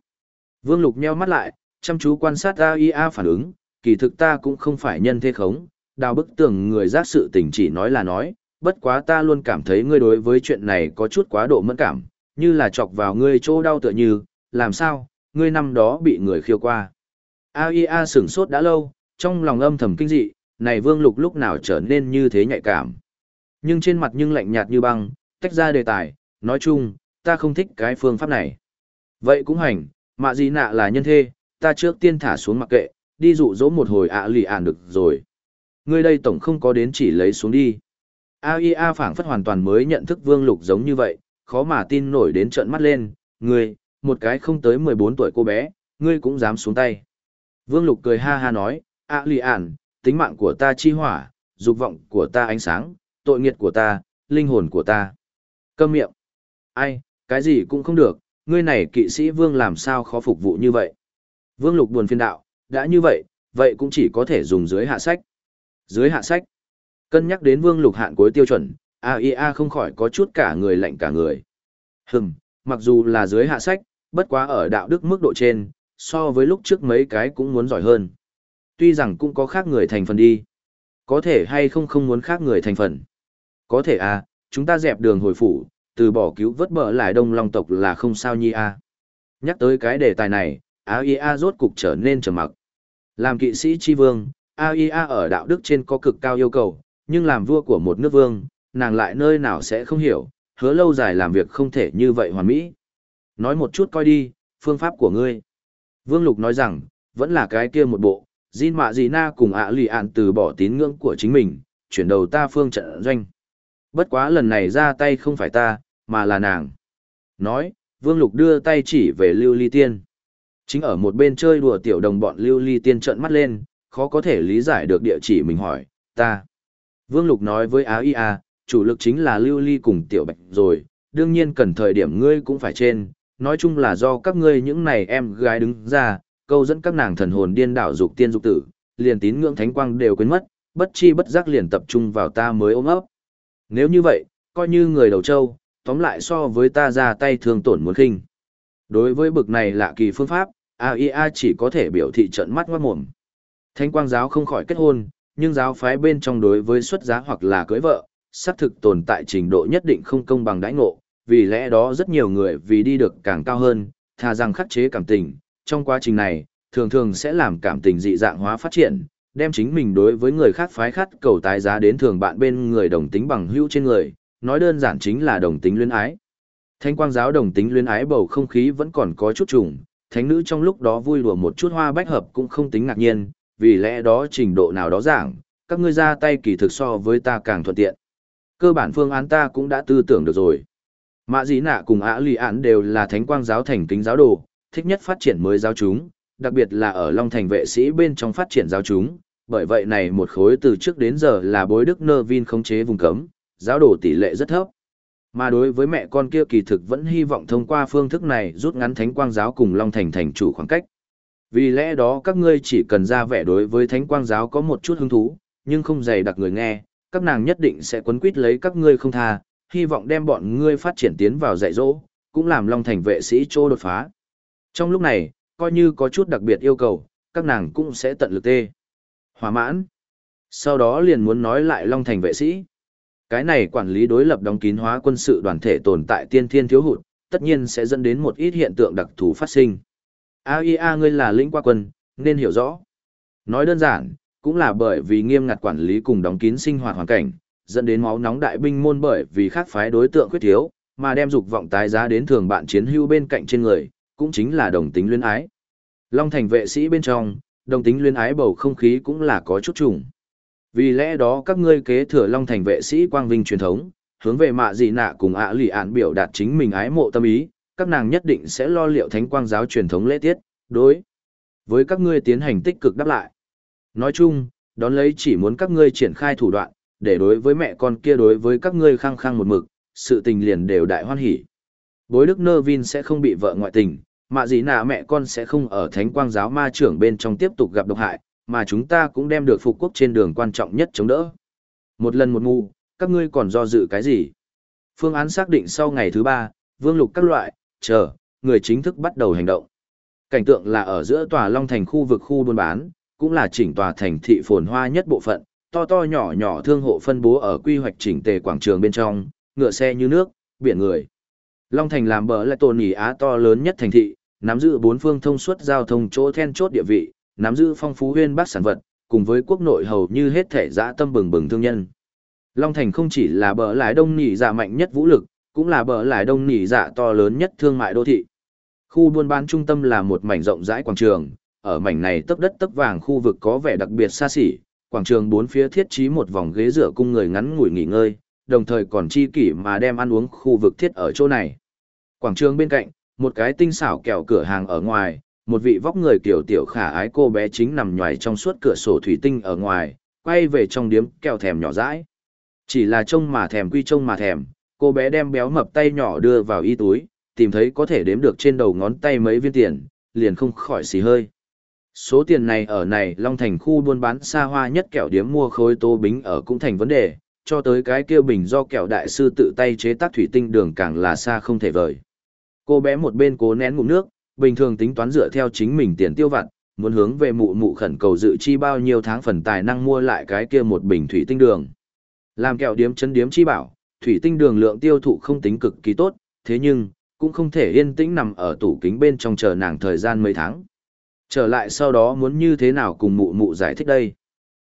Vương Lục nheo mắt lại, chăm chú quan sát AIA phản ứng, kỳ thực ta cũng không phải nhân thế khống, đào bức tưởng người giác sự tình chỉ nói là nói, bất quá ta luôn cảm thấy ngươi đối với chuyện này có chút quá độ mẫn cảm, như là chọc vào ngươi chỗ đau tựa như, làm sao, ngươi năm đó bị người khiêu qua. AIA sửng sốt đã lâu, trong lòng âm thầm kinh dị, này Vương Lục lúc nào trở nên như thế nhạy cảm. Nhưng trên mặt nhưng lạnh nhạt như băng, tách ra đề tài, nói chung, ta không thích cái phương pháp này. Vậy cũng hành, mạ gì nạ là nhân thê, ta trước tiên thả xuống mặc kệ, đi dụ dỗ một hồi ạ lì ản được rồi. Ngươi đây tổng không có đến chỉ lấy xuống đi. AIA phảng phất hoàn toàn mới nhận thức Vương Lục giống như vậy, khó mà tin nổi đến trợn mắt lên, ngươi, một cái không tới 14 tuổi cô bé, ngươi cũng dám xuống tay. Vương Lục cười ha ha nói, A lì ản, tính mạng của ta chi hỏa, dục vọng của ta ánh sáng, tội nghiệt của ta, linh hồn của ta. Câm miệng. Ai, cái gì cũng không được, ngươi này kỵ sĩ vương làm sao khó phục vụ như vậy. Vương lục buồn phiên đạo, đã như vậy, vậy cũng chỉ có thể dùng dưới hạ sách. Dưới hạ sách. Cân nhắc đến vương lục hạn cuối tiêu chuẩn, AIA không khỏi có chút cả người lạnh cả người. Hừm, mặc dù là dưới hạ sách, bất quá ở đạo đức mức độ trên, so với lúc trước mấy cái cũng muốn giỏi hơn. Tuy rằng cũng có khác người thành phần đi. Có thể hay không không muốn khác người thành phần. Có thể à, chúng ta dẹp đường hồi phủ, từ bỏ cứu vớt bờ lại đông long tộc là không sao nhi à. Nhắc tới cái đề tài này, AIA rốt cục trở nên trầm mặc. Làm kỵ sĩ chi vương, AIA ở đạo đức trên có cực cao yêu cầu, nhưng làm vua của một nước vương, nàng lại nơi nào sẽ không hiểu, hứa lâu dài làm việc không thể như vậy hoàn mỹ. Nói một chút coi đi, phương pháp của ngươi. Vương Lục nói rằng, vẫn là cái kia một bộ, Jin Mạ Dì Na cùng ạ lì ạn từ bỏ tín ngưỡng của chính mình, chuyển đầu ta phương trận doanh. Bất quá lần này ra tay không phải ta, mà là nàng. Nói, Vương Lục đưa tay chỉ về Lưu Ly Tiên. Chính ở một bên chơi đùa tiểu đồng bọn Lưu Ly Tiên trợn mắt lên, khó có thể lý giải được địa chỉ mình hỏi, ta. Vương Lục nói với Á Y A, chủ lực chính là Lưu Ly cùng tiểu bạch rồi, đương nhiên cần thời điểm ngươi cũng phải trên, nói chung là do các ngươi những này em gái đứng ra, câu dẫn các nàng thần hồn điên đảo dục tiên dục tử, liền tín ngưỡng thánh quang đều quên mất, bất chi bất giác liền tập trung vào ta mới ôm ấp. Nếu như vậy, coi như người đầu châu, tóm lại so với ta ra tay thường tổn muốn khinh. Đối với bực này lạ kỳ phương pháp, AIA chỉ có thể biểu thị trận mắt ngoát mồm. Thánh quang giáo không khỏi kết hôn, nhưng giáo phái bên trong đối với xuất giá hoặc là cưới vợ, xác thực tồn tại trình độ nhất định không công bằng đãi ngộ, vì lẽ đó rất nhiều người vì đi được càng cao hơn, thà rằng khắc chế cảm tình, trong quá trình này, thường thường sẽ làm cảm tình dị dạng hóa phát triển, đem chính mình đối với người khác phái khát cầu tái giá đến thường bạn bên người đồng tính bằng hữu trên người, nói đơn giản chính là đồng tính luyến ái. Thánh quang giáo đồng tính luyến ái bầu không khí vẫn còn có chút trùng, thánh nữ trong lúc đó vui đùa một chút hoa bách hợp cũng không tính ngạc nhiên, vì lẽ đó trình độ nào đó giảng, các ngươi ra tay kỳ thực so với ta càng thuận tiện. Cơ bản phương án ta cũng đã tư tưởng được rồi. Mã dĩ nạ cùng ả lì án đều là thánh quang giáo thành kính giáo đồ, thích nhất phát triển mới giáo chúng, đặc biệt là ở Long Thành vệ sĩ bên trong phát triển giáo chúng, bởi vậy này một khối từ trước đến giờ là bối đức nơ vin khống chế vùng cấm, giáo đồ tỷ lệ rất thấp. Mà đối với mẹ con kia kỳ thực vẫn hy vọng thông qua phương thức này rút ngắn thánh quang giáo cùng Long Thành thành chủ khoảng cách. Vì lẽ đó các ngươi chỉ cần ra vẻ đối với thánh quang giáo có một chút hứng thú, nhưng không dày đặc người nghe, các nàng nhất định sẽ quấn quýt lấy các ngươi không tha, hy vọng đem bọn ngươi phát triển tiến vào dạy dỗ, cũng làm Long Thành vệ sĩ chỗ đột phá. Trong lúc này, coi như có chút đặc biệt yêu cầu, các nàng cũng sẽ tận lực tê. Hòa mãn. Sau đó liền muốn nói lại Long Thành vệ sĩ. Cái này quản lý đối lập đóng kín hóa quân sự đoàn thể tồn tại tiên thiên thiếu hụt, tất nhiên sẽ dẫn đến một ít hiện tượng đặc thù phát sinh. AIA ngươi là lĩnh qua quân, nên hiểu rõ. Nói đơn giản, cũng là bởi vì nghiêm ngặt quản lý cùng đóng kín sinh hoạt hoàn cảnh, dẫn đến máu nóng đại binh môn bởi vì khác phái đối tượng khuyết thiếu, mà đem dục vọng tái giá đến thường bạn chiến hưu bên cạnh trên người, cũng chính là đồng tính luyến ái. Long thành vệ sĩ bên trong, đồng tính luyến ái bầu không khí cũng là có chút trùng. Vì lẽ đó các ngươi kế thừa Long thành vệ sĩ quang vinh truyền thống, hướng về mạ dị nạ cùng ạ lì ạn biểu đạt chính mình ái mộ tâm ý, các nàng nhất định sẽ lo liệu thánh quang giáo truyền thống lễ tiết, đối với các ngươi tiến hành tích cực đáp lại. Nói chung, đón lấy chỉ muốn các ngươi triển khai thủ đoạn, để đối với mẹ con kia đối với các ngươi khăng khăng một mực, sự tình liền đều đại hoan hỉ. Bối Đức Nơ Vin sẽ không bị vợ ngoại tình, mà gì nà mẹ con sẽ không ở thánh quang giáo ma trưởng bên trong tiếp tục gặp độc hại, mà chúng ta cũng đem được phục quốc trên đường quan trọng nhất chống đỡ. Một lần một ngu, các ngươi còn do dự cái gì? Phương án xác định sau ngày thứ ba, vương lục các loại, chờ, người chính thức bắt đầu hành động. Cảnh tượng là ở giữa tòa Long Thành khu vực khu buôn bán, cũng là chỉnh tòa thành thị phồn hoa nhất bộ phận, to to nhỏ nhỏ thương hộ phân bố ở quy hoạch chỉnh tề quảng trường bên trong, ngựa xe như nước, biển người. Long Thành làm bờ lại tồn nhỉ Á to lớn nhất thành thị, nắm giữ bốn phương thông suốt giao thông chỗ then chốt địa vị, nắm giữ phong phú huyên bác sản vật, cùng với quốc nội hầu như hết thể dã tâm bừng bừng thương nhân. Long Thành không chỉ là bờ lại đông nhị dạ mạnh nhất vũ lực, cũng là bờ lại đông nỉ dạ to lớn nhất thương mại đô thị. Khu buôn bán trung tâm là một mảnh rộng rãi quảng trường, ở mảnh này tấp đất tấp vàng khu vực có vẻ đặc biệt xa xỉ, quảng trường bốn phía thiết trí một vòng ghế rửa cung người ngắn ngủi nghỉ ngơi, đồng thời còn chi kỷ mà đem ăn uống khu vực thiết ở chỗ này. Quảng trường bên cạnh, một cái tinh xảo kẹo cửa hàng ở ngoài, một vị vóc người kiểu tiểu khả ái cô bé chính nằm nhoài trong suốt cửa sổ thủy tinh ở ngoài, quay về trong điếm kẹo thèm nhỏ dãi. Chỉ là trông mà thèm quy trông mà thèm, cô bé đem béo mập tay nhỏ đưa vào y túi, tìm thấy có thể đếm được trên đầu ngón tay mấy viên tiền, liền không khỏi xì hơi. Số tiền này ở này Long Thành khu buôn bán xa hoa nhất kẹo điếm mua khối tô bính ở cũng thành vấn đề, cho tới cái kia bình do kẹo đại sư tự tay chế tác thủy tinh đường càng là xa không thể vời. Cô bé một bên cố nén ngụm nước, bình thường tính toán dựa theo chính mình tiền tiêu vặt, muốn hướng về mụ mụ khẩn cầu dự chi bao nhiêu tháng phần tài năng mua lại cái kia một bình thủy tinh đường. Làm kẹo điếm chân điếm chi bảo, thủy tinh đường lượng tiêu thụ không tính cực kỳ tốt, thế nhưng, cũng không thể yên tĩnh nằm ở tủ kính bên trong chờ nàng thời gian mấy tháng. Trở lại sau đó muốn như thế nào cùng mụ mụ giải thích đây.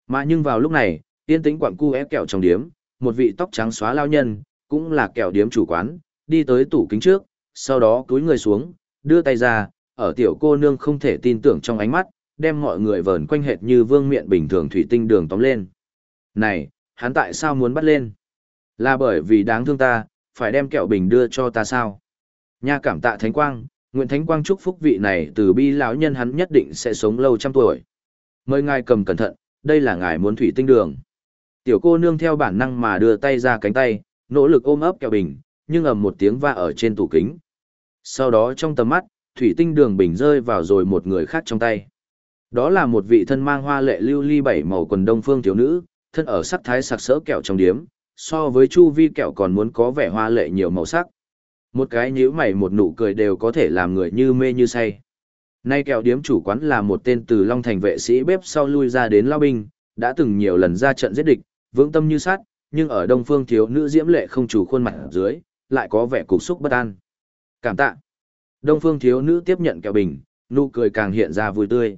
Mà nhưng vào lúc này, yên tĩnh quặng cu é kẹo trong điếm, một vị tóc trắng xóa lao nhân, cũng là kẹo điếm chủ quán, đi tới tủ kính trước, sau đó cúi người xuống, đưa tay ra, ở tiểu cô nương không thể tin tưởng trong ánh mắt, đem mọi người vờn quanh hệt như vương miện bình thường thủy tinh đường tóm lên. Này, hắn tại sao muốn bắt lên? Là bởi vì đáng thương ta, phải đem kẹo bình đưa cho ta sao? Nha cảm tạ Thánh Quang, nguyễn Thánh Quang chúc phúc vị này từ bi lão nhân hắn nhất định sẽ sống lâu trăm tuổi. Mời ngài cầm cẩn thận, đây là ngài muốn thủy tinh đường. Tiểu cô nương theo bản năng mà đưa tay ra cánh tay, nỗ lực ôm ấp kẹo bình, nhưng ầm một tiếng va ở trên tủ kính. Sau đó trong tầm mắt, thủy tinh đường bình rơi vào rồi một người khác trong tay. Đó là một vị thân mang hoa lệ lưu ly bảy màu quần đông phương thiếu nữ, thân ở sắc thái sặc sỡ kẹo trong điếm, so với chu vi kẹo còn muốn có vẻ hoa lệ nhiều màu sắc. Một cái nhíu mày một nụ cười đều có thể làm người như mê như say. Nay kẹo điếm chủ quán là một tên từ Long Thành vệ sĩ bếp sau lui ra đến lao binh, đã từng nhiều lần ra trận giết địch, vững tâm như sát, nhưng ở đông phương thiếu nữ diễm lệ không chủ khuôn mặt dưới, lại có vẻ cục xúc bất an. Cảm tạ. Đông phương thiếu nữ tiếp nhận kẹo bình, nụ cười càng hiện ra vui tươi.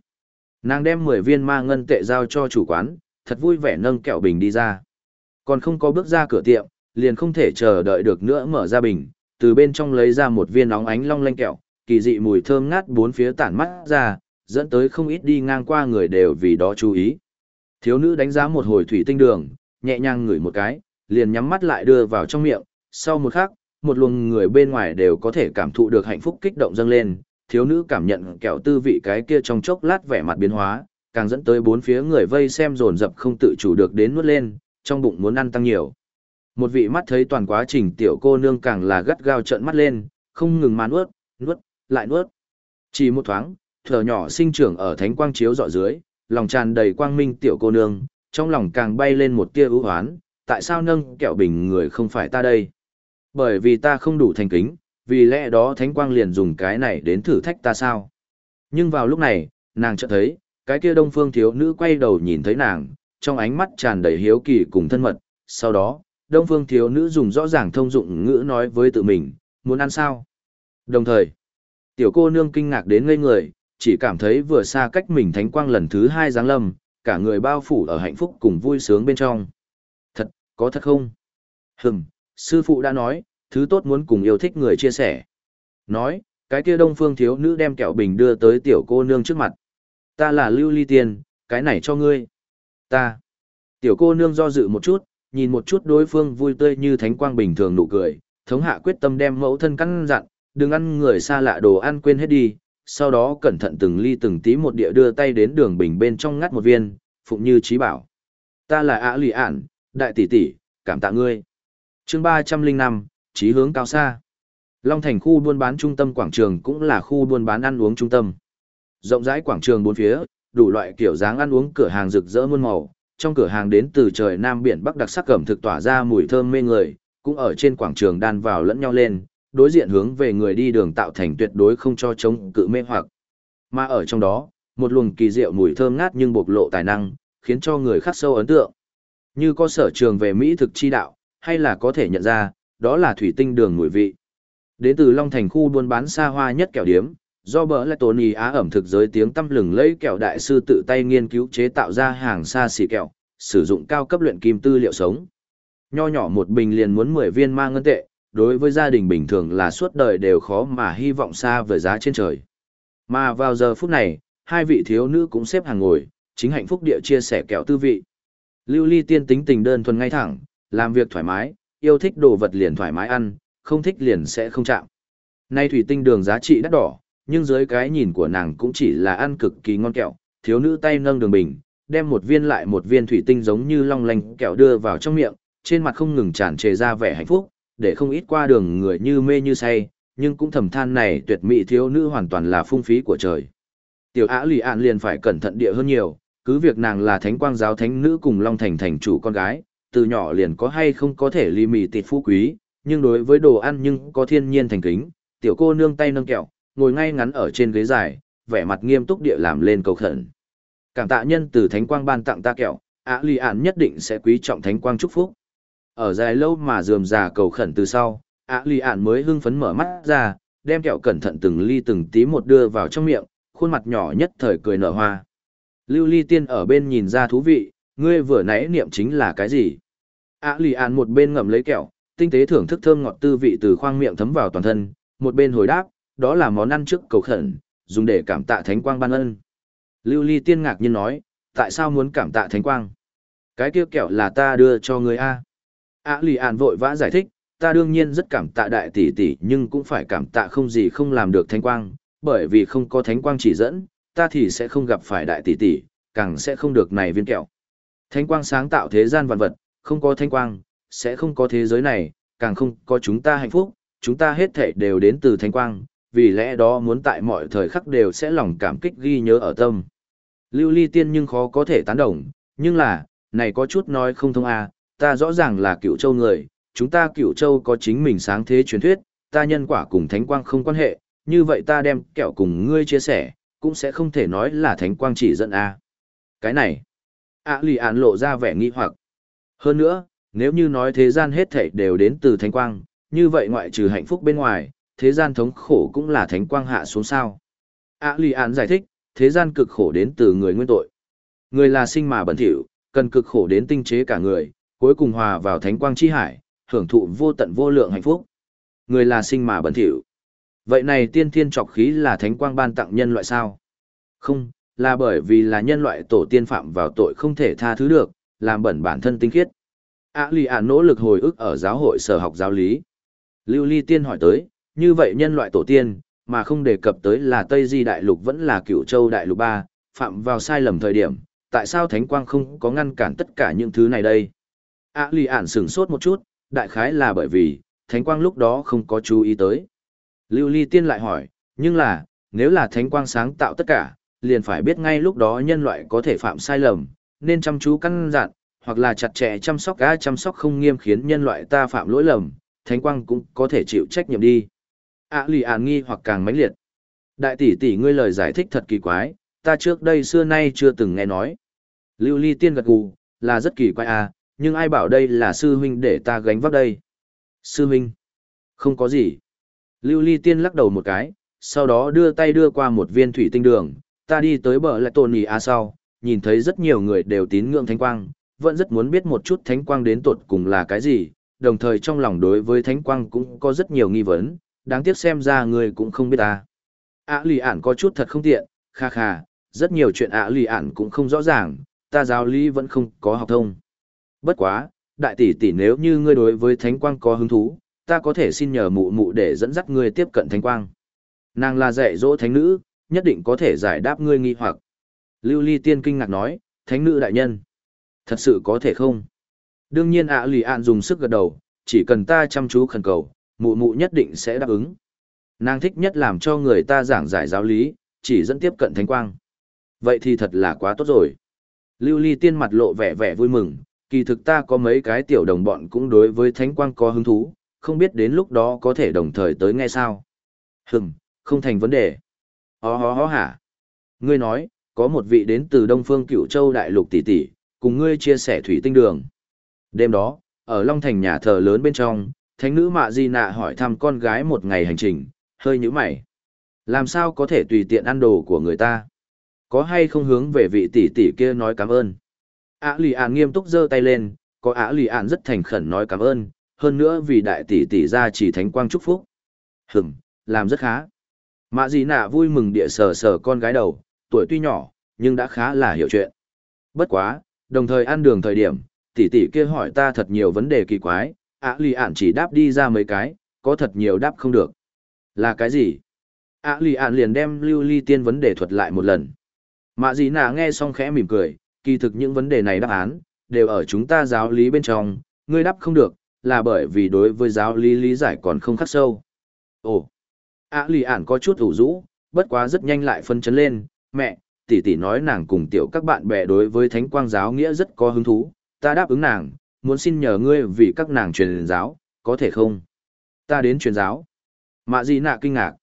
Nàng đem 10 viên ma ngân tệ giao cho chủ quán, thật vui vẻ nâng kẹo bình đi ra. Còn không có bước ra cửa tiệm, liền không thể chờ đợi được nữa mở ra bình, từ bên trong lấy ra một viên nóng ánh long lanh kẹo, kỳ dị mùi thơm ngát bốn phía tản mắt ra, dẫn tới không ít đi ngang qua người đều vì đó chú ý. Thiếu nữ đánh giá một hồi thủy tinh đường, nhẹ nhàng ngửi một cái, liền nhắm mắt lại đưa vào trong miệng, sau một khắc, một luồng người bên ngoài đều có thể cảm thụ được hạnh phúc kích động dâng lên, thiếu nữ cảm nhận kẹo tư vị cái kia trong chốc lát vẻ mặt biến hóa, càng dẫn tới bốn phía người vây xem dồn dập không tự chủ được đến nuốt lên, trong bụng muốn ăn tăng nhiều. Một vị mắt thấy toàn quá trình tiểu cô nương càng là gắt gao trợn mắt lên, không ngừng mà nuốt, nuốt, lại nuốt. Chỉ một thoáng, thở nhỏ sinh trưởng ở thánh quang chiếu dọ dưới, lòng tràn đầy quang minh tiểu cô nương, trong lòng càng bay lên một tia ưu hoán, tại sao nâng kẹo bình người không phải ta đây? Bởi vì ta không đủ thành kính, vì lẽ đó thánh quang liền dùng cái này đến thử thách ta sao? Nhưng vào lúc này, nàng chợt thấy, cái kia đông phương thiếu nữ quay đầu nhìn thấy nàng, trong ánh mắt tràn đầy hiếu kỳ cùng thân mật, sau đó, đông phương thiếu nữ dùng rõ ràng thông dụng ngữ nói với tự mình, muốn ăn sao? Đồng thời, tiểu cô nương kinh ngạc đến ngây người, chỉ cảm thấy vừa xa cách mình thánh quang lần thứ hai giáng lâm, cả người bao phủ ở hạnh phúc cùng vui sướng bên trong. Thật, có thật không? Hừm, sư phụ đã nói, thứ tốt muốn cùng yêu thích người chia sẻ. Nói, cái kia đông phương thiếu nữ đem kẹo bình đưa tới tiểu cô nương trước mặt. Ta là lưu ly tiên, cái này cho ngươi. Ta. Tiểu cô nương do dự một chút, nhìn một chút đối phương vui tươi như thánh quang bình thường nụ cười, thống hạ quyết tâm đem mẫu thân căn dặn, đừng ăn người xa lạ đồ ăn quên hết đi, sau đó cẩn thận từng ly từng tí một địa đưa tay đến đường bình bên trong ngắt một viên, phụng như trí bảo. Ta là ạ lì ản, đại tỷ tỷ, cảm tạ ngươi. chương ba trăm linh năm trí hướng cao xa. Long Thành khu buôn bán trung tâm quảng trường cũng là khu buôn bán ăn uống trung tâm. Rộng rãi quảng trường bốn phía, đủ loại kiểu dáng ăn uống cửa hàng rực rỡ muôn màu, trong cửa hàng đến từ trời Nam biển Bắc đặc sắc cẩm thực tỏa ra mùi thơm mê người, cũng ở trên quảng trường đan vào lẫn nhau lên, đối diện hướng về người đi đường tạo thành tuyệt đối không cho chống cự mê hoặc. Mà ở trong đó, một luồng kỳ diệu mùi thơm ngát nhưng bộc lộ tài năng, khiến cho người khắc sâu ấn tượng. Như có sở trường về mỹ thực chi đạo, hay là có thể nhận ra, đó là thủy tinh đường mùi vị. Đến từ Long Thành khu buôn bán xa hoa nhất kẹo điếm, do bỡ lại Tony Á ẩm thực giới tiếng tăm lừng lấy kẹo đại sư tự tay nghiên cứu chế tạo ra hàng xa xỉ kẹo, sử dụng cao cấp luyện kim tư liệu sống. Nho nhỏ một bình liền muốn 10 viên mang ngân tệ, đối với gia đình bình thường là suốt đời đều khó mà hy vọng xa vời giá trên trời. Mà vào giờ phút này, hai vị thiếu nữ cũng xếp hàng ngồi, chính hạnh phúc địa chia sẻ kẹo tư vị. Lưu Ly tiên tính tình đơn thuần ngay thẳng, làm việc thoải mái, yêu thích đồ vật liền thoải mái ăn, không thích liền sẽ không chạm. Nay thủy tinh đường giá trị đắt đỏ, nhưng dưới cái nhìn của nàng cũng chỉ là ăn cực kỳ ngon kẹo, thiếu nữ tay nâng đường bình, đem một viên lại một viên thủy tinh giống như long lanh kẹo đưa vào trong miệng, trên mặt không ngừng tràn trề ra vẻ hạnh phúc, để không ít qua đường người như mê như say, nhưng cũng thầm than này tuyệt mỹ thiếu nữ hoàn toàn là phung phí của trời. Tiểu Á Lì an liền phải cẩn thận địa hơn nhiều, cứ việc nàng là thánh quang giáo thánh nữ cùng Long Thành thành chủ con gái, từ nhỏ liền có hay không có thể ly mì tịt phú quý, nhưng đối với đồ ăn nhưng có thiên nhiên thành kính, tiểu cô nương tay nâng kẹo, ngồi ngay ngắn ở trên ghế dài, vẻ mặt nghiêm túc địa làm lên cầu khẩn. Cảm tạ nhân từ thánh quang ban tặng ta kẹo, ạ Lì Ản nhất định sẽ quý trọng thánh quang chúc phúc. Ở dài lâu mà dườm già cầu khẩn từ sau, ạ Lì Ản mới hưng phấn mở mắt ra, đem kẹo cẩn thận từng ly từng tí một đưa vào trong miệng, khuôn mặt nhỏ nhất thời cười nở hoa. Lưu Ly Tiên ở bên nhìn ra thú vị, ngươi vừa nãy niệm chính là cái gì? ạ Lì An một bên ngậm lấy kẹo, tinh tế thưởng thức thơm ngọt tư vị từ khoang miệng thấm vào toàn thân, một bên hồi đáp, đó là món ăn trước cầu khẩn, dùng để cảm tạ thánh quang ban ân. Lưu Ly Tiên ngạc nhiên nói, tại sao muốn cảm tạ thánh quang? Cái kia kẹo là ta đưa cho người a. Á Lì An vội vã giải thích, ta đương nhiên rất cảm tạ đại tỷ tỷ nhưng cũng phải cảm tạ không gì không làm được thánh quang, bởi vì không có thánh quang chỉ dẫn, ta thì sẽ không gặp phải đại tỷ tỷ, càng sẽ không được này viên kẹo. Thánh quang sáng tạo thế gian vạn vật, không có thánh quang, sẽ không có thế giới này, càng không có chúng ta hạnh phúc, chúng ta hết thể đều đến từ thánh quang, vì lẽ đó muốn tại mọi thời khắc đều sẽ lòng cảm kích ghi nhớ ở tâm. Lưu ly tiên nhưng khó có thể tán đồng, nhưng là, này có chút nói không thông à, ta rõ ràng là cựu châu người, chúng ta cựu châu có chính mình sáng thế truyền thuyết, ta nhân quả cùng thánh quang không quan hệ, như vậy ta đem kẹo cùng ngươi chia sẻ, cũng sẽ không thể nói là thánh quang chỉ dẫn a. Cái này, ạ lì ạn lộ ra vẻ nghi hoặc. Hơn nữa, nếu như nói thế gian hết thảy đều đến từ thánh quang, như vậy ngoại trừ hạnh phúc bên ngoài, thế gian thống khổ cũng là thánh quang hạ xuống sao. ạ lì án giải thích, thế gian cực khổ đến từ người nguyên tội. Người là sinh mà bẩn thỉu, cần cực khổ đến tinh chế cả người, cuối cùng hòa vào thánh quang chi hải, hưởng thụ vô tận vô lượng hạnh phúc. Người là sinh mà bẩn thỉu. Vậy này tiên thiên trọc khí là thánh quang ban tặng nhân loại sao? Không, là bởi vì là nhân loại tổ tiên phạm vào tội không thể tha thứ được, làm bẩn bản thân tinh khiết. A lì ạ nỗ lực hồi ức ở giáo hội sở học giáo lý. Lưu Ly Tiên hỏi tới, như vậy nhân loại tổ tiên, mà không đề cập tới là Tây Di Đại Lục vẫn là cựu châu Đại Lục ba, phạm vào sai lầm thời điểm, tại sao Thánh Quang không có ngăn cản tất cả những thứ này đây? A lì ản sửng sốt một chút, đại khái là bởi vì, Thánh Quang lúc đó không có chú ý tới. Lưu Ly Tiên lại hỏi, nhưng là, nếu là thánh quang sáng tạo tất cả, liền phải biết ngay lúc đó nhân loại có thể phạm sai lầm, nên chăm chú căn dặn, hoặc là chặt chẽ chăm sóc gã chăm sóc không nghiêm khiến nhân loại ta phạm lỗi lầm, thánh quang cũng có thể chịu trách nhiệm đi ạ lì ạn nghi hoặc càng mãnh liệt. Đại tỷ tỷ ngươi lời giải thích thật kỳ quái, ta trước đây xưa nay chưa từng nghe nói. Lưu Ly Tiên gật gù, là rất kỳ quái à, nhưng ai bảo đây là sư huynh để ta gánh vác đây. Sư huynh, không có gì. Lưu Ly Tiên lắc đầu một cái, sau đó đưa tay đưa qua một viên thủy tinh đường, ta đi tới bờ lại tôn nhì a sau, nhìn thấy rất nhiều người đều tín ngưỡng thánh quang, vẫn rất muốn biết một chút thánh quang đến tột cùng là cái gì, đồng thời trong lòng đối với thánh quang cũng có rất nhiều nghi vấn, đáng tiếc xem ra người cũng không biết ta. Ả lì ản có chút thật không tiện, kha kha, rất nhiều chuyện ả lì ản cũng không rõ ràng, ta giáo lý vẫn không có học thông. Bất quá, đại tỷ tỷ nếu như ngươi đối với thánh quang có hứng thú, ta có thể xin nhờ mụ mụ để dẫn dắt ngươi tiếp cận thánh quang. Nàng là dạy dỗ thánh nữ, nhất định có thể giải đáp ngươi nghi hoặc. Lưu Ly Tiên kinh ngạc nói, thánh nữ đại nhân. Thật sự có thể không? Đương nhiên ạ lì ạn dùng sức gật đầu, chỉ cần ta chăm chú khẩn cầu, mụ mụ nhất định sẽ đáp ứng. Nàng thích nhất làm cho người ta giảng giải giáo lý, chỉ dẫn tiếp cận thánh quang. Vậy thì thật là quá tốt rồi. Lưu Ly Tiên mặt lộ vẻ vẻ vui mừng, kỳ thực ta có mấy cái tiểu đồng bọn cũng đối với thánh quang có hứng thú, không biết đến lúc đó có thể đồng thời tới nghe sao. Hừm, không thành vấn đề. Ho hó hó hả? Ngươi nói, có một vị đến từ Đông Phương Cựu Châu Đại Lục tỷ tỷ, cùng ngươi chia sẻ thủy tinh đường. Đêm đó, ở Long Thành nhà thờ lớn bên trong, thánh nữ Mạ Di Nạ hỏi thăm con gái một ngày hành trình, hơi nhữ mày. Làm sao có thể tùy tiện ăn đồ của người ta? Có hay không hướng về vị tỷ tỷ kia nói cảm ơn? Ả lì ạn nghiêm túc giơ tay lên, có Ả lì ạn rất thành khẩn nói cảm ơn, hơn nữa vì đại tỷ tỷ ra chỉ thánh quang chúc phúc. Hừm, làm rất khá. Mạ gì nạ vui mừng địa sờ sờ con gái đầu, tuổi tuy nhỏ, nhưng đã khá là hiểu chuyện. Bất quá, đồng thời ăn đường thời điểm, tỷ tỷ kia hỏi ta thật nhiều vấn đề kỳ quái, ạ lì ản chỉ đáp đi ra mấy cái, có thật nhiều đáp không được. Là cái gì? ạ lì ạn liền đem lưu ly tiên vấn đề thuật lại một lần mạ dị nạ nghe xong khẽ mỉm cười kỳ thực những vấn đề này đáp án đều ở chúng ta giáo lý bên trong ngươi đáp không được là bởi vì đối với giáo lý lý giải còn không khắc sâu ồ ạ lì ạn có chút ủ rũ bất quá rất nhanh lại phân chấn lên mẹ tỷ tỷ nói nàng cùng tiểu các bạn bè đối với thánh quang giáo nghĩa rất có hứng thú ta đáp ứng nàng muốn xin nhờ ngươi vì các nàng truyền giáo, có thể không? Ta đến truyền giáo. Mạ di nạ kinh ngạc.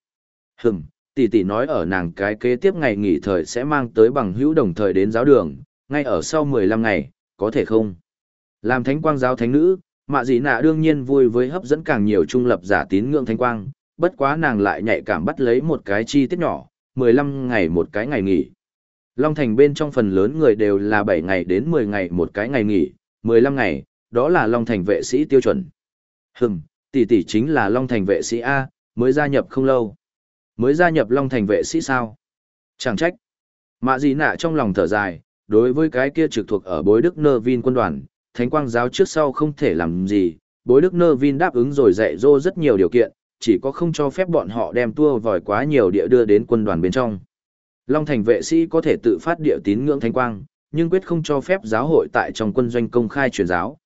Hừm, tỷ tỷ nói ở nàng cái kế tiếp ngày nghỉ thời sẽ mang tới bằng hữu đồng thời đến giáo đường, ngay ở sau mười lăm ngày, có thể không? Làm thánh quang giáo thánh nữ, mạ di nạ đương nhiên vui với hấp dẫn càng nhiều trung lập giả tín ngưỡng thánh quang, bất quá nàng lại nhạy cảm bắt lấy một cái chi tiết nhỏ, mười lăm ngày một cái ngày nghỉ. Long thành bên trong phần lớn người đều là bảy ngày đến mười ngày một cái ngày nghỉ mười lăm ngày, đó là long thành vệ sĩ tiêu chuẩn. Hừm, tỷ tỷ chính là long thành vệ sĩ a, mới gia nhập không lâu. Mới gia nhập long thành vệ sĩ sao? Chẳng trách. Mạ gì nạ trong lòng thở dài, đối với cái kia trực thuộc ở bối đức nơ vin quân đoàn, thánh quang giáo trước sau không thể làm gì. Bối đức nơ vin đáp ứng rồi dạy dỗ rất nhiều điều kiện, chỉ có không cho phép bọn họ đem tua vòi quá nhiều địa đưa đến quân đoàn bên trong. Long thành vệ sĩ có thể tự phát địa tín ngưỡng thánh quang nhưng quyết không cho phép giáo hội tại trong quân doanh công khai truyền giáo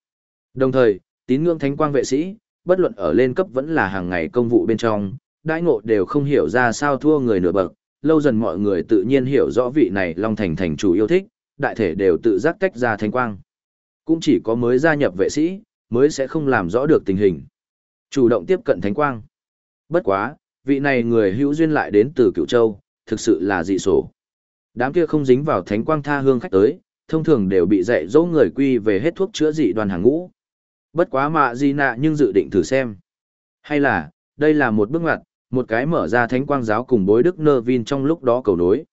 đồng thời tín ngưỡng thánh quang vệ sĩ bất luận ở lên cấp vẫn là hàng ngày công vụ bên trong đãi ngộ đều không hiểu ra sao thua người nửa bậc lâu dần mọi người tự nhiên hiểu rõ vị này long thành thành chủ yêu thích đại thể đều tự giác tách ra thánh quang. Cũng chỉ có mới gia nhập vệ sĩ, mới sẽ không làm rõ được tình hình. Chủ động tiếp cận thánh quang. Bất quá, vị này người hữu duyên lại đến từ cựu châu, thực sự là dị sổ. Đám kia không dính vào thánh quang tha hương khách tới, thông thường đều bị dạy dỗ người quy về hết thuốc chữa dị đoàn hàng ngũ. Bất quá mạ di nạ nhưng dự định thử xem. Hay là, đây là một bước ngoặt, một cái mở ra thánh quang giáo cùng bối đức nơ vin trong lúc đó cầu nối.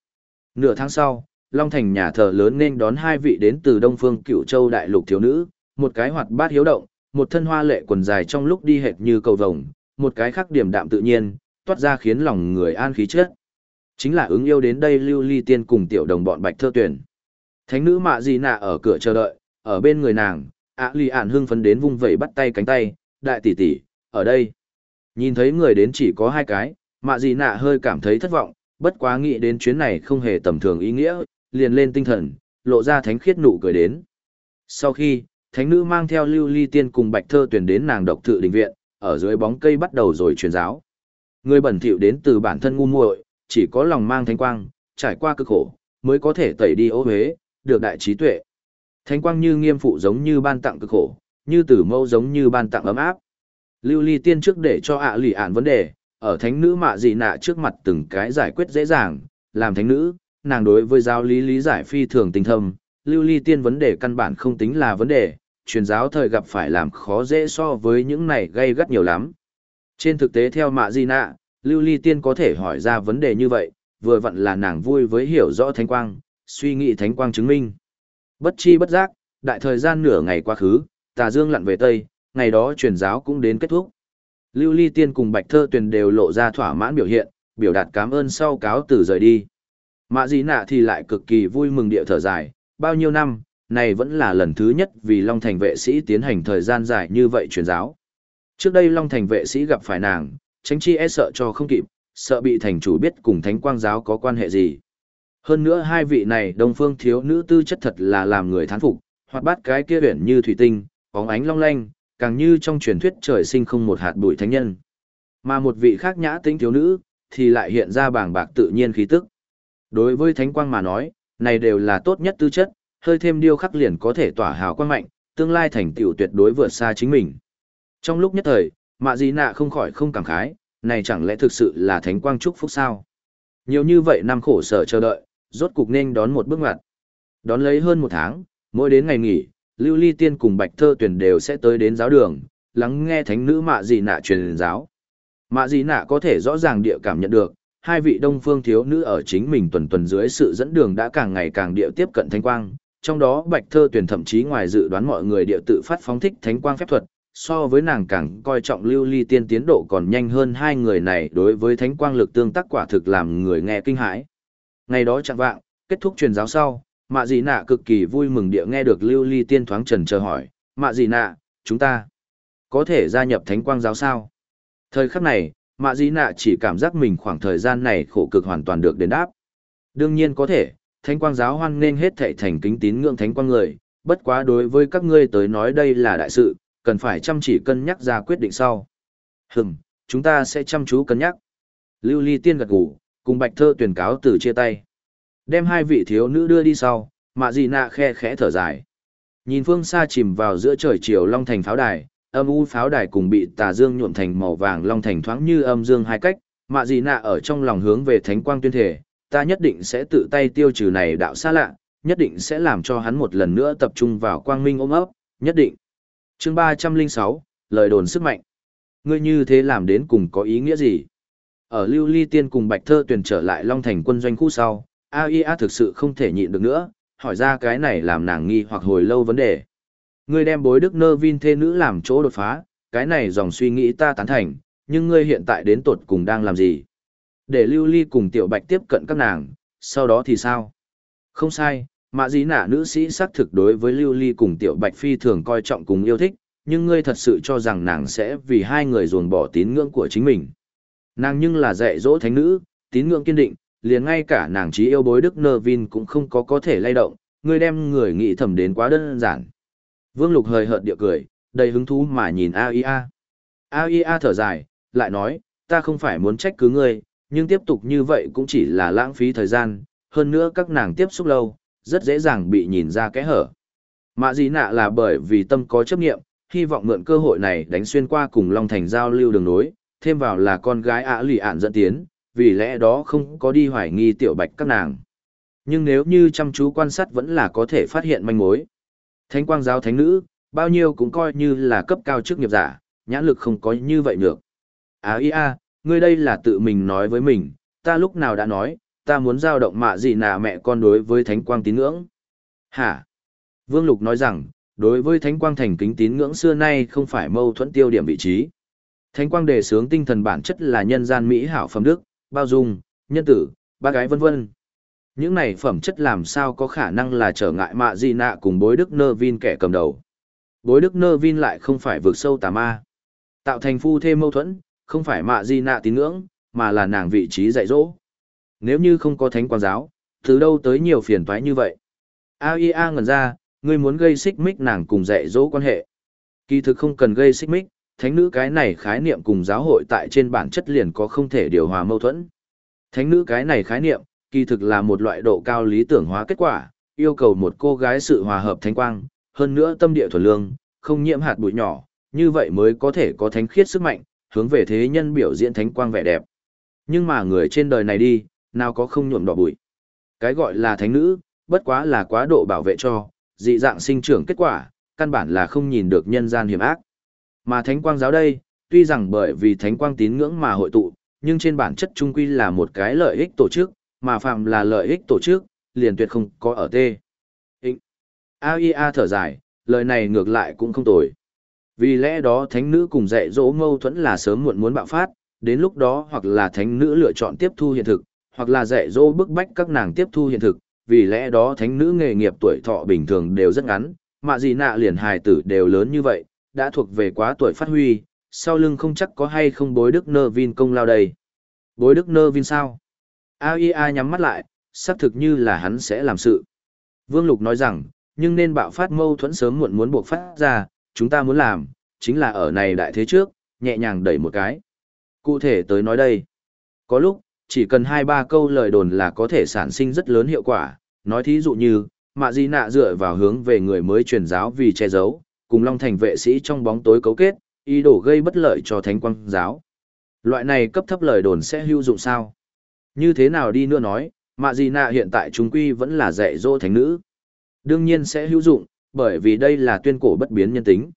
Nửa tháng sau, Long Thành nhà thờ lớn nên đón hai vị đến từ Đông Phương Cựu Châu đại lục thiếu nữ, một cái hoạt bát hiếu động, một thân hoa lệ quần dài trong lúc đi hệt như cầu vồng, một cái khác điểm đạm tự nhiên, toát ra khiến lòng người an khí chết. Chính là ứng yêu đến đây Lưu Ly Tiên cùng tiểu đồng bọn Bạch Thơ Tuyển. Thánh nữ mạ gì nạ ở cửa chờ đợi, ở bên người nàng, ạ lì ản hưng phấn đến vung vẩy bắt tay cánh tay, đại tỷ tỷ, ở đây. Nhìn thấy người đến chỉ có hai cái, mạ gì nạ hơi cảm thấy thất vọng, bất quá nghĩ đến chuyến này không hề tầm thường ý nghĩa, liền lên tinh thần, lộ ra thánh khiết nụ cười đến. Sau khi, thánh nữ mang theo lưu ly tiên cùng bạch thơ tuyển đến nàng độc thự đình viện, ở dưới bóng cây bắt đầu rồi truyền giáo. Người bẩn thỉu đến từ bản thân ngu muội, chỉ có lòng mang thánh quang, trải qua cực khổ, mới có thể tẩy đi ô huế, được đại trí tuệ. Thánh quang như nghiêm phụ giống như ban tặng cực khổ, như tử mâu giống như ban tặng ấm áp. Lưu ly tiên trước để cho ạ lì ạn vấn đề, ở thánh nữ mạ dị nạ trước mặt từng cái giải quyết dễ dàng, làm thánh nữ, nàng đối với giáo lý lý giải phi thường tinh thâm, lưu ly tiên vấn đề căn bản không tính là vấn đề, truyền giáo thời gặp phải làm khó dễ so với những này gây gắt nhiều lắm. Trên thực tế theo mạ gì nạ, lưu ly tiên có thể hỏi ra vấn đề như vậy, vừa vặn là nàng vui với hiểu rõ thánh quang, suy nghĩ thánh quang chứng minh. Bất chi bất giác, đại thời gian nửa ngày quá khứ, tà dương lặn về tây, ngày đó truyền giáo cũng đến kết thúc. Lưu ly tiên cùng bạch thơ tuyền đều lộ ra thỏa mãn biểu hiện, biểu đạt cảm ơn sau cáo từ rời đi. Mã Dĩ nạ thì lại cực kỳ vui mừng địa thở dài, bao nhiêu năm, này vẫn là lần thứ nhất vì Long Thành vệ sĩ tiến hành thời gian dài như vậy truyền giáo. Trước đây Long Thành vệ sĩ gặp phải nàng, tránh chi e sợ cho không kịp, sợ bị thành chủ biết cùng thánh quang giáo có quan hệ gì. Hơn nữa hai vị này đông phương thiếu nữ tư chất thật là làm người thán phục, hoặc bát cái kia huyển như thủy tinh, bóng ánh long lanh, càng như trong truyền thuyết trời sinh không một hạt bụi thánh nhân. Mà một vị khác nhã tính thiếu nữ, thì lại hiện ra bảng bạc tự nhiên khí tức. Đối với thánh quang mà nói, này đều là tốt nhất tư chất, hơi thêm điêu khắc liền có thể tỏa hào quang mạnh, tương lai thành tựu tuyệt đối vượt xa chính mình. Trong lúc nhất thời, mạ Dĩ nạ không khỏi không cảm khái, này chẳng lẽ thực sự là thánh quang chúc phúc sao? Nhiều như vậy năm khổ sở chờ đợi, rốt cục nên đón một bước ngoặt. Đón lấy hơn một tháng, mỗi đến ngày nghỉ, Lưu Ly Tiên cùng Bạch Thơ Tuyển đều sẽ tới đến giáo đường, lắng nghe thánh nữ mạ Dĩ nạ truyền giáo. Mạ Dĩ nạ có thể rõ ràng địa cảm nhận được, hai vị đông phương thiếu nữ ở chính mình tuần tuần dưới sự dẫn đường đã càng ngày càng địa tiếp cận thánh quang, trong đó Bạch Thơ Tuyển thậm chí ngoài dự đoán mọi người địa tự phát phóng thích thánh quang phép thuật, so với nàng càng coi trọng lưu ly tiên tiến độ còn nhanh hơn hai người này đối với thánh quang lực tương tác quả thực làm người nghe kinh hãi. Ngày đó chẳng vạng, kết thúc truyền giáo sau, mạ dị nạ cực kỳ vui mừng địa nghe được lưu ly tiên thoáng trần chờ hỏi, mạ dị nạ, chúng ta có thể gia nhập thánh quang giáo sao? Thời khắc này, mạ dị nạ chỉ cảm giác mình khoảng thời gian này khổ cực hoàn toàn được đền đáp. Đương nhiên có thể, thánh quang giáo hoan nên hết thệ thành kính tín ngưỡng thánh quang người, bất quá đối với các ngươi tới nói đây là đại sự, cần phải chăm chỉ cân nhắc ra quyết định sau. Hừm, chúng ta sẽ chăm chú cân nhắc. Lưu Ly Tiên gật gù, cùng Bạch Thơ tuyển cáo từ chia tay. Đem hai vị thiếu nữ đưa đi sau, mạ dị nạ khe khẽ thở dài. Nhìn phương xa chìm vào giữa trời chiều long thành pháo đài, âm u pháo đài cùng bị tà dương nhuộm thành màu vàng long thành thoáng như âm dương hai cách, mạ dị nạ ở trong lòng hướng về thánh quang tuyên thể, ta nhất định sẽ tự tay tiêu trừ này đạo xa lạ, nhất định sẽ làm cho hắn một lần nữa tập trung vào quang minh ôm ấp, nhất định. Chương ba trăm linh sáu lời đồn sức mạnh. Ngươi như thế làm đến cùng có ý nghĩa gì? Ở Lưu Ly Tiên cùng Bạch Thơ tuyển trở lại Long Thành quân doanh khu sau, AIA thực sự không thể nhịn được nữa, hỏi ra cái này làm nàng nghi hoặc hồi lâu vấn đề. Ngươi đem bối đức nơ vin thê nữ làm chỗ đột phá, cái này dòng suy nghĩ ta tán thành, nhưng ngươi hiện tại đến tột cùng đang làm gì? Để Lưu Ly cùng Tiểu Bạch tiếp cận các nàng, sau đó thì sao? Không sai, mạ dí nả nữ sĩ xác thực đối với Lưu Ly cùng Tiểu Bạch phi thường coi trọng cùng yêu thích, nhưng ngươi thật sự cho rằng nàng sẽ vì hai người dồn bỏ tín ngưỡng của chính mình. Nàng nhưng là dạy dỗ thánh nữ, tín ngưỡng kiên định, liền ngay cả nàng trí yêu bối Đức Nơ Vin cũng không có có thể lay động, ngươi đem người nghĩ thầm đến quá đơn giản. Vương Lục hơi hợt địa cười, đầy hứng thú mà nhìn AIA. AIA thở dài, lại nói, ta không phải muốn trách cứ ngươi, nhưng tiếp tục như vậy cũng chỉ là lãng phí thời gian, hơn nữa các nàng tiếp xúc lâu, rất dễ dàng bị nhìn ra kẽ hở. Mạ gì nạ là bởi vì tâm có chấp nghiệm, hy vọng mượn cơ hội này đánh xuyên qua cùng Long Thành giao lưu đường nối, thêm vào là con gái ạ lì ạn dẫn tiến, vì lẽ đó không có đi hoài nghi tiểu bạch các nàng. Nhưng nếu như chăm chú quan sát vẫn là có thể phát hiện manh mối. Thánh quang giáo thánh nữ, bao nhiêu cũng coi như là cấp cao chức nghiệp giả, nhãn lực không có như vậy được. À ý à, ngươi đây là tự mình nói với mình, ta lúc nào đã nói, ta muốn giao động mạ gì nà mẹ con đối với thánh quang tín ngưỡng. Hả? Vương Lục nói rằng, đối với thánh quang thành kính tín ngưỡng xưa nay không phải mâu thuẫn tiêu điểm vị trí. Thánh quang đề sướng tinh thần bản chất là nhân gian mỹ hảo phẩm đức, bao dung, nhân tử, ba gái vân vân. Những này phẩm chất làm sao có khả năng là trở ngại mạ gì nạ cùng bối đức nơ vin kẻ cầm đầu. Bối đức nơ vin lại không phải vượt sâu tà ma. Tạo thành phu thêm mâu thuẫn, không phải mạ gì nạ tín ngưỡng, mà là nàng vị trí dạy dỗ. Nếu như không có thánh quang giáo, từ đâu tới nhiều phiền toái như vậy? AIA ngẩn ra, ngươi muốn gây xích mích nàng cùng dạy dỗ quan hệ. Kỳ thực không cần gây xích mích, thánh nữ cái này khái niệm cùng giáo hội tại trên bản chất liền có không thể điều hòa mâu thuẫn. Thánh nữ cái này khái niệm, kỳ thực là một loại độ cao lý tưởng hóa kết quả, yêu cầu một cô gái sự hòa hợp thánh quang, hơn nữa tâm địa thuần lương, không nhiễm hạt bụi nhỏ, như vậy mới có thể có thánh khiết sức mạnh, hướng về thế nhân biểu diễn thánh quang vẻ đẹp. Nhưng mà người trên đời này đi, nào có không nhuộm đỏ bụi. Cái gọi là thánh nữ, bất quá là quá độ bảo vệ cho, dị dạng sinh trưởng kết quả, căn bản là không nhìn được nhân gian hiểm ác. Mà thánh quang giáo đây, tuy rằng bởi vì thánh quang tín ngưỡng mà hội tụ, nhưng trên bản chất trung quy là một cái lợi ích tổ chức, mà phạm là lợi ích tổ chức, liền tuyệt không có ở tê. Hình. AIA thở dài, lời này ngược lại cũng không tồi. Vì lẽ đó thánh nữ cùng dạy dỗ mâu thuẫn là sớm muộn muốn bạo phát, đến lúc đó hoặc là thánh nữ lựa chọn tiếp thu hiện thực, hoặc là dạy dỗ bức bách các nàng tiếp thu hiện thực, vì lẽ đó thánh nữ nghề nghiệp tuổi thọ bình thường đều rất ngắn, mà gì nạ liền hài tử đều lớn như vậy, đã thuộc về quá tuổi phát huy, sau lưng không chắc có hay không bối đức nơ vin công lao đây. Bối đức nơ vin sao? AIA nhắm mắt lại, xác thực như là hắn sẽ làm sự. Vương Lục nói rằng, nhưng nên bạo phát mâu thuẫn sớm muộn muốn buộc phát ra, chúng ta muốn làm, chính là ở này đại thế trước, nhẹ nhàng đẩy một cái. Cụ thể tới nói đây, có lúc, chỉ cần hai ba câu lời đồn là có thể sản sinh rất lớn hiệu quả, nói thí dụ như, mạ di nạ dựa vào hướng về người mới truyền giáo vì che giấu, cùng Long Thành vệ sĩ trong bóng tối cấu kết, ý đồ gây bất lợi cho thánh quang giáo. Loại này cấp thấp lời đồn sẽ hữu dụng sao? Như thế nào đi nữa nói, mạ di nạ hiện tại chúng quy vẫn là dạy dỗ thánh nữ. Đương nhiên sẽ hữu dụng, bởi vì đây là tuyên cổ bất biến nhân tính.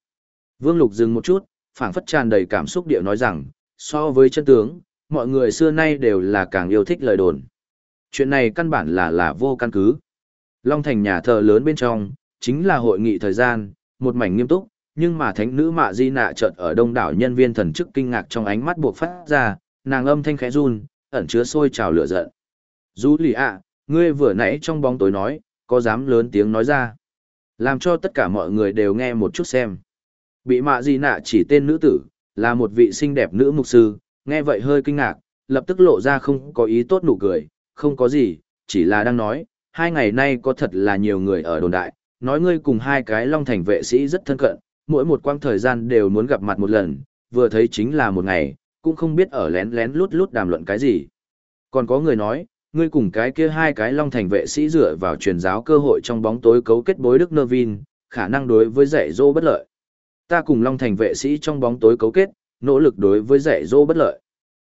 Vương Lục dừng một chút, phảng phất tràn đầy cảm xúc điệu nói rằng, so với chân tướng, mọi người xưa nay đều là càng yêu thích lời đồn. Chuyện này căn bản là là vô căn cứ. Long Thành nhà thờ lớn bên trong, chính là hội nghị thời gian, một mảnh nghiêm túc, nhưng mà thánh nữ mạ di nạ chợt ở đông đảo nhân viên thần chức kinh ngạc trong ánh mắt buộc phát ra, nàng âm thanh khẽ run, ẩn chứa sôi trào lửa giận. Dù lì ạ, ngươi vừa nãy trong bóng tối nói, có dám lớn tiếng nói ra. Làm cho tất cả mọi người đều nghe một chút xem. Bị mạ di nạ chỉ tên nữ tử, là một vị xinh đẹp nữ mục sư, Nghe vậy hơi kinh ngạc, lập tức lộ ra không có ý tốt nụ cười, không có gì, chỉ là đang nói, hai ngày nay có thật là nhiều người ở đồn đại, nói ngươi cùng hai cái long thành vệ sĩ rất thân cận, mỗi một quãng thời gian đều muốn gặp mặt một lần, vừa thấy chính là một ngày, cũng không biết ở lén lén lút lút đàm luận cái gì. Còn có người nói, ngươi cùng cái kia hai cái long thành vệ sĩ dựa vào truyền giáo cơ hội trong bóng tối cấu kết bối Đức Nơ Vin, khả năng đối với dạy dỗ bất lợi. Ta cùng long thành vệ sĩ trong bóng tối cấu kết, nỗ lực đối với dạy dỗ bất lợi.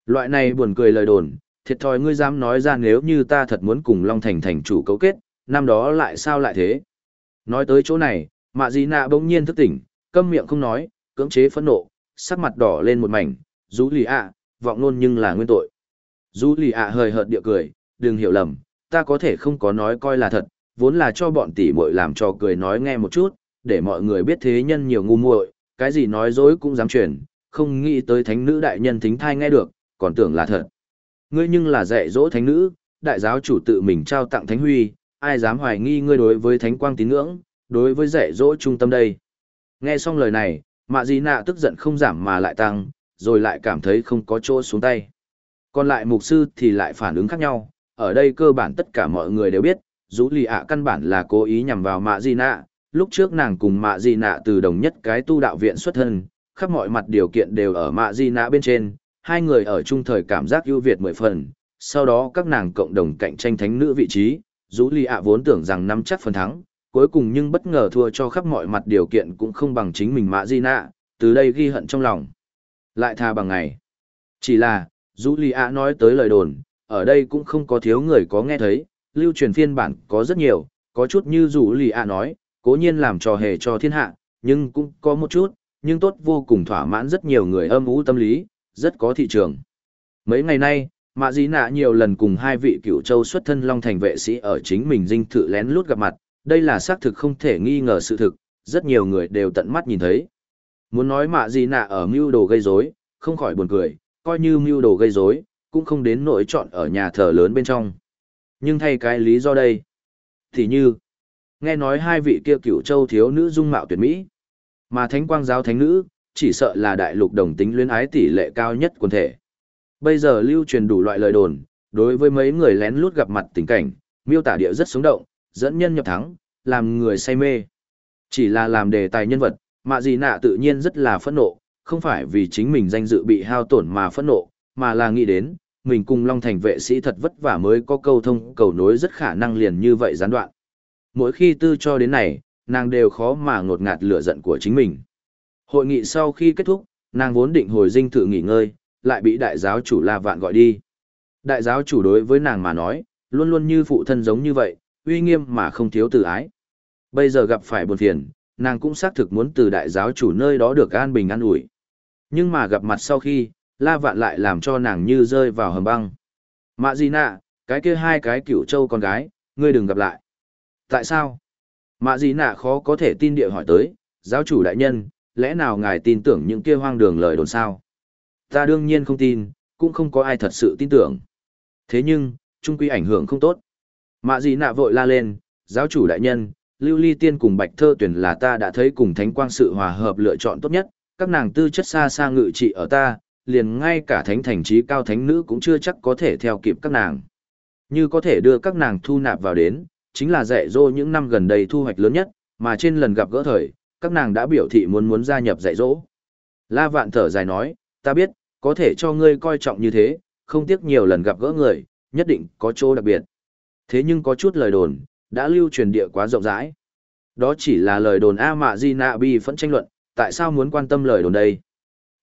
Loại này buồn cười lời đồn, thiệt thòi ngươi dám nói ra nếu như ta thật muốn cùng long thành thành chủ cấu kết, năm đó lại sao lại thế. Nói tới chỗ này, mạ Di nạ bỗng nhiên thức tỉnh, câm miệng không nói, cưỡng chế phẫn nộ, sắc mặt đỏ lên một mảnh, rú lì ạ, vọng luôn nhưng là nguyên tội. Rú lì ạ hời hợt địa cười, đừng hiểu lầm, ta có thể không có nói coi là thật, vốn là cho bọn tỷ muội làm trò cười nói nghe một chút, để mọi người biết thế nhân nhiều ngu muội, cái gì nói dối cũng dám truyền, không nghĩ tới thánh nữ đại nhân thính thai nghe được, còn tưởng là thật. Ngươi nhưng là dạy dỗ thánh nữ, đại giáo chủ tự mình trao tặng thánh huy, ai dám hoài nghi ngươi đối với thánh quang tín ngưỡng, đối với dạy dỗ trung tâm đây. Nghe xong lời này, mạ gì nạ tức giận không giảm mà lại tăng, rồi lại cảm thấy không có chỗ xuống tay. Còn lại mục sư thì lại phản ứng khác nhau, ở đây cơ bản tất cả mọi người đều biết, rũ lì ạ căn bản là cố ý nhằm vào mạ di nạ, lúc trước nàng cùng mạ di nạ từ đồng nhất cái tu đạo viện xuất thân, khắp mọi mặt điều kiện đều ở mạ di nã bên trên, hai người ở chung thời cảm giác ưu việt mười phần, sau đó các nàng cộng đồng cạnh tranh thánh nữ vị trí, Dũ Ly ạ vốn tưởng rằng nắm chắc phần thắng, cuối cùng nhưng bất ngờ thua cho khắp mọi mặt điều kiện cũng không bằng chính mình mạ di nạ, từ đây ghi hận trong lòng. Lại tha bằng ngày. Chỉ là, Dũ Ly ạ nói tới lời đồn, ở đây cũng không có thiếu người có nghe thấy, lưu truyền phiên bản có rất nhiều, có chút như Dũ Ly ạ nói, cố nhiên làm trò hề cho thiên hạ, nhưng cũng có một chút, nhưng tốt vô cùng thỏa mãn rất nhiều người âm ú tâm lý, rất có thị trường. Mấy ngày nay, Mạ Dĩ Nạ nhiều lần cùng hai vị cựu châu xuất thân Long Thành vệ sĩ ở chính mình dinh thự lén lút gặp mặt, đây là xác thực không thể nghi ngờ sự thực, rất nhiều người đều tận mắt nhìn thấy. Muốn nói Mạ Dĩ Nạ ở mưu đồ gây rối, không khỏi buồn cười, coi như mưu đồ gây rối, cũng không đến nỗi chọn ở nhà thờ lớn bên trong. Nhưng thay cái lý do đây, thì như, nghe nói hai vị kia cựu châu thiếu nữ dung mạo tuyệt mỹ, mà thánh quang giáo thánh nữ, chỉ sợ là đại lục đồng tính luyến ái tỷ lệ cao nhất quần thể. Bây giờ lưu truyền đủ loại lời đồn, đối với mấy người lén lút gặp mặt tình cảnh, miêu tả địa rất sống động, dẫn nhân nhập thắng, làm người say mê. Chỉ là làm đề tài nhân vật, mạ gì nạ tự nhiên rất là phẫn nộ, không phải vì chính mình danh dự bị hao tổn mà phẫn nộ, mà là nghĩ đến, mình cùng Long Thành vệ sĩ thật vất vả mới có câu thông cầu nối rất khả năng liền như vậy gián đoạn. Mỗi khi tư cho đến này, nàng đều khó mà ngột ngạt lửa giận của chính mình. Hội nghị sau khi kết thúc, nàng vốn định hồi dinh thự nghỉ ngơi, lại bị đại giáo chủ La Vạn gọi đi. Đại giáo chủ đối với nàng mà nói, luôn luôn như phụ thân giống như vậy, uy nghiêm mà không thiếu từ ái. Bây giờ gặp phải buồn phiền, nàng cũng xác thực muốn từ đại giáo chủ nơi đó được an bình an ủi. Nhưng mà gặp mặt sau khi, La Vạn lại làm cho nàng như rơi vào hầm băng. Mạ gì nạ, cái kia hai cái cựu châu con gái, ngươi đừng gặp lại. Tại sao? Mạ gì nạ khó có thể tin địa hỏi tới, giáo chủ đại nhân, lẽ nào ngài tin tưởng những kia hoang đường lời đồn sao? Ta đương nhiên không tin, cũng không có ai thật sự tin tưởng. Thế nhưng, trung quy ảnh hưởng không tốt. Mạ gì nạ vội la lên, giáo chủ đại nhân, lưu ly tiên cùng bạch thơ tuyển là ta đã thấy cùng thánh quang sự hòa hợp lựa chọn tốt nhất, các nàng tư chất xa xa ngự trị ở ta, liền ngay cả thánh thành trí cao thánh nữ cũng chưa chắc có thể theo kịp các nàng. Như có thể đưa các nàng thu nạp vào đến, chính là dạy dỗ những năm gần đây thu hoạch lớn nhất, mà trên lần gặp gỡ thời, các nàng đã biểu thị muốn muốn gia nhập dạy dỗ. La vạn thở dài nói, ta biết, có thể cho ngươi coi trọng như thế, không tiếc nhiều lần gặp gỡ người, nhất định có chỗ đặc biệt. Thế nhưng có chút lời đồn, đã lưu truyền địa quá rộng rãi. Đó chỉ là lời đồn A Mạ Di Nạ Bi phẫn tranh luận, tại sao muốn quan tâm lời đồn đây?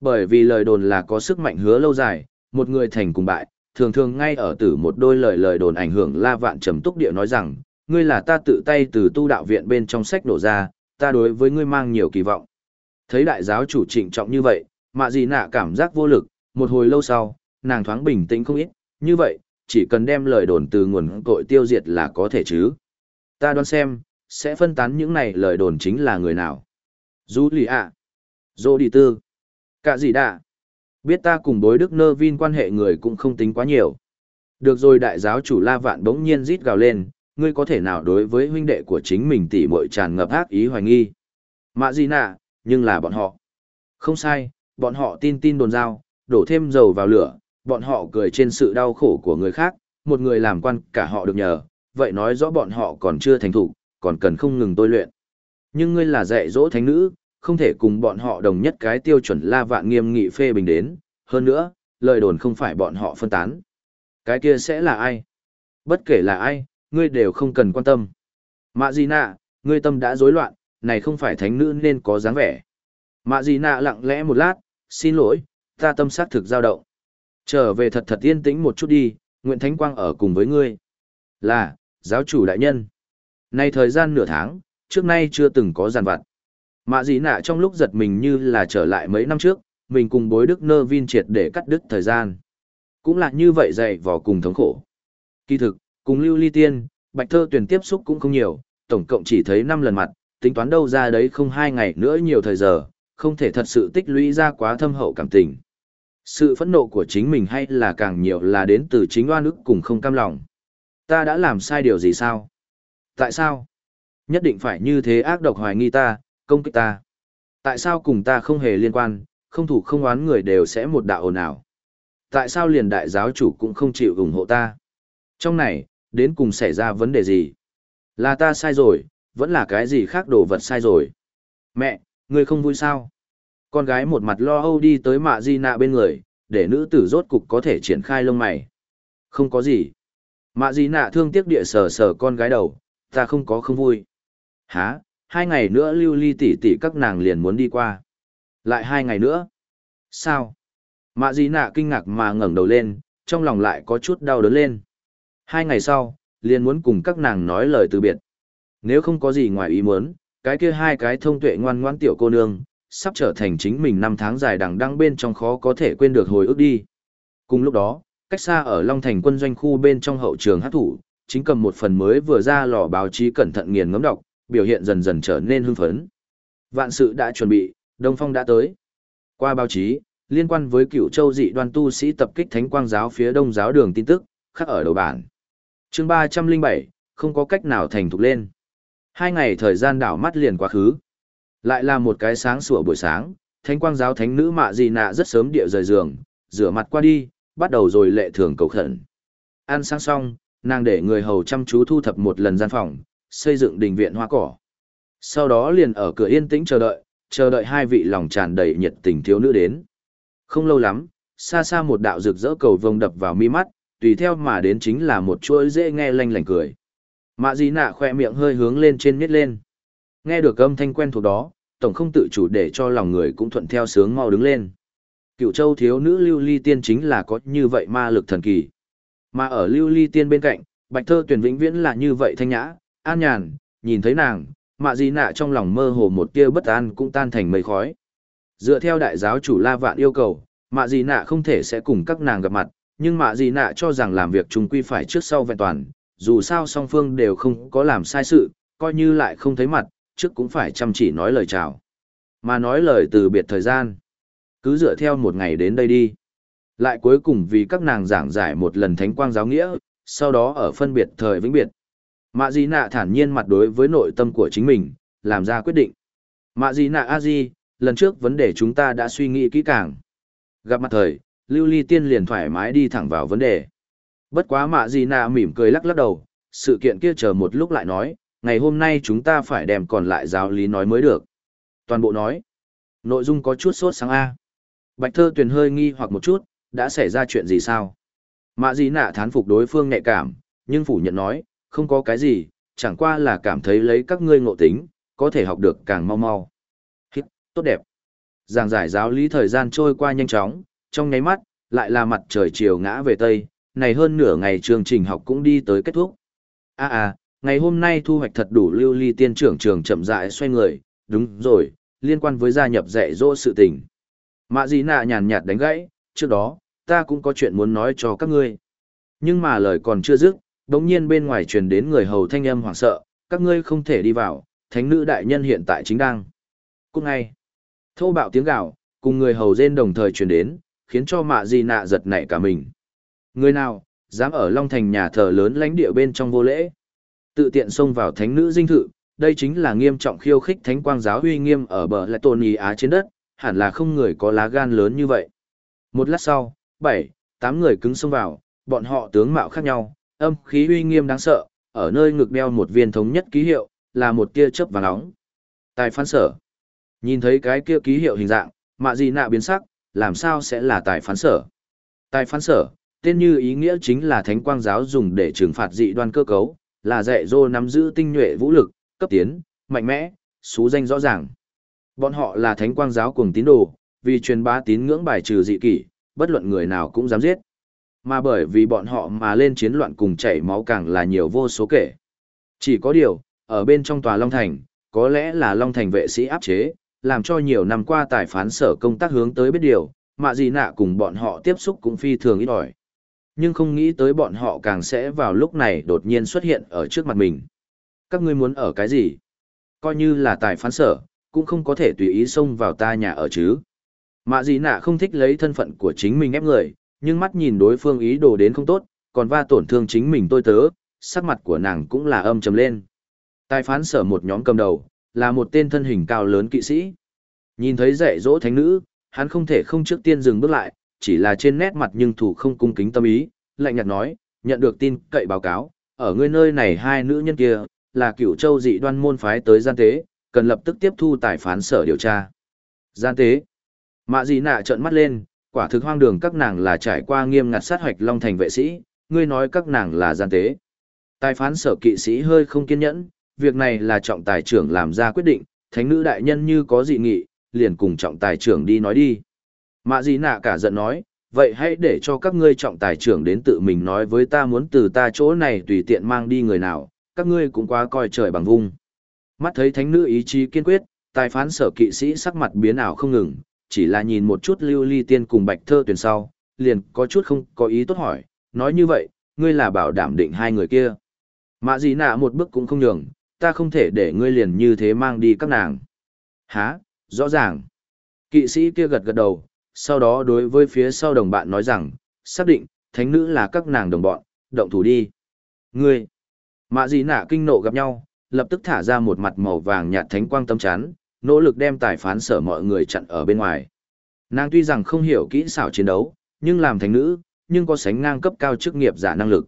Bởi vì lời đồn là có sức mạnh hứa lâu dài, một người thành cùng bại, thường thường ngay ở tử một đôi lời lời đồn ảnh hưởng La Vạn trầm túc địa nói rằng, ngươi là ta tự tay từ tu đạo viện bên trong sách đổ ra, ta đối với ngươi mang nhiều kỳ vọng. Thấy đại giáo chủ trịnh trọng như vậy, mạ gì nạ cảm giác vô lực, một hồi lâu sau, nàng thoáng bình tĩnh không ít, như vậy, chỉ cần đem lời đồn từ nguồn cội tiêu diệt là có thể chứ. Ta đoán xem, sẽ phân tán những này lời đồn chính là người nào. Du lì ạ. Dô đi tư. Cả gì đã? Biết ta cùng bối đức nơ vin quan hệ người cũng không tính quá nhiều. Được rồi đại giáo chủ La Vạn bỗng nhiên rít gào lên, ngươi có thể nào đối với huynh đệ của chính mình tỉ muội tràn ngập ác ý hoài nghi. Mạ gì nạ, nhưng là bọn họ. Không sai, bọn họ tin tin đồn giao, đổ thêm dầu vào lửa, bọn họ cười trên sự đau khổ của người khác, một người làm quan cả họ được nhờ, vậy nói rõ bọn họ còn chưa thành thủ, còn cần không ngừng tôi luyện. Nhưng ngươi là dạy dỗ thánh nữ, không thể cùng bọn họ đồng nhất cái tiêu chuẩn la vạn nghiêm nghị phê bình đến, hơn nữa, lời đồn không phải bọn họ phân tán. Cái kia sẽ là ai? Bất kể là ai, ngươi đều không cần quan tâm. Mạ gì nạ, ngươi tâm đã rối loạn, này không phải thánh nữ nên có dáng vẻ. Mạ gì nạ lặng lẽ một lát, xin lỗi, ta tâm sát thực dao động. Trở về thật thật yên tĩnh một chút đi, nguyện thánh quang ở cùng với ngươi. Là, giáo chủ đại nhân. Nay thời gian nửa tháng, trước nay chưa từng có giàn vặt. Mạ gì nạ trong lúc giật mình như là trở lại mấy năm trước, mình cùng bối đức nơ vin triệt để cắt đứt thời gian. Cũng là như vậy dày vò cùng thống khổ. Kỳ thực, cùng lưu ly tiên, bạch thơ tuyển tiếp xúc cũng không nhiều, tổng cộng chỉ thấy 5 lần mặt, tính toán đâu ra đấy không hai ngày nữa nhiều thời giờ, không thể thật sự tích lũy ra quá thâm hậu cảm tình. Sự phẫn nộ của chính mình hay là càng nhiều là đến từ chính oan ức cùng không cam lòng. Ta đã làm sai điều gì sao? Tại sao? Nhất định phải như thế ác độc hoài nghi ta, công kích ta. Tại sao cùng ta không hề liên quan, không thủ không oán người đều sẽ một đạo ồn ào. Tại sao liền đại giáo chủ cũng không chịu ủng hộ ta? Trong này, đến cùng xảy ra vấn đề gì? Là ta sai rồi, vẫn là cái gì khác đồ vật sai rồi? Mẹ, ngươi không vui sao? Con gái một mặt lo âu đi tới mạ di nạ bên người, để nữ tử rốt cục có thể triển khai lông mày. Không có gì. Mạ di nạ thương tiếc địa sờ sờ con gái đầu, ta không có không vui. Hả, hai ngày nữa lưu ly tỷ tỷ các nàng liền muốn đi qua. Lại hai ngày nữa? Sao? Mạ Di nạ kinh ngạc mà ngẩng đầu lên, trong lòng lại có chút đau đớn lên. Hai ngày sau, liền muốn cùng các nàng nói lời từ biệt. Nếu không có gì ngoài ý muốn, cái kia hai cái thông tuệ ngoan ngoãn tiểu cô nương, sắp trở thành chính mình năm tháng dài đằng đăng bên trong khó có thể quên được hồi ức đi. Cùng lúc đó, cách xa ở Long Thành quân doanh khu bên trong hậu trường hát thủ, chính cầm một phần mới vừa ra lò báo chí cẩn thận nghiền ngẫm đọc, biểu hiện dần dần trở nên hưng phấn. Vạn sự đã chuẩn bị, Đông Phong đã tới. Qua báo chí, liên quan với cựu châu dị đoan tu sĩ tập kích thánh quang giáo phía đông giáo đường tin tức, khắc ở đầu bản chương 307, không có cách nào thành thục lên. Hai ngày thời gian đảo mắt liền quá khứ. Lại là một cái sáng sủa buổi sáng, thánh quang giáo thánh nữ mạ dị nạ rất sớm địa rời giường, rửa mặt qua đi, bắt đầu rồi lệ thường cầu khẩn. Ăn sáng xong, nàng để người hầu chăm chú thu thập một lần gian phòng, xây dựng đình viện hoa cỏ. Sau đó liền ở cửa yên tĩnh chờ đợi, chờ đợi hai vị lòng tràn đầy nhiệt tình thiếu nữ đến. Không lâu lắm, xa xa một đạo rực rỡ cầu vồng đập vào mi mắt, tùy theo mà đến chính là một chuỗi dễ nghe lanh lảnh cười. Mạ Di nạ khoe miệng hơi hướng lên trên miết lên. Nghe được âm thanh quen thuộc đó, tổng không tự chủ để cho lòng người cũng thuận theo sướng mau đứng lên. Cựu châu thiếu nữ lưu ly tiên chính là có như vậy ma lực thần kỳ. Mà ở lưu ly tiên bên cạnh, bạch thơ tuyển vĩnh viễn là như vậy thanh nhã, an nhàn, nhìn thấy nàng, mạ Di nạ trong lòng mơ hồ một tia bất an cũng tan thành mây khói. Dựa theo đại giáo chủ La Vạn yêu cầu, mạ Di nạ không thể sẽ cùng các nàng gặp mặt, nhưng mạ Dị nạ cho rằng làm việc trùng quy phải trước sau vẹn toàn, dù sao song phương đều không có làm sai sự, coi như lại không thấy mặt, trước cũng phải chăm chỉ nói lời chào. Mà nói lời từ biệt thời gian. Cứ dựa theo một ngày đến đây đi. Lại cuối cùng vì các nàng giảng giải một lần thánh quang giáo nghĩa, sau đó ở phân biệt thời vĩnh biệt. Mạ Di Nạ thản nhiên mặt đối với nội tâm của chính mình, làm ra quyết định. Mạ Di Nạ A Di, lần trước vấn đề chúng ta đã suy nghĩ kỹ càng. Gặp mặt thời, Lưu Ly Tiên liền thoải mái đi thẳng vào vấn đề. Bất quá Mạ Di Nạ mỉm cười lắc lắc đầu, sự kiện kia chờ một lúc lại nói, ngày hôm nay chúng ta phải đem còn lại giáo lý nói mới được. Toàn bộ nói, nội dung có chút sốt sáng A. Bạch thơ tuyền hơi nghi hoặc một chút, đã xảy ra chuyện gì sao? Mạ Di Nạ thán phục đối phương nhạy cảm, nhưng phủ nhận nói, không có cái gì, chẳng qua là cảm thấy lấy các ngươi ngộ tính, có thể học được càng mau mau. Hít, tốt đẹp. Giảng giải giáo lý thời gian trôi qua nhanh chóng, trong nháy mắt, lại là mặt trời chiều ngã về Tây, này hơn nửa ngày chương trình học cũng đi tới kết thúc. À à, ngày hôm nay thu hoạch thật đủ lưu ly tiên trưởng trường chậm rãi xoay người, đúng rồi, liên quan với gia nhập dạy dỗ sự tình. Mạ gì nạ nhàn nhạt đánh gãy, trước đó, ta cũng có chuyện muốn nói cho các ngươi. Nhưng mà lời còn chưa dứt, đống nhiên bên ngoài truyền đến người hầu thanh âm hoảng sợ, các ngươi không thể đi vào, thánh nữ đại nhân hiện tại chính đang. Cũng ngay, thô bạo tiếng gạo, cùng người hầu rên đồng thời truyền đến, khiến cho mạ di nạ giật nảy cả mình. Người nào, dám ở Long Thành nhà thờ lớn lãnh địa bên trong vô lễ. Tự tiện xông vào thánh nữ dinh thự, đây chính là nghiêm trọng khiêu khích thánh quang giáo uy nghiêm ở bờ lại tôn ý á trên đất, hẳn là không người có lá gan lớn như vậy. Một lát sau, bảy, tám người cứng xông vào, bọn họ tướng mạo khác nhau, âm khí uy nghiêm đáng sợ, ở nơi ngực đeo một viên thống nhất ký hiệu, là một tia chớp vàng nóng. Tài phán sở. Nhìn thấy cái kia ký hiệu hình dạng, mạ gì nạ biến sắc, làm sao sẽ là tài phán sở? Tài phán sở, tên như ý nghĩa chính là thánh quang giáo dùng để trừng phạt dị đoan cơ cấu, là dạy dô nắm giữ tinh nhuệ vũ lực, cấp tiến, mạnh mẽ, xú danh rõ ràng. Bọn họ là thánh quang giáo cùng tín đồ, vì truyền bá tín ngưỡng bài trừ dị kỷ, bất luận người nào cũng dám giết. Mà bởi vì bọn họ mà lên chiến loạn cùng chảy máu càng là nhiều vô số kể. Chỉ có điều, ở bên trong tòa Long Thành, có lẽ là Long Thành vệ sĩ áp chế, làm cho nhiều năm qua tài phán sở công tác hướng tới biết điều, mà gì nạ cùng bọn họ tiếp xúc cũng phi thường ít ỏi. Nhưng không nghĩ tới bọn họ càng sẽ vào lúc này đột nhiên xuất hiện ở trước mặt mình. Các ngươi muốn ở cái gì? Coi như là tài phán sở, cũng không có thể tùy ý xông vào ta nhà ở chứ. Mạ gì nạ không thích lấy thân phận của chính mình ép người, nhưng mắt nhìn đối phương ý đồ đến không tốt, còn va tổn thương chính mình tôi tớ, sắc mặt của nàng cũng là âm trầm lên. Tài phán sở một nhóm cầm đầu, là một tên thân hình cao lớn kỵ sĩ. Nhìn thấy dạy dỗ thánh nữ, hắn không thể không trước tiên dừng bước lại, chỉ là trên nét mặt nhưng thủ không cung kính tâm ý, lạnh nhạt nói, nhận được tin cậy báo cáo, ở ngươi nơi này hai nữ nhân kia, là cựu châu dị đoan môn phái tới gian tế, cần lập tức tiếp thu tài phán sở điều tra. Gian tế. Mạ gì nạ trợn mắt lên, quả thực hoang đường các nàng là trải qua nghiêm ngặt sát hoạch long thành vệ sĩ, ngươi nói các nàng là gian tế. Tài phán sở kỵ sĩ hơi không kiên nhẫn, việc này là trọng tài trưởng làm ra quyết định, thánh nữ đại nhân như có dị nghị, liền cùng trọng tài trưởng đi nói đi. Mạ gì nạ cả giận nói, vậy hãy để cho các ngươi trọng tài trưởng đến tự mình nói với ta muốn từ ta chỗ này tùy tiện mang đi người nào, các ngươi cũng quá coi trời bằng vung. Mắt thấy thánh nữ ý chí kiên quyết, tài phán sở kỵ sĩ sắc mặt biến ảo không ngừng, chỉ là nhìn một chút lưu ly tiên cùng bạch thơ tuyển sau, liền có chút không có ý tốt hỏi, nói như vậy, ngươi là bảo đảm định hai người kia. Mạ gì nạ một bước cũng không nhường, ta không thể để ngươi liền như thế mang đi các nàng. Hả, rõ ràng. Kỵ sĩ kia gật gật đầu, sau đó đối với phía sau đồng bạn nói rằng, xác định, thánh nữ là các nàng đồng bọn, động thủ đi. Ngươi, mạ gì nạ kinh nộ gặp nhau, lập tức thả ra một mặt màu vàng nhạt thánh quang tâm chán, nỗ lực đem tài phán sở mọi người chặn ở bên ngoài. Nàng tuy rằng không hiểu kỹ xảo chiến đấu, nhưng làm thánh nữ, nhưng có sánh ngang cấp cao chức nghiệp giả năng lực.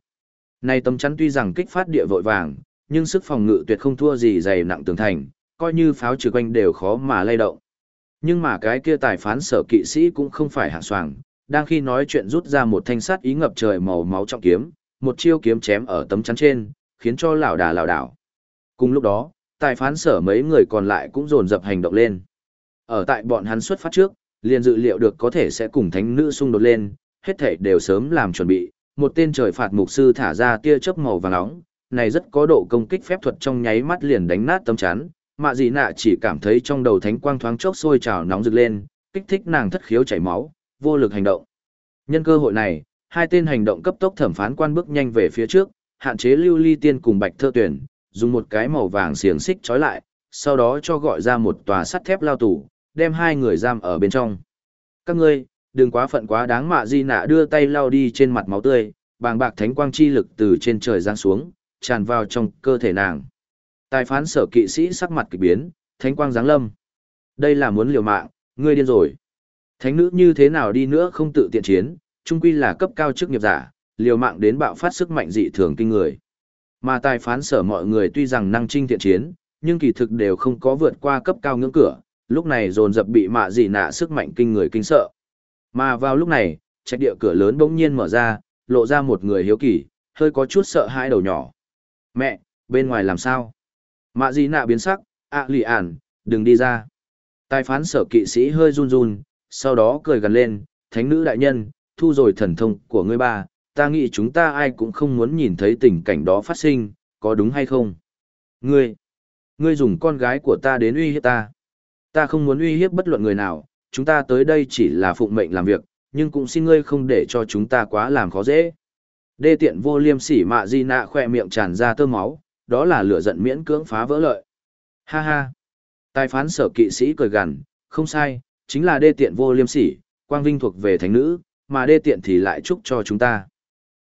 Này tâm chắn tuy rằng kích phát địa vội vàng, nhưng sức phòng ngự tuyệt không thua gì dày nặng tường thành, coi như pháo trừ quanh đều khó mà lay động. Nhưng mà cái kia tài phán sở kỵ sĩ cũng không phải hạng soàng, đang khi nói chuyện rút ra một thanh sắt ý ngập trời màu máu trọng kiếm, một chiêu kiếm chém ở tấm chắn trên, khiến cho lão đà lão đảo. Cùng lúc đó, tài phán sở mấy người còn lại cũng dồn dập hành động lên. Ở tại bọn hắn xuất phát trước, liền dự liệu được có thể sẽ cùng thánh nữ xung đột lên, hết thảy đều sớm làm chuẩn bị, một tên trời phạt mục sư thả ra tia chớp màu vàng nóng, này rất có độ công kích phép thuật trong nháy mắt liền đánh nát tấm chắn, mạ dị nạ chỉ cảm thấy trong đầu thánh quang thoáng chốc sôi trào nóng rực lên, kích thích nàng thất khiếu chảy máu, vô lực hành động. Nhân cơ hội này, hai tên hành động cấp tốc thẩm phán quan bước nhanh về phía trước, hạn chế lưu ly tiên cùng bạch thơ tuyển, dùng một cái màu vàng xiềng xích trói lại, sau đó cho gọi ra một tòa sắt thép lao tủ, đem hai người giam ở bên trong. Các ngươi, đừng quá phận quá đáng mạ di nạ đưa tay lao đi trên mặt máu tươi, bàng bạc thánh quang chi lực từ trên trời giáng xuống, tràn vào trong cơ thể nàng. Tài phán sở kỵ sĩ sắc mặt kỳ biến, thánh quang giáng lâm. Đây là muốn liều mạng, ngươi điên rồi. Thánh nữ như thế nào đi nữa không tự tiện chiến, trung quy là cấp cao chức nghiệp giả, liều mạng đến bạo phát sức mạnh dị thường kinh người. Mà tài phán sở mọi người tuy rằng năng trinh thiện chiến, nhưng kỳ thực đều không có vượt qua cấp cao ngưỡng cửa, lúc này dồn dập bị mạ dị nạ sức mạnh kinh người kinh sợ. Mà vào lúc này, trạch địa cửa lớn bỗng nhiên mở ra, lộ ra một người hiếu kỳ, hơi có chút sợ hãi đầu nhỏ. Mẹ, bên ngoài làm sao? Mạ dị nạ biến sắc, ạ à, lì ản, đừng đi ra. Tài phán sở kỵ sĩ hơi run run, sau đó cười gần lên, thánh nữ đại nhân, thu rồi thần thông của ngươi ba, ta nghĩ chúng ta ai cũng không muốn nhìn thấy tình cảnh đó phát sinh, có đúng hay không? Ngươi, ngươi dùng con gái của ta đến uy hiếp ta. Ta không muốn uy hiếp bất luận người nào, chúng ta tới đây chỉ là phụng mệnh làm việc, nhưng cũng xin ngươi không để cho chúng ta quá làm khó dễ. Đê tiện vô liêm sỉ mạ di nạ khỏe miệng tràn ra tơ máu, đó là lửa giận miễn cưỡng phá vỡ lợi. Ha ha. Tài phán sở kỵ sĩ cười gằn, không sai, chính là đê tiện vô liêm sỉ, quang vinh thuộc về thánh nữ, mà đê tiện thì lại chúc cho chúng ta.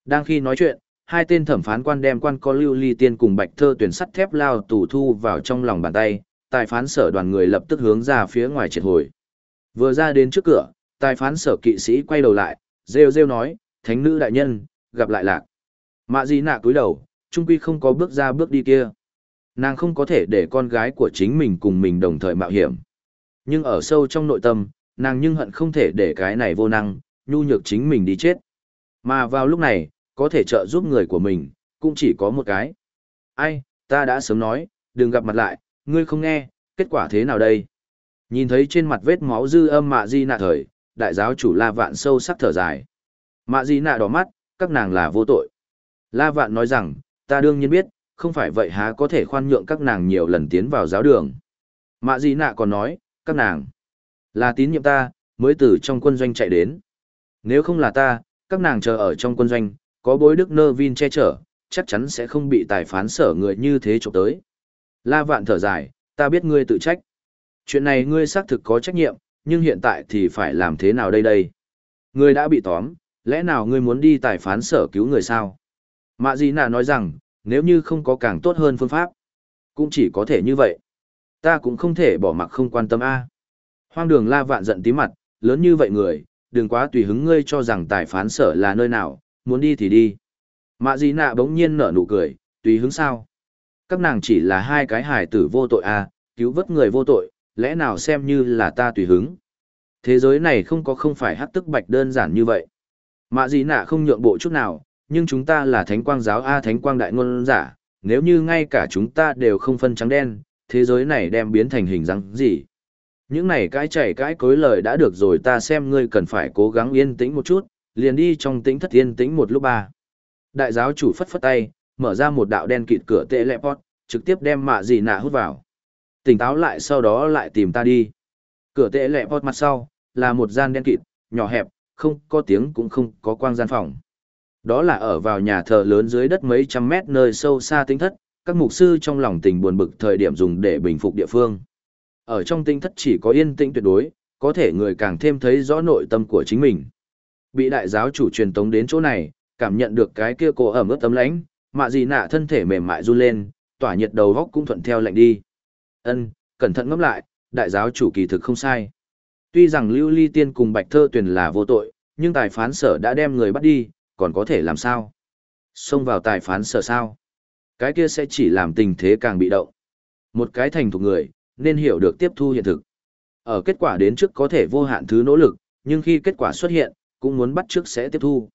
Đang khi nói chuyện, hai tên thẩm phán quan đem quan có lưu ly tiên cùng bạch thơ tuyển sắt thép lao tù thu vào trong lòng bàn tay, tài phán sở đoàn người lập tức hướng ra phía ngoài triệt hồi. Vừa ra đến trước cửa, Tài phán sở kỵ sĩ quay đầu lại, rêu rêu nói, thánh nữ đại nhân, gặp lại lạc. Mạ gì nạ cúi đầu, trung quy không có bước ra bước đi kia. Nàng không có thể để con gái của chính mình cùng mình đồng thời mạo hiểm. Nhưng ở sâu trong nội tâm, nàng nhưng hận không thể để cái này vô năng, nhu nhược chính mình đi chết. Mà vào lúc này, có thể trợ giúp người của mình, cũng chỉ có một cái. Ai, ta đã sớm nói, đừng gặp mặt lại, ngươi không nghe, kết quả thế nào đây? Nhìn thấy trên mặt vết máu dư âm mạ di nạ thời, đại giáo chủ La Vạn sâu sắc thở dài. Mạ di nạ đỏ mắt, các nàng là vô tội. La Vạn nói rằng, ta đương nhiên biết, không phải vậy há có thể khoan nhượng các nàng nhiều lần tiến vào giáo đường. Mạ di nạ còn nói, các nàng là tín nhiệm ta, mới từ trong quân doanh chạy đến. Nếu không là ta, các nàng chờ ở trong quân doanh, có bối đức nơ vin che chở, chắc chắn sẽ không bị tài phán sở người như thế trộm tới. La vạn thở dài, ta biết ngươi tự trách. Chuyện này ngươi xác thực có trách nhiệm, nhưng hiện tại thì phải làm thế nào đây đây? Ngươi đã bị tóm, lẽ nào ngươi muốn đi tài phán sở cứu người sao? Mạ Di Nạ nói rằng, nếu như không có càng tốt hơn phương pháp, cũng chỉ có thể như vậy. Ta cũng không thể bỏ mặc không quan tâm a. Hoang đường la vạn giận tí mặt, lớn như vậy người, đừng quá tùy hứng ngươi cho rằng tài phán sở là nơi nào, muốn đi thì đi. Mạ Di Nạ bỗng nhiên nở nụ cười, tùy hứng sao? Các nàng chỉ là hai cái hài tử vô tội a, cứu vớt người vô tội, lẽ nào xem như là ta tùy hứng. Thế giới này không có không phải hắc tức bạch đơn giản như vậy. Mạ Di Nạ không nhượng bộ chút nào, nhưng chúng ta là thánh quang giáo A thánh quang đại ngôn giả, nếu như ngay cả chúng ta đều không phân trắng đen, thế giới này đem biến thành hình dáng gì? Những này cái chảy cái cối lời đã được rồi ta xem ngươi cần phải cố gắng yên tĩnh một chút, liền đi trong tĩnh thất yên tĩnh một lúc ba. Đại giáo chủ phất phất tay, mở ra một đạo đen kịt cửa tệ lẹ pot, trực tiếp đem mạ gì nạ hút vào. Tỉnh táo lại sau đó lại tìm ta đi. Cửa tệ lẹ pot mặt sau, là một gian đen kịt, nhỏ hẹp, không có tiếng cũng không có quang gian phòng. Đó là ở vào nhà thờ lớn dưới đất mấy trăm mét nơi sâu xa tinh thất, các mục sư trong lòng tình buồn bực thời điểm dùng để bình phục địa phương. Ở trong tinh thất chỉ có yên tĩnh tuyệt đối, có thể người càng thêm thấy rõ nội tâm của chính mình. Bị đại giáo chủ truyền tống đến chỗ này, cảm nhận được cái kia cổ ẩm ướt tấm lánh, mạ gì nạ thân thể mềm mại run lên, tỏa nhiệt đầu góc cũng thuận theo lạnh đi. Ân, cẩn thận ngẫm lại, đại giáo chủ kỳ thực không sai. Tuy rằng Lưu Ly Tiên cùng Bạch Thơ Tuyền là vô tội, nhưng tài phán sở đã đem người bắt đi, còn có thể làm sao? Xông vào tài phán sở sao? Cái kia sẽ chỉ làm tình thế càng bị động. Một cái thành thục người, nên hiểu được tiếp thu hiện thực. Ở kết quả đến trước có thể vô hạn thứ nỗ lực, nhưng khi kết quả xuất hiện, cũng muốn bắt trước sẽ tiếp thu.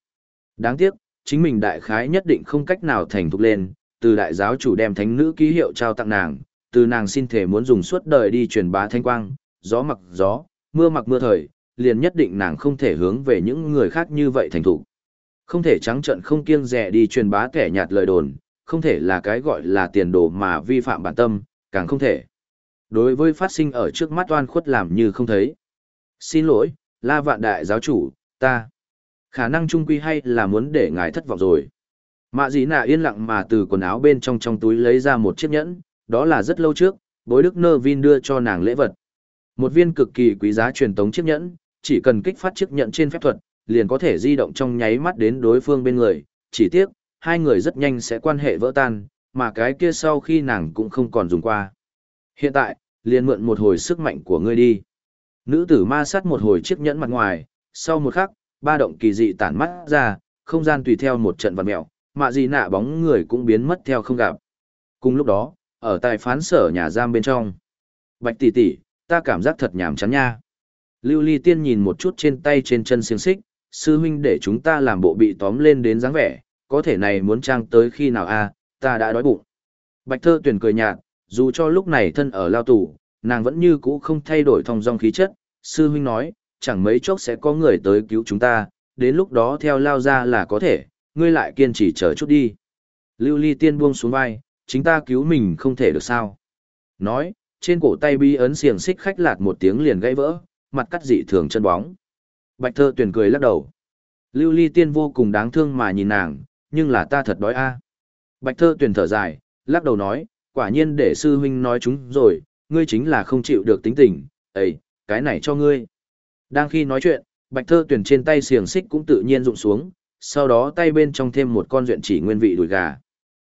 Đáng tiếc, chính mình đại khái nhất định không cách nào thành thục lên, từ đại giáo chủ đem thánh nữ ký hiệu trao tặng nàng, từ nàng xin thể muốn dùng suốt đời đi truyền bá thanh quang, gió mặc gió, mưa mặc mưa thời, liền nhất định nàng không thể hướng về những người khác như vậy thành thủ. Không thể trắng trận không kiêng dè đi truyền bá kẻ nhạt lời đồn, không thể là cái gọi là tiền đồ mà vi phạm bản tâm, càng không thể. Đối với phát sinh ở trước mắt oan khuất làm như không thấy. Xin lỗi, la vạn đại giáo chủ, ta. Khả năng trung quy hay là muốn để ngài thất vọng rồi. Mạ dĩ nạ yên lặng mà từ quần áo bên trong trong túi lấy ra một chiếc nhẫn, đó là rất lâu trước, bối đức nơ vin đưa cho nàng lễ vật. Một viên cực kỳ quý giá truyền tống chiếc nhẫn, chỉ cần kích phát chiếc nhẫn trên phép thuật, liền có thể di động trong nháy mắt đến đối phương bên người, chỉ tiếc, hai người rất nhanh sẽ quan hệ vỡ tan, mà cái kia sau khi nàng cũng không còn dùng qua. Hiện tại, liền mượn một hồi sức mạnh của ngươi đi. Nữ tử ma sát một hồi chiếc nhẫn mặt ngoài, sau một khắc, ba động kỳ dị tản mắt ra, không gian tùy theo một trận vật mèo, mạ gì nạ bóng người cũng biến mất theo không gặp. Cùng lúc đó, ở tài phán sở nhà giam bên trong. Bạch tỷ tỷ, ta cảm giác thật nhàm chán nha. Lưu Ly Tiên nhìn một chút trên tay trên chân xiềng xích, sư huynh để chúng ta làm bộ bị tóm lên đến dáng vẻ, có thể này muốn trang tới khi nào a ta đã đói bụng. Bạch thơ tuyển cười nhạt, dù cho lúc này thân ở lao tù, nàng vẫn như cũ không thay đổi thong dong khí chất, sư huynh nói, chẳng mấy chốc sẽ có người tới cứu chúng ta, đến lúc đó theo lao ra là có thể, ngươi lại kiên trì chờ chút đi. Lưu ly tiên buông xuống vai, chính ta cứu mình không thể được sao. Nói, trên cổ tay bi ấn xiềng xích khách lạt một tiếng liền gãy vỡ, mặt cắt dị thường chân bóng. Bạch thơ tuyển cười lắc đầu. Lưu ly tiên vô cùng đáng thương mà nhìn nàng, nhưng là ta thật đói a. Bạch thơ tuyển thở dài, lắc đầu nói, quả nhiên để sư huynh nói chúng rồi, ngươi chính là không chịu được tính tình, ấy, cái này cho ngươi. Đang khi nói chuyện, bạch thơ tuyển trên tay xiềng xích cũng tự nhiên rụng xuống, sau đó tay bên trong thêm một con duyện chỉ nguyên vị đùi gà.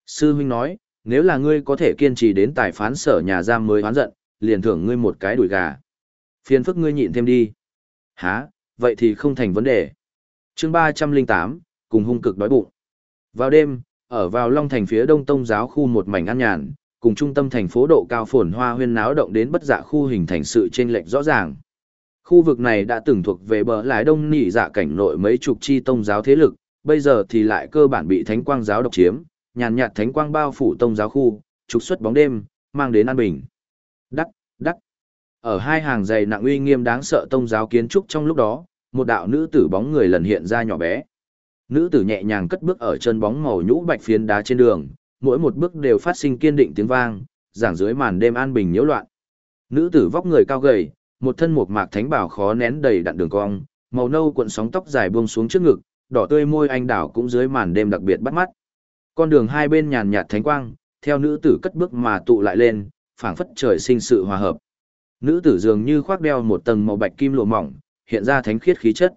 Sư huynh nói, nếu là ngươi có thể kiên trì đến tài phán sở nhà giam mới hoán giận, liền thưởng ngươi một cái đùi gà. Phiền phức ngươi nhịn thêm đi. Hả, vậy thì không thành vấn đề. chương 308, cùng hung cực đói bụng. Vào đêm, ở vào Long Thành phía đông tông giáo khu một mảnh an nhàn, cùng trung tâm thành phố độ cao phồn hoa huyên náo động đến bất dạ khu hình thành sự chênh lệch rõ ràng. Khu vực này đã từng thuộc về bờ lái đông nỉ dạ cảnh nội mấy chục chi tông giáo thế lực, bây giờ thì lại cơ bản bị thánh quang giáo độc chiếm, nhàn nhạt thánh quang bao phủ tông giáo khu, trục xuất bóng đêm, mang đến an bình. Đắc, đắc. Ở hai hàng dày nặng uy nghiêm đáng sợ tông giáo kiến trúc trong lúc đó, một đạo nữ tử bóng người lần hiện ra nhỏ bé. Nữ tử nhẹ nhàng cất bước ở chân bóng màu nhũ bạch phiến đá trên đường, mỗi một bước đều phát sinh kiên định tiếng vang, giảng dưới màn đêm an bình nhiễu loạn. Nữ tử vóc người cao gầy, một thân một mạc thánh bảo khó nén đầy đặn đường cong, màu nâu cuộn sóng tóc dài buông xuống trước ngực, đỏ tươi môi anh đảo cũng dưới màn đêm đặc biệt bắt mắt. Con đường hai bên nhàn nhạt thánh quang, theo nữ tử cất bước mà tụ lại lên, phảng phất trời sinh sự hòa hợp. Nữ tử dường như khoác đeo một tầng màu bạch kim lụa mỏng, hiện ra thánh khiết khí chất.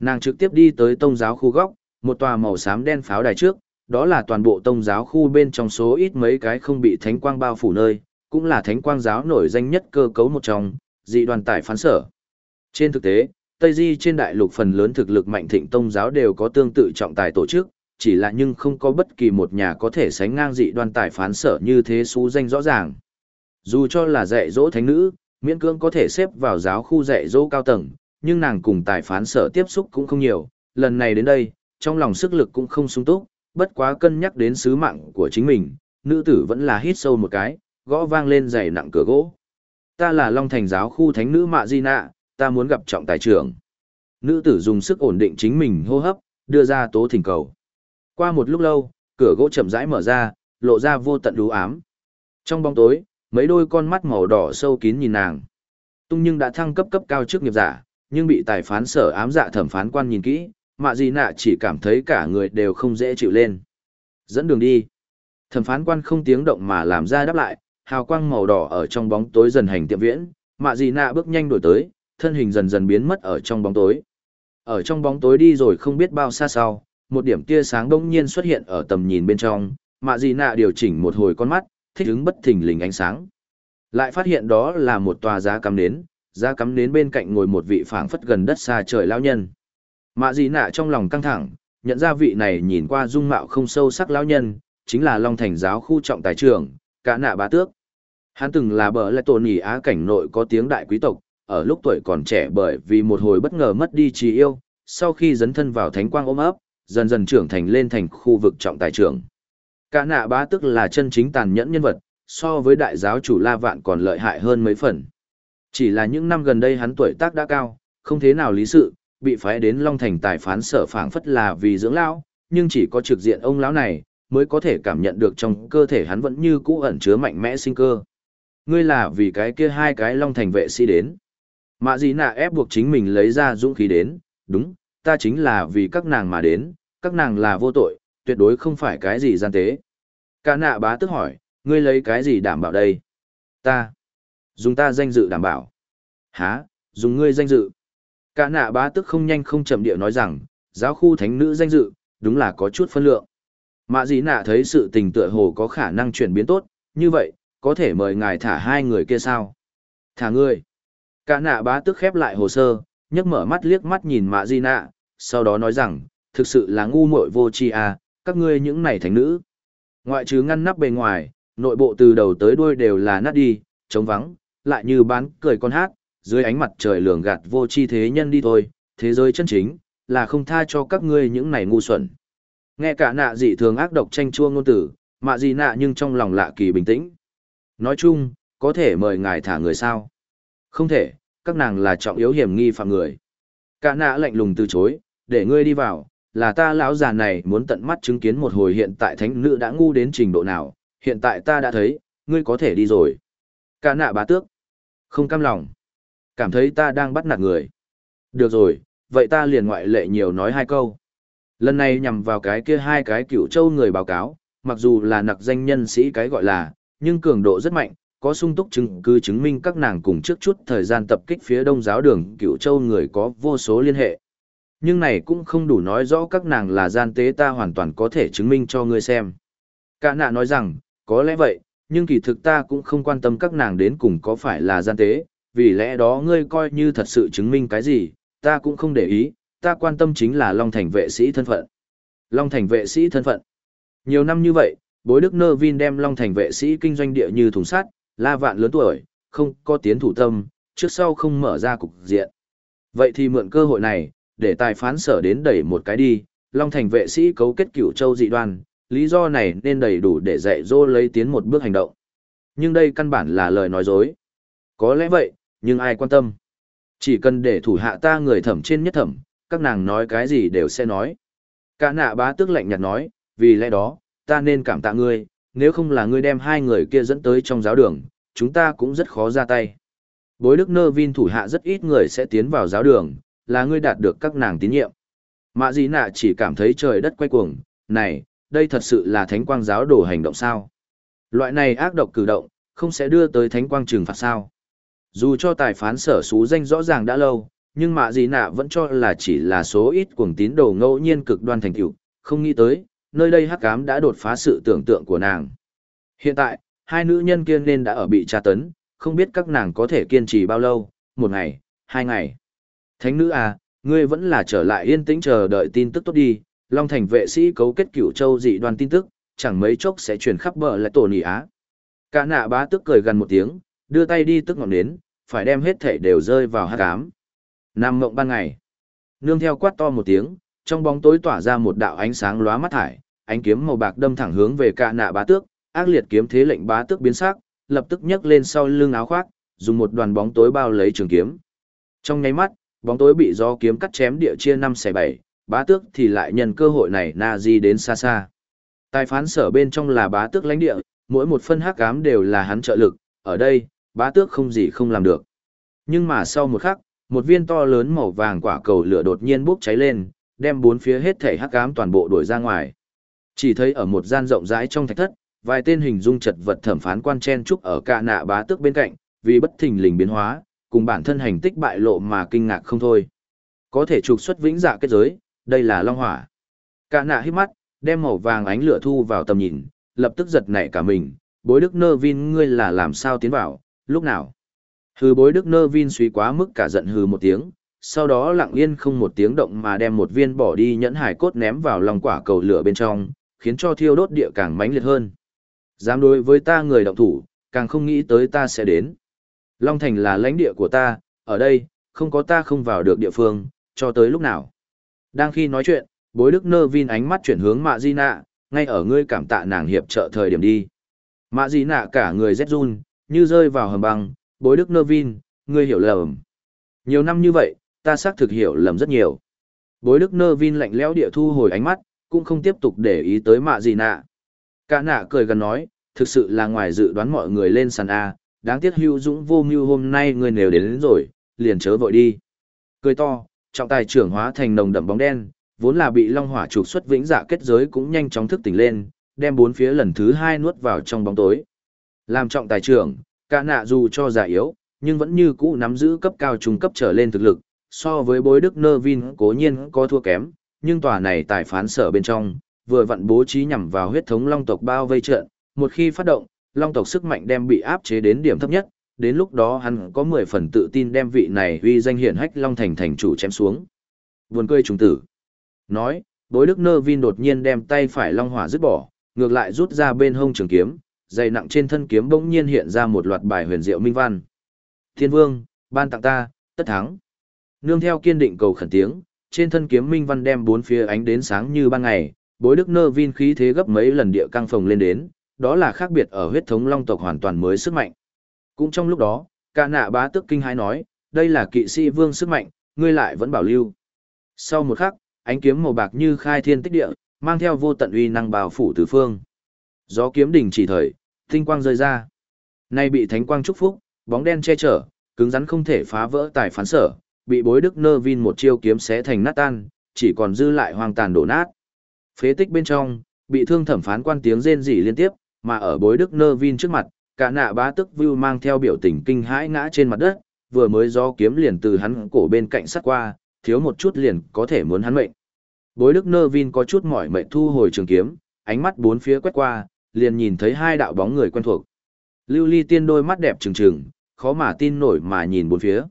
Nàng trực tiếp đi tới tông giáo khu góc, một tòa màu xám đen pháo đài trước, đó là toàn bộ tông giáo khu bên trong số ít mấy cái không bị thánh quang bao phủ nơi, cũng là thánh quang giáo nổi danh nhất cơ cấu một trong, dị đoàn tải phán sở. Trên thực tế, Tây Di trên đại lục phần lớn thực lực mạnh thịnh tông giáo đều có tương tự trọng tài tổ chức, chỉ là nhưng không có bất kỳ một nhà có thể sánh ngang dị đoan tài phán sở như thế xú danh rõ ràng. Dù cho là dạy dỗ thánh nữ, miễn cưỡng có thể xếp vào giáo khu dạy dỗ cao tầng, nhưng nàng cùng tài phán sở tiếp xúc cũng không nhiều, lần này đến đây, trong lòng sức lực cũng không sung túc, bất quá cân nhắc đến sứ mạng của chính mình, nữ tử vẫn là hít sâu một cái, gõ vang lên giày nặng cửa gỗ. Ta là Long Thành giáo khu thánh nữ Mạ Di Nạ, ta muốn gặp trọng tài trưởng. Nữ tử dùng sức ổn định chính mình hô hấp, đưa ra tố thỉnh cầu. Qua một lúc lâu, cửa gỗ chậm rãi mở ra, lộ ra vô tận đú ám. Trong bóng tối, mấy đôi con mắt màu đỏ sâu kín nhìn nàng. Tung nhưng đã thăng cấp cấp cao trước nghiệp giả, nhưng bị tài phán sở ám dạ thẩm phán quan nhìn kỹ, mạ gì nạ chỉ cảm thấy cả người đều không dễ chịu lên. Dẫn đường đi. Thẩm phán quan không tiếng động mà làm ra đáp lại, hào quang màu đỏ ở trong bóng tối dần hành tiệm viễn, mạ gì nạ bước nhanh đổi tới, thân hình dần dần biến mất ở trong bóng tối. Ở trong bóng tối đi rồi không biết bao xa sau, một điểm tia sáng đông nhiên xuất hiện ở tầm nhìn bên trong, mạ Dị nạ điều chỉnh một hồi con mắt, thích ứng bất thình lình ánh sáng. Lại phát hiện đó là một tòa giá cắm nến, giá cắm nến bên cạnh ngồi một vị phảng phất gần đất xa trời lão nhân. Mạ Dị nạ trong lòng căng thẳng, nhận ra vị này nhìn qua dung mạo không sâu sắc lão nhân, chính là Long Thành giáo khu trọng tài trưởng, cả nạ bá tước. Hắn từng là bờ lê tổn nhỉ á cảnh nội có tiếng đại quý tộc, ở lúc tuổi còn trẻ bởi vì một hồi bất ngờ mất đi trí yêu, sau khi dấn thân vào thánh quang ôm ấp, dần dần trưởng thành lên thành khu vực trọng tài trưởng. Cả nạ bá tức là chân chính tàn nhẫn nhân vật, so với đại giáo chủ La Vạn còn lợi hại hơn mấy phần. Chỉ là những năm gần đây hắn tuổi tác đã cao, không thế nào lý sự, bị phái đến Long Thành tài phán sở phảng phất là vì dưỡng lão, nhưng chỉ có trực diện ông lão này mới có thể cảm nhận được trong cơ thể hắn vẫn như cũ ẩn chứa mạnh mẽ sinh cơ. Ngươi là vì cái kia hai cái Long Thành vệ sĩ đến. Mạ gì nạ ép buộc chính mình lấy ra dũng khí đến, đúng, ta chính là vì các nàng mà đến, các nàng là vô tội, tuyệt đối không phải cái gì gian tế. Cả nạ bá tức hỏi, ngươi lấy cái gì đảm bảo đây? Ta. Dùng ta danh dự đảm bảo. Hả, dùng ngươi danh dự. Cả nạ bá tức không nhanh không chậm điệu nói rằng, giáo khu thánh nữ danh dự, đúng là có chút phân lượng. Mạ dĩ nạ thấy sự tình tựa hồ có khả năng chuyển biến tốt, như vậy, có thể mời ngài thả hai người kia sao? Thả ngươi. Cả nạ bá tức khép lại hồ sơ, nhấc mở mắt liếc mắt nhìn mạ di nạ, sau đó nói rằng, thực sự là ngu muội vô tri à, các ngươi những này thánh nữ. Ngoại trừ ngăn nắp bề ngoài, nội bộ từ đầu tới đuôi đều là nát đi, trống vắng, lại như bán cười con hát, dưới ánh mặt trời lường gạt vô chi thế nhân đi thôi, thế giới chân chính, là không tha cho các ngươi những này ngu xuẩn. Nghe cả nạ dị thường ác độc tranh chua ngôn tử, mạ gì nạ nhưng trong lòng lạ kỳ bình tĩnh. Nói chung, có thể mời ngài thả người sao? Không thể, các nàng là trọng yếu hiểm nghi phạm người. Cả nạ lạnh lùng từ chối, để ngươi đi vào, là ta lão già này muốn tận mắt chứng kiến một hồi hiện tại thánh nữ đã ngu đến trình độ nào, hiện tại ta đã thấy, ngươi có thể đi rồi. Cả nạ bá tước. Không cam lòng. Cảm thấy ta đang bắt nạt người. Được rồi, vậy ta liền ngoại lệ nhiều nói hai câu. Lần này nhằm vào cái kia hai cái cựu châu người báo cáo, mặc dù là nặc danh nhân sĩ cái gọi là, nhưng cường độ rất mạnh, có sung túc chứng cứ chứng minh các nàng cùng trước chút thời gian tập kích phía đông giáo đường cựu châu người có vô số liên hệ. Nhưng này cũng không đủ nói rõ các nàng là gian tế ta hoàn toàn có thể chứng minh cho ngươi xem. Cả nạ nói rằng, có lẽ vậy, nhưng kỳ thực ta cũng không quan tâm các nàng đến cùng có phải là gian tế, vì lẽ đó ngươi coi như thật sự chứng minh cái gì, ta cũng không để ý, ta quan tâm chính là Long Thành vệ sĩ thân phận. Long Thành vệ sĩ thân phận. Nhiều năm như vậy, bối đức nơ vin đem Long Thành vệ sĩ kinh doanh địa như thùng sắt, la vạn lớn tuổi, không có tiến thủ tâm, trước sau không mở ra cục diện. Vậy thì mượn cơ hội này, để tài phán sở đến đẩy một cái đi, Long Thành vệ sĩ cấu kết cửu châu dị đoan, lý do này nên đầy đủ để dạy dỗ lấy tiến một bước hành động. Nhưng đây căn bản là lời nói dối. Có lẽ vậy, nhưng ai quan tâm. Chỉ cần để thủ hạ ta người thẩm trên nhất thẩm, các nàng nói cái gì đều sẽ nói. Cả nạ bá tước lạnh nhạt nói, vì lẽ đó, ta nên cảm tạ ngươi, nếu không là ngươi đem hai người kia dẫn tới trong giáo đường, chúng ta cũng rất khó ra tay. Bối đức nơ vin thủ hạ rất ít người sẽ tiến vào giáo đường, là ngươi đạt được các nàng tín nhiệm. Mạ gì nạ chỉ cảm thấy trời đất quay cuồng, này, đây thật sự là thánh quang giáo đồ hành động sao. Loại này ác độc cử động, không sẽ đưa tới thánh quang trừng phạt sao. Dù cho tài phán sở xú danh rõ ràng đã lâu, nhưng mạ gì nạ vẫn cho là chỉ là số ít cuồng tín đồ ngẫu nhiên cực đoan thành tựu, không nghĩ tới, nơi đây hắc ám đã đột phá sự tưởng tượng của nàng. Hiện tại, hai nữ nhân kia nên đã ở bị tra tấn, không biết các nàng có thể kiên trì bao lâu, một ngày, hai ngày. Thánh nữ à, ngươi vẫn là trở lại yên tĩnh chờ đợi tin tức tốt đi, Long Thành vệ sĩ cấu kết cửu châu dị đoan tin tức, chẳng mấy chốc sẽ truyền khắp bờ lại tổ nỉ á. Cả nạ bá tức cười gần một tiếng, đưa tay đi tức ngọn nến, phải đem hết thể đều rơi vào hát cám. Nam mộng ban ngày. Nương theo quát to một tiếng, trong bóng tối tỏa ra một đạo ánh sáng lóa mắt thải, ánh kiếm màu bạc đâm thẳng hướng về cả nạ bá tước, ác liệt kiếm thế lệnh bá tước biến sắc, lập tức nhấc lên sau lưng áo khoác, dùng một đoàn bóng tối bao lấy trường kiếm. Trong nháy mắt, bóng tối bị gió kiếm cắt chém địa chia năm xẻ bảy, bá tước thì lại nhân cơ hội này na di đến xa xa. Tài phán sở bên trong là bá tước lãnh địa, mỗi một phân hắc ám đều là hắn trợ lực, ở đây, bá tước không gì không làm được. Nhưng mà sau một khắc, một viên to lớn màu vàng quả cầu lửa đột nhiên bốc cháy lên, đem bốn phía hết thể hắc ám toàn bộ đuổi ra ngoài. Chỉ thấy ở một gian rộng rãi trong thạch thất, vài tên hình dung chật vật thẩm phán quan chen trúc ở cả nạ bá tước bên cạnh, vì bất thình lình biến hóa, cùng bản thân hành tích bại lộ mà kinh ngạc không thôi. Có thể trục xuất vĩnh dạ kết giới, đây là long hỏa. Cả nạ hít mắt, đem màu vàng ánh lửa thu vào tầm nhìn, lập tức giật nảy cả mình, bối đức nơ vin ngươi là làm sao tiến vào, lúc nào. Hừ bối đức nơ vin suy quá mức cả giận hừ một tiếng, sau đó lặng yên không một tiếng động mà đem một viên bỏ đi nhẫn hải cốt ném vào lòng quả cầu lửa bên trong, khiến cho thiêu đốt địa càng mãnh liệt hơn. Dám đối với ta người động thủ, càng không nghĩ tới ta sẽ đến. Long Thành là lãnh địa của ta, ở đây, không có ta không vào được địa phương, cho tới lúc nào. Đang khi nói chuyện, bối đức nơ vin ánh mắt chuyển hướng mạ di nạ, ngay ở ngươi cảm tạ nàng hiệp trợ thời điểm đi. Mạ di nạ cả người rét run, như rơi vào hầm băng, bối đức nơ vin, ngươi hiểu lầm. Nhiều năm như vậy, ta xác thực hiểu lầm rất nhiều. Bối đức nơ vin lạnh lẽo địa thu hồi ánh mắt, cũng không tiếp tục để ý tới mạ Di nạ. Cả nạ cười gần nói, thực sự là ngoài dự đoán mọi người lên sàn A, đáng tiếc hưu dũng vô mưu hôm nay người đều đến, đến rồi, liền chớ vội đi. Cười to, trọng tài trưởng hóa thành nồng đậm bóng đen, vốn là bị long hỏa trục xuất vĩnh dạ kết giới cũng nhanh chóng thức tỉnh lên, đem bốn phía lần thứ hai nuốt vào trong bóng tối. Làm trọng tài trưởng, cả nạ dù cho già yếu, nhưng vẫn như cũ nắm giữ cấp cao trung cấp trở lên thực lực, so với bối đức nơ vin cố nhiên có thua kém, nhưng tòa này tài phán sở bên trong, vừa vặn bố trí nhằm vào huyết thống long tộc bao vây trận, một khi phát động, long tộc sức mạnh đem bị áp chế đến điểm thấp nhất, đến lúc đó hắn có 10 phần tự tin đem vị này uy danh hiển hách long thành thành chủ chém xuống. Buồn cười trùng tử. Nói, bối đức nơ vin đột nhiên đem tay phải long hỏa dứt bỏ, ngược lại rút ra bên hông trường kiếm, dày nặng trên thân kiếm bỗng nhiên hiện ra một loạt bài huyền diệu minh văn. Thiên vương, ban tặng ta, tất thắng. Nương theo kiên định cầu khẩn tiếng, trên thân kiếm minh văn đem bốn phía ánh đến sáng như ban ngày, bối đức nơ vin khí thế gấp mấy lần địa căng phồng lên đến, đó là khác biệt ở huyết thống long tộc hoàn toàn mới sức mạnh. Cũng trong lúc đó, cả nạ bá tức kinh hãi nói, đây là kỵ sĩ vương sức mạnh, ngươi lại vẫn bảo lưu. Sau một khắc, ánh kiếm màu bạc như khai thiên tích địa, mang theo vô tận uy năng bào phủ tứ phương. Gió kiếm đỉnh chỉ thời, tinh quang rơi ra. Nay bị thánh quang chúc phúc, bóng đen che chở, cứng rắn không thể phá vỡ tài phán sở, bị bối đức nơ vin một chiêu kiếm xé thành nát tan, chỉ còn dư lại hoang tàn đổ nát. Phế tích bên trong, bị thương thẩm phán quan tiếng rên rỉ liên tiếp, mà ở bối đức nơ vin trước mặt, cả nạ bá tức view mang theo biểu tình kinh hãi ngã trên mặt đất, vừa mới do kiếm liền từ hắn cổ bên cạnh sắt qua, thiếu một chút liền có thể muốn hắn mệnh. Bối đức nơ vin có chút mỏi mệt thu hồi trường kiếm, ánh mắt bốn phía quét qua, liền nhìn thấy hai đạo bóng người quen thuộc. Lưu ly tiên đôi mắt đẹp trừng trừng, khó mà tin nổi mà nhìn bốn phía.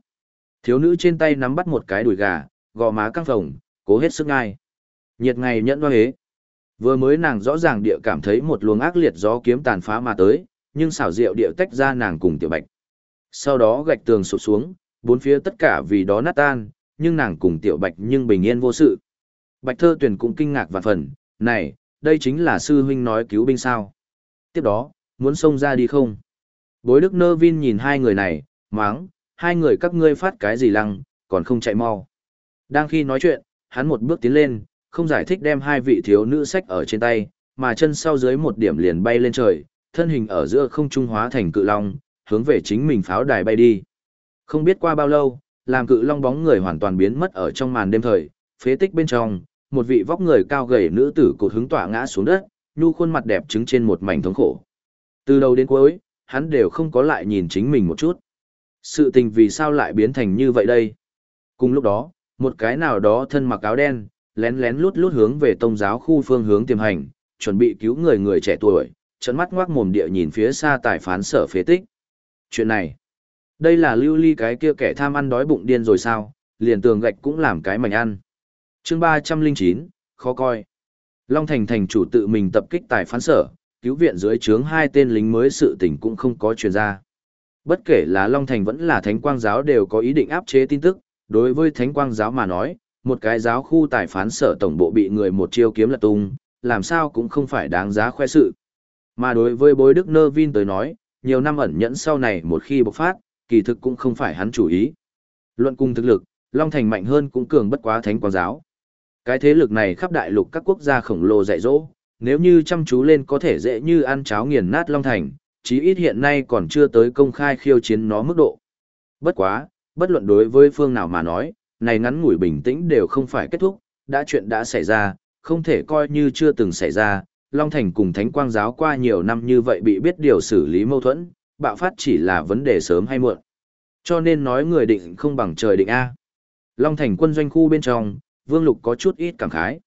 Thiếu nữ trên tay nắm bắt một cái đùi gà, gò má căng phồng, cố hết sức ngay. Nhiệt ngày nhẫn hoa hế. Vừa mới nàng rõ ràng địa cảm thấy một luồng ác liệt gió kiếm tàn phá mà tới, nhưng xảo diệu địa tách ra nàng cùng tiểu bạch. Sau đó gạch tường sụp xuống, bốn phía tất cả vì đó nát tan, nhưng nàng cùng tiểu bạch nhưng bình yên vô sự. Bạch thơ tuyển cũng kinh ngạc và phần, này, đây chính là sư huynh nói cứu binh sao. Tiếp đó, muốn xông ra đi không? Bối đức nơ vin nhìn hai người này, máng, hai người các ngươi phát cái gì lăng, còn không chạy mau. Đang khi nói chuyện, hắn một bước tiến lên, không giải thích đem hai vị thiếu nữ sách ở trên tay, mà chân sau dưới một điểm liền bay lên trời, thân hình ở giữa không trung hóa thành cự long, hướng về chính mình pháo đài bay đi. Không biết qua bao lâu, làm cự long bóng người hoàn toàn biến mất ở trong màn đêm thời, phế tích bên trong, một vị vóc người cao gầy nữ tử cột hứng tỏa ngã xuống đất, nhu khuôn mặt đẹp trứng trên một mảnh thống khổ. Từ đầu đến cuối, hắn đều không có lại nhìn chính mình một chút. Sự tình vì sao lại biến thành như vậy đây? Cùng lúc đó, một cái nào đó thân mặc áo đen, lén lén lút lút hướng về tông giáo khu phương hướng tiềm hành, chuẩn bị cứu người người trẻ tuổi, trận mắt ngoác mồm địa nhìn phía xa tài phán sở phế tích. Chuyện này, đây là lưu ly cái kia kẻ tham ăn đói bụng điên rồi sao, liền tường gạch cũng làm cái mảnh ăn. chương ba trăm linh chín khó coi. Long Thành thành chủ tự mình tập kích tài phán sở, cứu viện dưới trướng hai tên lính mới sự tình cũng không có truyền ra. Bất kể là Long Thành vẫn là Thánh Quang giáo đều có ý định áp chế tin tức, đối với Thánh Quang giáo mà nói, một cái giáo khu tài phán sở tổng bộ bị người một chiêu kiếm lật tung, làm sao cũng không phải đáng giá khoe sự. Mà đối với bối đức nơ vin tới nói, nhiều năm ẩn nhẫn sau này một khi bộc phát, kỳ thực cũng không phải hắn chủ ý. Luận cung thực lực, Long Thành mạnh hơn cũng cường bất quá thánh quang giáo. Cái thế lực này khắp đại lục các quốc gia khổng lồ dạy dỗ, nếu như chăm chú lên có thể dễ như ăn cháo nghiền nát Long Thành, chí ít hiện nay còn chưa tới công khai khiêu chiến nó mức độ. Bất quá, bất luận đối với phương nào mà nói, này ngắn ngủi bình tĩnh đều không phải kết thúc, đã chuyện đã xảy ra, không thể coi như chưa từng xảy ra, Long Thành cùng Thánh Quang giáo qua nhiều năm như vậy bị biết điều xử lý mâu thuẫn, bạo phát chỉ là vấn đề sớm hay muộn. Cho nên nói người định không bằng trời định A. Long Thành quân doanh khu bên trong, Vương Lục có chút ít cảm khái.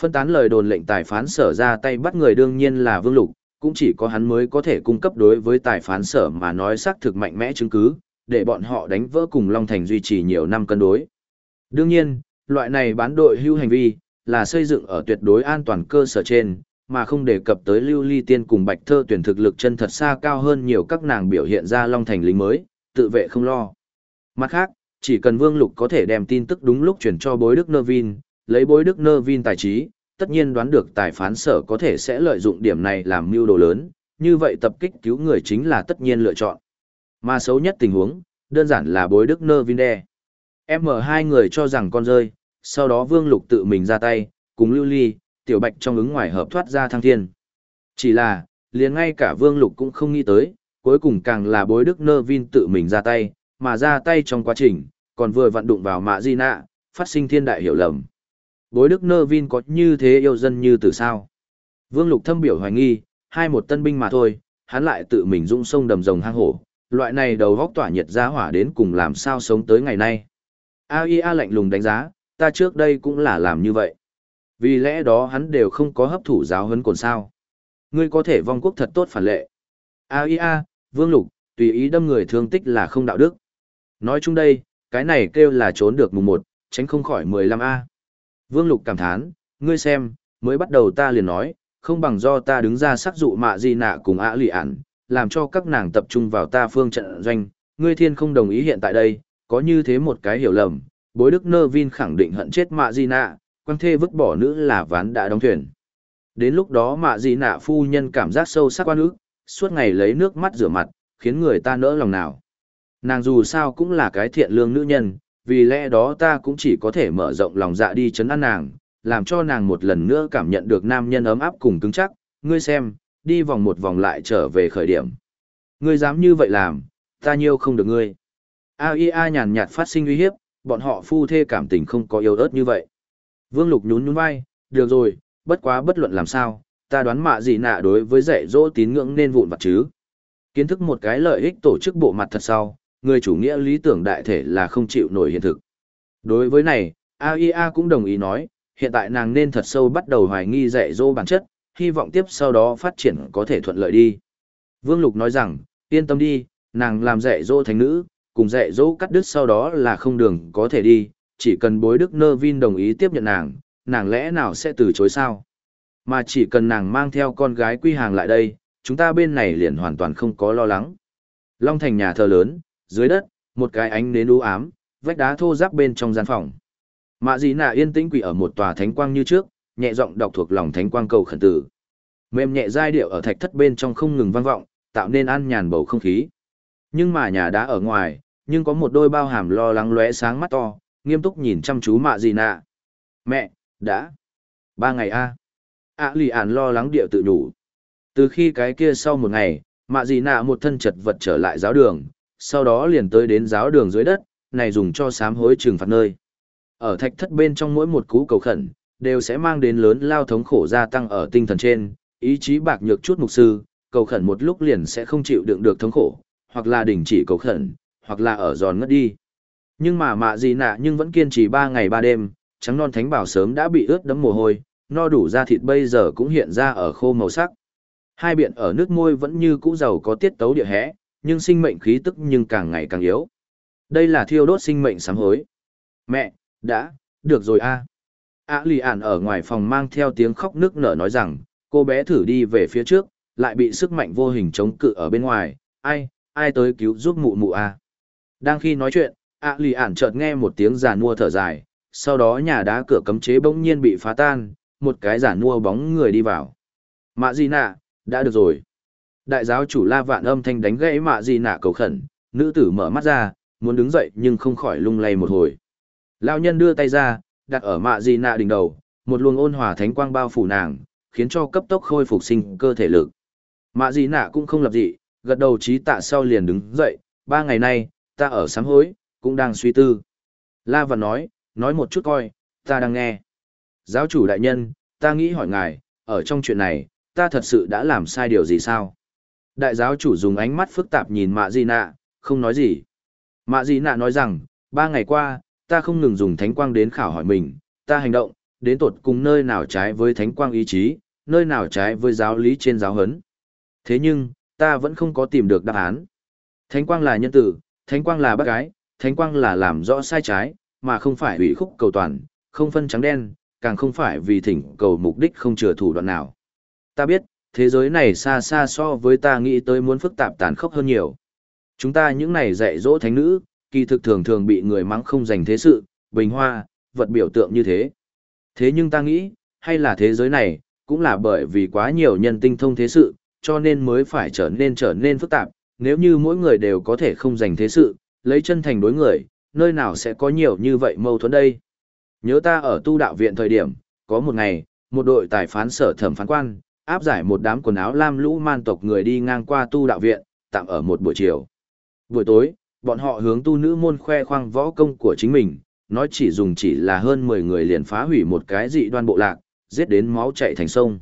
Phân tán lời đồn lệnh tài phán sở ra tay bắt người đương nhiên là Vương Lục, cũng chỉ có hắn mới có thể cung cấp đối với tài phán sở mà nói xác thực mạnh mẽ chứng cứ, để bọn họ đánh vỡ cùng Long Thành duy trì nhiều năm cân đối. Đương nhiên, loại này bán đội hưu hành vi, là xây dựng ở tuyệt đối an toàn cơ sở trên, mà không đề cập tới lưu ly tiên cùng bạch thơ tuyển thực lực chân thật xa cao hơn nhiều các nàng biểu hiện ra long thành lính mới, tự vệ không lo. Mặt khác, chỉ cần vương lục có thể đem tin tức đúng lúc chuyển cho bối đức nơ vin, lấy bối đức nơ vin tài trí, tất nhiên đoán được tài phán sở có thể sẽ lợi dụng điểm này làm mưu đồ lớn, như vậy tập kích cứu người chính là tất nhiên lựa chọn. Mà xấu nhất tình huống, đơn giản là bối đức nơ vin đe. Em mở hai người cho rằng con rơi, sau đó vương lục tự mình ra tay, cùng lưu ly, tiểu bạch trong ứng ngoài hợp thoát ra thăng thiên. Chỉ là, liền ngay cả vương lục cũng không nghĩ tới, cuối cùng càng là bối đức nơ vin tự mình ra tay, mà ra tay trong quá trình, còn vừa vặn đụng vào mạ di nạ, phát sinh thiên đại hiểu lầm. Bối đức nơ vin có như thế yêu dân như từ sao? Vương lục thâm biểu hoài nghi, hai một tân binh mà thôi, hắn lại tự mình dũng sông đầm rồng hang hổ, loại này đầu góc tỏa nhiệt ra hỏa đến cùng làm sao sống tới ngày nay. AIA lạnh lùng đánh giá, ta trước đây cũng là làm như vậy. Vì lẽ đó hắn đều không có hấp thụ giáo huấn cồn sao. Ngươi có thể vong quốc thật tốt phản lệ. AIA, Vương Lục, tùy ý đâm người thương tích là không đạo đức. Nói chung đây, cái này kêu là trốn được mùng 1, tránh không khỏi 15A. Vương Lục cảm thán, ngươi xem, mới bắt đầu ta liền nói, không bằng do ta đứng ra sắc dụ mạ gì nạ cùng ạ lì ản, làm cho các nàng tập trung vào ta phương trận doanh, ngươi thiên không đồng ý hiện tại đây, có như thế một cái hiểu lầm, bối đức nơ vin khẳng định hận chết mạ di nạ, quang thê vứt bỏ nữ là ván đã đóng thuyền. Đến lúc đó mạ di nạ phu nhân cảm giác sâu sắc quan ức, suốt ngày lấy nước mắt rửa mặt, khiến người ta nỡ lòng nào. Nàng dù sao cũng là cái thiện lương nữ nhân, vì lẽ đó ta cũng chỉ có thể mở rộng lòng dạ đi chấn an nàng, làm cho nàng một lần nữa cảm nhận được nam nhân ấm áp cùng cứng chắc, ngươi xem, đi vòng một vòng lại trở về khởi điểm. Ngươi dám như vậy làm, ta nhiêu không được ngươi. AIA nhàn nhạt phát sinh uy hiếp, bọn họ phu thê cảm tình không có yếu ớt như vậy. Vương Lục nhún nhún vai, được rồi, bất quá bất luận làm sao, ta đoán mạ gì nạ đối với dạy dỗ tín ngưỡng nên vụn vặt chứ. Kiến thức một cái lợi ích tổ chức bộ mặt thật sau, người chủ nghĩa lý tưởng đại thể là không chịu nổi hiện thực. Đối với này, AIA cũng đồng ý nói, hiện tại nàng nên thật sâu bắt đầu hoài nghi dạy dỗ bản chất, hy vọng tiếp sau đó phát triển có thể thuận lợi đi. Vương Lục nói rằng, yên tâm đi, nàng làm dạy dỗ thánh nữ, cùng dạy dỗ cắt đứt sau đó là không đường có thể đi, chỉ cần bối đức nơ vin đồng ý tiếp nhận nàng, nàng lẽ nào sẽ từ chối sao? Mà chỉ cần nàng mang theo con gái quy hàng lại đây, chúng ta bên này liền hoàn toàn không có lo lắng. Long thành nhà thờ lớn, dưới đất, một cái ánh nến u ám, vách đá thô ráp bên trong gian phòng. Mạ dị nạ yên tĩnh quỷ ở một tòa thánh quang như trước, nhẹ giọng đọc thuộc lòng thánh quang cầu khẩn tử. Mềm nhẹ giai điệu ở thạch thất bên trong không ngừng vang vọng, tạo nên an nhàn bầu không khí. Nhưng mà nhà đá ở ngoài, nhưng có một đôi bao hàm lo lắng lóe sáng mắt to, nghiêm túc nhìn chăm chú mạ dị nạ. Mẹ, đã. Ba ngày a. À lì ản lo lắng địa tự đủ. Từ khi cái kia sau một ngày, mạ dị nạ một thân chật vật trở lại giáo đường, sau đó liền tới đến giáo đường dưới đất, này dùng cho sám hối trừng phạt nơi. Ở thạch thất bên trong mỗi một cú cầu khẩn, đều sẽ mang đến lớn lao thống khổ gia tăng ở tinh thần trên, ý chí bạc nhược chút mục sư, cầu khẩn một lúc liền sẽ không chịu đựng được thống khổ, hoặc là đình chỉ cầu khẩn, hoặc là ở giòn ngất đi. Nhưng mà mạ gì nạ nhưng vẫn kiên trì 3 ngày 3 đêm, trắng non thánh bảo sớm đã bị ướt đẫm mồ hôi, no đủ da thịt bây giờ cũng hiện ra ở khô màu sắc. Hai biện ở nước môi vẫn như cũ giàu có tiết tấu địa hẽ, nhưng sinh mệnh khí tức nhưng càng ngày càng yếu. Đây là thiêu đốt sinh mệnh sám hối. Mẹ, đã, được rồi a. À lì ản ở ngoài phòng mang theo tiếng khóc nước nở nói rằng, cô bé thử đi về phía trước, lại bị sức mạnh vô hình chống cự ở bên ngoài, ai, ai tới cứu giúp mụ mụ a. Đang khi nói chuyện, A lì ản chợt nghe một tiếng giàn mua thở dài, sau đó nhà đá cửa cấm chế bỗng nhiên bị phá tan, một cái giàn mua bóng người đi vào. Mạ gì nạ, đã được rồi. Đại giáo chủ la vạn âm thanh đánh gãy mạ gì nạ cầu khẩn, nữ tử mở mắt ra, muốn đứng dậy nhưng không khỏi lung lay một hồi. Lao nhân đưa tay ra, đặt ở mạ gì nạ đỉnh đầu, một luồng ôn hòa thánh quang bao phủ nàng, khiến cho cấp tốc khôi phục sinh cơ thể lực. Mạ gì nạ cũng không lập dị, gật đầu trí tạ sau liền đứng dậy, ba ngày nay, ta ở sám hối, cũng đang suy tư. La Văn nói, nói một chút coi, ta đang nghe. Giáo chủ đại nhân, ta nghĩ hỏi ngài, ở trong chuyện này, ta thật sự đã làm sai điều gì sao? Đại giáo chủ dùng ánh mắt phức tạp nhìn mạ di nạ, không nói gì. Mạ di nạ nói rằng, ba ngày qua, ta không ngừng dùng thánh quang đến khảo hỏi mình, ta hành động, đến tột cùng nơi nào trái với thánh quang ý chí, nơi nào trái với giáo lý trên giáo hấn. Thế nhưng, ta vẫn không có tìm được đáp án. Thánh quang là nhân tử, thánh quang là bác gái, thánh quang là làm rõ sai trái, mà không phải ủy khúc cầu toàn, không phân trắng đen, càng không phải vì thỉnh cầu mục đích không chừa thủ đoạn nào. Ta biết, thế giới này xa xa so với ta nghĩ tới muốn phức tạp tàn khốc hơn nhiều. Chúng ta những này dạy dỗ thánh nữ, kỳ thực thường thường bị người mắng không dành thế sự, bình hoa, vật biểu tượng như thế. Thế nhưng ta nghĩ, hay là thế giới này, cũng là bởi vì quá nhiều nhân tinh thông thế sự, cho nên mới phải trở nên trở nên phức tạp, nếu như mỗi người đều có thể không dành thế sự, lấy chân thành đối người, nơi nào sẽ có nhiều như vậy mâu thuẫn đây. Nhớ ta ở tu đạo viện thời điểm, có một ngày, một đội tài phán sở thẩm phán quan, áp giải một đám quần áo lam lũ man tộc người đi ngang qua tu đạo viện, tạm ở một buổi chiều. Buổi tối, bọn họ hướng tu nữ môn khoe khoang võ công của chính mình, nói chỉ dùng chỉ là hơn 10 người liền phá hủy một cái dị đoan bộ lạc, giết đến máu chảy thành sông.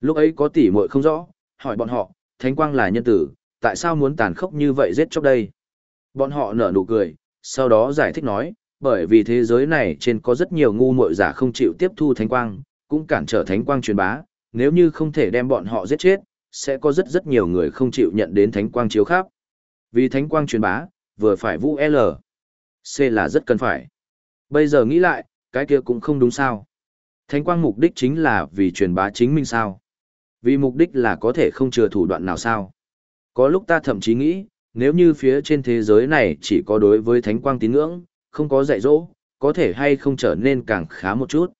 Lúc ấy có tỉ muội không rõ, hỏi bọn họ, Thánh Quang là nhân tử, tại sao muốn tàn khốc như vậy giết chóc đây? Bọn họ nở nụ cười, sau đó giải thích nói, bởi vì thế giới này trên có rất nhiều ngu muội giả không chịu tiếp thu Thánh Quang, cũng cản trở Thánh Quang truyền bá, nếu như không thể đem bọn họ giết chết, sẽ có rất rất nhiều người không chịu nhận đến Thánh Quang chiếu khắp. Vì Thánh Quang truyền bá, vừa phải vũ L. C là rất cần phải. Bây giờ nghĩ lại, cái kia cũng không đúng sao. Thánh quang mục đích chính là vì truyền bá chính mình sao. Vì mục đích là có thể không chừa thủ đoạn nào sao. Có lúc ta thậm chí nghĩ, nếu như phía trên thế giới này chỉ có đối với thánh quang tín ngưỡng, không có dạy dỗ, có thể hay không trở nên càng khá một chút.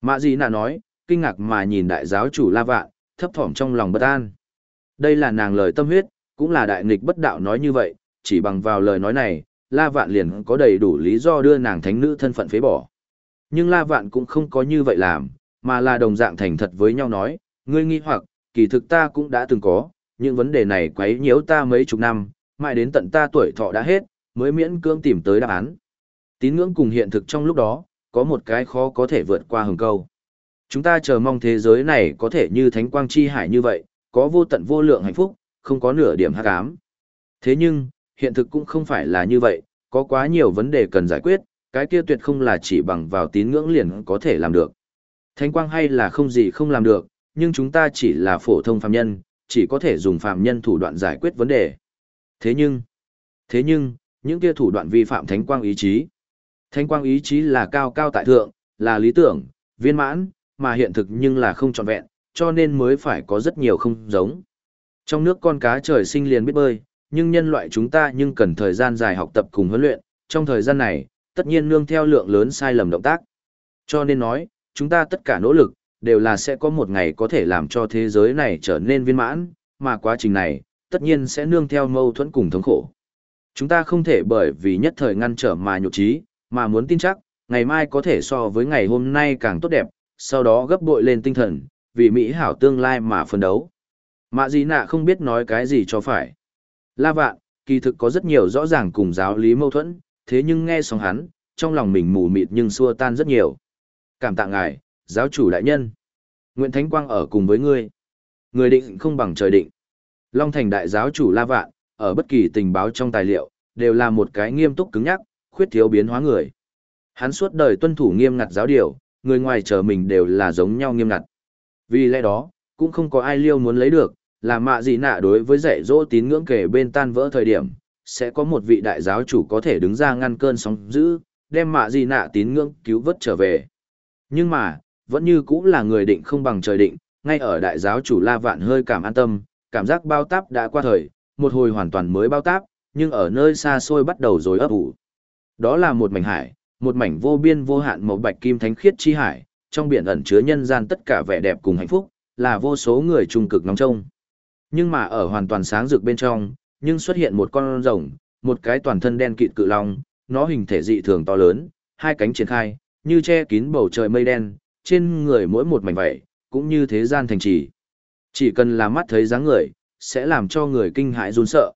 Mạ gì nạ nói, kinh ngạc mà nhìn đại giáo chủ la vạn, thấp thỏm trong lòng bất an. Đây là nàng lời tâm huyết, cũng là đại nghịch bất đạo nói như vậy, chỉ bằng vào lời nói này, La Vạn liền có đầy đủ lý do đưa nàng thánh nữ thân phận phế bỏ. Nhưng La Vạn cũng không có như vậy làm, mà là đồng dạng thành thật với nhau nói, ngươi nghi hoặc, kỳ thực ta cũng đã từng có, những vấn đề này quấy nhiễu ta mấy chục năm, mãi đến tận ta tuổi thọ đã hết, mới miễn cưỡng tìm tới đáp án. Tín ngưỡng cùng hiện thực trong lúc đó, có một cái khó có thể vượt qua hừng câu. Chúng ta chờ mong thế giới này có thể như thánh quang chi hải như vậy, có vô tận vô lượng hạnh phúc, không có nửa điểm hắc ám. Thế nhưng, hiện thực cũng không phải là như vậy, có quá nhiều vấn đề cần giải quyết, cái kia tuyệt không là chỉ bằng vào tín ngưỡng liền có thể làm được. Thánh quang hay là không gì không làm được, nhưng chúng ta chỉ là phổ thông phạm nhân, chỉ có thể dùng phạm nhân thủ đoạn giải quyết vấn đề. Thế nhưng, thế nhưng, những kia thủ đoạn vi phạm thánh quang ý chí. Thánh quang ý chí là cao cao tại thượng, là lý tưởng, viên mãn, mà hiện thực nhưng là không trọn vẹn, cho nên mới phải có rất nhiều không giống. Trong nước con cá trời sinh liền biết bơi, nhưng nhân loại chúng ta nhưng cần thời gian dài học tập cùng huấn luyện, trong thời gian này, tất nhiên nương theo lượng lớn sai lầm động tác. Cho nên nói, chúng ta tất cả nỗ lực, đều là sẽ có một ngày có thể làm cho thế giới này trở nên viên mãn, mà quá trình này, tất nhiên sẽ nương theo mâu thuẫn cùng thống khổ. Chúng ta không thể bởi vì nhất thời ngăn trở mà nhục trí, mà muốn tin chắc, ngày mai có thể so với ngày hôm nay càng tốt đẹp, sau đó gấp bội lên tinh thần, vì Mỹ hảo tương lai mà phân đấu. Mạ gì nạ không biết nói cái gì cho phải. La vạn, kỳ thực có rất nhiều rõ ràng cùng giáo lý mâu thuẫn, thế nhưng nghe xong hắn, trong lòng mình mù mịt nhưng xua tan rất nhiều. Cảm tạ ngài, giáo chủ đại nhân. Nguyễn Thánh Quang ở cùng với ngươi. Người định không bằng trời định. Long Thành đại giáo chủ La Vạn, ở bất kỳ tình báo trong tài liệu, đều là một cái nghiêm túc cứng nhắc, khuyết thiếu biến hóa người. Hắn suốt đời tuân thủ nghiêm ngặt giáo điều, người ngoài chờ mình đều là giống nhau nghiêm ngặt. Vì lẽ đó, cũng không có ai liêu muốn lấy được, là mạ gì nạ đối với dạy dỗ tín ngưỡng kể bên tan vỡ thời điểm, sẽ có một vị đại giáo chủ có thể đứng ra ngăn cơn sóng dữ, đem mạ gì nạ tín ngưỡng cứu vớt trở về. Nhưng mà, vẫn như cũng là người định không bằng trời định, ngay ở đại giáo chủ La Vạn hơi cảm an tâm, cảm giác bao táp đã qua thời, một hồi hoàn toàn mới bao táp, nhưng ở nơi xa xôi bắt đầu rồi ấp ủ. Đó là một mảnh hải, một mảnh vô biên vô hạn màu bạch kim thánh khiết chi hải, trong biển ẩn chứa nhân gian tất cả vẻ đẹp cùng hạnh phúc, là vô số người trung cực nóng trông. Nhưng mà ở hoàn toàn sáng rực bên trong, nhưng xuất hiện một con rồng, một cái toàn thân đen kịt cự long, nó hình thể dị thường to lớn, hai cánh triển khai, như che kín bầu trời mây đen, trên người mỗi một mảnh vảy, cũng như thế gian thành trì. Chỉ cần là mắt thấy dáng người, sẽ làm cho người kinh hãi run sợ.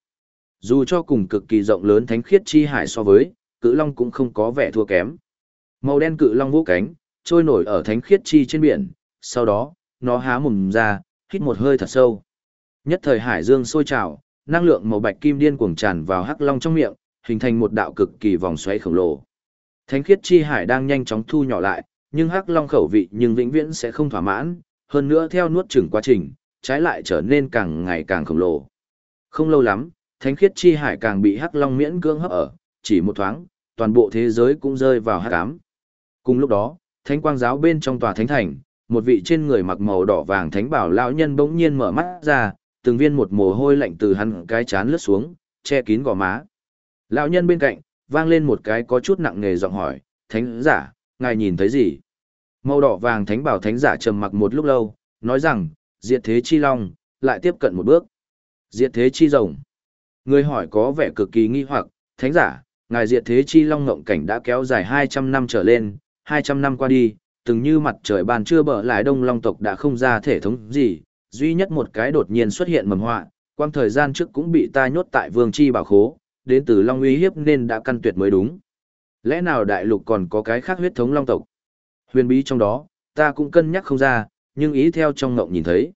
Dù cho cùng cực kỳ rộng lớn thánh khiết chi hải so với, cự long cũng không có vẻ thua kém. Màu đen cự long vũ cánh, trôi nổi ở thánh khiết chi trên biển, sau đó, nó há mồm ra, hít một hơi thật sâu. Nhất thời hải dương sôi trào, năng lượng màu bạch kim điên cuồng tràn vào hắc long trong miệng, hình thành một đạo cực kỳ vòng xoáy khổng lồ. Thánh khiết chi hải đang nhanh chóng thu nhỏ lại, nhưng hắc long khẩu vị nhưng vĩnh viễn sẽ không thỏa mãn, hơn nữa theo nuốt chửng quá trình, trái lại trở nên càng ngày càng khổng lồ. Không lâu lắm, thánh khiết chi hải càng bị hắc long miễn cưỡng hấp ở, chỉ một thoáng, toàn bộ thế giới cũng rơi vào hắc ám. Cùng lúc đó, thánh quang giáo bên trong tòa thánh thành, một vị trên người mặc màu đỏ vàng thánh bảo lão nhân bỗng nhiên mở mắt ra, từng viên một mồ hôi lạnh từ hắn cái chán lướt xuống, che kín gò má. Lão nhân bên cạnh, vang lên một cái có chút nặng nề giọng hỏi, thánh giả, ngài nhìn thấy gì? Màu đỏ vàng thánh bảo thánh giả trầm mặc một lúc lâu, nói rằng, diệt thế chi long, lại tiếp cận một bước. Diệt thế chi rồng. Người hỏi có vẻ cực kỳ nghi hoặc, thánh giả, ngài diệt thế chi long ngộng cảnh đã kéo dài 200 năm trở lên, 200 năm qua đi, từng như mặt trời bàn chưa bở lại đông long tộc đã không ra thể thống gì, duy nhất một cái đột nhiên xuất hiện mầm họa, quang thời gian trước cũng bị ta nhốt tại vương chi bảo khố, đến từ long uy hiếp nên đã căn tuyệt mới đúng. Lẽ nào đại lục còn có cái khác huyết thống long tộc? Huyền bí trong đó, ta cũng cân nhắc không ra, nhưng ý theo trong ngộng nhìn thấy.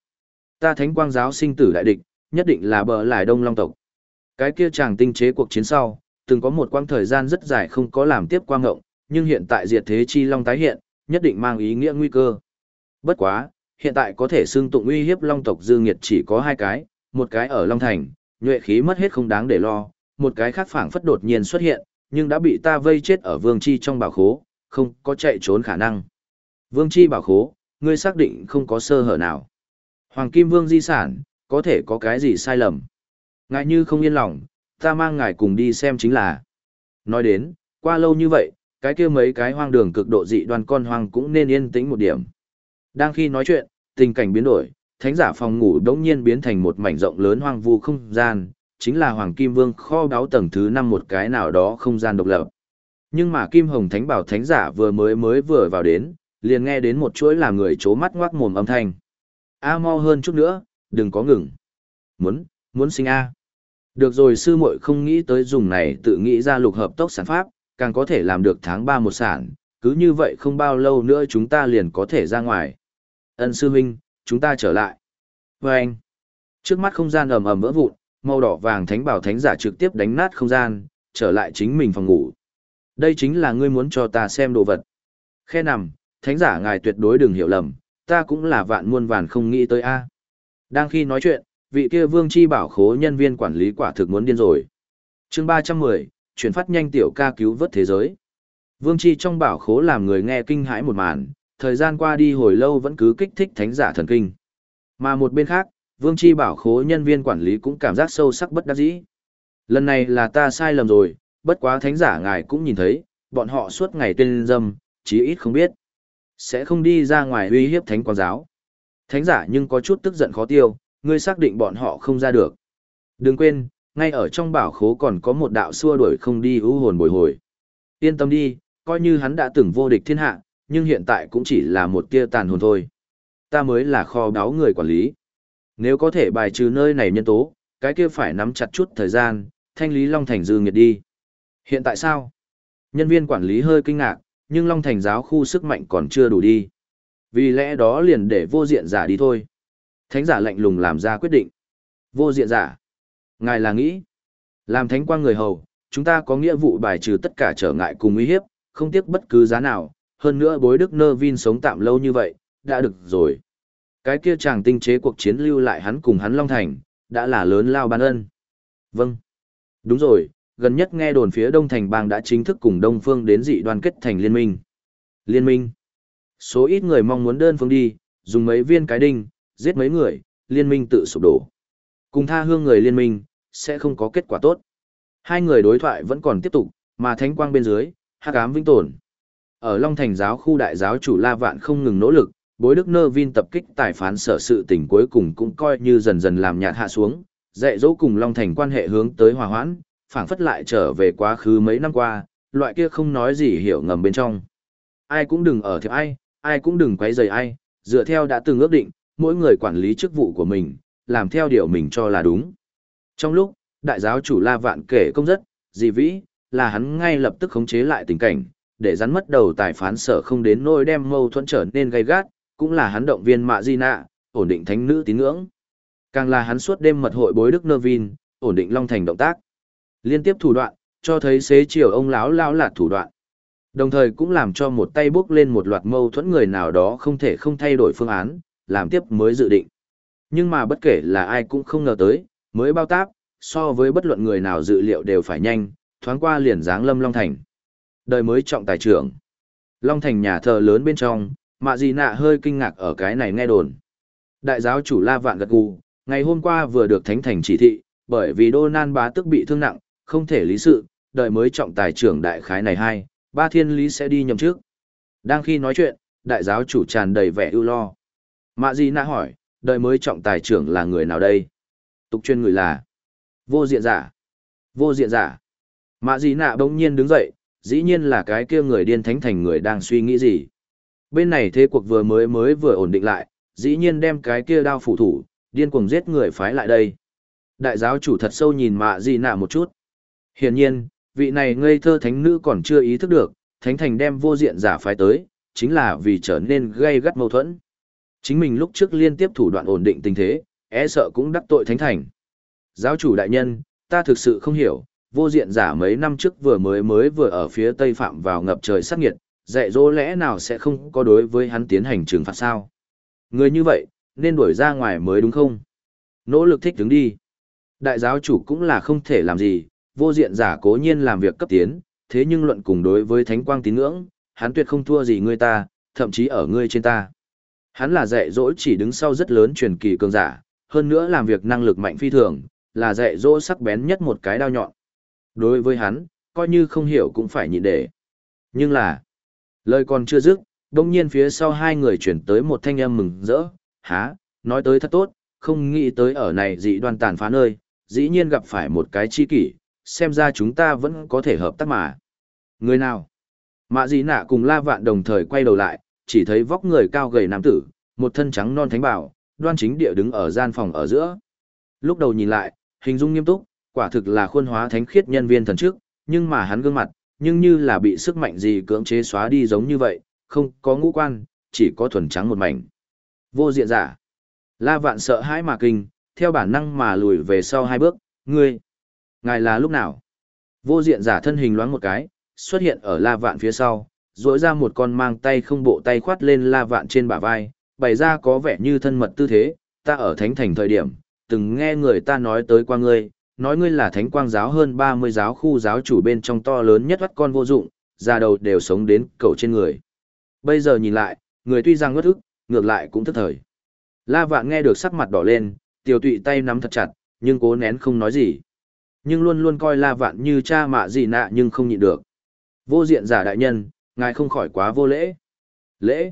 Ta thánh quang giáo sinh tử đại địch, nhất định là bờ lại đông long tộc. Cái kia chàng tinh chế cuộc chiến sau, từng có một quang thời gian rất dài không có làm tiếp quang ngộng, nhưng hiện tại diệt thế chi long tái hiện, nhất định mang ý nghĩa nguy cơ. Bất quá, hiện tại có thể xưng tụng uy hiếp long tộc dư nghiệt chỉ có hai cái, một cái ở Long Thành, nhuệ khí mất hết không đáng để lo, một cái khác phảng phất đột nhiên xuất hiện, nhưng đã bị ta vây chết ở vương chi trong bảo khố, không có chạy trốn khả năng. Vương chi bảo khố, ngươi xác định không có sơ hở nào. Hoàng Kim Vương di sản, có thể có cái gì sai lầm. Ngài như không yên lòng, ta mang ngài cùng đi xem chính là. Nói đến, qua lâu như vậy, cái kia mấy cái hoang đường cực độ dị đoàn con hoang cũng nên yên tĩnh một điểm. Đang khi nói chuyện, tình cảnh biến đổi, thánh giả phòng ngủ đống nhiên biến thành một mảnh rộng lớn hoang vu không gian, chính là Hoàng Kim Vương kho báu tầng thứ năm một cái nào đó không gian độc lập. Nhưng mà Kim Hồng Thánh Bảo Thánh giả vừa mới mới vừa vào đến, liền nghe đến một chuỗi làm người chố mắt ngoác mồm âm thanh. A mau hơn chút nữa, đừng có ngừng. Muốn, muốn sinh A. Được rồi sư muội không nghĩ tới dùng này tự nghĩ ra lục hợp tốc sản pháp, càng có thể làm được tháng 3 một sản, cứ như vậy không bao lâu nữa chúng ta liền có thể ra ngoài. Ân sư huynh, chúng ta trở lại. Và anh, trước mắt không gian ầm ầm vỡ vụn, màu đỏ vàng thánh bảo thánh giả trực tiếp đánh nát không gian, trở lại chính mình phòng ngủ. Đây chính là ngươi muốn cho ta xem đồ vật. Khe nằm, thánh giả ngài tuyệt đối đừng hiểu lầm, ta cũng là vạn muôn vàn không nghĩ tới a. Đang khi nói chuyện, vị kia vương chi bảo khố nhân viên quản lý quả thực muốn điên rồi. Chương 310, chuyển phát nhanh tiểu ca cứu vớt thế giới. Vương Chi trong bảo khố làm người nghe kinh hãi một màn, thời gian qua đi hồi lâu vẫn cứ kích thích thánh giả thần kinh. Mà một bên khác, Vương Chi bảo khố nhân viên quản lý cũng cảm giác sâu sắc bất đắc dĩ. Lần này là ta sai lầm rồi, bất quá thánh giả ngài cũng nhìn thấy, bọn họ suốt ngày tên dâm, chí ít không biết. Sẽ không đi ra ngoài uy hiếp thánh quang giáo. Thánh giả nhưng có chút tức giận khó tiêu, ngươi xác định bọn họ không ra được. Đừng quên, ngay ở trong bảo khố còn có một đạo xua đuổi không đi ưu hồn bồi hồi. Yên tâm đi, coi như hắn đã từng vô địch thiên hạ, nhưng hiện tại cũng chỉ là một tia tàn hồn thôi. Ta mới là kho đáo người quản lý. Nếu có thể bài trừ nơi này nhân tố, cái kia phải nắm chặt chút thời gian, thanh lý Long Thành dư nghiệt đi. Hiện tại sao? Nhân viên quản lý hơi kinh ngạc, nhưng Long Thành giáo khu sức mạnh còn chưa đủ đi. Vì lẽ đó liền để vô diện giả đi thôi. Thánh giả lạnh lùng làm ra quyết định. Vô diện giả. Ngài là nghĩ. Làm thánh quang người hầu, chúng ta có nghĩa vụ bài trừ tất cả trở ngại cùng uy hiếp, không tiếc bất cứ giá nào. Hơn nữa bối đức nơ vin sống tạm lâu như vậy, đã được rồi. Cái kia chàng tinh chế cuộc chiến lưu lại hắn cùng hắn Long Thành, đã là lớn lao ban ân. Vâng. Đúng rồi, gần nhất nghe đồn phía Đông Thành bang đã chính thức cùng Đông Phương đến dị đoàn kết thành liên minh. Liên minh. Số ít người mong muốn đơn phương đi, dùng mấy viên cái đinh, giết mấy người, liên minh tự sụp đổ. Cùng tha hương người liên minh, sẽ không có kết quả tốt. Hai người đối thoại vẫn còn tiếp tục, mà thánh quang bên dưới, hắc ám vĩnh tồn. Ở Long Thành giáo khu đại giáo chủ La Vạn không ngừng nỗ lực, bối đức nơ vin tập kích tài phán sở sự tình cuối cùng cũng coi như dần dần làm nhạt hạ xuống, dạy dỗ cùng Long Thành quan hệ hướng tới hòa hoãn, phảng phất lại trở về quá khứ mấy năm qua, loại kia không nói gì hiểu ngầm bên trong. Ai cũng đừng ở thiệp ai, ai cũng đừng quấy rầy ai, dựa theo đã từng ước định, mỗi người quản lý chức vụ của mình, làm theo điều mình cho là đúng. Trong lúc, đại giáo chủ La Vạn kể công rất, dị vĩ, là hắn ngay lập tức khống chế lại tình cảnh, để rắn mất đầu tài phán sở không đến nỗi đem mâu thuẫn trở nên gay gắt, cũng là hắn động viên mạ di nạ, ổn định thánh nữ tín ngưỡng. Càng là hắn suốt đêm mật hội bối đức nơ vin, ổn định long thành động tác. Liên tiếp thủ đoạn, cho thấy xế chiều ông lão lão lạt thủ đoạn. Đồng thời cũng làm cho một tay bước lên một loạt mâu thuẫn người nào đó không thể không thay đổi phương án, làm tiếp mới dự định. Nhưng mà bất kể là ai cũng không ngờ tới, mới bao táp, so với bất luận người nào dự liệu đều phải nhanh, thoáng qua liền dáng lâm Long Thành. Đời mới trọng tài trưởng. Long Thành nhà thờ lớn bên trong, mạ gì nạ hơi kinh ngạc ở cái này nghe đồn. Đại giáo chủ La Vạn gật gù, ngày hôm qua vừa được thánh thành chỉ thị, bởi vì Đô Nan bá tức bị thương nặng, không thể lý sự, đợi mới trọng tài trưởng đại khái này hai, ba thiên lý sẽ đi nhầm trước. Đang khi nói chuyện, đại giáo chủ tràn đầy vẻ ưu lo. Mạ gì nạ hỏi, đợi mới trọng tài trưởng là người nào đây? Tục chuyên người là vô diện giả. Vô diện giả. Mạ gì nạ bỗng nhiên đứng dậy, dĩ nhiên là cái kia người điên thánh thành người đang suy nghĩ gì. Bên này thế cuộc vừa mới mới vừa ổn định lại, dĩ nhiên đem cái kia đao phủ thủ, điên cuồng giết người phái lại đây. Đại giáo chủ thật sâu nhìn mạ gì nạ một chút. Hiển nhiên, vị này ngây thơ thánh nữ còn chưa ý thức được, thánh thành đem vô diện giả phái tới, chính là vì trở nên gây gắt mâu thuẫn. Chính mình lúc trước liên tiếp thủ đoạn ổn định tình thế, e sợ cũng đắc tội thánh thành. Giáo chủ đại nhân, ta thực sự không hiểu, vô diện giả mấy năm trước vừa mới mới vừa ở phía tây phạm vào ngập trời sát nghiệt, dạy dỗ lẽ nào sẽ không có đối với hắn tiến hành trừng phạt sao? Người như vậy, nên đuổi ra ngoài mới đúng không? Nỗ lực thích đứng đi. Đại giáo chủ cũng là không thể làm gì, vô diện giả cố nhiên làm việc cấp tiến, thế nhưng luận cùng đối với thánh quang tín ngưỡng, hắn tuyệt không thua gì ngươi ta, thậm chí ở ngươi trên ta. Hắn là dạy dỗ chỉ đứng sau rất lớn truyền kỳ cường giả, hơn nữa làm việc năng lực mạnh phi thường, là dạy dỗ sắc bén nhất một cái đao nhọn. Đối với hắn, coi như không hiểu cũng phải nhịn để. Nhưng là, lời còn chưa dứt, đông nhiên phía sau hai người chuyển tới một thanh âm mừng rỡ, há, nói tới thật tốt, không nghĩ tới ở này dị đoan tàn phá nơi, dĩ nhiên gặp phải một cái chi kỷ, xem ra chúng ta vẫn có thể hợp tác mà. Người nào? Mạ dị nạ cùng la vạn đồng thời quay đầu lại, chỉ thấy vóc người cao gầy nam tử, một thân trắng non thánh bảo, đoan chính địa đứng ở gian phòng ở giữa. Lúc đầu nhìn lại, hình dung nghiêm túc, quả thực là khuôn hóa thánh khiết nhân viên thần trước, nhưng mà hắn gương mặt, nhưng như là bị sức mạnh gì cưỡng chế xóa đi giống như vậy, không có ngũ quan, chỉ có thuần trắng một mảnh. Vô diện giả. La vạn sợ hãi mà kinh, theo bản năng mà lùi về sau hai bước, ngươi. Ngài là lúc nào? Vô diện giả thân hình loáng một cái, xuất hiện ở la vạn phía sau, rỗi ra một con mang tay không bộ tay khoát lên la vạn trên bả vai, bày ra có vẻ như thân mật tư thế, ta ở thánh thành thời điểm, từng nghe người ta nói tới qua ngươi, nói ngươi là thánh quang giáo hơn 30 giáo khu giáo chủ bên trong to lớn nhất bắt con vô dụng, ra đầu đều sống đến cầu trên người. Bây giờ nhìn lại, người tuy rằng ngất ức, ngược lại cũng thất thời. La vạn nghe được sắc mặt đỏ lên, tiểu tụy tay nắm thật chặt, nhưng cố nén không nói gì. Nhưng luôn luôn coi la vạn như cha mạ gì nạ nhưng không nhịn được. Vô diện giả đại nhân, ngài không khỏi quá vô lễ. Lễ.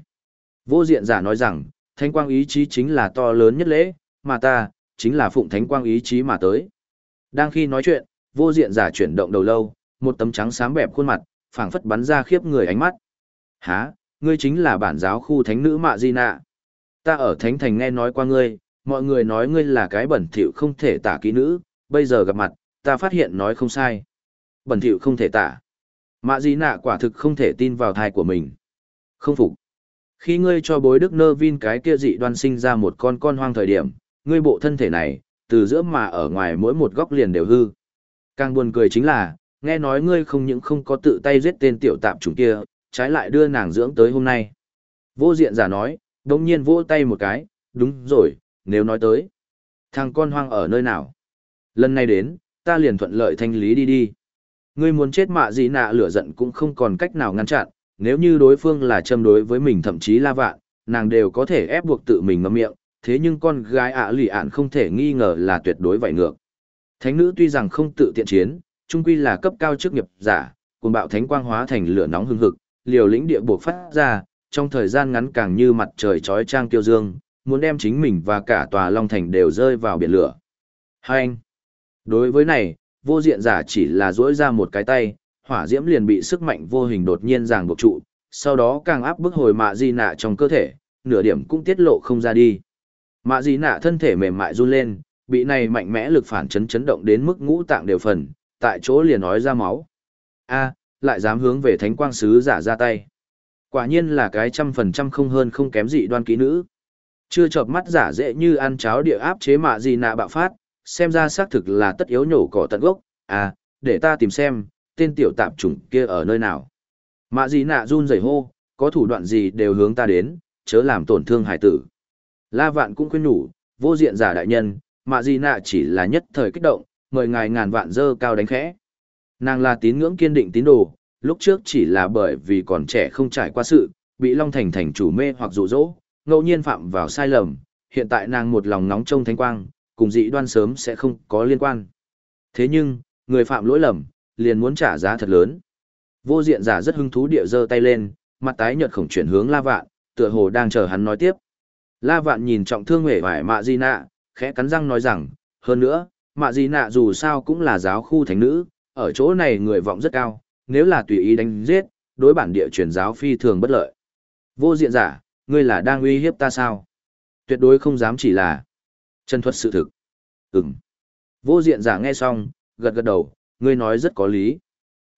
Vô diện giả nói rằng, thánh quang ý chí chính là to lớn nhất lễ, mà ta, chính là phụng thánh quang ý chí mà tới. Đang khi nói chuyện, vô diện giả chuyển động đầu lâu, một tấm trắng xám bẹp khuôn mặt, phảng phất bắn ra khiếp người ánh mắt. Hả, ngươi chính là bản giáo khu thánh nữ Mạ Di Nạ. Ta ở thánh thành nghe nói qua ngươi, mọi người nói ngươi là cái bẩn thỉu không thể tả kỹ nữ, bây giờ gặp mặt, ta phát hiện nói không sai. Bẩn thỉu không thể tả. Mạ Di Nạ quả thực không thể tin vào thai của mình. Không phục. Khi ngươi cho bối đức nơ vin cái kia dị đoan sinh ra một con con hoang thời điểm, ngươi bộ thân thể này, từ giữa mà ở ngoài mỗi một góc liền đều hư. Càng buồn cười chính là, nghe nói ngươi không những không có tự tay giết tên tiểu tạp chủng kia, trái lại đưa nàng dưỡng tới hôm nay. Vô diện giả nói, đồng nhiên vỗ tay một cái, đúng rồi, nếu nói tới. Thằng con hoang ở nơi nào? Lần này đến, ta liền thuận lợi thanh lý đi đi. Ngươi muốn chết mạ gì nạ lửa giận cũng không còn cách nào ngăn chặn, nếu như đối phương là châm đối với mình thậm chí la vạn, nàng đều có thể ép buộc tự mình ngậm miệng, thế nhưng con gái ạ lì ạn không thể nghi ngờ là tuyệt đối vậy ngược. Thánh nữ tuy rằng không tự tiện chiến, trung quy là cấp cao chức nghiệp giả, cùng bạo thánh quang hóa thành lửa nóng hừng hực, liều lĩnh địa buộc phát ra, trong thời gian ngắn càng như mặt trời chói trang tiêu dương, muốn đem chính mình và cả tòa Long Thành đều rơi vào biển lửa. Hai anh. Đối với này, vô diện giả chỉ là duỗi ra một cái tay, hỏa diễm liền bị sức mạnh vô hình đột nhiên ràng buộc trụ, sau đó càng áp bức hồi mạ di nạ trong cơ thể, nửa điểm cũng tiết lộ không ra đi. Mạ di nạ thân thể mềm mại run lên, bị này mạnh mẽ lực phản chấn chấn động đến mức ngũ tạng đều phần, tại chỗ liền nói ra máu. A, lại dám hướng về thánh quang sứ giả ra tay. Quả nhiên là cái trăm phần trăm không hơn không kém dị đoan ký nữ. Chưa chợp mắt giả dễ như ăn cháo địa áp chế mạ gì nạ bạo phát, xem ra xác thực là tất yếu nhổ cỏ tận gốc, à, để ta tìm xem, tên tiểu tạp chủng kia ở nơi nào. Mạ gì nạ run rẩy hô, có thủ đoạn gì đều hướng ta đến, chớ làm tổn thương hải tử. La vạn cũng khuyên nhủ, vô diện giả đại nhân, mạ gì nạ chỉ là nhất thời kích động, mời ngài ngàn vạn dơ cao đánh khẽ. Nàng là tín ngưỡng kiên định tín đồ, lúc trước chỉ là bởi vì còn trẻ không trải qua sự, bị Long Thành thành chủ mê hoặc dụ dỗ, ngẫu nhiên phạm vào sai lầm, hiện tại nàng một lòng nóng trong thánh quang, cùng dị đoan sớm sẽ không có liên quan. Thế nhưng, người phạm lỗi lầm, liền muốn trả giá thật lớn. Vô diện giả rất hứng thú địa giơ tay lên, mặt tái nhợt khổng chuyển hướng La Vạn, tựa hồ đang chờ hắn nói tiếp. La Vạn nhìn trọng thương hề vải Mạ Di Nạ, khẽ cắn răng nói rằng, hơn nữa, Mạ Di Nạ dù sao cũng là giáo khu thánh nữ, ở chỗ này người vọng rất cao, nếu là tùy ý đánh giết, đối bản địa truyền giáo phi thường bất lợi. Vô diện giả, ngươi là đang uy hiếp ta sao? Tuyệt đối không dám chỉ là chân thuật sự thực. Ừm. Vô diện giả nghe xong, gật gật đầu, ngươi nói rất có lý.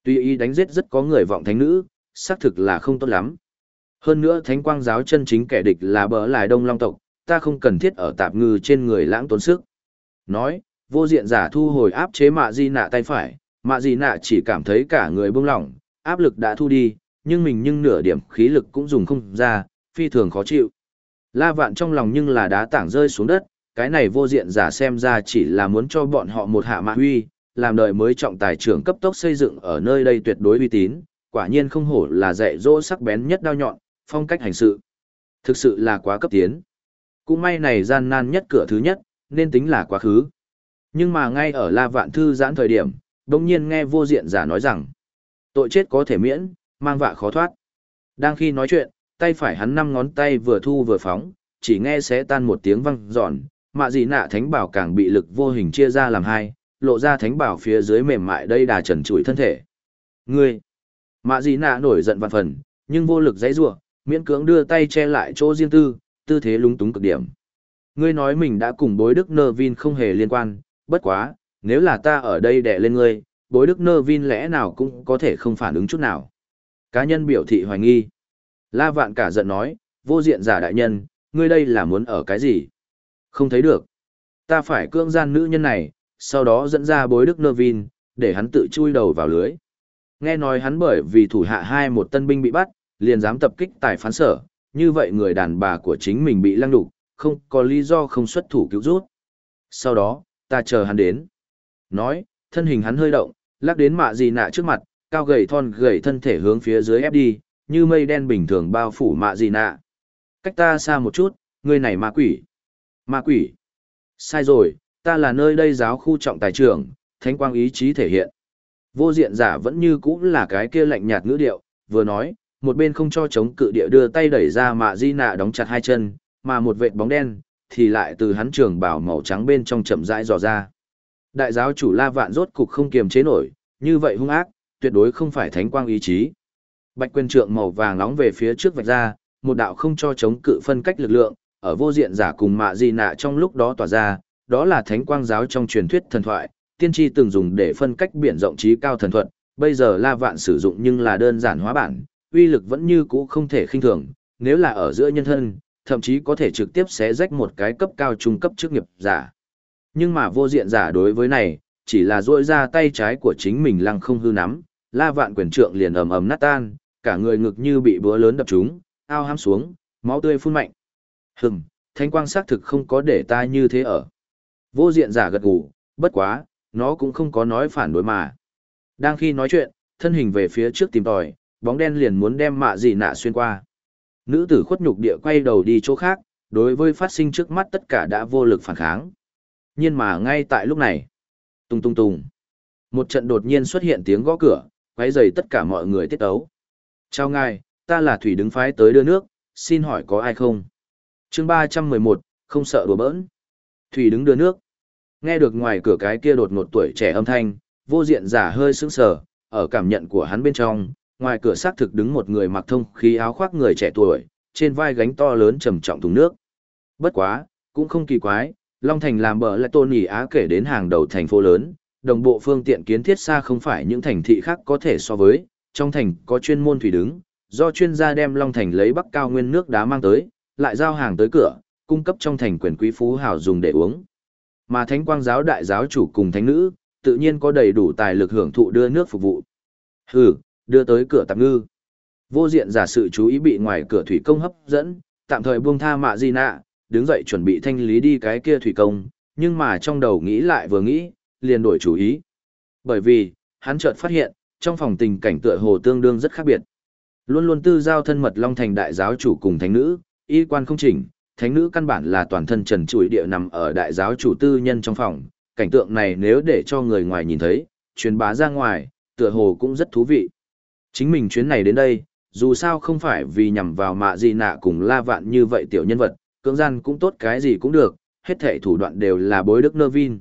Tùy ý đánh giết rất có người vọng thánh nữ, xác thực là không tốt lắm. Hơn nữa thánh quang giáo chân chính kẻ địch là bỡ lại đông long tộc, ta không cần thiết ở tạp ngư trên người lãng tốn sức. Nói, vô diện giả thu hồi áp chế mạ di nạ tay phải, Mạ di nạ chỉ cảm thấy cả người bông lỏng, áp lực đã thu đi, nhưng mình nhưng nửa điểm khí lực cũng dùng không ra, phi thường khó chịu. La vạn trong lòng nhưng là đá tảng rơi xuống đất, cái này vô diện giả xem ra chỉ là muốn cho bọn họ một hạ mạ huy, làm đời mới trọng tài trưởng cấp tốc xây dựng ở nơi đây tuyệt đối uy tín, quả nhiên không hổ là dạy dỗ sắc bén nhất đao nhọn, phong cách hành sự. Thực sự là quá cấp tiến. Cũng may này gian nan nhất cửa thứ nhất, nên tính là quá khứ. Nhưng mà ngay ở La Vạn Thư giãn thời điểm, đồng nhiên nghe vô diện giả nói rằng, tội chết có thể miễn, mang vạ khó thoát. Đang khi nói chuyện, tay phải hắn năm ngón tay vừa thu vừa phóng, chỉ nghe xé tan một tiếng vang giòn, mạ gì nạ thánh bảo càng bị lực vô hình chia ra làm hai, lộ ra thánh bảo phía dưới mềm mại đây đà trần trụi thân thể. Ngươi! Mạ gì nạ nổi giận vạn phần, nhưng vô lực dãy rủa miễn cưỡng đưa tay che lại chỗ riêng tư, tư thế lúng túng cực điểm. Ngươi nói mình đã cùng bối đức nơ vin không hề liên quan, bất quá, nếu là ta ở đây đè lên ngươi, bối đức nơ vin lẽ nào cũng có thể không phản ứng chút nào. Cá nhân biểu thị hoài nghi. La vạn cả giận nói, vô diện giả đại nhân, ngươi đây là muốn ở cái gì? Không thấy được. Ta phải cưỡng gian nữ nhân này, sau đó dẫn ra bối đức nơ vin, để hắn tự chui đầu vào lưới. Nghe nói hắn bởi vì thủ hạ hai một tân binh bị bắt, liền dám tập kích tài phán sở, như vậy người đàn bà của chính mình bị lăng đục, không có lý do không xuất thủ cứu rút. Sau đó, ta chờ hắn đến. Nói, thân hình hắn hơi động, lắc đến mạ gì nạ trước mặt, cao gầy thon gầy thân thể hướng phía dưới ép đi, như mây đen bình thường bao phủ mạ gì nạ. Cách ta xa một chút, người này ma quỷ. Ma quỷ. Sai rồi, ta là nơi đây giáo khu trọng tài trưởng, thánh quang ý chí thể hiện. Vô diện giả vẫn như cũ là cái kia lạnh nhạt ngữ điệu, vừa nói, một bên không cho chống cự địa đưa tay đẩy ra mạ di nạ đóng chặt hai chân, mà một vệt bóng đen, thì lại từ hắn trường bảo màu trắng bên trong chậm rãi dò ra. Đại giáo chủ La Vạn rốt cục không kiềm chế nổi, như vậy hung ác, tuyệt đối không phải thánh quang ý chí. Bạch quyền trượng màu vàng nóng về phía trước vạch ra, một đạo không cho chống cự phân cách lực lượng, ở vô diện giả cùng mạ di nạ trong lúc đó tỏa ra, đó là thánh quang giáo trong truyền thuyết thần thoại, tiên tri từng dùng để phân cách biển rộng trí cao thần thuật, bây giờ La Vạn sử dụng nhưng là đơn giản hóa bản, uy lực vẫn như cũ không thể khinh thường, nếu là ở giữa nhân thân, thậm chí có thể trực tiếp xé rách một cái cấp cao trung cấp chức nghiệp giả. Nhưng mà vô diện giả đối với này, chỉ là duỗi ra tay trái của chính mình lăng không hư nắm, La Vạn quyền trượng liền ầm ầm nát tan, cả người ngực như bị búa lớn đập trúng, ao ham xuống, máu tươi phun mạnh. Hừm, thanh quang xác thực không có để ta như thế ở. Vô diện giả gật gù, bất quá, nó cũng không có nói phản đối mà. Đang khi nói chuyện, thân hình về phía trước tìm tòi, bóng đen liền muốn đem mạ gì nạ xuyên qua. Nữ tử khuất nhục địa quay đầu đi chỗ khác, đối với phát sinh trước mắt tất cả đã vô lực phản kháng. Nhưng mà ngay tại lúc này, tung tung tung, một trận đột nhiên xuất hiện tiếng gõ cửa, quấy rầy tất cả mọi người tiết ấu. Chào ngài, ta là Thủy đứng phái tới đưa nước, xin hỏi có ai không? chương ba trăm mười một, không sợ đùa bỡn. Thủy đứng đưa nước. Nghe được ngoài cửa cái kia đột ngột tuổi trẻ âm thanh, vô diện giả hơi sững sờ, ở cảm nhận của hắn bên trong, ngoài cửa xác thực đứng một người mặc thông khí áo khoác người trẻ tuổi, trên vai gánh to lớn trầm trọng thùng nước. Bất quá, cũng không kỳ quái, Long Thành làm bờ lại tôn nhỉ á kể đến hàng đầu thành phố lớn, đồng bộ phương tiện kiến thiết xa không phải những thành thị khác có thể so với, trong thành có chuyên môn thủy đứng, do chuyên gia đem Long Thành lấy bắc cao nguyên nước đá mang tới, lại giao hàng tới cửa, cung cấp trong thành quyền quý phú hào dùng để uống. Mà Thánh Quang giáo đại giáo chủ cùng thánh nữ, tự nhiên có đầy đủ tài lực hưởng thụ đưa nước phục vụ. Hừ, đưa tới cửa tạm ngư. Vô diện giả sự chú ý bị ngoài cửa thủy công hấp dẫn, tạm thời buông tha mạ di nạ, đứng dậy chuẩn bị thanh lý đi cái kia thủy công, nhưng mà trong đầu nghĩ lại vừa nghĩ, liền đổi chú ý. Bởi vì, hắn chợt phát hiện, trong phòng tình cảnh tựa hồ tương đương rất khác biệt. Luôn luôn tư giao thân mật Long Thành đại giáo chủ cùng thánh nữ, y quan không chỉnh, thánh nữ căn bản là toàn thân trần trụi địa nằm ở đại giáo chủ tư nhân trong phòng, cảnh tượng này nếu để cho người ngoài nhìn thấy, truyền bá ra ngoài, tựa hồ cũng rất thú vị. Chính mình chuyến này đến đây, dù sao không phải vì nhằm vào mạ gì nạ cùng la vạn như vậy tiểu nhân vật, cưỡng gian cũng tốt cái gì cũng được, hết thể thủ đoạn đều là bối đức nơ vin.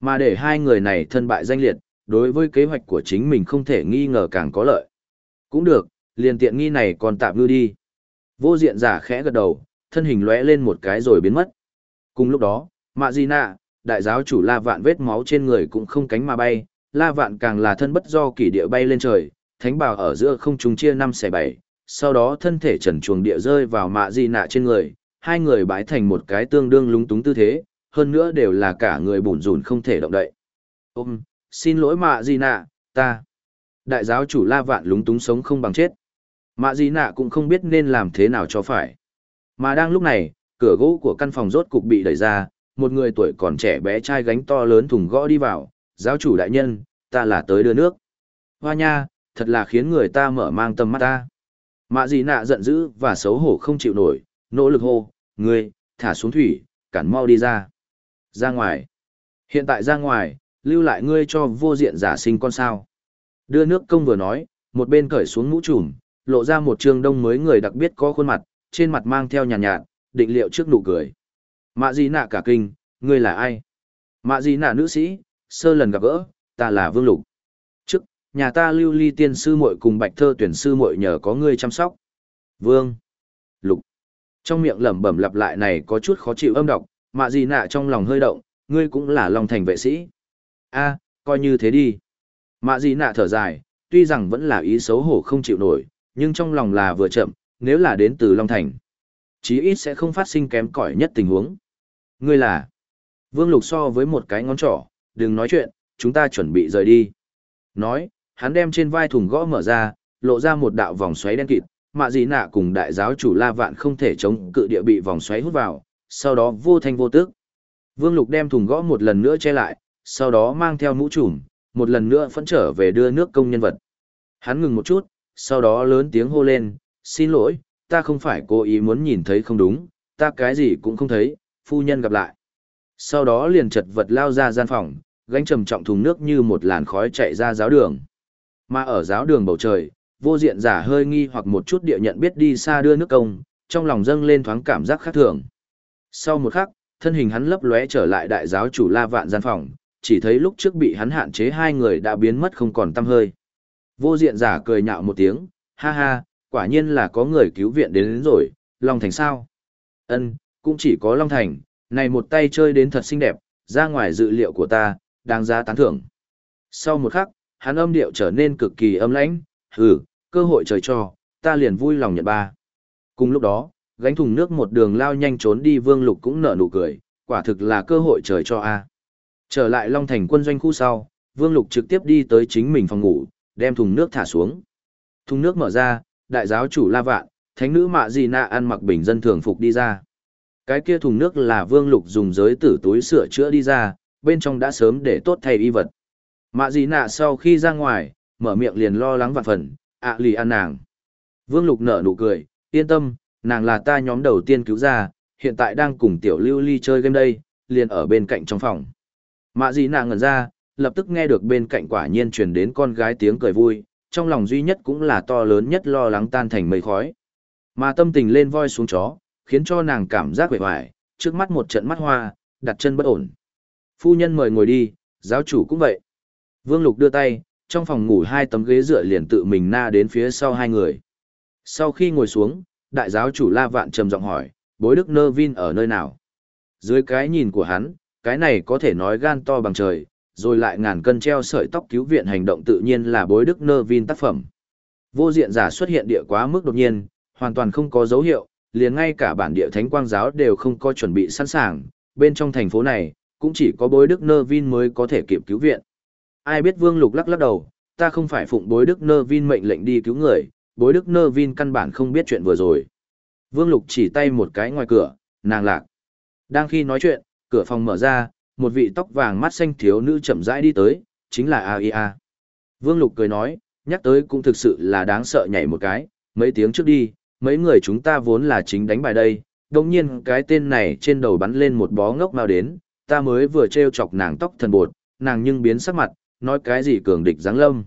Mà để hai người này thân bại danh liệt, đối với kế hoạch của chính mình không thể nghi ngờ càng có lợi. Cũng được, liền tiện nghi này còn tạm ngư đi. Vô diện giả khẽ gật đầu, thân hình lóe lên một cái rồi biến mất. Cùng lúc đó, Mạ Di Nạ, đại giáo chủ La Vạn vết máu trên người cũng không cánh mà bay, La Vạn càng là thân bất do kỷ địa bay lên trời, thánh bào ở giữa không trung chia năm xẻ bảy, sau đó thân thể trần chuồng địa rơi vào Mạ Di Nạ trên người, hai người bãi thành một cái tương đương lúng túng tư thế, hơn nữa đều là cả người bùn rùn không thể động đậy. Ôm, xin lỗi Mạ Di Nạ, ta. Đại giáo chủ La Vạn lúng túng sống không bằng chết. Mạ Di Nạ cũng không biết nên làm thế nào cho phải. Mà đang lúc này, cửa gỗ của căn phòng rốt cục bị đẩy ra, một người tuổi còn trẻ bé trai gánh to lớn thùng gõ đi vào, giáo chủ đại nhân, ta là tới đưa nước. Hoa nha, thật là khiến người ta mở mang tâm mắt ta. Mạ gì nạ giận dữ và xấu hổ không chịu nổi, nỗ lực hô, ngươi, thả xuống thủy, cản mau đi ra. Ra ngoài. Hiện tại ra ngoài, lưu lại ngươi cho vô diện giả sinh con sao. Đưa nước công vừa nói, một bên cởi xuống mũ trùm, lộ ra một trường đông mới người đặc biệt có khuôn mặt, trên mặt mang theo nhàn nhạt, nhạt, định liệu trước nụ cười. Mạ gì nạ cả kinh, ngươi là ai? Mạ gì nạ nữ sĩ, sơ lần gặp gỡ, ta là Vương Lục. Nhà ta lưu ly tiên sư muội cùng bạch thơ tuyển sư muội nhờ có ngươi chăm sóc. Vương. Lục. Trong miệng lẩm bẩm lặp lại này có chút khó chịu âm độc, mạ gì nạ trong lòng hơi động, ngươi cũng là lòng thành vệ sĩ. a coi như thế đi. Mạ gì nạ thở dài, tuy rằng vẫn là ý xấu hổ không chịu nổi, nhưng trong lòng là vừa chậm, nếu là đến từ Long Thành. Chí ít sẽ không phát sinh kém cỏi nhất tình huống. Ngươi là Vương Lục so với một cái ngón trỏ, đừng nói chuyện, chúng ta chuẩn bị rời đi. Nói, hắn đem trên vai thùng gõ mở ra, lộ ra một đạo vòng xoáy đen kịt, mạ gì nạ cùng đại giáo chủ La Vạn không thể chống cự địa bị vòng xoáy hút vào, sau đó vô thanh vô tức. Vương Lục đem thùng gõ một lần nữa che lại, sau đó mang theo mũ trùm, một lần nữa phẫn trở về đưa nước công nhân vật. Hắn ngừng một chút, sau đó lớn tiếng hô lên, xin lỗi, ta không phải cố ý muốn nhìn thấy không đúng, ta cái gì cũng không thấy, phu nhân gặp lại. Sau đó liền chật vật lao ra gian phòng, gánh trầm trọng thùng nước như một làn khói chạy ra giáo đường. Mà ở giáo đường bầu trời, vô diện giả hơi nghi hoặc một chút địa nhận biết đi xa đưa nước công, trong lòng dâng lên thoáng cảm giác khác thường. Sau một khắc, thân hình hắn lấp lóe trở lại đại giáo chủ La Vạn gian phòng, chỉ thấy lúc trước bị hắn hạn chế hai người đã biến mất không còn tăm hơi. Vô diện giả cười nhạo một tiếng, ha ha, quả nhiên là có người cứu viện đến, đến rồi, Long Thành sao? Ân, cũng chỉ có Long Thành, này một tay chơi đến thật xinh đẹp, ra ngoài dự liệu của ta, đáng giá tán thưởng. Sau một khắc, hắn âm điệu trở nên cực kỳ âm lãnh, hừ, cơ hội trời cho, ta liền vui lòng nhận ba. Cùng lúc đó, gánh thùng nước một đường lao nhanh trốn đi Vương Lục cũng nở nụ cười, quả thực là cơ hội trời cho a. Trở lại Long Thành quân doanh khu sau, Vương Lục trực tiếp đi tới chính mình phòng ngủ, đem thùng nước thả xuống. Thùng nước mở ra, đại giáo chủ La Vạn, thánh nữ Mạ di Nạ ăn mặc bình dân thường phục đi ra. Cái kia thùng nước là Vương Lục dùng giới tử túi sửa chữa đi ra, bên trong đã sớm để tốt thay y vật. Mạ Dị Nạ sau khi ra ngoài, mở miệng liền lo lắng vạn phần, ạ lì ăn nàng. Vương Lục nở nụ cười, yên tâm, nàng là ta nhóm đầu tiên cứu ra, hiện tại đang cùng tiểu lưu ly chơi game đây, liền ở bên cạnh trong phòng. Mạ Dị Nạ ngẩn ra, lập tức nghe được bên cạnh quả nhiên truyền đến con gái tiếng cười vui, trong lòng duy nhất cũng là to lớn nhất lo lắng tan thành mây khói. Mà tâm tình lên voi xuống chó, khiến cho nàng cảm giác quệ hoài, trước mắt một trận mắt hoa, đặt chân bất ổn. Phu nhân mời ngồi đi, giáo chủ cũng vậy. Vương Lục đưa tay, trong phòng ngủ hai tấm ghế dựa liền tự mình na đến phía sau hai người. Sau khi ngồi xuống, đại giáo chủ La Vạn trầm giọng hỏi, bối đức nơ vin ở nơi nào? Dưới cái nhìn của hắn, cái này có thể nói gan to bằng trời, rồi lại ngàn cân treo sợi tóc cứu viện hành động tự nhiên là bối đức nơ vin tác phẩm. Vô diện giả xuất hiện địa quá mức đột nhiên, hoàn toàn không có dấu hiệu, liền ngay cả bản địa thánh quang giáo đều không có chuẩn bị sẵn sàng, bên trong thành phố này, cũng chỉ có bối đức nơ vin mới có thể kịp cứu viện. Ai biết vương lục lắc lắc đầu, ta không phải phụng bối đức nơ vin mệnh lệnh đi cứu người, bối đức nơ vin căn bản không biết chuyện vừa rồi. Vương lục chỉ tay một cái ngoài cửa, nàng lạc. Đang khi nói chuyện, cửa phòng mở ra, một vị tóc vàng mắt xanh thiếu nữ chậm rãi đi tới, chính là AIA. Vương Lục cười nói, nhắc tới cũng thực sự là đáng sợ nhảy một cái, mấy tiếng trước đi, mấy người chúng ta vốn là chính đánh bài đây, đồng nhiên cái tên này trên đầu bắn lên một bó ngốc mau đến, ta mới vừa treo chọc nàng tóc thần bột, nàng nhưng biến sắc mặt, nói cái gì cường địch giáng lâm.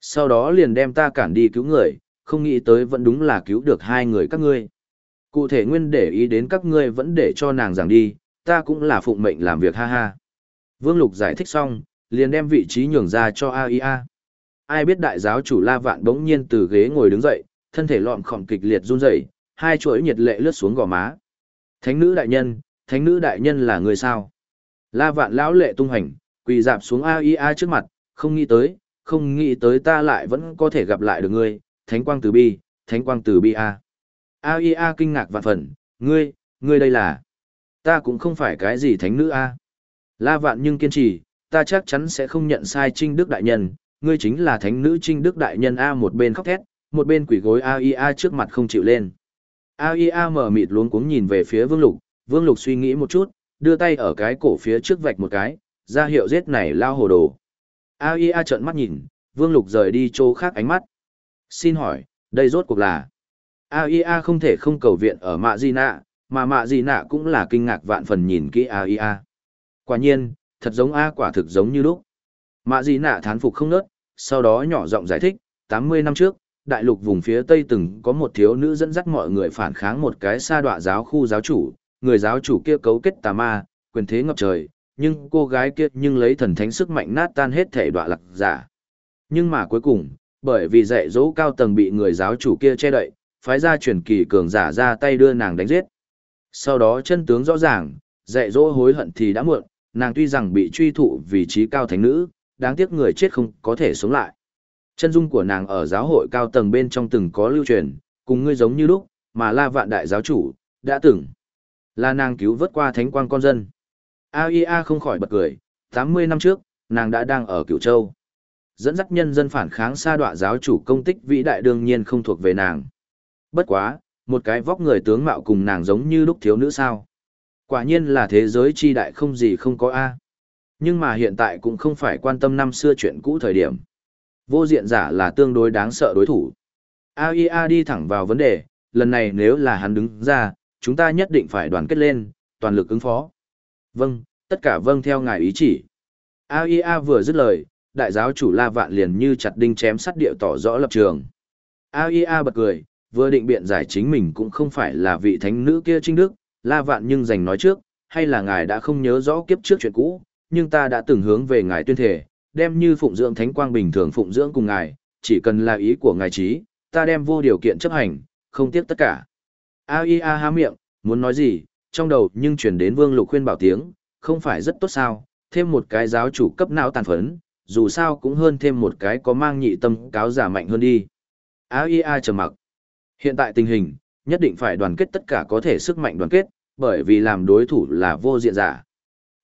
Sau đó liền đem ta cản đi cứu người, không nghĩ tới vẫn đúng là cứu được hai người các ngươi. Cụ thể nguyên để ý đến các ngươi vẫn để cho nàng giảng đi, ta cũng là phụng mệnh làm việc ha ha. Vương Lục giải thích xong, liền đem vị trí nhường ra cho AIA. Ai biết đại giáo chủ La Vạn bỗng nhiên từ ghế ngồi đứng dậy, thân thể lọm khom kịch liệt run rẩy, hai chuỗi nhiệt lệ lướt xuống gò má. Thánh nữ đại nhân, thánh nữ đại nhân là người sao? La Vạn lão lệ tung hành, quỳ dạp xuống AIA trước mặt, không nghĩ tới, không nghĩ tới ta lại vẫn có thể gặp lại được ngươi, thánh quang từ bi, thánh quang từ bi a. AIA kinh ngạc vạn phần, ngươi, ngươi đây là Ta cũng không phải cái gì thánh nữ a. La vạn nhưng kiên trì, ta chắc chắn sẽ không nhận sai Trinh Đức Đại Nhân, ngươi chính là thánh nữ Trinh Đức Đại Nhân A một bên khóc thét, một bên quỷ gối AIA trước mặt không chịu lên. AIA mở mịt luống cuống nhìn về phía Vương Lục, Vương Lục suy nghĩ một chút, đưa tay ở cái cổ phía trước vạch một cái, ra hiệu giết này lao hồ đồ. AIA trợn mắt nhìn, Vương Lục rời đi chỗ khác ánh mắt. Xin hỏi, đây rốt cuộc là... AIA không thể không cầu viện ở Mạ Di Nạ, mà mạ gì nạ cũng là kinh ngạc vạn phần nhìn kỹ AIA. Quả nhiên, thật giống A quả thực giống như lúc. Mạ gì nạ thán phục không nớt, sau đó nhỏ giọng giải thích, 80 năm trước, đại lục vùng phía Tây từng có một thiếu nữ dẫn dắt mọi người phản kháng một cái sa đọa giáo khu giáo chủ, người giáo chủ kia cấu kết tà ma, quyền thế ngập trời, nhưng cô gái kia nhưng lấy thần thánh sức mạnh nát tan hết thể đọa lạc giả. Nhưng mà cuối cùng, bởi vì dạy dỗ cao tầng bị người giáo chủ kia che đậy, phái ra truyền kỳ cường giả ra tay đưa nàng đánh giết. Sau đó chân tướng rõ ràng, dạy dỗ hối hận thì đã muộn, nàng tuy rằng bị truy thụ vị trí cao thánh nữ, đáng tiếc người chết không có thể sống lại. Chân dung của nàng ở giáo hội cao tầng bên trong từng có lưu truyền, cùng ngươi giống như lúc, mà la vạn đại giáo chủ, đã từng. Là nàng cứu vớt qua thánh quang con dân. AIA không khỏi bật cười, 80 năm trước, nàng đã đang ở Cửu Châu. Dẫn dắt nhân dân phản kháng sa đọa giáo chủ công tích vĩ đại đương nhiên không thuộc về nàng. Bất quá, một cái vóc người tướng mạo cùng nàng giống như lúc thiếu nữ sao. Quả nhiên là thế giới chi đại không gì không có A. Nhưng mà hiện tại cũng không phải quan tâm năm xưa chuyện cũ thời điểm. Vô diện giả là tương đối đáng sợ đối thủ. AIA đi thẳng vào vấn đề, lần này nếu là hắn đứng ra, chúng ta nhất định phải đoàn kết lên, toàn lực ứng phó. Vâng, tất cả vâng theo ngài ý chỉ. AIA vừa dứt lời, đại giáo chủ La Vạn liền như chặt đinh chém sắt địa tỏ rõ lập trường. AIA bật cười, vừa định biện giải chính mình cũng không phải là vị thánh nữ kia trinh đức, La Vạn nhưng dành nói trước, hay là ngài đã không nhớ rõ kiếp trước chuyện cũ, nhưng ta đã từng hướng về ngài tuyên thể, đem như phụng dưỡng thánh quang bình thường phụng dưỡng cùng ngài, chỉ cần là ý của ngài trí, ta đem vô điều kiện chấp hành, không tiếc tất cả. AIA há miệng, muốn nói gì, trong đầu nhưng chuyển đến vương lục khuyên bảo tiếng, không phải rất tốt sao, thêm một cái giáo chủ cấp não tàn phấn, dù sao cũng hơn thêm một cái có mang nhị tâm cáo giả mạnh hơn đi. AIA trầm mặc. Hiện tại tình hình, nhất định phải đoàn kết tất cả có thể sức mạnh đoàn kết, bởi vì làm đối thủ là vô diện giả.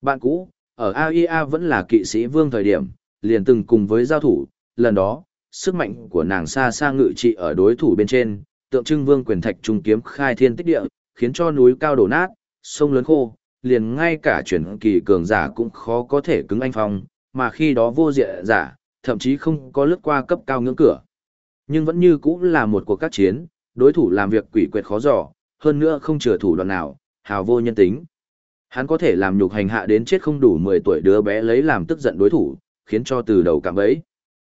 Bạn cũ, ở AIA vẫn là kỵ sĩ vương thời điểm, liền từng cùng với giao thủ, lần đó, sức mạnh của nàng xa xa ngự trị ở đối thủ bên trên, tượng trưng vương quyền thạch trung kiếm khai thiên tích địa, khiến cho núi cao đổ nát, sông lớn khô, liền ngay cả chuyển kỳ cường giả cũng khó có thể cứng anh phong, mà khi đó vô diện giả, thậm chí không có lướt qua cấp cao ngưỡng cửa. Nhưng vẫn như cũng là một cuộc các chiến, đối thủ làm việc quỷ quyệt khó dò, hơn nữa không chừa thủ đoạn nào, hào vô nhân tính. Hắn có thể làm nhục hành hạ đến chết không đủ 10 tuổi đứa bé lấy làm tức giận đối thủ, khiến cho từ đầu cảm ấy.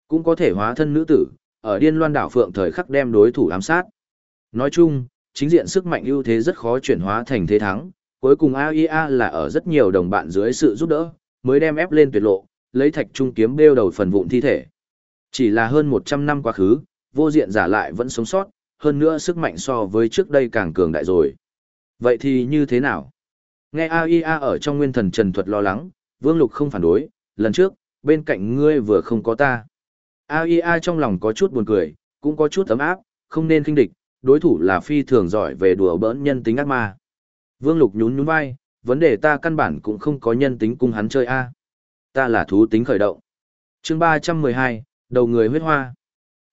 Cũng có thể hóa thân nữ tử, ở điên loan đảo phượng thời khắc đem đối thủ ám sát. Nói chung, chính diện sức mạnh ưu thế rất khó chuyển hóa thành thế thắng, cuối cùng AIA là ở rất nhiều đồng bạn dưới sự giúp đỡ, mới đem ép lên tuyệt lộ, lấy thạch trung kiếm bêu đầu phần vụn thi thể. Chỉ là hơn 100 năm quá khứ, vô diện giả lại vẫn sống sót, hơn nữa sức mạnh so với trước đây càng cường đại rồi. Vậy thì như thế nào? Nghe AIA ở trong nguyên thần trần thuật lo lắng, Vương Lục không phản đối, lần trước, bên cạnh ngươi vừa không có ta. AIA trong lòng có chút buồn cười, cũng có chút ấm áp, không nên kinh địch, đối thủ là phi thường giỏi về đùa bỡn nhân tính ác ma. Vương Lục nhún nhún vai, vấn đề ta căn bản cũng không có nhân tính cung hắn chơi a. Ta là thú tính khởi động. Chương 312, đầu người huyết hoa.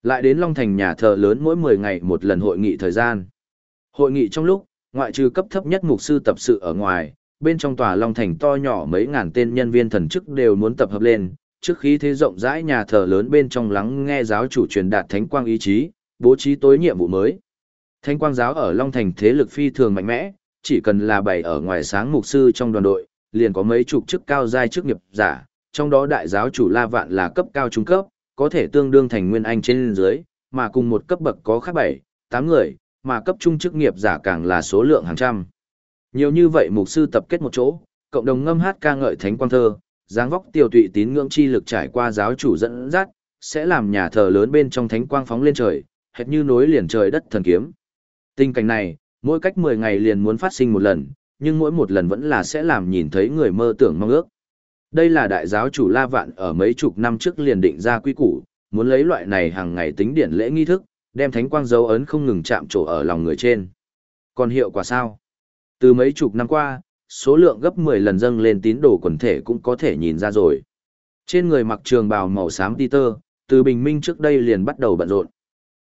Lại đến Long Thành nhà thờ lớn mỗi 10 ngày một lần hội nghị thời gian. Hội nghị trong lúc, ngoại trừ cấp thấp nhất mục sư tập sự ở ngoài, bên trong tòa Long Thành to nhỏ mấy ngàn tên nhân viên thần chức đều muốn tập hợp lên, trước khi thế rộng rãi nhà thờ lớn bên trong lắng nghe giáo chủ truyền đạt thánh quang ý chí, bố trí tối nhiệm vụ mới. Thánh quang giáo ở Long Thành thế lực phi thường mạnh mẽ, chỉ cần là bày ở ngoài sáng mục sư trong đoàn đội, liền có mấy chục chức cao giai chức nghiệp giả, trong đó đại giáo chủ La Vạn là cấp cao trung cấp, có thể tương đương thành nguyên anh trên dưới, mà cùng một cấp bậc có khác 7, 8 người, mà cấp trung chức nghiệp giả càng là số lượng hàng trăm. Nhiều như vậy mục sư tập kết một chỗ, cộng đồng ngâm hát ca ngợi thánh quang thơ, dáng vóc tiêu tụy tín ngưỡng chi lực trải qua giáo chủ dẫn dắt, sẽ làm nhà thờ lớn bên trong thánh quang phóng lên trời, hệt như nối liền trời đất thần kiếm. Tình cảnh này, mỗi cách 10 ngày liền muốn phát sinh một lần, nhưng mỗi một lần vẫn là sẽ làm nhìn thấy người mơ tưởng mong ước. Đây là đại giáo chủ La Vạn ở mấy chục năm trước liền định ra quy củ, muốn lấy loại này hàng ngày tính điển lễ nghi thức, đem thánh quang dấu ấn không ngừng chạm trổ ở lòng người trên. Còn hiệu quả sao? Từ mấy chục năm qua, số lượng gấp 10 lần dâng lên tín đồ quần thể cũng có thể nhìn ra rồi. Trên người mặc trường bào màu xám tơ, từ bình minh trước đây liền bắt đầu bận rộn.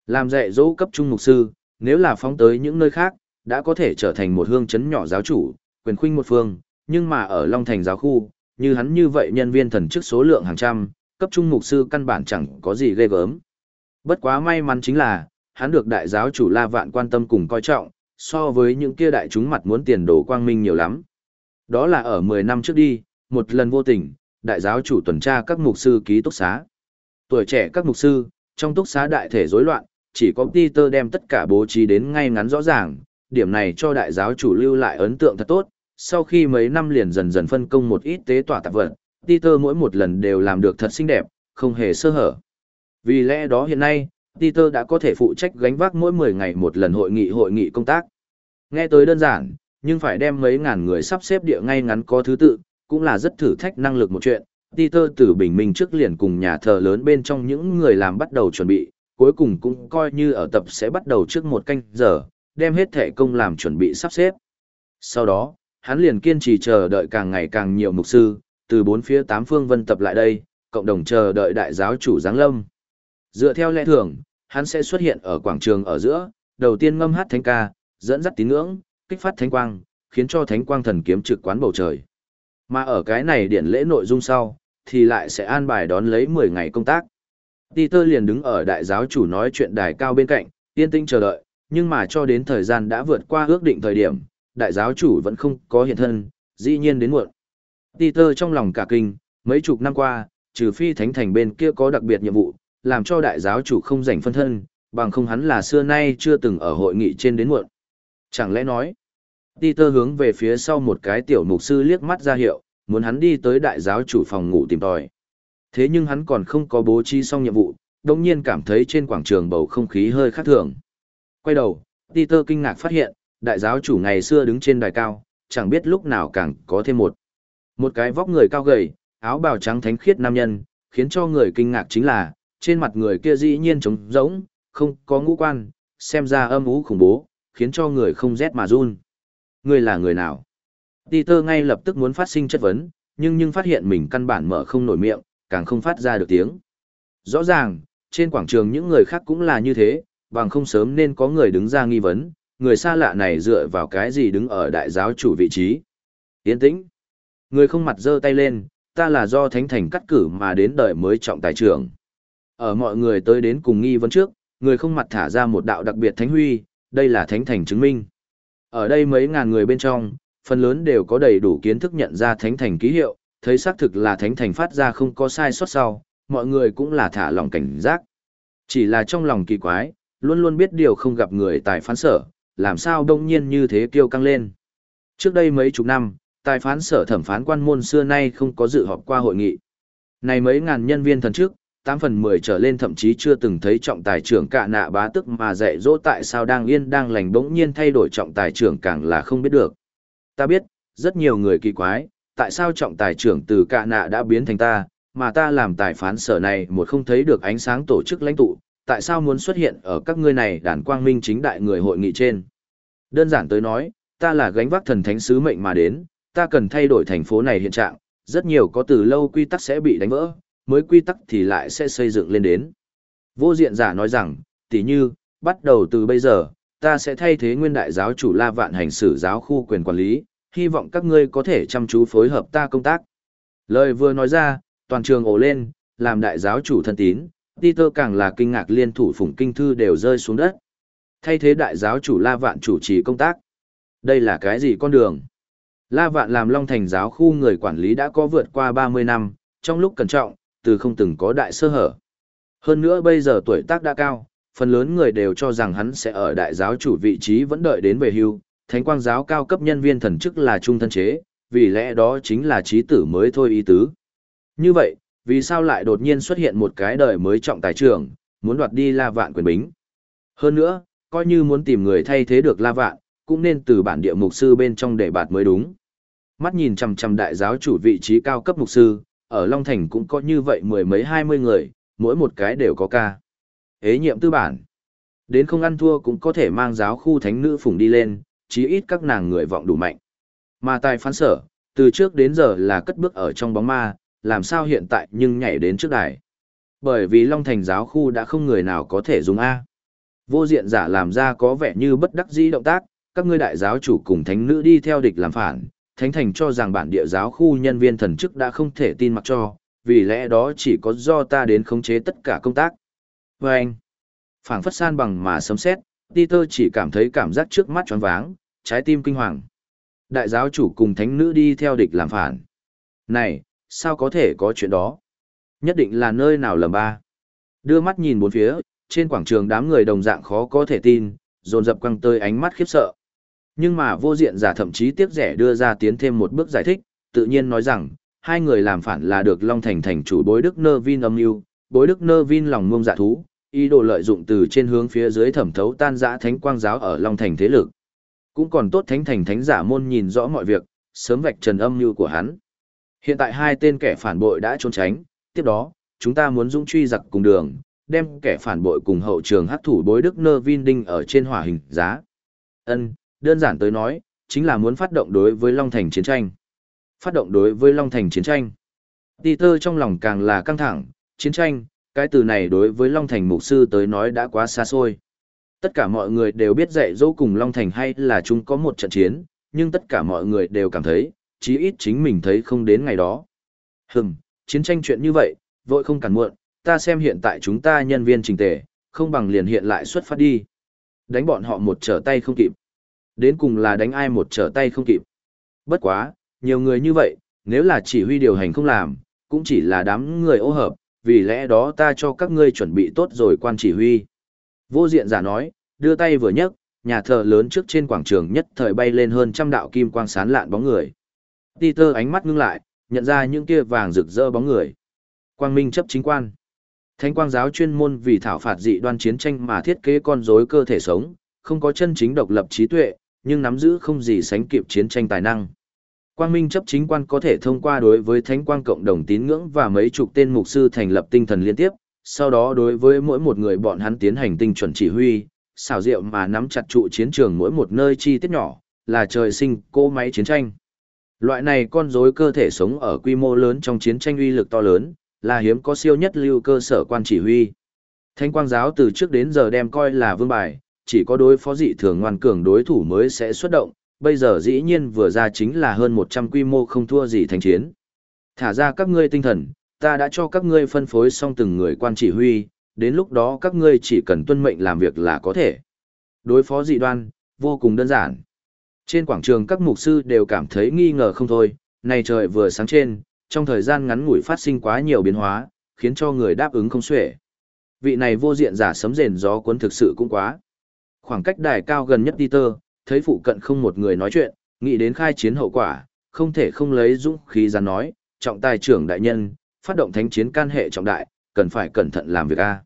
Làm dạy dỗ cấp trung mục sư, nếu là phóng tới những nơi khác, đã có thể trở thành một hương chấn nhỏ giáo chủ, quyền khuynh một phương, nhưng mà ở Long Thành giáo khu, như hắn như vậy nhân viên thần chức số lượng hàng trăm, cấp trung mục sư căn bản chẳng có gì ghê gớm. Bất quá may mắn chính là, hắn được đại giáo chủ La Vạn quan tâm cùng coi trọng, so với những kia đại chúng mặt muốn tiền đồ quang minh nhiều lắm. Đó là ở 10 năm trước đi, một lần vô tình, đại giáo chủ tuần tra các mục sư ký túc xá. Tuổi trẻ các mục sư, trong túc xá đại thể rối loạn, chỉ có Peter đem tất cả bố trí đến ngay ngắn rõ ràng, điểm này cho đại giáo chủ lưu lại ấn tượng thật tốt. Sau khi mấy năm liền dần dần phân công một ít tế tỏa tạp vật, Peter mỗi một lần đều làm được thật xinh đẹp, không hề sơ hở. Vì lẽ đó hiện nay, Peter đã có thể phụ trách gánh vác mỗi 10 ngày một lần hội nghị hội nghị công tác. Nghe tới đơn giản, nhưng phải đem mấy ngàn người sắp xếp địa ngay ngắn có thứ tự, cũng là rất thử thách năng lực một chuyện. Peter từ bình minh trước liền cùng nhà thờ lớn bên trong những người làm bắt đầu chuẩn bị, cuối cùng cũng coi như ở tập sẽ bắt đầu trước một canh giờ, đem hết thể công làm chuẩn bị sắp xếp. Sau đó, hắn liền kiên trì chờ đợi càng ngày càng nhiều mục sư, từ bốn phía tám phương vân tập lại đây, cộng đồng chờ đợi đại giáo chủ Giáng Lâm. Dựa theo lẽ thường, hắn sẽ xuất hiện ở quảng trường ở giữa, đầu tiên ngâm hát thánh ca, dẫn dắt tín ngưỡng, kích phát thánh quang, khiến cho thánh quang thần kiếm trực quán bầu trời. Mà ở cái này điển lễ nội dung sau, thì lại sẽ an bài đón lấy 10 ngày công tác. Peter liền đứng ở đại giáo chủ nói chuyện đài cao bên cạnh, yên tĩnh chờ đợi, nhưng mà cho đến thời gian đã vượt qua ước định thời điểm, đại giáo chủ vẫn không có hiện thân, dĩ nhiên đến muộn. Peter trong lòng cả kinh, mấy chục năm qua, trừ phi thánh thành bên kia có đặc biệt nhiệm vụ, làm cho đại giáo chủ không rảnh phân thân, bằng không hắn là xưa nay chưa từng ở hội nghị trên đến muộn. Chẳng lẽ nói, Peter hướng về phía sau một cái tiểu mục sư liếc mắt ra hiệu, muốn hắn đi tới đại giáo chủ phòng ngủ tìm tòi. Thế nhưng hắn còn không có bố trí xong nhiệm vụ, đồng nhiên cảm thấy trên quảng trường bầu không khí hơi khác thường. Quay đầu, Peter kinh ngạc phát hiện, đại giáo chủ ngày xưa đứng trên đài cao, chẳng biết lúc nào càng có thêm một. Một cái vóc người cao gầy, áo bào trắng thánh khiết nam nhân, khiến cho người kinh ngạc chính là, trên mặt người kia dĩ nhiên trống rỗng, không có ngũ quan, xem ra âm ú khủng bố, khiến cho người không rét mà run. Người là người nào? Peter ngay lập tức muốn phát sinh chất vấn, nhưng nhưng phát hiện mình căn bản mở không nổi miệng, càng không phát ra được tiếng. Rõ ràng, trên quảng trường những người khác cũng là như thế, bằng không sớm nên có người đứng ra nghi vấn, người xa lạ này dựa vào cái gì đứng ở đại giáo chủ vị trí. Yên tĩnh. Người không mặt giơ tay lên, ta là do thánh thành cắt cử mà đến đời mới trọng tài trưởng. Ở mọi người tới đến cùng nghi vấn trước, người không mặt thả ra một đạo đặc biệt thánh huy, đây là thánh thành chứng minh. Ở đây mấy ngàn người bên trong, phần lớn đều có đầy đủ kiến thức nhận ra thánh thành ký hiệu, thấy xác thực là thánh thành phát ra không có sai sót sau, mọi người cũng là thả lòng cảnh giác. Chỉ là trong lòng kỳ quái, luôn luôn biết điều không gặp người tài phán sở, làm sao đông nhiên như thế kêu căng lên. Trước đây mấy chục năm, tài phán sở thẩm phán quan môn xưa nay không có dự họp qua hội nghị. Này mấy ngàn nhân viên thần trước, 8 phần 10 trở lên thậm chí chưa từng thấy trọng tài trưởng cả nạ bá tức mà dạy dỗ tại sao đang yên đang lành bỗng nhiên thay đổi trọng tài trưởng càng là không biết được. Ta biết, rất nhiều người kỳ quái, tại sao trọng tài trưởng từ cạ nạ đã biến thành ta, mà ta làm tài phán sở này một không thấy được ánh sáng tổ chức lãnh tụ, tại sao muốn xuất hiện ở các ngươi này đàn quang minh chính đại người hội nghị trên. Đơn giản tới nói, ta là gánh vác thần thánh sứ mệnh mà đến, ta cần thay đổi thành phố này hiện trạng, rất nhiều có từ lâu quy tắc sẽ bị đánh vỡ, mới quy tắc thì lại sẽ xây dựng lên đến. Vô diện giả nói rằng, tỉ như, bắt đầu từ bây giờ, ta sẽ thay thế nguyên đại giáo chủ La Vạn hành xử giáo khu quyền quản lý, hy vọng các ngươi có thể chăm chú phối hợp ta công tác. Lời vừa nói ra, toàn trường ồ lên, làm đại giáo chủ thân tín, Peter càng là kinh ngạc liên thủ phủng kinh thư đều rơi xuống đất. Thay thế đại giáo chủ La Vạn chủ trì công tác. Đây là cái gì con đường? La Vạn làm Long Thành giáo khu người quản lý đã có vượt qua 30 năm, trong lúc cẩn trọng, từ không từng có đại sơ hở. Hơn nữa bây giờ tuổi tác đã cao, phần lớn người đều cho rằng hắn sẽ ở đại giáo chủ vị trí vẫn đợi đến về hưu, thánh quang giáo cao cấp nhân viên thần chức là trung thân chế, vì lẽ đó chính là trí tử mới thôi ý tứ. Như vậy, vì sao lại đột nhiên xuất hiện một cái đời mới trọng tài trưởng, muốn đoạt đi La Vạn quyền bính? Hơn nữa, coi như muốn tìm người thay thế được La Vạn, cũng nên từ bản địa mục sư bên trong để bạt mới đúng. Mắt nhìn chằm chằm đại giáo chủ vị trí cao cấp mục sư, ở Long Thành cũng có như vậy mười mấy hai mươi người, mỗi một cái đều có ca. Ế nhiệm tư bản. Đến không ăn thua cũng có thể mang giáo khu thánh nữ phủng đi lên, chí ít các nàng người vọng đủ mạnh. Mà tài phán sở, từ trước đến giờ là cất bước ở trong bóng ma, làm sao hiện tại nhưng nhảy đến trước đài. Bởi vì Long Thành giáo khu đã không người nào có thể dùng A. Vô diện giả làm ra có vẻ như bất đắc dĩ động tác, các ngươi đại giáo chủ cùng thánh nữ đi theo địch làm phản, thánh thành cho rằng bản địa giáo khu nhân viên thần chức đã không thể tin mặc cho, vì lẽ đó chỉ có do ta đến khống chế tất cả công tác. Và anh, phảng phất san bằng mà sấm xét, Peter chỉ cảm thấy cảm giác trước mắt choáng váng, trái tim kinh hoàng. Đại giáo chủ cùng thánh nữ đi theo địch làm phản. Này, sao có thể có chuyện đó? Nhất định là nơi nào lầm ba. Đưa mắt nhìn bốn phía, trên quảng trường đám người đồng dạng khó có thể tin, dồn dập quăng tơi ánh mắt khiếp sợ. Nhưng mà vô diện giả thậm chí tiếc rẻ đưa ra tiến thêm một bước giải thích, tự nhiên nói rằng, hai người làm phản là được Long Thành thành chủ bối Đức Nơ Vin âm mưu bối Đức Nơ Vin lòng ngông dạ thú, ý đồ lợi dụng từ trên hướng phía dưới thẩm thấu tan giã thánh quang giáo ở Long Thành thế lực. Cũng còn tốt thánh thành thánh giả môn nhìn rõ mọi việc, sớm vạch trần âm mưu của hắn. Hiện tại hai tên kẻ phản bội đã trốn tránh, tiếp đó, chúng ta muốn dũng truy giặc cùng đường, đem kẻ phản bội cùng hậu trường hắc thủ bối Đức Nơ Vin đinh ở trên hỏa hình giá. Ân, đơn giản tới nói, chính là muốn phát động đối với Long Thành chiến tranh. Phát động đối với Long Thành chiến tranh. Peter trong lòng càng là căng thẳng, chiến tranh, cái từ này đối với Long Thành mục sư tới nói đã quá xa xôi. Tất cả mọi người đều biết dạy dỗ cùng Long Thành hay là chúng có một trận chiến, nhưng tất cả mọi người đều cảm thấy, chí ít chính mình thấy không đến ngày đó. Hừm, chiến tranh chuyện như vậy, vội không cản muộn, ta xem hiện tại chúng ta nhân viên trình tề, không bằng liền hiện lại xuất phát đi. Đánh bọn họ một trở tay không kịp. Đến cùng là đánh ai một trở tay không kịp. Bất quá, nhiều người như vậy, nếu là chỉ huy điều hành không làm, cũng chỉ là đám người ô hợp, vì lẽ đó ta cho các ngươi chuẩn bị tốt rồi quan chỉ huy. Vô diện giả nói, đưa tay vừa nhấc, nhà thờ lớn trước trên quảng trường nhất thời bay lên hơn trăm đạo kim quang sán lạn bóng người. Peter ánh mắt ngưng lại, nhận ra những kia vàng rực rỡ bóng người. Quang Minh chấp chính quan. Thánh quang giáo chuyên môn vì thảo phạt dị đoan chiến tranh mà thiết kế con rối cơ thể sống, không có chân chính độc lập trí tuệ, nhưng nắm giữ không gì sánh kịp chiến tranh tài năng. Quang Minh chấp chính quan có thể thông qua đối với thánh quang cộng đồng tín ngưỡng và mấy chục tên mục sư thành lập tinh thần liên tiếp, sau đó đối với mỗi một người bọn hắn tiến hành tinh chuẩn chỉ huy, xảo diệu mà nắm chặt trụ chiến trường mỗi một nơi chi tiết nhỏ, là trời sinh cô máy chiến tranh. Loại này con rối cơ thể sống ở quy mô lớn trong chiến tranh uy lực to lớn, là hiếm có siêu nhất lưu cơ sở quan chỉ huy. Thánh quang giáo từ trước đến giờ đem coi là vương bài, chỉ có đối phó dị thường ngoan cường đối thủ mới sẽ xuất động, bây giờ dĩ nhiên vừa ra chính là hơn 100 quy mô không thua gì thành chiến. Thả ra các ngươi tinh thần, ta đã cho các ngươi phân phối xong từng người quan chỉ huy, đến lúc đó các ngươi chỉ cần tuân mệnh làm việc là có thể. Đối phó dị đoan, vô cùng đơn giản. Trên quảng trường các mục sư đều cảm thấy nghi ngờ không thôi, này trời vừa sáng trên, trong thời gian ngắn ngủi phát sinh quá nhiều biến hóa, khiến cho người đáp ứng không xuể. Vị này vô diện giả sấm rền gió cuốn thực sự cũng quá. Khoảng cách đài cao gần nhất đi tơ, thấy phụ cận không một người nói chuyện, nghĩ đến khai chiến hậu quả, không thể không lấy dũng khí ra nói, trọng tài trưởng đại nhân, phát động thánh chiến can hệ trọng đại, cần phải cẩn thận làm việc a.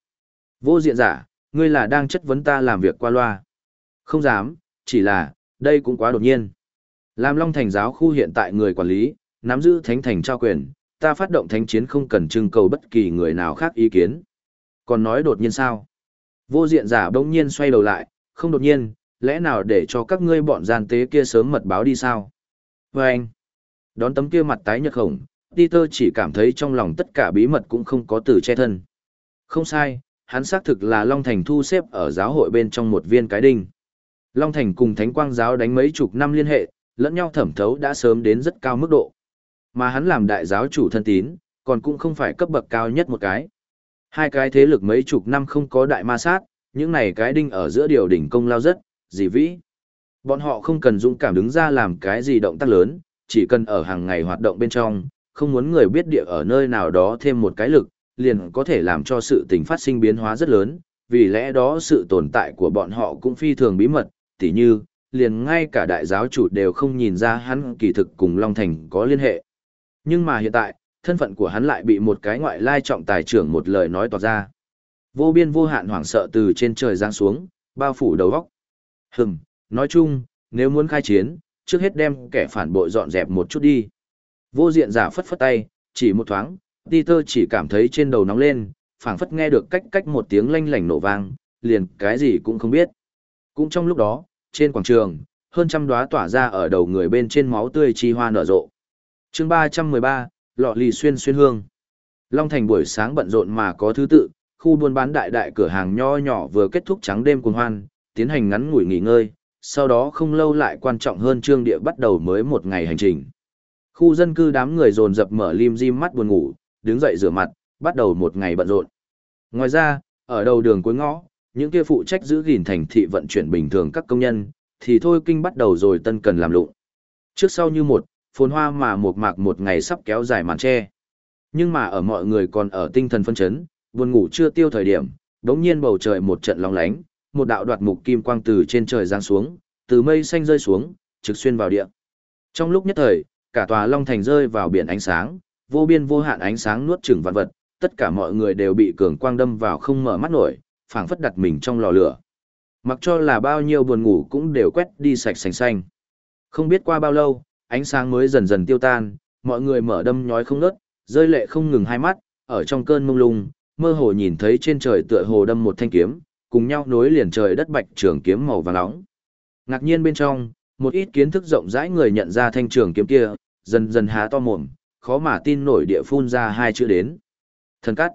Vô diện giả, ngươi là đang chất vấn ta làm việc qua loa. Không dám, chỉ là, đây cũng quá đột nhiên. Làm Long Thành giáo khu hiện tại người quản lý, nắm giữ thánh thành trao quyền, ta phát động thánh chiến không cần trưng cầu bất kỳ người nào khác ý kiến. Còn nói đột nhiên sao? Vô diện giả bỗng nhiên xoay đầu lại, không đột nhiên, lẽ nào để cho các ngươi bọn gian tế kia sớm mật báo đi sao? Và anh, đón tấm kia mặt tái nhợt khổng, Peter chỉ cảm thấy trong lòng tất cả bí mật cũng không có từ che thân. Không sai, hắn xác thực là Long Thành thu xếp ở giáo hội bên trong một viên cái đinh. Long Thành cùng Thánh Quang giáo đánh mấy chục năm liên hệ, lẫn nhau thẩm thấu đã sớm đến rất cao mức độ. Mà hắn làm đại giáo chủ thân tín, còn cũng không phải cấp bậc cao nhất một cái. Hai cái thế lực mấy chục năm không có đại ma sát, những này cái đinh ở giữa điều đỉnh công lao rất, dì vĩ. Bọn họ không cần dũng cảm đứng ra làm cái gì động tác lớn, chỉ cần ở hàng ngày hoạt động bên trong, không muốn người biết địa ở nơi nào đó thêm một cái lực, liền có thể làm cho sự tình phát sinh biến hóa rất lớn, vì lẽ đó sự tồn tại của bọn họ cũng phi thường bí mật, tỉ như, liền ngay cả đại giáo chủ đều không nhìn ra hắn kỳ thực cùng Long Thành có liên hệ. Nhưng mà hiện tại, thân phận của hắn lại bị một cái ngoại lai trọng tài trưởng một lời nói toạc ra. Vô biên vô hạn hoảng sợ từ trên trời giáng xuống, bao phủ đầu góc. Hừm, nói chung, nếu muốn khai chiến, trước hết đem kẻ phản bội dọn dẹp một chút đi. Vô diện giả phất phất tay, chỉ một thoáng, Peter chỉ cảm thấy trên đầu nóng lên, phảng phất nghe được cách cách một tiếng lanh lảnh nổ vang, liền cái gì cũng không biết. Cũng trong lúc đó, trên quảng trường, hơn trăm đóa tỏa ra ở đầu người bên trên máu tươi chi hoa nở rộ. Chương 313, lọ lì xuyên xuyên hương. Long Thành buổi sáng bận rộn mà có thứ tự, khu buôn bán đại đại cửa hàng nho nhỏ vừa kết thúc trắng đêm cuồng hoan, tiến hành ngắn ngủi nghỉ ngơi, sau đó không lâu lại quan trọng hơn trương địa bắt đầu mới một ngày hành trình. Khu dân cư đám người dồn dập mở lim dim mắt buồn ngủ, đứng dậy rửa mặt, bắt đầu một ngày bận rộn. Ngoài ra, ở đầu đường cuối ngõ, những kia phụ trách giữ gìn thành thị vận chuyển bình thường các công nhân, thì thôi kinh bắt đầu rồi tân cần làm lụng. Trước sau như một, phồn hoa mà một mạc một ngày sắp kéo dài màn tre. Nhưng mà ở mọi người còn ở tinh thần phân chấn, buồn ngủ chưa tiêu thời điểm, đống nhiên bầu trời một trận long lánh, một đạo đoạt mục kim quang từ trên trời giáng xuống, từ mây xanh rơi xuống, trực xuyên vào địa. Trong lúc nhất thời, cả tòa Long Thành rơi vào biển ánh sáng, vô biên vô hạn ánh sáng nuốt chửng vạn vật, tất cả mọi người đều bị cường quang đâm vào không mở mắt nổi, phảng phất đặt mình trong lò lửa. Mặc cho là bao nhiêu buồn ngủ cũng đều quét đi sạch sành xanh. Không biết qua bao lâu, ánh sáng mới dần dần tiêu tan, mọi người mở đâm nhói không ngớt, rơi lệ không ngừng hai mắt, ở trong cơn mông lung, mơ hồ nhìn thấy trên trời tựa hồ đâm một thanh kiếm, cùng nhau nối liền trời đất bạch trường kiếm màu vàng nóng. Ngạc nhiên bên trong, một ít kiến thức rộng rãi người nhận ra thanh trường kiếm kia, dần dần há to mồm, khó mà tin nổi địa phun ra hai chữ đến. Thần cắt.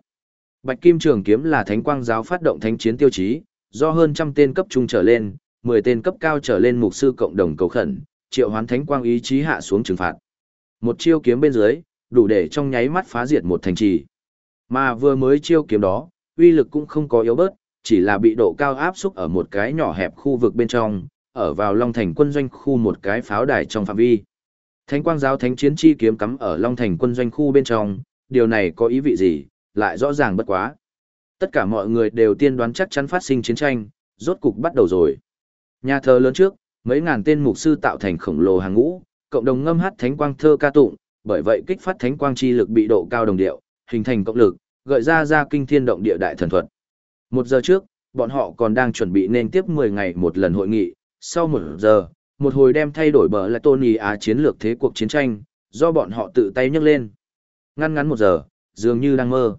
Bạch kim trường kiếm là thánh quang giáo phát động thánh chiến tiêu chí, do hơn trăm tên cấp trung trở lên, 10 tên cấp cao trở lên mục sư cộng đồng cầu khẩn, triệu hoán thánh quang ý chí hạ xuống trừng phạt. Một chiêu kiếm bên dưới, đủ để trong nháy mắt phá diệt một thành trì. Mà vừa mới chiêu kiếm đó, uy lực cũng không có yếu bớt, chỉ là bị độ cao áp xúc ở một cái nhỏ hẹp khu vực bên trong, ở vào Long Thành quân doanh khu một cái pháo đài trong phạm vi. Thánh quang giáo thánh chiến chi kiếm cắm ở Long Thành quân doanh khu bên trong, điều này có ý vị gì, lại rõ ràng bất quá. Tất cả mọi người đều tiên đoán chắc chắn phát sinh chiến tranh, rốt cục bắt đầu rồi. Nhà thờ lớn trước, mấy ngàn tên mục sư tạo thành khổng lồ hàng ngũ, cộng đồng ngâm hát thánh quang thơ ca tụng, bởi vậy kích phát thánh quang chi lực bị độ cao đồng điệu, hình thành cộng lực, gợi ra ra kinh thiên động địa đại thần thuật. Một giờ trước, bọn họ còn đang chuẩn bị nên tiếp 10 ngày một lần hội nghị, sau một giờ, một hồi đem thay đổi bờ lại Tony Á chiến lược thế cuộc chiến tranh, do bọn họ tự tay nhấc lên. Ngăn ngắn một giờ, dường như đang mơ.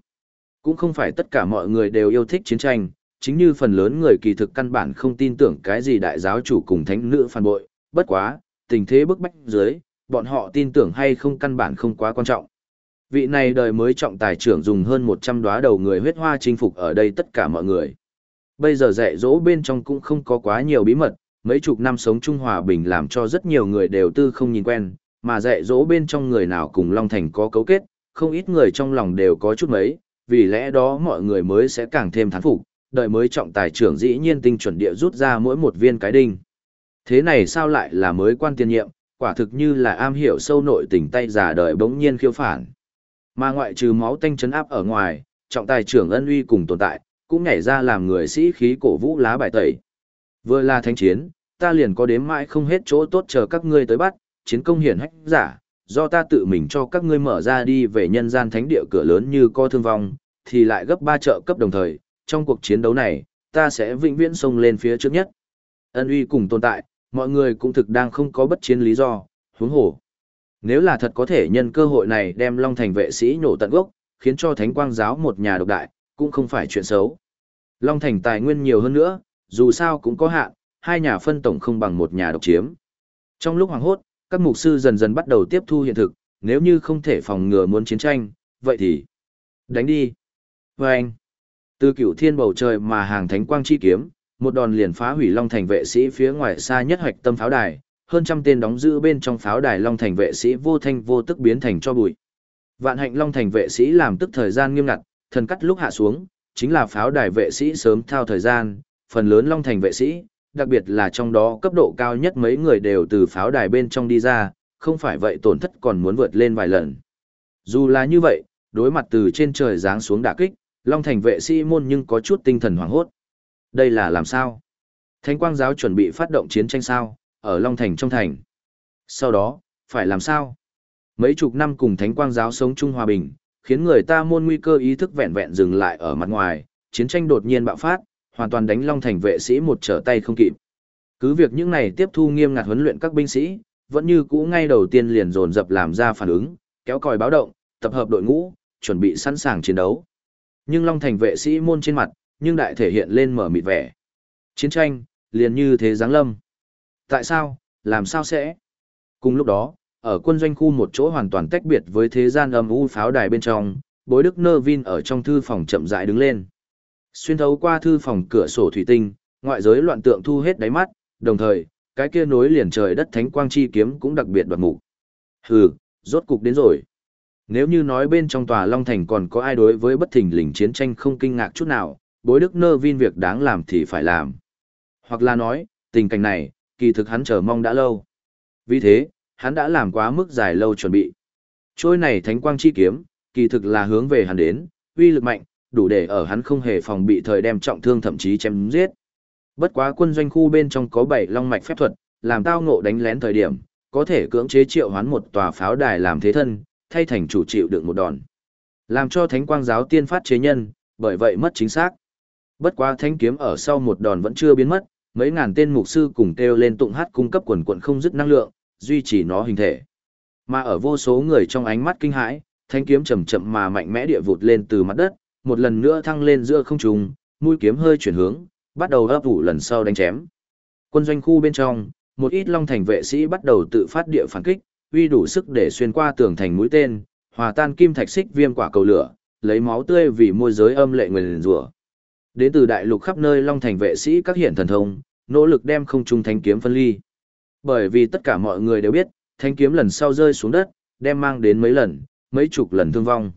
Cũng không phải tất cả mọi người đều yêu thích chiến tranh, chính như phần lớn người kỳ thực căn bản không tin tưởng cái gì đại giáo chủ cùng thánh nữ phản bội, bất quá, tình thế bức bách dưới, bọn họ tin tưởng hay không căn bản không quá quan trọng. Vị này đời mới trọng tài trưởng dùng hơn 100 đóa đầu người huyết hoa chinh phục ở đây tất cả mọi người. Bây giờ dạy dỗ bên trong cũng không có quá nhiều bí mật, mấy chục năm sống trung hòa bình làm cho rất nhiều người đều tư không nhìn quen, mà dạy dỗ bên trong người nào cùng Long Thành có cấu kết, không ít người trong lòng đều có chút mấy, vì lẽ đó mọi người mới sẽ càng thêm thán phục, đợi mới trọng tài trưởng dĩ nhiên tinh chuẩn địa rút ra mỗi một viên cái đinh. Thế này sao lại là mới quan tiên nhiệm, quả thực như là am hiểu sâu nội tình tay giả đời bỗng nhiên khiêu phản. Mà ngoại trừ máu tanh chấn áp ở ngoài, trọng tài trưởng ân uy cùng tồn tại, cũng nhảy ra làm người sĩ khí cổ vũ lá bài tẩy. Vừa là thánh chiến, ta liền có đếm mãi không hết chỗ tốt chờ các ngươi tới bắt, chiến công hiển hách giả, do ta tự mình cho các ngươi mở ra đi về nhân gian thánh địa cửa lớn như co thương vong, thì lại gấp ba trợ cấp đồng thời, trong cuộc chiến đấu này, ta sẽ vĩnh viễn xông lên phía trước nhất. Ân uy cùng tồn tại, mọi người cũng thực đang không có bất chiến lý do, huống hồ. Nếu là thật có thể nhân cơ hội này đem Long Thành vệ sĩ nhổ tận gốc, khiến cho Thánh Quang giáo một nhà độc đại, cũng không phải chuyện xấu. Long Thành tài nguyên nhiều hơn nữa, dù sao cũng có hạn, hai nhà phân tổng không bằng một nhà độc chiếm. Trong lúc hoàng hốt, các mục sư dần dần bắt đầu tiếp thu hiện thực, nếu như không thể phòng ngừa muốn chiến tranh, vậy thì đánh đi. Và anh, từ cửu thiên bầu trời mà hàng thánh quang chi kiếm, một đòn liền phá hủy Long Thành vệ sĩ phía ngoài xa nhất hoạch tâm pháo đài, hơn trăm tên đóng giữ bên trong pháo đài Long Thành vệ sĩ vô thanh vô tức biến thành cho bụi. Vạn hạnh Long Thành vệ sĩ làm tức thời gian nghiêm ngặt, thần cắt lúc hạ xuống, chính là pháo đài vệ sĩ sớm thao thời gian, phần lớn Long Thành vệ sĩ, đặc biệt là trong đó cấp độ cao nhất mấy người đều từ pháo đài bên trong đi ra, không phải vậy tổn thất còn muốn vượt lên vài lần. Dù là như vậy, đối mặt từ trên trời giáng xuống đả kích, Long Thành vệ sĩ môn nhưng có chút tinh thần hoảng hốt. Đây là làm sao? Thánh quang giáo chuẩn bị phát động chiến tranh sao, ở Long Thành trong thành. Sau đó, phải làm sao? Mấy chục năm cùng Thánh quang giáo sống chung hòa bình, khiến người ta môn nguy cơ ý thức vẹn vẹn dừng lại ở mặt ngoài, chiến tranh đột nhiên bạo phát, hoàn toàn đánh Long Thành vệ sĩ một trở tay không kịp. Cứ việc những này tiếp thu nghiêm ngặt huấn luyện các binh sĩ, vẫn như cũ ngay đầu tiên liền dồn dập làm ra phản ứng, kéo còi báo động, tập hợp đội ngũ, chuẩn bị sẵn sàng chiến đấu. Nhưng Long Thành vệ sĩ môn trên mặt, nhưng đại thể hiện lên mở mịt vẻ. Chiến tranh, liền như thế giáng lâm. Tại sao, làm sao sẽ? Cùng lúc đó, ở quân doanh khu một chỗ hoàn toàn tách biệt với thế gian âm u pháo đài bên trong, bối đức nơ vin ở trong thư phòng chậm rãi đứng lên. Xuyên thấu qua thư phòng cửa sổ thủy tinh, ngoại giới loạn tượng thu hết đáy mắt, đồng thời, cái kia nối liền trời đất thánh quang chi kiếm cũng đặc biệt đoạt mục. Hừ, rốt cục đến rồi. Nếu như nói bên trong tòa Long Thành còn có ai đối với bất thình lình chiến tranh không kinh ngạc chút nào, bối đức nơ vin việc đáng làm thì phải làm. Hoặc là nói, tình cảnh này, kỳ thực hắn chờ mong đã lâu. Vì thế, hắn đã làm quá mức dài lâu chuẩn bị. Trôi này thánh quang chi kiếm, kỳ thực là hướng về hắn đến, uy lực mạnh, đủ để ở hắn không hề phòng bị thời đem trọng thương thậm chí chém giết. Bất quá quân doanh khu bên trong có bảy long mạch phép thuật, làm tao ngộ đánh lén thời điểm, có thể cưỡng chế triệu hoán một tòa pháo đài làm thế thân, thay thành chủ chịu được một đòn. Làm cho thánh quang giáo tiên phát chế nhân, bởi vậy mất chính xác. Bất quá thánh kiếm ở sau một đòn vẫn chưa biến mất, mấy ngàn tên mục sư cùng kêu lên tụng hát cung cấp quần quận không dứt năng lượng, duy trì nó hình thể. Mà ở vô số người trong ánh mắt kinh hãi, thanh kiếm chậm chậm mà mạnh mẽ địa vụt lên từ mặt đất, một lần nữa thăng lên giữa không trung, mũi kiếm hơi chuyển hướng, bắt đầu ấp ủ lần sau đánh chém. Quân doanh khu bên trong, một ít long thành vệ sĩ bắt đầu tự phát địa phản kích, uy đủ sức để xuyên qua tường thành mũi tên, hòa tan kim thạch xích viêm quả cầu lửa, lấy máu tươi vì môi giới âm lệ nguyền rủa. Đến từ đại lục khắp nơi long thành vệ sĩ các hiện thần thông, nỗ lực đem không trung thanh kiếm phân ly. Bởi vì tất cả mọi người đều biết, thanh kiếm lần sau rơi xuống đất, đem mang đến mấy lần, mấy chục lần thương vong.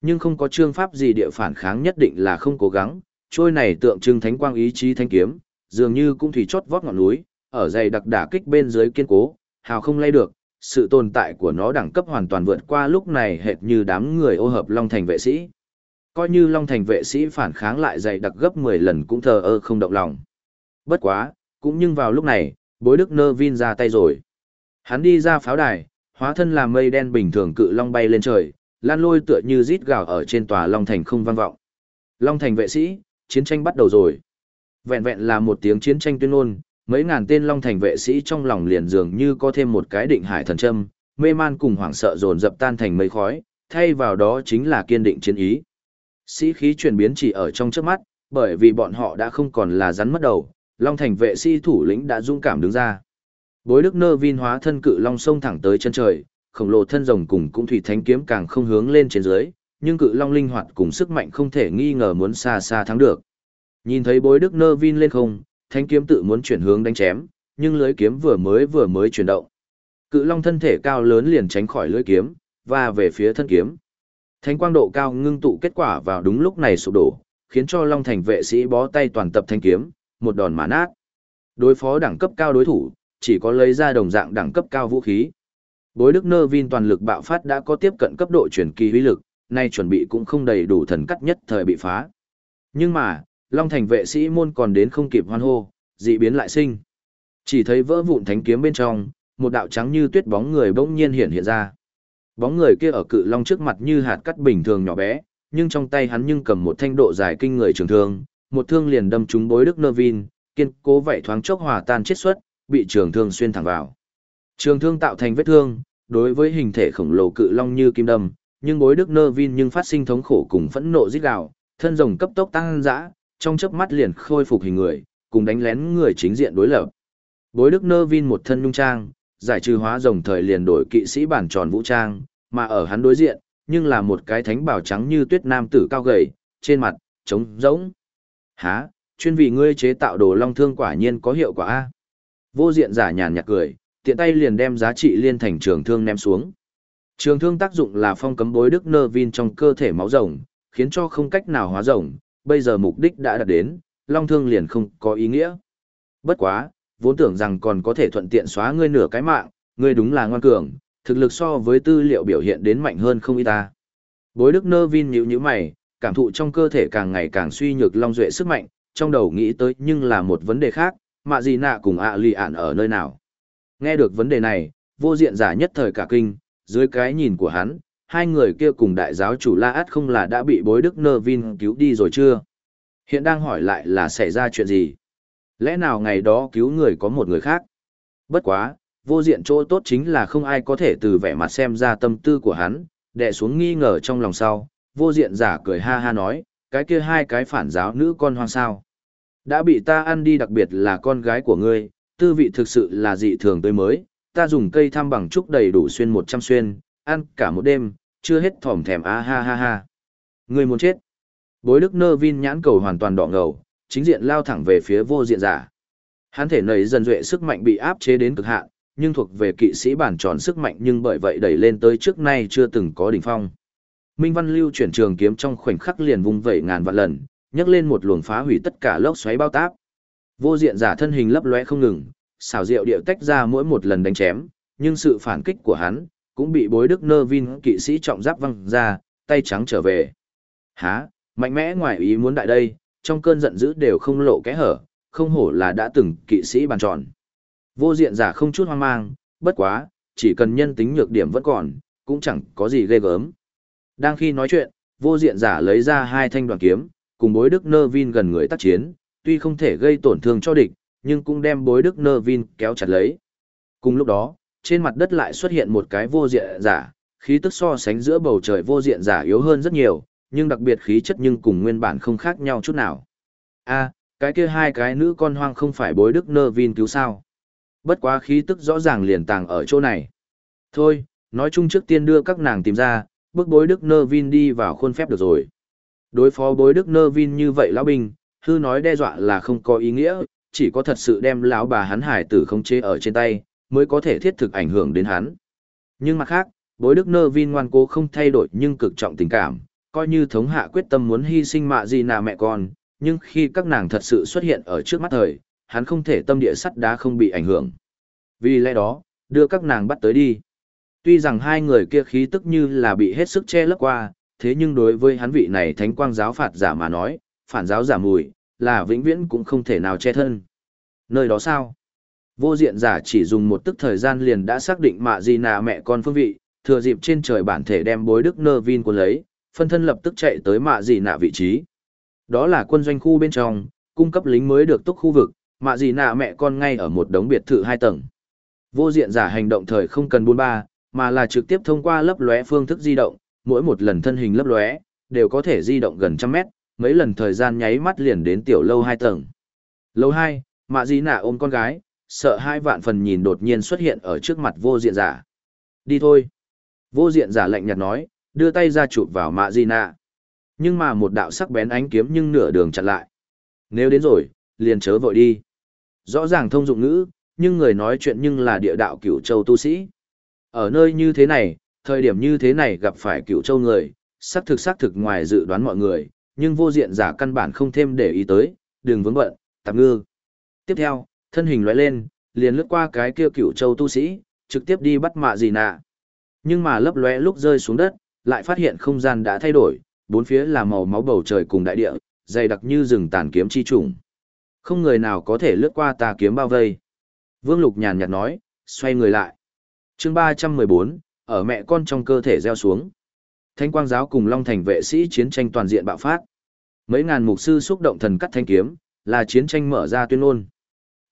Nhưng không có trương pháp gì địa phản kháng nhất định là không cố gắng, trôi này tượng trưng thánh quang ý chí thanh kiếm, dường như cũng thủy chót vót ngọn núi, ở dày đặc đả kích bên dưới kiên cố, hào không lay được, sự tồn tại của nó đẳng cấp hoàn toàn vượt qua lúc này hệt như đám người ô hợp Long Thành vệ sĩ. Coi như Long Thành vệ sĩ phản kháng lại dày đặc gấp 10 lần cũng thờ ơ không động lòng. Bất quá, cũng nhưng vào lúc này, bối đức nơ vin ra tay rồi. Hắn đi ra pháo đài, hóa thân làm mây đen bình thường cự long bay lên trời, lan lôi tựa như rít gào ở trên tòa Long Thành không vang vọng. Long Thành vệ sĩ, chiến tranh bắt đầu rồi. Vẹn vẹn là một tiếng chiến tranh tuyên ngôn, mấy ngàn tên Long Thành vệ sĩ trong lòng liền dường như có thêm một cái định hải thần châm, mê man cùng hoảng sợ dồn dập tan thành mây khói, thay vào đó chính là kiên định chiến ý. Sĩ khí chuyển biến chỉ ở trong trước mắt, bởi vì bọn họ đã không còn là rắn mất đầu, Long Thành vệ sĩ thủ lĩnh đã dũng cảm đứng ra. Bối Đức Nơ Vin hóa thân cự long sông thẳng tới chân trời, khổng lồ thân rồng cùng cũng thủy thánh kiếm càng không hướng lên trên dưới, nhưng cự long linh hoạt cùng sức mạnh không thể nghi ngờ muốn xa xa thắng được. Nhìn thấy Bối Đức Nơ Vin lên không, thánh kiếm tự muốn chuyển hướng đánh chém, nhưng lưới kiếm vừa mới vừa mới chuyển động. Cự long thân thể cao lớn liền tránh khỏi lưới kiếm, và về phía thân kiếm. Thánh quang độ cao ngưng tụ kết quả vào đúng lúc này sụp đổ, khiến cho Long Thành vệ sĩ bó tay toàn tập thanh kiếm, một đòn mà nát. Đối phó đẳng cấp cao đối thủ, chỉ có lấy ra đồng dạng đẳng cấp cao vũ khí. Bối Đức Nơ Vin toàn lực bạo phát đã có tiếp cận cấp độ chuyển kỳ uy lực, nay chuẩn bị cũng không đầy đủ thần cắt nhất thời bị phá. Nhưng mà, Long Thành vệ sĩ môn còn đến không kịp hoan hô, dị biến lại sinh. Chỉ thấy vỡ vụn thánh kiếm bên trong, một đạo trắng như tuyết bóng người bỗng nhiên hiện hiện ra. Bóng người kia ở cự long trước mặt như hạt cắt bình thường nhỏ bé, nhưng trong tay hắn nhưng cầm một thanh độ dài kinh người trường thương, một thương liền đâm trúng bối đức nơ vin, kiên cố vậy thoáng chốc hòa tan chết xuất, bị trường thương xuyên thẳng vào. Trường thương tạo thành vết thương, đối với hình thể khổng lồ cự long như kim đâm, nhưng bối đức nơ vin nhưng phát sinh thống khổ cùng phẫn nộ rít gào, thân rồng cấp tốc tăng dã, trong chớp mắt liền khôi phục hình người, cùng đánh lén người chính diện đối lập. Bối đức nơ vin một thân nhung trang, giải trừ hóa rồng thời liền đổi kỵ sĩ bản tròn vũ trang, mà ở hắn đối diện, nhưng là một cái thánh bảo trắng như tuyết nam tử cao gầy, trên mặt, trống rỗng. Hả, chuyên vì ngươi chế tạo đồ long thương quả nhiên có hiệu quả a Vô diện giả nhàn nhạt cười, tiện tay liền đem giá trị liên thành trường thương ném xuống. Trường thương tác dụng là phong cấm bối đức nơ vin trong cơ thể máu rồng, khiến cho không cách nào hóa rồng, bây giờ mục đích đã đạt đến, long thương liền không có ý nghĩa. Bất quá, vốn tưởng rằng còn có thể thuận tiện xóa ngươi nửa cái mạng, ngươi đúng là ngoan cường, thực lực so với tư liệu biểu hiện đến mạnh hơn không ít ta. Bối Đức Nơ Vin nhíu nhíu mày, cảm thụ trong cơ thể càng ngày càng suy nhược long duệ sức mạnh, trong đầu nghĩ tới nhưng là một vấn đề khác, mạ gì nạ cùng ạ lì ạn ở nơi nào. Nghe được vấn đề này, vô diện giả nhất thời cả kinh, dưới cái nhìn của hắn, hai người kia cùng đại giáo chủ La Át không là đã bị bối Đức Nơ Vin cứu đi rồi chưa? Hiện đang hỏi lại là xảy ra chuyện gì? Lẽ nào ngày đó cứu người có một người khác? Bất quá, vô diện chỗ tốt chính là không ai có thể từ vẻ mặt xem ra tâm tư của hắn, đè xuống nghi ngờ trong lòng sau, vô diện giả cười ha ha nói, cái kia hai cái phản giáo nữ con hoang sao. Đã bị ta ăn đi đặc biệt là con gái của ngươi, tư vị thực sự là dị thường tươi mới, ta dùng cây thăm bằng trúc đầy đủ xuyên 100 xuyên, ăn cả một đêm, chưa hết thỏm thèm a ha ha ha. Ngươi muốn chết. Bối đức nơ vin nhãn cầu hoàn toàn đỏ ngầu, chính diện lao thẳng về phía vô diện giả. Hắn thể nảy dần duệ sức mạnh bị áp chế đến cực hạn, nhưng thuộc về kỵ sĩ bản tròn sức mạnh nhưng bởi vậy đẩy lên tới trước nay chưa từng có đỉnh phong. Minh Văn Lưu chuyển trường kiếm trong khoảnh khắc liền vung vẩy ngàn vạn lần, nhấc lên một luồng phá hủy tất cả lốc xoáy bao táp. Vô diện giả thân hình lấp lóe không ngừng, xảo diệu điệu tách ra mỗi một lần đánh chém, nhưng sự phản kích của hắn cũng bị bối đức nơ vin kỵ sĩ trọng giáp văng ra, tay trắng trở về. Há, mạnh mẽ ngoài ý muốn đại đây, trong cơn giận dữ đều không lộ kẽ hở, không hổ là đã từng kỵ sĩ bàn tròn. Vô diện giả không chút hoang mang, bất quá, chỉ cần nhân tính nhược điểm vẫn còn, cũng chẳng có gì ghê gớm. Đang khi nói chuyện, vô diện giả lấy ra hai thanh đoàn kiếm, cùng bối đức nơ vin gần người tác chiến, tuy không thể gây tổn thương cho địch, nhưng cũng đem bối đức nơ vin kéo chặt lấy. Cùng lúc đó, trên mặt đất lại xuất hiện một cái vô diện giả, khí tức so sánh giữa bầu trời vô diện giả yếu hơn rất nhiều, nhưng đặc biệt khí chất nhưng cùng nguyên bản không khác nhau chút nào. A, cái kia hai cái nữ con hoang không phải bối đức nơ vin cứu sao. Bất quá khí tức rõ ràng liền tàng ở chỗ này. Thôi, nói chung trước tiên đưa các nàng tìm ra, bước bối đức nơ vin đi vào khuôn phép được rồi. Đối phó bối đức nơ vin như vậy lão binh, hư nói đe dọa là không có ý nghĩa, chỉ có thật sự đem lão bà hắn hải tử không chế ở trên tay, mới có thể thiết thực ảnh hưởng đến hắn. Nhưng mặt khác, Bối Đức Nơ Vin ngoan cố không thay đổi nhưng cực trọng tình cảm, coi như thống hạ quyết tâm muốn hy sinh mạ gì nà mẹ con, nhưng khi các nàng thật sự xuất hiện ở trước mắt thời, hắn không thể tâm địa sắt đá không bị ảnh hưởng. Vì lẽ đó, đưa các nàng bắt tới đi. Tuy rằng hai người kia khí tức như là bị hết sức che lấp qua, thế nhưng đối với hắn vị này thánh quang giáo phạt giả mà nói, phản giáo giả mùi, là vĩnh viễn cũng không thể nào che thân. Nơi đó sao? Vô diện giả chỉ dùng một tức thời gian liền đã xác định mạ gì nà mẹ con phương vị, thừa dịp trên trời bản thể đem bối đức nơ vin quân lấy, phân thân lập tức chạy tới mạ gì nạ vị trí. Đó là quân doanh khu bên trong, cung cấp lính mới được túc khu vực, mạ gì nạ mẹ con ngay ở một đống biệt thự hai tầng. Vô diện giả hành động thời không cần buôn ba, mà là trực tiếp thông qua lấp lóe phương thức di động, mỗi một lần thân hình lấp lóe, đều có thể di động gần trăm mét, mấy lần thời gian nháy mắt liền đến tiểu lâu hai tầng. Lâu hai, mạ Di nạ ôm con gái, sợ hai vạn phần nhìn đột nhiên xuất hiện ở trước mặt vô diện giả. Đi thôi. Vô diện giả lạnh nhạt nói, đưa tay ra chụp vào mạ Di nạ. Nhưng mà một đạo sắc bén ánh kiếm nhưng nửa đường chặn lại. Nếu đến rồi, liền chớ vội đi. Rõ ràng thông dụng ngữ, nhưng người nói chuyện nhưng là địa đạo cửu châu tu sĩ. Ở nơi như thế này, thời điểm như thế này gặp phải cửu châu người, xác thực xác thực ngoài dự đoán mọi người, nhưng vô diện giả căn bản không thêm để ý tới, đừng vướng bận, tạm ngư. Tiếp theo, thân hình lóe lên, liền lướt qua cái kia cửu châu tu sĩ, trực tiếp đi bắt mạ gì nạ. Nhưng mà lấp lóe lúc rơi xuống đất, lại phát hiện không gian đã thay đổi, bốn phía là màu máu bầu trời cùng đại địa, dày đặc như rừng tàn kiếm chi trùng. Không người nào có thể lướt qua tà kiếm bao vây. Vương Lục nhàn nhạt nói, xoay người lại chương 314, ở mẹ con trong cơ thể gieo xuống. Thanh quang giáo cùng Long Thành vệ sĩ chiến tranh toàn diện bạo phát. Mấy ngàn mục sư xúc động thần cắt thanh kiếm, là chiến tranh mở ra tuyên ngôn.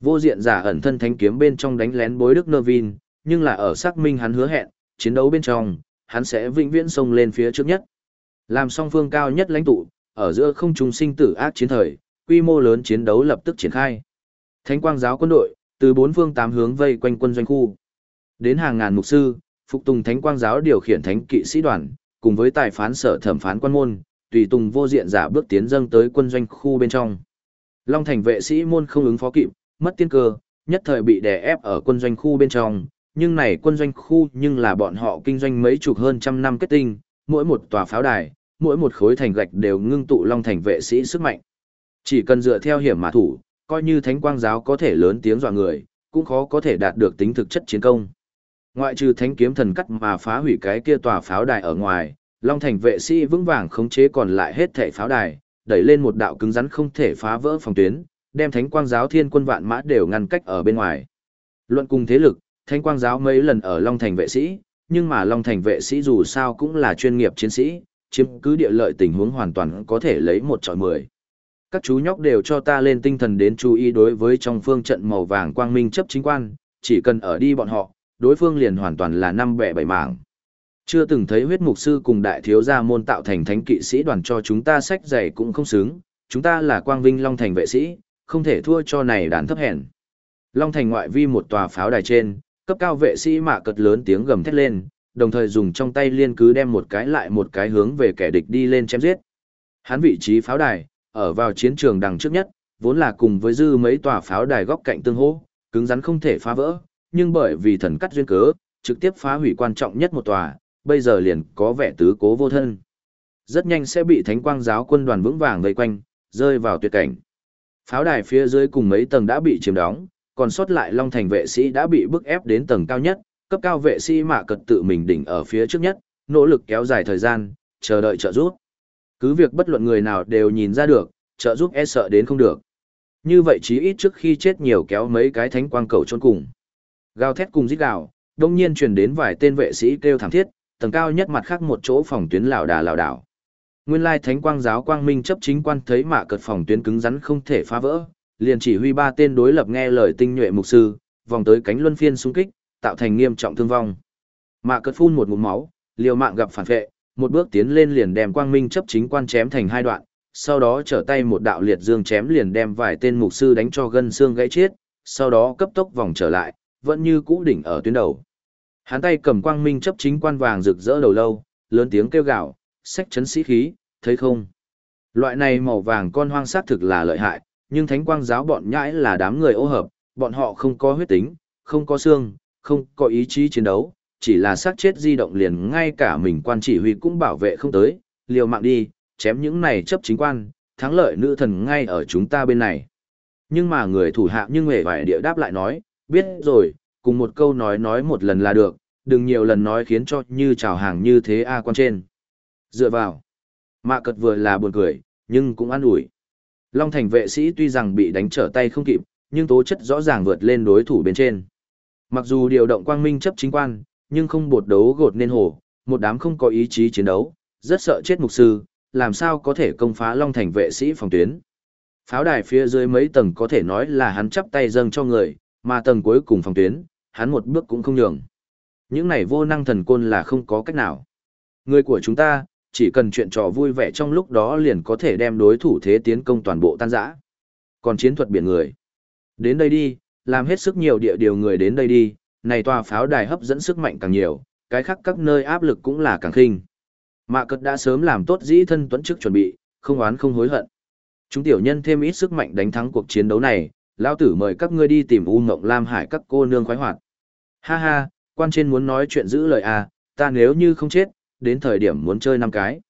Vô diện giả ẩn thân thanh kiếm bên trong đánh lén bối đức nơ vin, nhưng là ở xác minh hắn hứa hẹn, chiến đấu bên trong, hắn sẽ vĩnh viễn xông lên phía trước nhất. Làm song phương cao nhất lãnh tụ, ở giữa không trung sinh tử ác chiến thời, quy mô lớn chiến đấu lập tức triển khai. Thánh quang giáo quân đội, từ bốn phương tám hướng vây quanh quân doanh khu. Đến hàng ngàn mục sư, phục tùng thánh quang giáo điều khiển thánh kỵ sĩ đoàn, cùng với tài phán sở thẩm phán quan môn, tùy tùng vô diện giả bước tiến dâng tới quân doanh khu bên trong. Long thành vệ sĩ môn không ứng phó kịp, mất tiên cơ, nhất thời bị đè ép ở quân doanh khu bên trong, nhưng này quân doanh khu nhưng là bọn họ kinh doanh mấy chục hơn trăm năm kết tinh, mỗi một tòa pháo đài, mỗi một khối thành gạch đều ngưng tụ long thành vệ sĩ sức mạnh. Chỉ cần dựa theo hiểm mà thủ, coi như thánh quang giáo có thể lớn tiếng dọa người, cũng khó có thể đạt được tính thực chất chiến công. Ngoại trừ thánh kiếm thần cắt mà phá hủy cái kia tòa pháo đài ở ngoài, long thành vệ sĩ vững vàng khống chế còn lại hết thảy pháo đài, đẩy lên một đạo cứng rắn không thể phá vỡ phòng tuyến, đem thánh quang giáo thiên quân vạn mã đều ngăn cách ở bên ngoài. Luận cùng thế lực, thánh quang giáo mấy lần ở long thành vệ sĩ, nhưng mà long thành vệ sĩ dù sao cũng là chuyên nghiệp chiến sĩ, chiếm cứ địa lợi tình huống hoàn toàn có thể lấy một chọi mười. Các chú nhóc đều cho ta lên tinh thần đến chú ý đối với trong phương trận màu vàng quang minh chấp chính quan, chỉ cần ở đi bọn họ, đối phương liền hoàn toàn là năm bẻ bảy mảng. Chưa từng thấy huyết mục sư cùng đại thiếu gia môn tạo thành thánh kỵ sĩ đoàn cho chúng ta sách giày cũng không xứng, chúng ta là quang vinh long thành vệ sĩ, không thể thua cho này đàn thấp hèn. Long thành ngoại vi một tòa pháo đài trên, cấp cao vệ sĩ mạ cật lớn tiếng gầm thét lên, đồng thời dùng trong tay liên cứ đem một cái lại một cái hướng về kẻ địch đi lên chém giết. Hắn vị trí pháo đài, ở vào chiến trường đằng trước nhất, vốn là cùng với dư mấy tòa pháo đài góc cạnh tương hỗ, cứng rắn không thể phá vỡ, nhưng bởi vì thần cắt duyên cớ, trực tiếp phá hủy quan trọng nhất một tòa, bây giờ liền có vẻ tứ cố vô thân. Rất nhanh sẽ bị thánh quang giáo quân đoàn vững vàng vây quanh, rơi vào tuyệt cảnh. Pháo đài phía dưới cùng mấy tầng đã bị chiếm đóng, còn sót lại Long Thành vệ sĩ đã bị bức ép đến tầng cao nhất, cấp cao vệ sĩ mạ cật tự mình đỉnh ở phía trước nhất, nỗ lực kéo dài thời gian, chờ đợi trợ giúp. Cứ việc bất luận người nào đều nhìn ra được, trợ giúp e sợ đến không được. Như vậy chí ít trước khi chết nhiều kéo mấy cái thánh quang cầu chôn cùng. Gào thét cùng rít gào, đông nhiên truyền đến vài tên vệ sĩ kêu thảm thiết, tầng cao nhất mặt khác một chỗ phòng tuyến lảo đà lảo đảo. Nguyên lai thánh quang giáo quang minh chấp chính quan thấy mạ cật phòng tuyến cứng rắn không thể phá vỡ, liền chỉ huy ba tên đối lập nghe lời tinh nhuệ mục sư, vòng tới cánh luân phiên xung kích, tạo thành nghiêm trọng thương vong. Mạ cật phun một ngụm máu, liều mạng gặp phản vệ, một bước tiến lên liền đem quang minh chấp chính quan chém thành hai đoạn, sau đó trở tay một đạo liệt dương chém liền đem vài tên mục sư đánh cho gân xương gãy chết, sau đó cấp tốc vòng trở lại, vẫn như cũ đỉnh ở tuyến đầu. Hắn tay cầm quang minh chấp chính quan vàng rực rỡ đầu lâu, lớn tiếng kêu gào, sách chấn sĩ khí, thấy không? Loại này màu vàng con hoang sát thực là lợi hại, nhưng thánh quang giáo bọn nhãi là đám người ô hợp, bọn họ không có huyết tính, không có xương, không có ý chí chiến đấu, chỉ là xác chết di động liền ngay cả mình quan chỉ huy cũng bảo vệ không tới, liều mạng đi, chém những này chấp chính quan, thắng lợi nữ thần ngay ở chúng ta bên này. Nhưng mà người thủ hạ nhưng hề vải địa đáp lại nói, biết rồi, cùng một câu nói nói một lần là được, đừng nhiều lần nói khiến cho như chào hàng như thế a quan trên. Dựa vào, mạ cật vừa là buồn cười, nhưng cũng an ủi. Long thành vệ sĩ tuy rằng bị đánh trở tay không kịp, nhưng tố chất rõ ràng vượt lên đối thủ bên trên. Mặc dù điều động quang minh chấp chính quan, nhưng không bột đấu gột nên hổ, một đám không có ý chí chiến đấu, rất sợ chết mục sư, làm sao có thể công phá Long Thành vệ sĩ phòng tuyến. Pháo đài phía dưới mấy tầng có thể nói là hắn chắp tay dâng cho người, mà tầng cuối cùng phòng tuyến, hắn một bước cũng không nhường. Những này vô năng thần côn là không có cách nào. Người của chúng ta, chỉ cần chuyện trò vui vẻ trong lúc đó liền có thể đem đối thủ thế tiến công toàn bộ tan rã. Còn chiến thuật biển người. Đến đây đi, làm hết sức nhiều địa điều người đến đây đi, này tòa pháo đài hấp dẫn sức mạnh càng nhiều, cái khác các nơi áp lực cũng là càng khinh. Mạ cật đã sớm làm tốt dĩ thân tuấn chức chuẩn bị, không oán không hối hận. Chúng tiểu nhân thêm ít sức mạnh đánh thắng cuộc chiến đấu này, lao tử mời các ngươi đi tìm U Ngộng Lam Hải các cô nương khoái hoạt. Ha ha, quan trên muốn nói chuyện giữ lời à, ta nếu như không chết, đến thời điểm muốn chơi năm cái.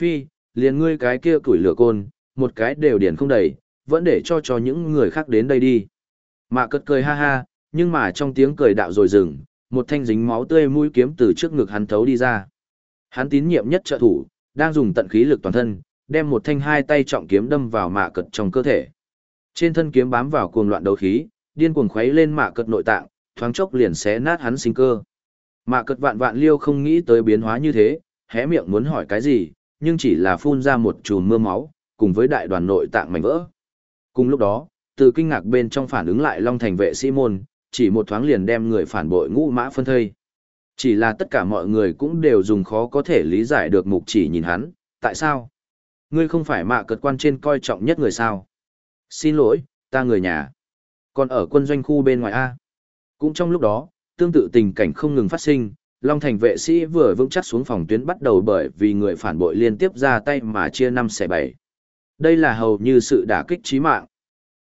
Phi, liền ngươi cái kia củi lửa côn, một cái đều điển không đầy, vẫn để cho cho những người khác đến đây đi. Mạ cất cười ha ha, nhưng mà trong tiếng cười đạo rồi dừng, một thanh dính máu tươi mũi kiếm từ trước ngực hắn thấu đi ra. Hắn tín nhiệm nhất trợ thủ, đang dùng tận khí lực toàn thân, đem một thanh hai tay trọng kiếm đâm vào mạ cật trong cơ thể. Trên thân kiếm bám vào cuồng loạn đấu khí, điên cuồng khuấy lên mạ cật nội tạng, thoáng chốc liền xé nát hắn sinh cơ. Mạ cật vạn vạn liêu không nghĩ tới biến hóa như thế, hé miệng muốn hỏi cái gì, nhưng chỉ là phun ra một chùm mưa máu, cùng với đại đoàn nội tạng mảnh vỡ. Cùng lúc đó, từ kinh ngạc bên trong phản ứng lại Long Thành vệ sĩ môn, chỉ một thoáng liền đem người phản bội ngũ mã phân thây. Chỉ là tất cả mọi người cũng đều dùng khó có thể lý giải được mục chỉ nhìn hắn, tại sao? Ngươi không phải mạ cật quan trên coi trọng nhất người sao? Xin lỗi, ta người nhà. Còn ở quân doanh khu bên ngoài A. Cũng trong lúc đó, tương tự tình cảnh không ngừng phát sinh, Long Thành vệ sĩ vừa vững chắc xuống phòng tuyến bắt đầu bởi vì người phản bội liên tiếp ra tay mà chia năm xẻ bảy. Đây là hầu như sự đả kích chí mạng.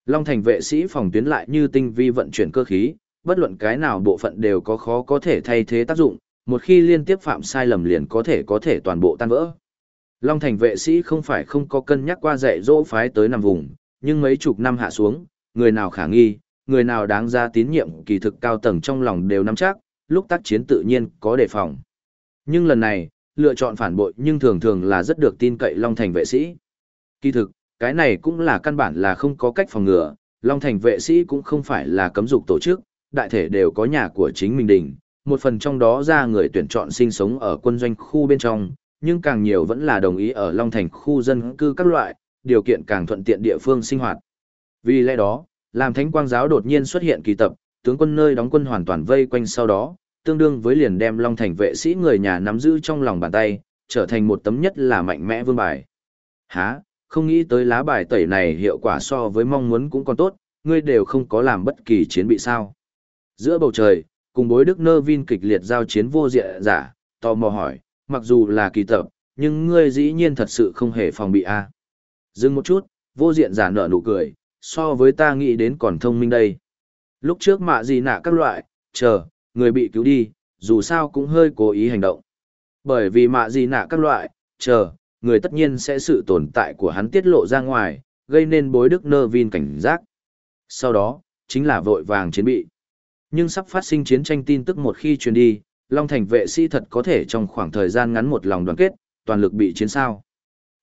Long Thành vệ sĩ phòng tuyến lại như tinh vi vận chuyển cơ khí, bất luận cái nào bộ phận đều có khó có thể thay thế tác dụng, một khi liên tiếp phạm sai lầm liền có thể có thể toàn bộ tan vỡ. Long Thành vệ sĩ không phải không có cân nhắc qua dạy dỗ phái tới nằm vùng, nhưng mấy chục năm hạ xuống, người nào khả nghi, người nào đáng ra tín nhiệm kỳ thực cao tầng trong lòng đều nắm chắc, lúc tác chiến tự nhiên có đề phòng. Nhưng lần này, lựa chọn phản bội nhưng thường thường là rất được tin cậy Long Thành vệ sĩ. Kỳ thực, cái này cũng là căn bản là không có cách phòng ngừa, Long Thành vệ sĩ cũng không phải là cấm dục tổ chức, đại thể đều có nhà của chính mình đỉnh, một phần trong đó ra người tuyển chọn sinh sống ở quân doanh khu bên trong, nhưng càng nhiều vẫn là đồng ý ở Long Thành khu dân cư các loại, điều kiện càng thuận tiện địa phương sinh hoạt. Vì lẽ đó, làm thánh quang giáo đột nhiên xuất hiện kỳ tập, tướng quân nơi đóng quân hoàn toàn vây quanh sau đó, tương đương với liền đem Long Thành vệ sĩ người nhà nắm giữ trong lòng bàn tay, trở thành một tấm nhất là mạnh mẽ vương bài. Hả, không nghĩ tới lá bài tẩy này hiệu quả so với mong muốn cũng còn tốt, ngươi đều không có làm bất kỳ chiến bị sao. Giữa bầu trời, cùng bối đức nơ vin kịch liệt giao chiến vô diện giả, tò mò hỏi, mặc dù là kỳ tập, nhưng ngươi dĩ nhiên thật sự không hề phòng bị a à. Dừng một chút, vô diện giả nở nụ cười, so với ta nghĩ đến còn thông minh đây. Lúc trước mạ gì nạ các loại, chờ, người bị cứu đi, dù sao cũng hơi cố ý hành động. Bởi vì mạ gì nạ các loại, chờ, người tất nhiên sẽ sự tồn tại của hắn tiết lộ ra ngoài, gây nên bối đức nơ vin cảnh giác. Sau đó, chính là vội vàng chiến bị. Nhưng sắp phát sinh chiến tranh tin tức một khi truyền đi, Long Thành vệ sĩ thật có thể trong khoảng thời gian ngắn một lòng đoàn kết, toàn lực bị chiến sao.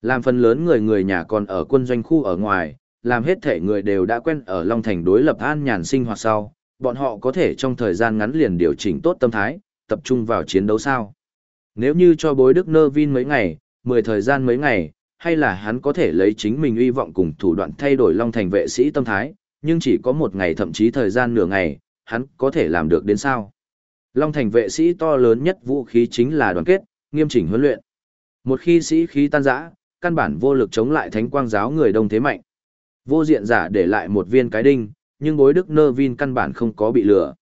Làm phần lớn người người nhà còn ở quân doanh khu ở ngoài, làm hết thể người đều đã quen ở Long Thành đối lập an nhàn sinh hoạt sau, bọn họ có thể trong thời gian ngắn liền điều chỉnh tốt tâm thái, tập trung vào chiến đấu sao. Nếu như cho bối đức nơ vin mấy ngày, mười thời gian mấy ngày, hay là hắn có thể lấy chính mình uy vọng cùng thủ đoạn thay đổi Long Thành vệ sĩ tâm thái, nhưng chỉ có một ngày thậm chí thời gian nửa ngày, hắn có thể làm được đến sao? Long Thành vệ sĩ to lớn nhất vũ khí chính là đoàn kết, nghiêm chỉnh huấn luyện. Một khi sĩ khí tan rã, căn bản vô lực chống lại thánh quang giáo người đông thế mạnh. Vô diện giả để lại một viên cái đinh, nhưng bối đức nơ vin căn bản không có bị lừa.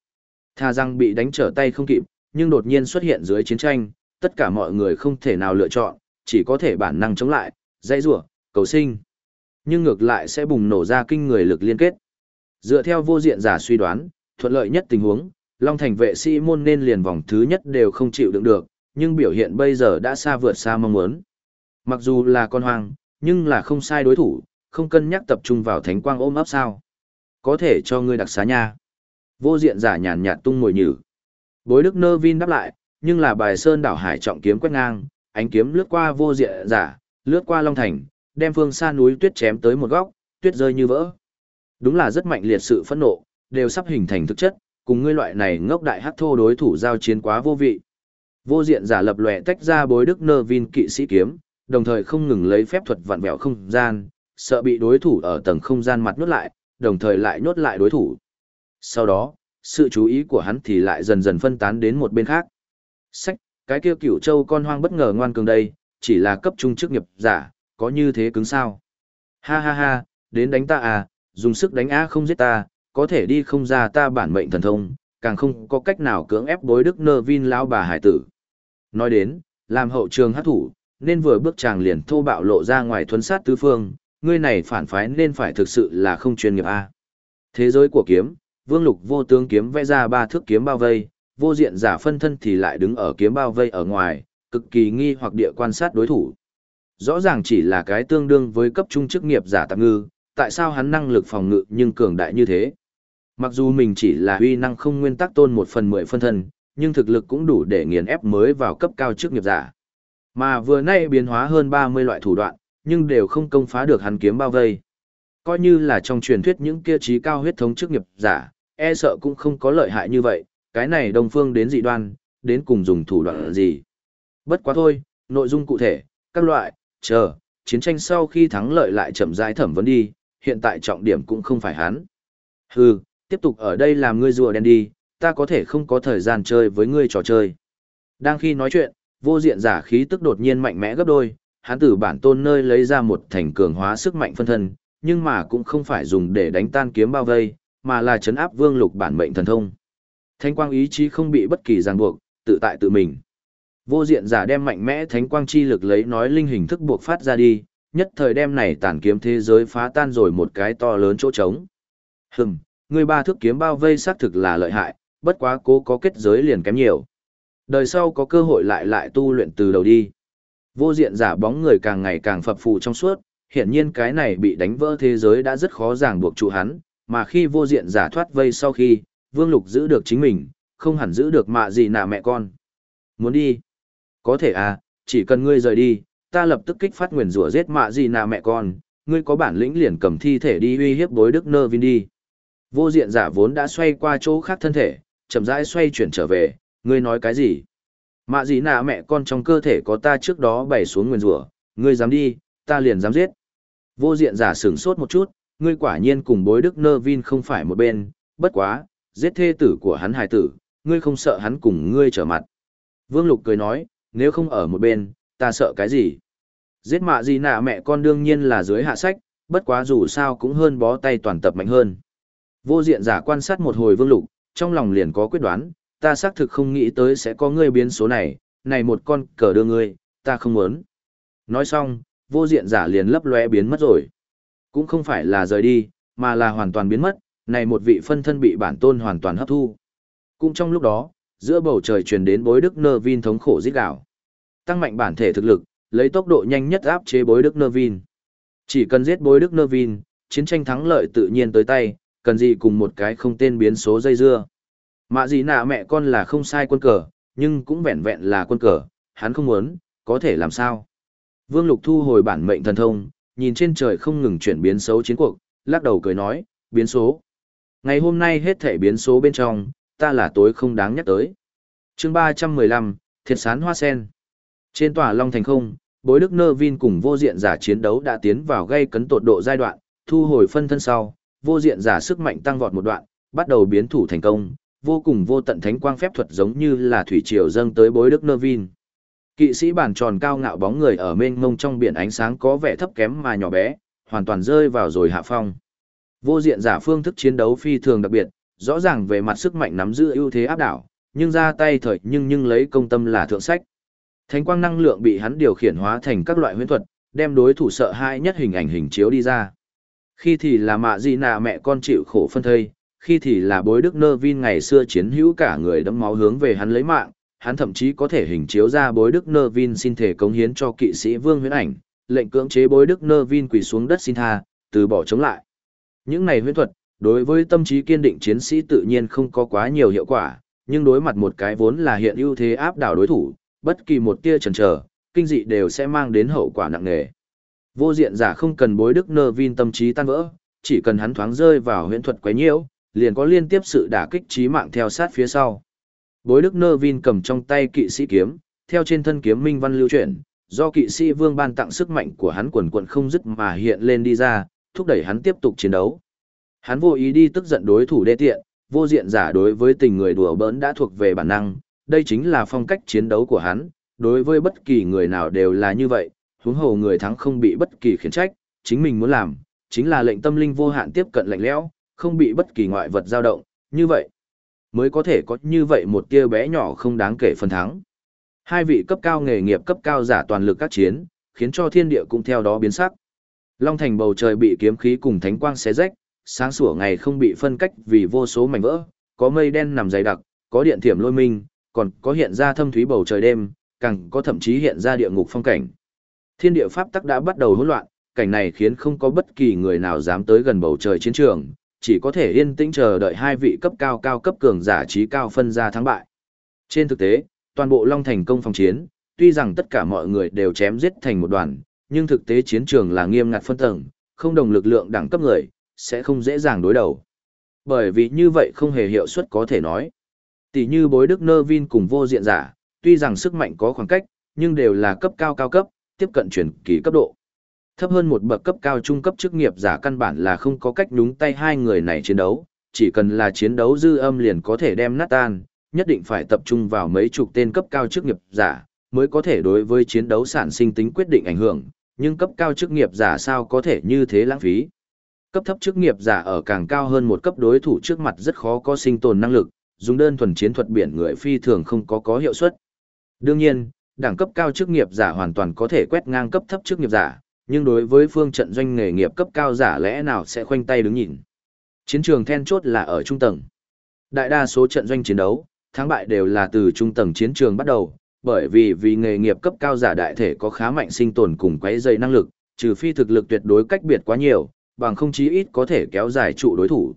Tha rằng bị đánh trở tay không kịp, nhưng đột nhiên xuất hiện dưới chiến tranh, tất cả mọi người không thể nào lựa chọn, chỉ có thể bản năng chống lại, dây rủa, cầu sinh. Nhưng ngược lại sẽ bùng nổ ra kinh người lực liên kết. Dựa theo vô diện giả suy đoán, thuận lợi nhất tình huống Long Thành vệ sĩ môn nên liền vòng thứ nhất đều không chịu đựng được, nhưng biểu hiện bây giờ đã xa vượt xa mong muốn. Mặc dù là con hoang, nhưng là không sai đối thủ, không cân nhắc tập trung vào thánh quang ôm ấp sao. Có thể cho ngươi đặc xá nha. Vô diện giả nhàn nhạt tung ngồi nhử. Bối đức nơ vin đáp lại, nhưng là bài sơn đảo hải trọng kiếm quét ngang, ánh kiếm lướt qua vô diện giả, lướt qua Long Thành, đem phương xa núi tuyết chém tới một góc, tuyết rơi như vỡ. Đúng là rất mạnh liệt sự phẫn nộ, đều sắp hình thành thực chất, cùng ngươi loại này ngốc đại hắc thô đối thủ giao chiến quá vô vị. Vô diện giả lập lòe tách ra bối đức nơ vin kỵ sĩ kiếm, đồng thời không ngừng lấy phép thuật vặn vẹo không gian, sợ bị đối thủ ở tầng không gian mặt nhốt lại, đồng thời lại nhốt lại đối thủ. Sau đó, sự chú ý của hắn thì lại dần dần phân tán đến một bên khác. Sách, cái kia cửu châu con hoang bất ngờ ngoan cường đây, chỉ là cấp trung chức nghiệp giả, có như thế cứng sao? Ha ha ha, đến đánh ta à, dùng sức đánh á không giết ta, có thể đi không ra ta bản mệnh thần thông, càng không có cách nào cưỡng ép bối đức nơ vin lão bà hải tử. Nói đến, làm hậu trường hát thủ, nên vừa bước chàng liền thô bạo lộ ra ngoài thuấn sát tứ phương, ngươi này phản phái nên phải thực sự là không chuyên nghiệp a. Thế giới của kiếm, Vương Lục vô tướng kiếm vẽ ra ba thước kiếm bao vây, vô diện giả phân thân thì lại đứng ở kiếm bao vây ở ngoài, cực kỳ nghi hoặc địa quan sát đối thủ. Rõ ràng chỉ là cái tương đương với cấp trung chức nghiệp giả tạm ngư, tại sao hắn năng lực phòng ngự nhưng cường đại như thế? Mặc dù mình chỉ là uy năng không nguyên tắc tôn một phần mười phân thân, nhưng thực lực cũng đủ để nghiền ép mới vào cấp cao chức nghiệp giả. Mà vừa nay biến hóa hơn 30 loại thủ đoạn, nhưng đều không công phá được hắn kiếm bao vây. Coi như là trong truyền thuyết những kia trí cao huyết thống chức nghiệp giả, e sợ cũng không có lợi hại như vậy, cái này đồng phương đến dị đoan, đến cùng dùng thủ đoạn gì. Bất quá thôi, nội dung cụ thể, các loại, chờ, chiến tranh sau khi thắng lợi lại chậm rãi thẩm vấn đi, hiện tại trọng điểm cũng không phải hắn. Hừ, tiếp tục ở đây làm ngươi rùa đen đi, ta có thể không có thời gian chơi với ngươi trò chơi. Đang khi nói chuyện, vô diện giả khí tức đột nhiên mạnh mẽ gấp đôi, hắn từ bản tôn nơi lấy ra một thành cường hóa sức mạnh phân thân, nhưng mà cũng không phải dùng để đánh tan kiếm bao vây, mà là chấn áp vương lục bản mệnh thần thông. Thánh quang ý chí không bị bất kỳ ràng buộc, tự tại tự mình. Vô diện giả đem mạnh mẽ thánh quang chi lực lấy nói linh hình thức buộc phát ra đi, nhất thời đem này tản kiếm thế giới phá tan rồi một cái to lớn chỗ trống. Hừm, người ba thước kiếm bao vây xác thực là lợi hại, bất quá cố có kết giới liền kém nhiều. Đời sau có cơ hội lại lại tu luyện từ đầu đi. Vô diện giả bóng người càng ngày càng phập phù trong suốt, hiển nhiên cái này bị đánh vỡ thế giới đã rất khó ràng buộc trụ hắn, mà khi vô diện giả thoát vây sau khi, Vương Lục giữ được chính mình, không hẳn giữ được mạ gì nà mẹ con. Muốn đi? Có thể à, chỉ cần ngươi rời đi, ta lập tức kích phát nguyền rủa giết mạ gì nà mẹ con, ngươi có bản lĩnh liền cầm thi thể đi uy hiếp đối đức nơ vin đi. Vô diện giả vốn đã xoay qua chỗ khác thân thể, chậm rãi xoay chuyển trở về, ngươi nói cái gì? Mạ gì nạ mẹ con trong cơ thể có ta trước đó bày xuống nguyền rủa, ngươi dám đi, ta liền dám giết. Vô diện giả sửng sốt một chút, ngươi quả nhiên cùng bối đức nơ vin không phải một bên, bất quá, giết thê tử của hắn hài tử, ngươi không sợ hắn cùng ngươi trở mặt. Vương Lục cười nói, nếu không ở một bên, ta sợ cái gì? Giết mạ gì nạ mẹ con đương nhiên là dưới hạ sách, bất quá dù sao cũng hơn bó tay toàn tập mạnh hơn. Vô diện giả quan sát một hồi Vương Lục, trong lòng liền có quyết đoán, ta xác thực không nghĩ tới sẽ có ngươi biến số này, này một con cờ đưa ngươi, ta không muốn. Nói xong, vô diện giả liền lấp lóe biến mất rồi. Cũng không phải là rời đi, mà là hoàn toàn biến mất, này một vị phân thân bị bản tôn hoàn toàn hấp thu. Cũng trong lúc đó, giữa bầu trời truyền đến bối đức nơ vin thống khổ giết đảo. Tăng mạnh bản thể thực lực, lấy tốc độ nhanh nhất áp chế bối đức nơ vin. Chỉ cần giết bối đức nơ vin, chiến tranh thắng lợi tự nhiên tới tay, cần gì cùng một cái không tên biến số dây dưa. Mạ gì nạ mẹ con là không sai quân cờ, nhưng cũng vẹn vẹn là quân cờ, hắn không muốn, có thể làm sao. Vương Lục thu hồi bản mệnh thần thông, nhìn trên trời không ngừng chuyển biến xấu chiến cuộc, lắc đầu cười nói, biến số. Ngày hôm nay hết thể biến số bên trong, ta là tối không đáng nhắc tới. chương 315, Thiệt sán hoa sen. Trên tòa Long Thành không, bối đức nơ vin cùng vô diện giả chiến đấu đã tiến vào gây cấn tột độ giai đoạn, thu hồi phân thân sau, vô diện giả sức mạnh tăng vọt một đoạn, bắt đầu biến thủ thành công, vô cùng vô tận thánh quang phép thuật giống như là thủy triều dâng tới bối đức nơ vin. Kỵ sĩ bản tròn cao ngạo bóng người ở mênh mông trong biển ánh sáng có vẻ thấp kém mà nhỏ bé, hoàn toàn rơi vào rồi hạ phong. Vô diện giả phương thức chiến đấu phi thường đặc biệt, rõ ràng về mặt sức mạnh nắm giữ ưu thế áp đảo, nhưng ra tay thời nhưng nhưng lấy công tâm là thượng sách. Thánh quang năng lượng bị hắn điều khiển hóa thành các loại huyễn thuật, đem đối thủ sợ hãi nhất hình ảnh hình chiếu đi ra. Khi thì là mạ gì nạ mẹ con chịu khổ phân thây, khi thì là bối đức nơ vin ngày xưa chiến hữu cả người đẫm máu hướng về hắn lấy mạng, hắn thậm chí có thể hình chiếu ra bối đức nơ vin xin thể cống hiến cho kỵ sĩ vương huyễn ảnh, lệnh cưỡng chế bối đức nơ vin quỳ xuống đất xin tha, từ bỏ chống lại. Những này huyễn thuật, đối với tâm trí kiên định chiến sĩ tự nhiên không có quá nhiều hiệu quả, nhưng đối mặt một cái vốn là hiện ưu thế áp đảo đối thủ, bất kỳ một tia chần chờ, kinh dị đều sẽ mang đến hậu quả nặng nề. Vô diện giả không cần bối đức nơ vin tâm trí tan vỡ, chỉ cần hắn thoáng rơi vào huyễn thuật quấy nhiễu, liền có liên tiếp sự đả kích trí mạng theo sát phía sau. Bối đức nơ vin cầm trong tay kỵ sĩ kiếm, theo trên thân kiếm minh văn lưu chuyển, do kỵ sĩ vương ban tặng sức mạnh của hắn quần quần không dứt mà hiện lên đi ra, thúc đẩy hắn tiếp tục chiến đấu. Hắn vô ý đi tức giận đối thủ đê tiện, vô diện giả đối với tình người đùa bỡn đã thuộc về bản năng, đây chính là phong cách chiến đấu của hắn, đối với bất kỳ người nào đều là như vậy, huống hồ người thắng không bị bất kỳ khiển trách, chính mình muốn làm, chính là lệnh tâm linh vô hạn tiếp cận lạnh lẽo, không bị bất kỳ ngoại vật dao động, như vậy mới có thể có như vậy một tia bé nhỏ không đáng kể phần thắng. Hai vị cấp cao nghề nghiệp cấp cao giả toàn lực các chiến, khiến cho thiên địa cũng theo đó biến sắc. Long thành bầu trời bị kiếm khí cùng thánh quang xé rách, sáng sủa ngày không bị phân cách vì vô số mảnh vỡ, có mây đen nằm dày đặc, có điện thiểm lôi minh, còn có hiện ra thâm thúy bầu trời đêm, càng có thậm chí hiện ra địa ngục phong cảnh. Thiên địa pháp tắc đã bắt đầu hỗn loạn, cảnh này khiến không có bất kỳ người nào dám tới gần bầu trời chiến trường, chỉ có thể yên tĩnh chờ đợi hai vị cấp cao cao cấp cường giả trí cao phân ra thắng bại. Trên thực tế, toàn bộ Long Thành công phòng chiến, tuy rằng tất cả mọi người đều chém giết thành một đoàn, nhưng thực tế chiến trường là nghiêm ngặt phân tầng, không đồng lực lượng đẳng cấp người, sẽ không dễ dàng đối đầu. Bởi vì như vậy không hề hiệu suất có thể nói. Tỷ như bối đức nơ vin cùng vô diện giả, tuy rằng sức mạnh có khoảng cách, nhưng đều là cấp cao cao cấp, tiếp cận chuyển kỳ cấp độ. Thấp hơn một bậc cấp cao trung cấp chức nghiệp giả căn bản là không có cách nhúng tay hai người này chiến đấu, chỉ cần là chiến đấu dư âm liền có thể đem nát tan, nhất định phải tập trung vào mấy chục tên cấp cao chức nghiệp giả, mới có thể đối với chiến đấu sản sinh tính quyết định ảnh hưởng, nhưng cấp cao chức nghiệp giả sao có thể như thế lãng phí. Cấp thấp chức nghiệp giả ở càng cao hơn một cấp đối thủ trước mặt rất khó có sinh tồn năng lực, dùng đơn thuần chiến thuật biển người phi thường không có có hiệu suất. Đương nhiên, đẳng cấp cao chức nghiệp giả hoàn toàn có thể quét ngang cấp thấp chức nghiệp giả, nhưng đối với phương trận doanh nghề nghiệp cấp cao giả lẽ nào sẽ khoanh tay đứng nhìn. Chiến trường then chốt là ở trung tầng. Đại đa số trận doanh chiến đấu, thắng bại đều là từ trung tầng chiến trường bắt đầu, bởi vì vì nghề nghiệp cấp cao giả đại thể có khá mạnh sinh tồn cùng quấy dây năng lực, trừ phi thực lực tuyệt đối cách biệt quá nhiều, bằng không chí ít có thể kéo dài trụ đối thủ.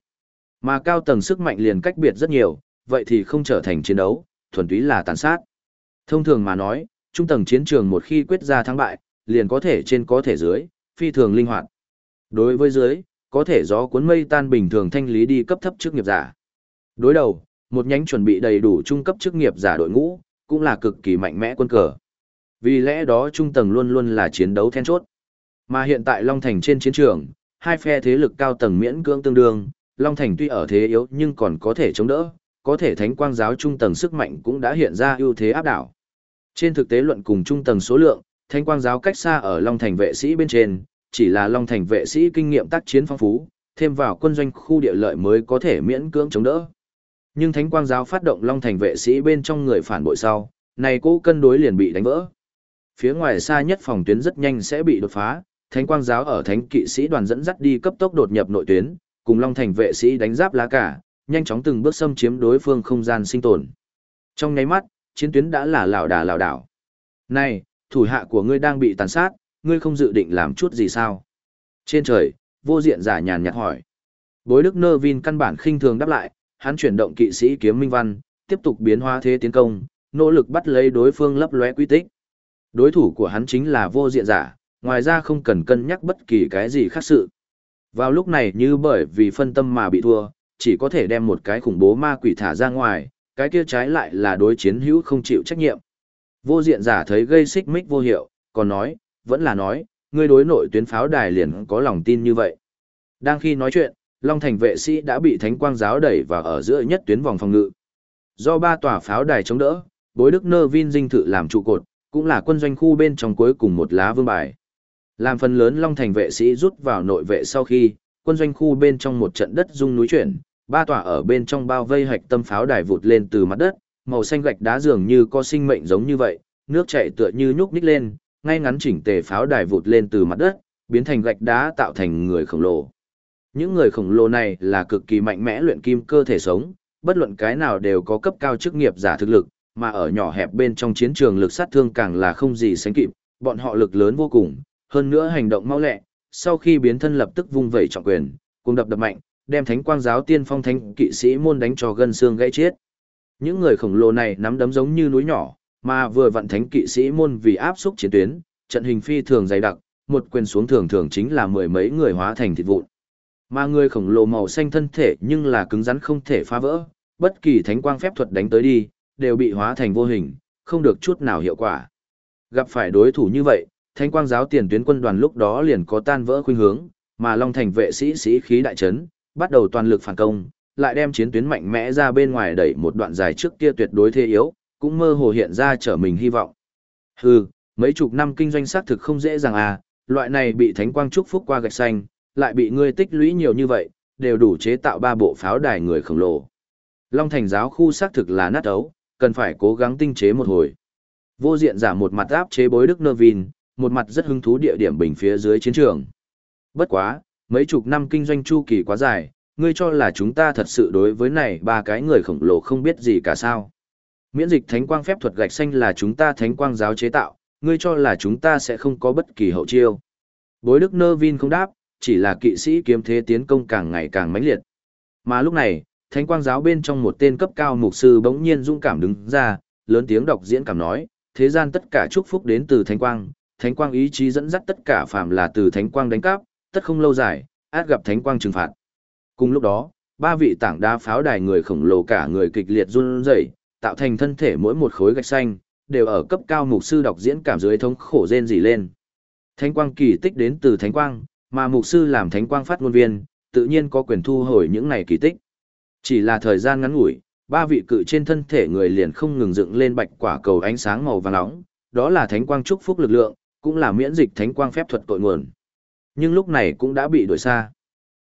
Mà cao tầng sức mạnh liền cách biệt rất nhiều, vậy thì không trở thành chiến đấu, thuần túy là tàn sát. Thông thường mà nói, trung tầng chiến trường một khi quyết ra thắng bại, liền có thể trên có thể dưới, phi thường linh hoạt. Đối với dưới, có thể gió cuốn mây tan bình thường thanh lý đi cấp thấp chức nghiệp giả. Đối đầu, một nhánh chuẩn bị đầy đủ trung cấp chức nghiệp giả đội ngũ, cũng là cực kỳ mạnh mẽ quân cờ. Vì lẽ đó trung tầng luôn luôn là chiến đấu then chốt. Mà hiện tại Long Thành trên chiến trường, hai phe thế lực cao tầng miễn cưỡng tương đương, Long Thành tuy ở thế yếu nhưng còn có thể chống đỡ, có thể thánh quang giáo trung tầng sức mạnh cũng đã hiện ra ưu thế áp đảo. Trên thực tế luận cùng trung tầng số lượng, thánh quang giáo cách xa ở Long Thành vệ sĩ bên trên, chỉ là Long Thành vệ sĩ kinh nghiệm tác chiến phong phú, thêm vào quân doanh khu địa lợi mới có thể miễn cưỡng chống đỡ. Nhưng thánh quang giáo phát động Long Thành vệ sĩ bên trong người phản bội sau, này cố cân đối liền bị đánh vỡ. Phía ngoài xa nhất phòng tuyến rất nhanh sẽ bị đột phá, thánh quang giáo ở thánh kỵ sĩ đoàn dẫn dắt đi cấp tốc đột nhập nội tuyến, cùng Long Thành vệ sĩ đánh giáp lá cả, nhanh chóng từng bước xâm chiếm đối phương không gian sinh tồn. Trong nháy mắt, chiến tuyến đã là lảo đà lảo đảo. Này, thủ hạ của ngươi đang bị tàn sát, ngươi không dự định làm chút gì sao? Trên trời, vô diện giả nhàn nhạt hỏi. Bối Đức Nơ Vin căn bản khinh thường đáp lại, hắn chuyển động kỵ sĩ kiếm minh văn, tiếp tục biến hóa thế tiến công, nỗ lực bắt lấy đối phương lấp lóe quy tích. Đối thủ của hắn chính là vô diện giả, ngoài ra không cần cân nhắc bất kỳ cái gì khác sự. Vào lúc này như bởi vì phân tâm mà bị thua, chỉ có thể đem một cái khủng bố ma quỷ thả ra ngoài, cái kia trái lại là đối chiến hữu không chịu trách nhiệm. Vô diện giả thấy gây xích mích vô hiệu, còn nói, vẫn là nói, ngươi đối nội tuyến pháo đài liền có lòng tin như vậy. Đang khi nói chuyện, Long Thành vệ sĩ đã bị thánh quang giáo đẩy và ở giữa nhất tuyến vòng phòng ngự. Do ba tòa pháo đài chống đỡ, bối đức nơ vin dinh thự làm trụ cột, cũng là quân doanh khu bên trong cuối cùng một lá vương bài. Làm phần lớn Long Thành vệ sĩ rút vào nội vệ sau khi, quân doanh khu bên trong một trận đất rung núi chuyển, ba tòa ở bên trong bao vây hạch tâm pháo đài vụt lên từ mặt đất, màu xanh gạch đá dường như có sinh mệnh giống như vậy, nước chảy tựa như nhúc nhích lên, ngay ngắn chỉnh tề pháo đài vụt lên từ mặt đất, biến thành gạch đá tạo thành người khổng lồ. Những người khổng lồ này là cực kỳ mạnh mẽ luyện kim cơ thể sống, bất luận cái nào đều có cấp cao chức nghiệp giả thực lực, mà ở nhỏ hẹp bên trong chiến trường lực sát thương càng là không gì sánh kịp, bọn họ lực lớn vô cùng, hơn nữa hành động mau lẹ, sau khi biến thân lập tức vung vẩy trọng quyền, cùng đập đập mạnh, đem thánh quang giáo tiên phong thánh kỵ sĩ môn đánh cho gân xương gãy chết. Những người khổng lồ này nắm đấm giống như núi nhỏ, mà vừa vận thánh kỵ sĩ môn vì áp xúc chiến tuyến, trận hình phi thường dày đặc, một quyền xuống thường thường chính là mười mấy người hóa thành thịt vụn. Mà người khổng lồ màu xanh thân thể nhưng là cứng rắn không thể phá vỡ, bất kỳ thánh quang phép thuật đánh tới đi, đều bị hóa thành vô hình, không được chút nào hiệu quả. Gặp phải đối thủ như vậy, thánh quang giáo tiền tuyến quân đoàn lúc đó liền có tan vỡ khuynh hướng, mà Long Thành vệ sĩ sĩ khí đại trấn, bắt đầu toàn lực phản công, lại đem chiến tuyến mạnh mẽ ra bên ngoài đẩy một đoạn dài trước kia tuyệt đối thế yếu, cũng mơ hồ hiện ra trở mình hy vọng. Hừ, mấy chục năm kinh doanh xác thực không dễ dàng à, loại này bị thánh quang chúc phúc qua gạch xanh, lại bị ngươi tích lũy nhiều như vậy, đều đủ chế tạo ba bộ pháo đài người khổng lồ. Long Thành giáo khu xác thực là nát ấu, cần phải cố gắng tinh chế một hồi. Vô diện giả một mặt áp chế bối đức nơ vin, một mặt rất hứng thú địa điểm bình phía dưới chiến trường. Bất quá, mấy chục năm kinh doanh chu kỳ quá dài, ngươi cho là chúng ta thật sự đối với này ba cái người khổng lồ không biết gì cả sao. Miễn dịch thánh quang phép thuật gạch xanh là chúng ta thánh quang giáo chế tạo, ngươi cho là chúng ta sẽ không có bất kỳ hậu chiêu. Bối đức nơ vin không đáp, chỉ là kỵ sĩ kiếm thế tiến công càng ngày càng mãnh liệt. Mà lúc này, thánh quang giáo bên trong một tên cấp cao mục sư bỗng nhiên dũng cảm đứng ra, lớn tiếng đọc diễn cảm nói, thế gian tất cả chúc phúc đến từ thánh quang, thánh quang ý chí dẫn dắt tất cả phàm là từ thánh quang đánh cắp, tất không lâu dài, át gặp thánh quang trừng phạt. Cùng lúc đó, ba vị tảng đá pháo đài người khổng lồ cả người kịch liệt run rẩy, tạo thành thân thể mỗi một khối gạch xanh, đều ở cấp cao mục sư đọc diễn cảm dưới thống khổ rên rỉ lên. Thánh quang kỳ tích đến từ thánh quang, mà mục sư làm thánh quang phát ngôn viên, tự nhiên có quyền thu hồi những này kỳ tích. Chỉ là thời gian ngắn ngủi, ba vị cự trên thân thể người liền không ngừng dựng lên bạch quả cầu ánh sáng màu vàng nóng, đó là thánh quang chúc phúc lực lượng, cũng là miễn dịch thánh quang phép thuật tội nguồn. Nhưng lúc này cũng đã bị đuổi xa.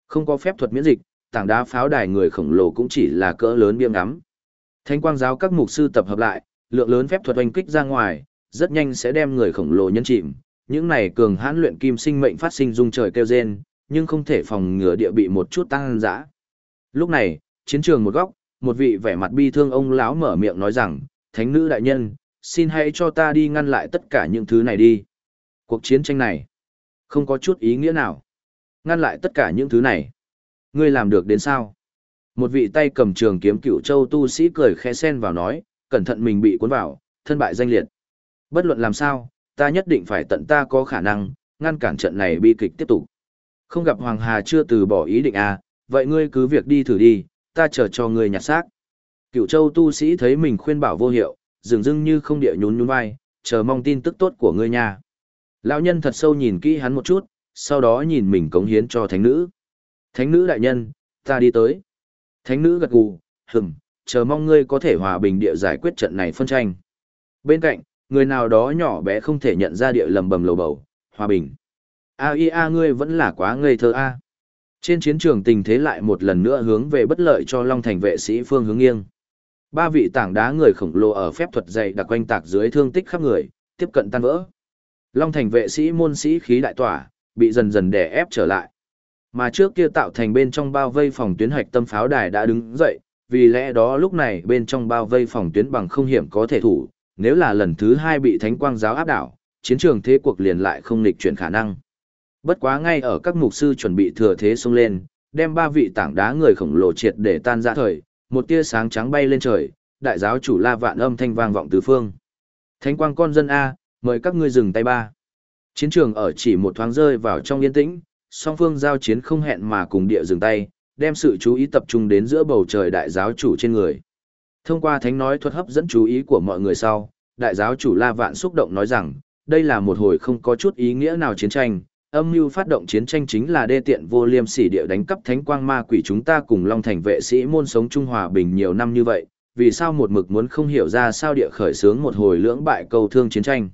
Không có phép thuật miễn dịch, tảng đá pháo đài người khổng lồ cũng chỉ là cỡ lớn biếng ngắm. Thánh quang giáo các mục sư tập hợp lại, lượng lớn phép thuật oanh kích ra ngoài, rất nhanh sẽ đem người khổng lồ nhân chìm. Những này cường hãn luyện kim sinh mệnh phát sinh dung trời kêu rên, nhưng không thể phòng ngừa địa bị một chút tăng dã. Lúc này, chiến trường một góc, một vị vẻ mặt bi thương ông lão mở miệng nói rằng, thánh nữ đại nhân, xin hãy cho ta đi ngăn lại tất cả những thứ này đi. Cuộc chiến tranh này, không có chút ý nghĩa nào. Ngăn lại tất cả những thứ này. Ngươi làm được đến sao? Một vị tay cầm trường kiếm cựu châu tu sĩ cười khẽ sen vào nói, cẩn thận mình bị cuốn vào, thân bại danh liệt. Bất luận làm sao, ta nhất định phải tận ta có khả năng, ngăn cản trận này bi kịch tiếp tục. Không gặp Hoàng Hà chưa từ bỏ ý định à, vậy ngươi cứ việc đi thử đi, ta chờ cho ngươi nhặt xác. Cựu châu tu sĩ thấy mình khuyên bảo vô hiệu, dường dưng như không địa nhún nhún vai, chờ mong tin tức tốt của ngươi nha. Lão nhân thật sâu nhìn kỹ hắn một chút, sau đó nhìn mình cống hiến cho thánh nữ. Thánh nữ đại nhân, ta đi tới. Thánh nữ gật gù, hừm, chờ mong ngươi có thể hòa bình địa giải quyết trận này phân tranh. Bên cạnh, người nào đó nhỏ bé không thể nhận ra địa lầm bầm lầu bầu, hòa bình. A i a ngươi vẫn là quá ngây thơ a. Trên chiến trường tình thế lại một lần nữa hướng về bất lợi cho Long Thành vệ sĩ phương hướng nghiêng. Ba vị tảng đá người khổng lồ ở phép thuật dày đặc quanh tạc dưới thương tích khắp người, tiếp cận tan vỡ. Long Thành vệ sĩ môn sĩ khí đại tỏa, bị dần dần đè ép trở lại. Mà trước kia tạo thành bên trong bao vây phòng tuyến hạch tâm pháo đài đã đứng dậy, vì lẽ đó lúc này bên trong bao vây phòng tuyến bằng không hiểm có thể thủ, nếu là lần thứ hai bị thánh quang giáo áp đảo, chiến trường thế cuộc liền lại không nghịch chuyển khả năng. Bất quá ngay ở các mục sư chuẩn bị thừa thế xông lên, đem ba vị tảng đá người khổng lồ triệt để tan ra thời, một tia sáng trắng bay lên trời, đại giáo chủ La Vạn âm thanh vang vọng tứ phương. Thánh quang con dân a, mời các ngươi dừng tay ba. Chiến trường ở chỉ một thoáng rơi vào trong yên tĩnh, song phương giao chiến không hẹn mà cùng địa dừng tay, đem sự chú ý tập trung đến giữa bầu trời đại giáo chủ trên người. Thông qua thánh nói thuật hấp dẫn chú ý của mọi người sau, đại giáo chủ La Vạn xúc động nói rằng, đây là một hồi không có chút ý nghĩa nào chiến tranh, âm mưu phát động chiến tranh chính là đê tiện vô liêm sỉ địa đánh cắp thánh quang ma quỷ chúng ta cùng Long Thành vệ sĩ môn sống trung hòa bình nhiều năm như vậy, vì sao một mực muốn không hiểu ra sao địa khởi sướng một hồi lưỡng bại câu thương chiến tranh.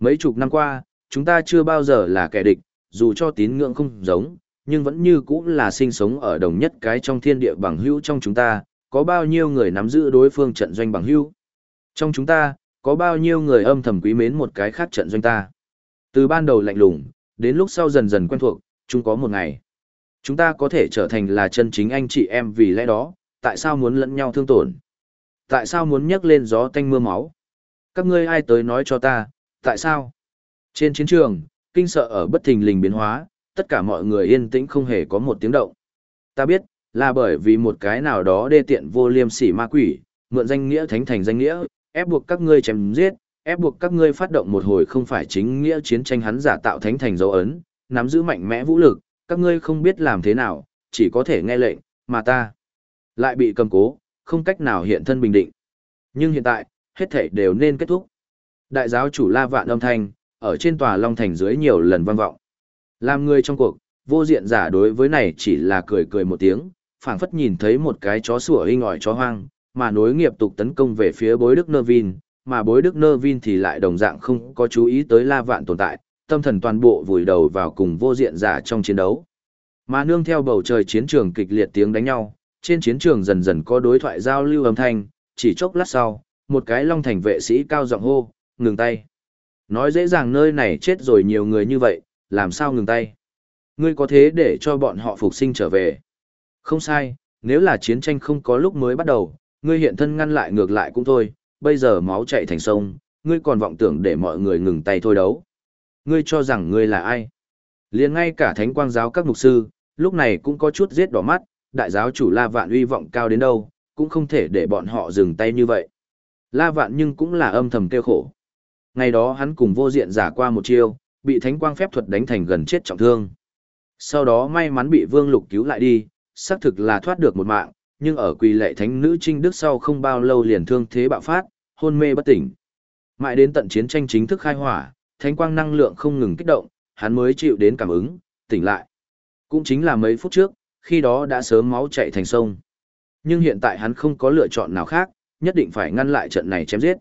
Mấy chục năm qua, chúng ta chưa bao giờ là kẻ địch, dù cho tín ngưỡng không giống, nhưng vẫn như cũng là sinh sống ở đồng nhất cái trong thiên địa bằng hữu trong chúng ta, có bao nhiêu người nắm giữ đối phương trận doanh bằng hữu. Trong chúng ta, có bao nhiêu người âm thầm quý mến một cái khác trận doanh ta. Từ ban đầu lạnh lùng, đến lúc sau dần dần quen thuộc, chúng có một ngày. Chúng ta có thể trở thành là chân chính anh chị em vì lẽ đó, tại sao muốn lẫn nhau thương tổn? Tại sao muốn nhấc lên gió tanh mưa máu? Các ngươi ai tới nói cho ta, tại sao? Trên chiến trường, kinh sợ ở bất thình lình biến hóa, tất cả mọi người yên tĩnh không hề có một tiếng động. Ta biết, là bởi vì một cái nào đó đê tiện vô liêm sỉ ma quỷ, mượn danh nghĩa thánh thành danh nghĩa, ép buộc các ngươi chém giết, ép buộc các ngươi phát động một hồi không phải chính nghĩa chiến tranh hắn giả tạo thánh thành dấu ấn, nắm giữ mạnh mẽ vũ lực, các ngươi không biết làm thế nào, chỉ có thể nghe lệnh, mà ta lại bị cầm cố, không cách nào hiện thân bình định. Nhưng hiện tại, hết thảy đều nên kết thúc. Đại giáo chủ La Vạn âm thanh, ở trên tòa Long Thành dưới nhiều lần vang vọng. Làm người trong cuộc, vô diện giả đối với này chỉ là cười cười một tiếng, phảng phất nhìn thấy một cái chó sủa hinh ỏi chó hoang, mà nối nghiệp tục tấn công về phía bối đức nơ vin, mà bối đức nơ vin thì lại đồng dạng không có chú ý tới La Vạn tồn tại, tâm thần toàn bộ vùi đầu vào cùng vô diện giả trong chiến đấu. Mà nương theo bầu trời chiến trường kịch liệt tiếng đánh nhau, trên chiến trường dần dần có đối thoại giao lưu âm thanh, chỉ chốc lát sau, một cái long thành vệ sĩ cao giọng hô, ngừng tay. Nói dễ dàng nơi này chết rồi nhiều người như vậy, làm sao ngừng tay? Ngươi có thế để cho bọn họ phục sinh trở về. Không sai, nếu là chiến tranh không có lúc mới bắt đầu, ngươi hiện thân ngăn lại ngược lại cũng thôi, bây giờ máu chạy thành sông, ngươi còn vọng tưởng để mọi người ngừng tay thôi đấu. Ngươi cho rằng ngươi là ai? liền ngay cả thánh quang giáo các mục sư, lúc này cũng có chút giết đỏ mắt, đại giáo chủ La Vạn uy vọng cao đến đâu, cũng không thể để bọn họ dừng tay như vậy. La Vạn nhưng cũng là âm thầm kêu khổ. Ngày đó hắn cùng vô diện giả qua một chiêu, bị thánh quang phép thuật đánh thành gần chết trọng thương. Sau đó may mắn bị Vương Lục cứu lại đi, xác thực là thoát được một mạng, nhưng ở quỳ lệ thánh nữ trinh đức sau không bao lâu liền thương thế bạo phát, hôn mê bất tỉnh. Mãi đến tận chiến tranh chính thức khai hỏa, thánh quang năng lượng không ngừng kích động, hắn mới chịu đến cảm ứng, tỉnh lại. Cũng chính là mấy phút trước, khi đó đã sớm máu chạy thành sông. Nhưng hiện tại hắn không có lựa chọn nào khác, nhất định phải ngăn lại trận này chém giết.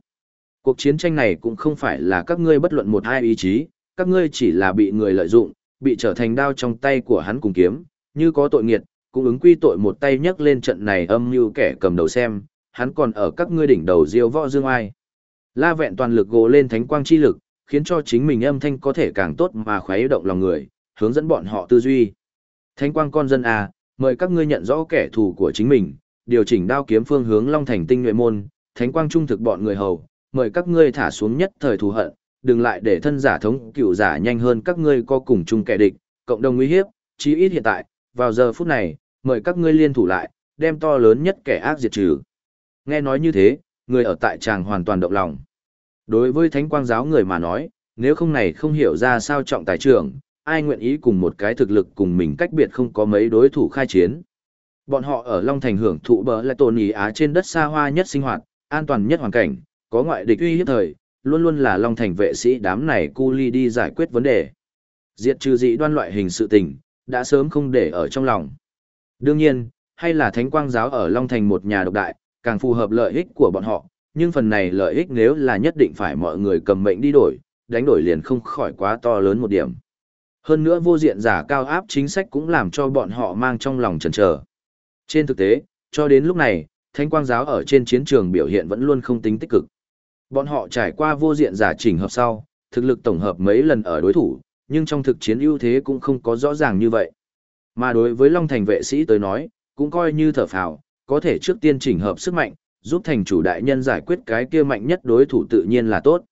Cuộc chiến tranh này cũng không phải là các ngươi bất luận một hai ý chí, các ngươi chỉ là bị người lợi dụng, bị trở thành đao trong tay của hắn cùng kiếm, như có tội nghiệt, cũng ứng quy tội một tay nhấc lên trận này âm như kẻ cầm đầu xem, hắn còn ở các ngươi đỉnh đầu diêu võ dương ai. La vẹn toàn lực gồ lên thánh quang chi lực, khiến cho chính mình âm thanh có thể càng tốt mà khuấy động lòng người, hướng dẫn bọn họ tư duy. Thánh quang con dân à, mời các ngươi nhận rõ kẻ thù của chính mình, điều chỉnh đao kiếm phương hướng Long Thành tinh nhuệ môn, thánh quang trung thực bọn người hầu, mời các ngươi thả xuống nhất thời thù hận, đừng lại để thân giả thống cựu giả nhanh hơn các ngươi có cùng chung kẻ địch, cộng đồng nguy hiếp, chí ít hiện tại, vào giờ phút này, mời các ngươi liên thủ lại, đem to lớn nhất kẻ ác diệt trừ. Nghe nói như thế, người ở tại tràng hoàn toàn động lòng. Đối với thánh quang giáo người mà nói, nếu không này không hiểu ra sao trọng tài trưởng, ai nguyện ý cùng một cái thực lực cùng mình cách biệt không có mấy đối thủ khai chiến. Bọn họ ở Long Thành hưởng thụ bờ lại tồn ý á trên đất xa hoa nhất sinh hoạt, an toàn nhất hoàn cảnh, có ngoại địch uy hiếp thời, luôn luôn là Long Thành vệ sĩ đám này cu ly đi giải quyết vấn đề. Diệt trừ dị đoan loại hình sự tình, đã sớm không để ở trong lòng. Đương nhiên, hay là thánh quang giáo ở Long Thành một nhà độc đại, càng phù hợp lợi ích của bọn họ, nhưng phần này lợi ích nếu là nhất định phải mọi người cầm mệnh đi đổi, đánh đổi liền không khỏi quá to lớn một điểm. Hơn nữa vô diện giả cao áp chính sách cũng làm cho bọn họ mang trong lòng chần chờ. Trên thực tế, cho đến lúc này, Thánh Quang giáo ở trên chiến trường biểu hiện vẫn luôn không tính tích cực. Bọn họ trải qua vô diện giả chỉnh hợp sau, thực lực tổng hợp mấy lần ở đối thủ, nhưng trong thực chiến ưu thế cũng không có rõ ràng như vậy. Mà đối với Long Thành vệ sĩ tới nói, cũng coi như thở phào, có thể trước tiên chỉnh hợp sức mạnh, giúp thành chủ đại nhân giải quyết cái kia mạnh nhất đối thủ tự nhiên là tốt.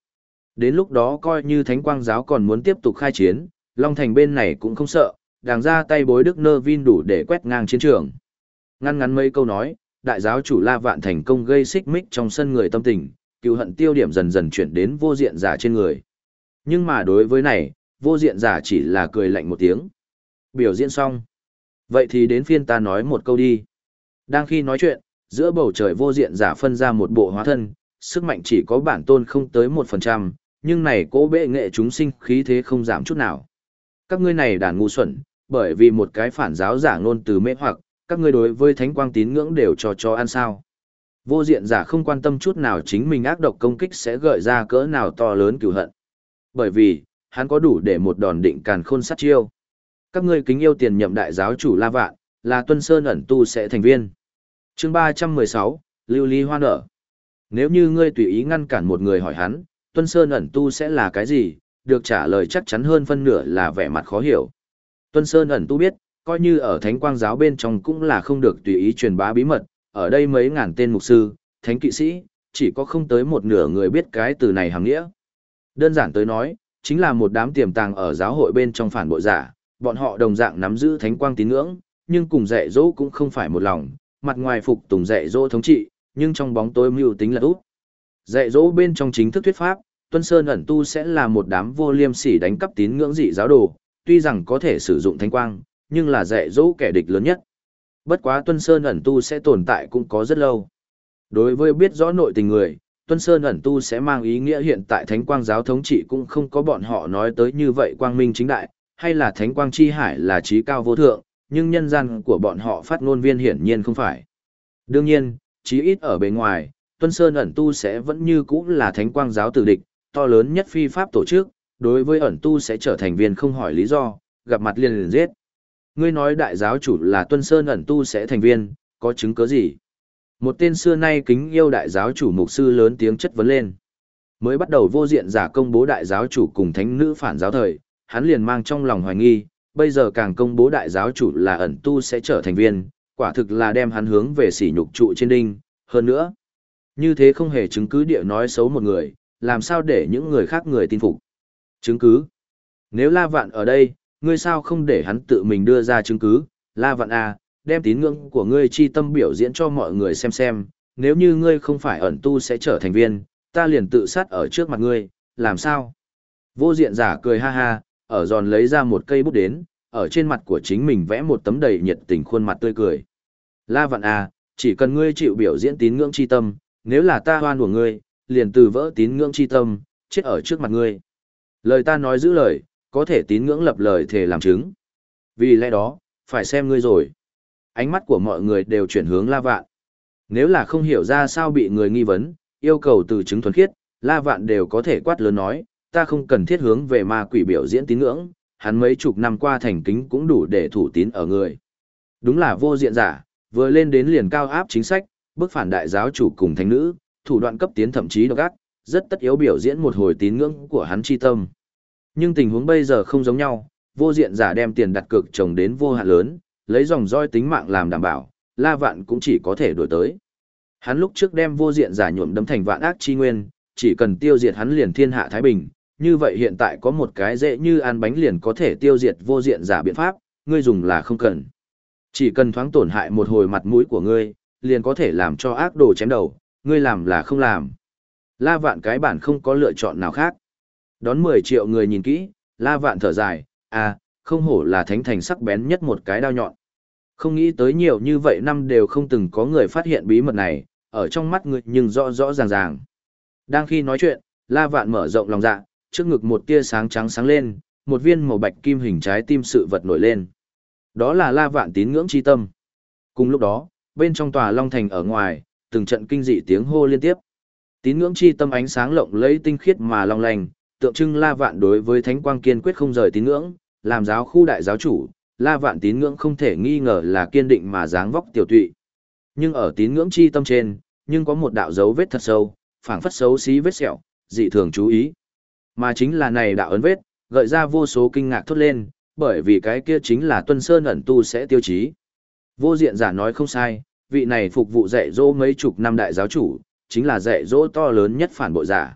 Đến lúc đó coi như Thánh Quang giáo còn muốn tiếp tục khai chiến, Long Thành bên này cũng không sợ, đàng ra tay bối Đức Nơ Vin đủ để quét ngang chiến trường. Ngăn ngắn mấy câu nói, đại giáo chủ La Vạn thành công gây xích mích trong sân người tâm tình, cựu hận tiêu điểm dần dần chuyển đến vô diện giả trên người. Nhưng mà đối với này, vô diện giả chỉ là cười lạnh một tiếng. Biểu diễn xong. Vậy thì đến phiên ta nói một câu đi. Đang khi nói chuyện, giữa bầu trời vô diện giả phân ra một bộ hóa thân, sức mạnh chỉ có bản tôn không tới một phần trăm, nhưng này cố bệ nghệ chúng sinh khí thế không giảm chút nào. Các ngươi này đàn ngu xuẩn, bởi vì một cái phản giáo giả ngôn từ mê hoặc, các ngươi đối với thánh quang tín ngưỡng đều cho cho ăn sao. Vô diện giả không quan tâm chút nào chính mình ác độc công kích sẽ gợi ra cỡ nào to lớn cửu hận. Bởi vì, hắn có đủ để một đòn định càn khôn sát chiêu. Các ngươi kính yêu tiền nhậm đại giáo chủ La Vạn, là Tuân Sơn ẩn tu sẽ thành viên. Chương 316, Lưu Ly Hoa nở. Nếu như ngươi tùy ý ngăn cản một người hỏi hắn, Tuân Sơn ẩn tu sẽ là cái gì, được trả lời chắc chắn hơn phân nửa là vẻ mặt khó hiểu. Tuân Sơn ẩn tu biết, coi như ở thánh quang giáo bên trong cũng là không được tùy ý truyền bá bí mật, ở đây mấy ngàn tên mục sư, thánh kỵ sĩ, chỉ có không tới một nửa người biết cái từ này hàng nghĩa. Đơn giản tới nói, chính là một đám tiềm tàng ở giáo hội bên trong phản bội giả, bọn họ đồng dạng nắm giữ thánh quang tín ngưỡng, nhưng cùng dạy dỗ cũng không phải một lòng, mặt ngoài phục tùng dạy dỗ thống trị, nhưng trong bóng tối mưu tính là út. Dạy dỗ bên trong chính thức thuyết pháp, Tuân Sơn ẩn tu sẽ là một đám vô liêm sỉ đánh cắp tín ngưỡng dị giáo đồ, tuy rằng có thể sử dụng thánh quang, nhưng là dạy dỗ kẻ địch lớn nhất. Bất quá Tuân Sơn ẩn tu sẽ tồn tại cũng có rất lâu. Đối với biết rõ nội tình người, Tuân Sơn ẩn tu sẽ mang ý nghĩa hiện tại Thánh Quang giáo thống trị cũng không có bọn họ nói tới như vậy quang minh chính đại, hay là Thánh Quang chi hải là trí cao vô thượng, nhưng nhân gian của bọn họ phát ngôn viên hiển nhiên không phải. Đương nhiên, chí ít ở bề ngoài, Tuân Sơn ẩn tu sẽ vẫn như cũ là Thánh Quang giáo tử địch, to lớn nhất phi pháp tổ chức, đối với ẩn tu sẽ trở thành viên không hỏi lý do, gặp mặt liền liền giết. Ngươi nói đại giáo chủ là Tuân Sơn ẩn tu sẽ thành viên, có chứng cứ gì? Một tên xưa nay kính yêu đại giáo chủ mục sư lớn tiếng chất vấn lên. Mới bắt đầu vô diện giả công bố đại giáo chủ cùng thánh nữ phản giáo thời, hắn liền mang trong lòng hoài nghi, bây giờ càng công bố đại giáo chủ là ẩn tu sẽ trở thành viên, quả thực là đem hắn hướng về sỉ nhục trụ trên đinh, hơn nữa. Như thế không hề chứng cứ địa nói xấu một người, làm sao để những người khác người tin phục. Chứng cứ. Nếu La Vạn ở đây, ngươi sao không để hắn tự mình đưa ra chứng cứ, La Vạn à, đem tín ngưỡng của ngươi chi tâm biểu diễn cho mọi người xem xem, nếu như ngươi không phải ẩn tu sẽ trở thành viên, ta liền tự sát ở trước mặt ngươi, làm sao? Vô diện giả cười ha ha, ở giòn lấy ra một cây bút đến, ở trên mặt của chính mình vẽ một tấm đầy nhiệt tình khuôn mặt tươi cười. La vạn à, chỉ cần ngươi chịu biểu diễn tín ngưỡng chi tâm, nếu là ta hoan của ngươi, liền từ vỡ tín ngưỡng chi tâm, chết ở trước mặt ngươi. Lời ta nói giữ lời, có thể tín ngưỡng lập lời thể làm chứng. Vì lẽ đó, phải xem ngươi rồi ánh mắt của mọi người đều chuyển hướng La Vạn. Nếu là không hiểu ra sao bị người nghi vấn, yêu cầu từ chứng thuần khiết, La Vạn đều có thể quát lớn nói, ta không cần thiết hướng về ma quỷ biểu diễn tín ngưỡng, hắn mấy chục năm qua thành kính cũng đủ để thủ tín ở người. Đúng là vô diện giả, vừa lên đến liền cao áp chính sách, bức phản đại giáo chủ cùng thánh nữ, thủ đoạn cấp tiến thậm chí độc ác, rất tất yếu biểu diễn một hồi tín ngưỡng của hắn chi tâm. Nhưng tình huống bây giờ không giống nhau, vô diện giả đem tiền đặt cược trồng đến vô hạn lớn, lấy dòng roi tính mạng làm đảm bảo, La Vạn cũng chỉ có thể đổi tới. Hắn lúc trước đem vô diện giả nhuộm đấm thành vạn ác chi nguyên, chỉ cần tiêu diệt hắn liền thiên hạ thái bình, như vậy hiện tại có một cái dễ như ăn bánh liền có thể tiêu diệt vô diện giả biện pháp, ngươi dùng là không cần. Chỉ cần thoáng tổn hại một hồi mặt mũi của ngươi, liền có thể làm cho ác đồ chém đầu, ngươi làm là không làm. La Vạn cái bản không có lựa chọn nào khác. Đón 10 triệu người nhìn kỹ, La Vạn thở dài, à, không hổ là thánh thành sắc bén nhất một cái đao nhọn. Không nghĩ tới nhiều như vậy năm đều không từng có người phát hiện bí mật này, ở trong mắt người nhưng rõ rõ ràng ràng. Đang khi nói chuyện, La Vạn mở rộng lòng dạ, trước ngực một tia sáng trắng sáng lên, một viên màu bạch kim hình trái tim sự vật nổi lên. Đó là La Vạn tín ngưỡng chi tâm. Cùng lúc đó, bên trong tòa Long Thành ở ngoài, từng trận kinh dị tiếng hô liên tiếp. Tín ngưỡng chi tâm ánh sáng lộng lẫy tinh khiết mà long lành, tượng trưng La Vạn đối với thánh quang kiên quyết không rời tín ngưỡng, làm giáo khu đại giáo chủ, La Vạn tín ngưỡng không thể nghi ngờ là kiên định mà dáng vóc tiểu tụy. Nhưng ở tín ngưỡng chi tâm trên, nhưng có một đạo dấu vết thật sâu, phảng phất xấu xí vết sẹo, dị thường chú ý. Mà chính là này đạo ấn vết, gợi ra vô số kinh ngạc thốt lên, bởi vì cái kia chính là Tuân Sơn ẩn tu sẽ tiêu chí. Vô diện giả nói không sai, vị này phục vụ dạy dỗ mấy chục năm đại giáo chủ, chính là dạy dỗ to lớn nhất phản bội giả.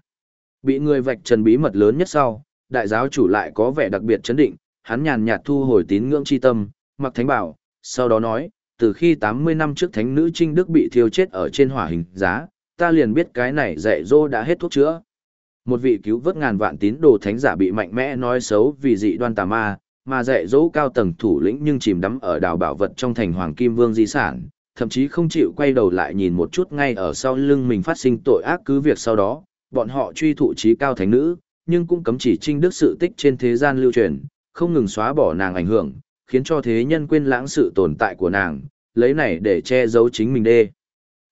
Bị người vạch trần bí mật lớn nhất sau, đại giáo chủ lại có vẻ đặc biệt chấn định, hắn nhàn nhạt thu hồi tín ngưỡng chi tâm, mặc thánh bảo, sau đó nói, từ khi 80 năm trước thánh nữ Trinh Đức bị thiêu chết ở trên hỏa hình giá, ta liền biết cái này dạy dô đã hết thuốc chữa. Một vị cứu vớt ngàn vạn tín đồ thánh giả bị mạnh mẽ nói xấu vì dị đoan tà ma, mà dạy dỗ cao tầng thủ lĩnh nhưng chìm đắm ở đào bảo vật trong thành Hoàng Kim Vương di sản, thậm chí không chịu quay đầu lại nhìn một chút ngay ở sau lưng mình phát sinh tội ác cứ việc sau đó, bọn họ truy thụ trí cao thánh nữ, nhưng cũng cấm chỉ trinh đức sự tích trên thế gian lưu truyền, không ngừng xóa bỏ nàng ảnh hưởng, khiến cho thế nhân quên lãng sự tồn tại của nàng, lấy này để che giấu chính mình đê.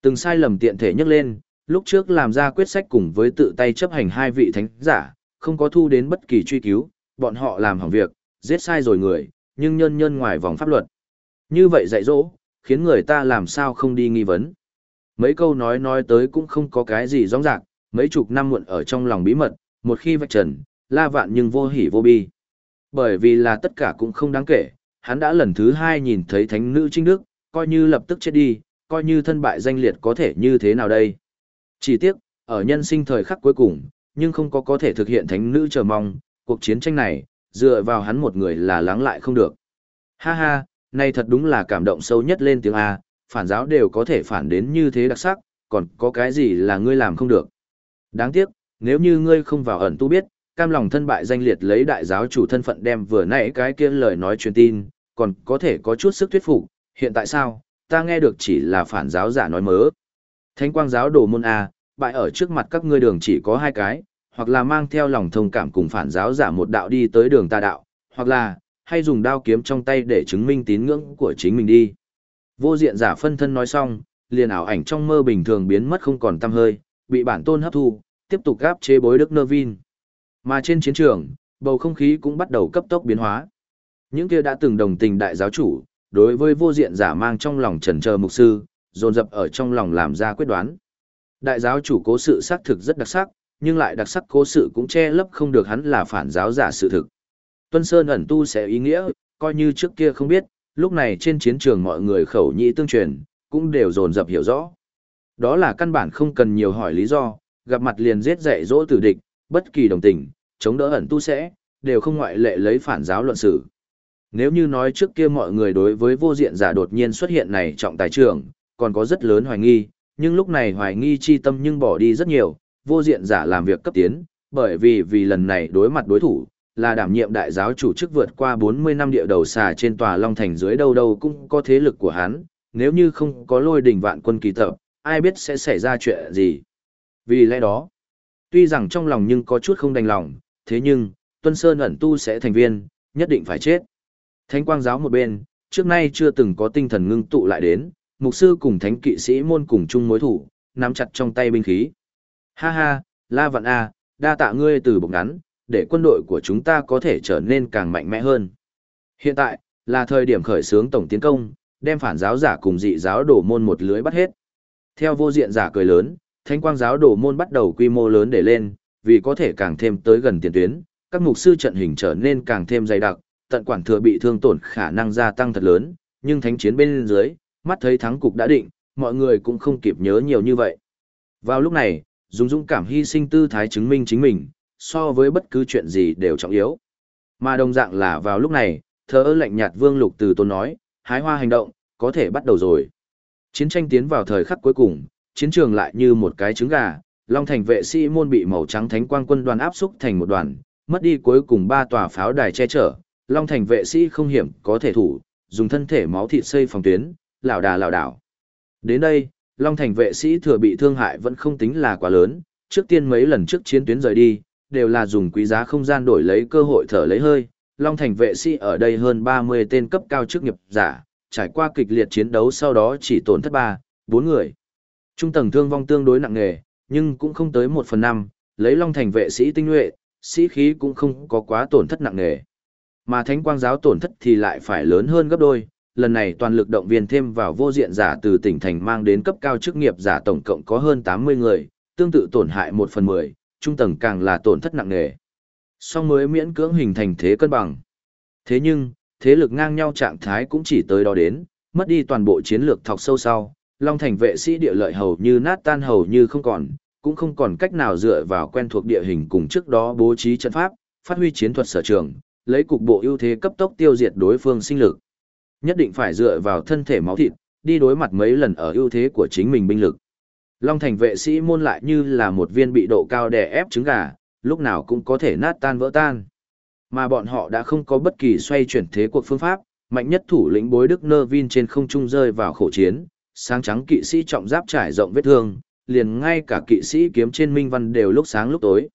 Từng sai lầm tiện thể nhắc lên, lúc trước làm ra quyết sách cùng với tự tay chấp hành hai vị thánh giả, không có thu đến bất kỳ truy cứu, bọn họ làm hỏng việc, giết sai rồi người, nhưng nhân nhân ngoài vòng pháp luật. Như vậy dạy dỗ, khiến người ta làm sao không đi nghi vấn. Mấy câu nói nói tới cũng không có cái gì rõ ràng, mấy chục năm muộn ở trong lòng bí mật, một khi vạch trần, la vạn nhưng vô hỉ vô bi. Bởi vì là tất cả cũng không đáng kể, hắn đã lần thứ hai nhìn thấy thánh nữ trinh đức, coi như lập tức chết đi, coi như thân bại danh liệt có thể như thế nào đây. Chỉ tiếc, ở nhân sinh thời khắc cuối cùng, nhưng không có có thể thực hiện thánh nữ chờ mong, cuộc chiến tranh này, dựa vào hắn một người là lắng lại không được. Ha ha, này thật đúng là cảm động sâu nhất lên tiếng A, phản giáo đều có thể phản đến như thế đặc sắc, còn có cái gì là ngươi làm không được. Đáng tiếc, nếu như ngươi không vào ẩn tu biết, cam lòng thân bại danh liệt lấy đại giáo chủ thân phận đem vừa nãy cái kia lời nói truyền tin, còn có thể có chút sức thuyết phục, hiện tại sao, ta nghe được chỉ là phản giáo giả nói mớ. Thánh quang giáo đồ môn A, bại ở trước mặt các ngươi đường chỉ có hai cái, hoặc là mang theo lòng thông cảm cùng phản giáo giả một đạo đi tới đường ta đạo, hoặc là, hay dùng đao kiếm trong tay để chứng minh tín ngưỡng của chính mình đi. Vô diện giả phân thân nói xong, liền ảo ảnh trong mơ bình thường biến mất không còn tăm hơi, bị bản tôn hấp thu, tiếp tục gáp chế bối đức nơ vin. Mà trên chiến trường, bầu không khí cũng bắt đầu cấp tốc biến hóa. Những kia đã từng đồng tình đại giáo chủ, đối với vô diện giả mang trong lòng trần chờ mục sư, dồn dập ở trong lòng làm ra quyết đoán. Đại giáo chủ cố sự xác thực rất đặc sắc, nhưng lại đặc sắc cố sự cũng che lấp không được hắn là phản giáo giả sự thực. Tuân Sơn ẩn tu sẽ ý nghĩa, coi như trước kia không biết, lúc này trên chiến trường mọi người khẩu nhị tương truyền, cũng đều dồn dập hiểu rõ. Đó là căn bản không cần nhiều hỏi lý do, gặp mặt liền giết dạy dỗ tử địch, bất kỳ đồng tình, chống đỡ ẩn tu sẽ, đều không ngoại lệ lấy phản giáo luận xử. Nếu như nói trước kia mọi người đối với vô diện giả đột nhiên xuất hiện này trọng tài trưởng, còn có rất lớn hoài nghi, nhưng lúc này hoài nghi chi tâm nhưng bỏ đi rất nhiều, vô diện giả làm việc cấp tiến, bởi vì vì lần này đối mặt đối thủ, là đảm nhiệm đại giáo chủ chức vượt qua 40 năm địa đầu xà trên tòa Long Thành dưới đâu đâu cũng có thế lực của hắn, nếu như không có lôi đỉnh vạn quân kỳ tập, ai biết sẽ xảy ra chuyện gì. Vì lẽ đó, tuy rằng trong lòng nhưng có chút không đành lòng, thế nhưng, Tuân Sơn ẩn tu sẽ thành viên, nhất định phải chết. Thánh quang giáo một bên, trước nay chưa từng có tinh thần ngưng tụ lại đến, mục sư cùng thánh kỵ sĩ môn cùng chung mối thủ, nắm chặt trong tay binh khí. Ha ha, La Vạn A, đa tạ ngươi từ bụng ngắn, để quân đội của chúng ta có thể trở nên càng mạnh mẽ hơn. Hiện tại, là thời điểm khởi xướng tổng tiến công, đem phản giáo giả cùng dị giáo đổ môn một lưới bắt hết. Theo vô diện giả cười lớn, thánh quang giáo đổ môn bắt đầu quy mô lớn để lên, vì có thể càng thêm tới gần tiền tuyến, các mục sư trận hình trở nên càng thêm dày đặc, tận quản thừa bị thương tổn khả năng gia tăng thật lớn, nhưng thánh chiến bên dưới, mắt thấy thắng cục đã định, mọi người cũng không kịp nhớ nhiều như vậy. Vào lúc này, dùng dũng cảm hy sinh tư thái chứng minh chính mình, so với bất cứ chuyện gì đều trọng yếu. Mà đồng dạng là vào lúc này, thơ lạnh nhạt vương lục từ tôn nói, hái hoa hành động, có thể bắt đầu rồi. Chiến tranh tiến vào thời khắc cuối cùng, chiến trường lại như một cái trứng gà, Long Thành vệ sĩ môn bị màu trắng thánh quang quân đoàn áp xúc thành một đoàn, mất đi cuối cùng ba tòa pháo đài che chở, Long Thành vệ sĩ không hiểm có thể thủ, dùng thân thể máu thịt xây phòng tuyến, lảo đà lảo đảo. Đến đây, Long Thành vệ sĩ thừa bị thương hại vẫn không tính là quá lớn, trước tiên mấy lần trước chiến tuyến rời đi, đều là dùng quý giá không gian đổi lấy cơ hội thở lấy hơi. Long Thành vệ sĩ ở đây hơn 30 tên cấp cao chức nghiệp giả, trải qua kịch liệt chiến đấu sau đó chỉ tổn thất 3, 4 người. Trung tầng thương vong tương đối nặng nề, nhưng cũng không tới 1 phần 5, lấy Long Thành vệ sĩ tinh nhuệ, sĩ khí cũng không có quá tổn thất nặng nề. Mà Thánh Quang giáo tổn thất thì lại phải lớn hơn gấp đôi, lần này toàn lực động viên thêm vào vô diện giả từ tỉnh thành mang đến cấp cao chức nghiệp giả tổng cộng có hơn 80 người, tương tự tổn hại 1 phần 10, trung tầng càng là tổn thất nặng nề. Song mới miễn cưỡng hình thành thế cân bằng. Thế nhưng, thế lực ngang nhau trạng thái cũng chỉ tới đó đến, mất đi toàn bộ chiến lược thọc sâu sau, Long Thành vệ sĩ địa lợi hầu như nát tan hầu như không còn, cũng không còn cách nào dựa vào quen thuộc địa hình cùng trước đó bố trí trận pháp, phát huy chiến thuật sở trường, lấy cục bộ ưu thế cấp tốc tiêu diệt đối phương sinh lực. Nhất định phải dựa vào thân thể máu thịt, đi đối mặt mấy lần ở ưu thế của chính mình binh lực. Long thành vệ sĩ môn lại như là một viên bị độ cao đè ép trứng gà, lúc nào cũng có thể nát tan vỡ tan. Mà bọn họ đã không có bất kỳ xoay chuyển thế cuộc phương pháp, mạnh nhất thủ lĩnh bối đức nơ vin trên không trung rơi vào khổ chiến, sáng trắng kỵ sĩ trọng giáp trải rộng vết thương, liền ngay cả kỵ sĩ kiếm trên minh văn đều lúc sáng lúc tối.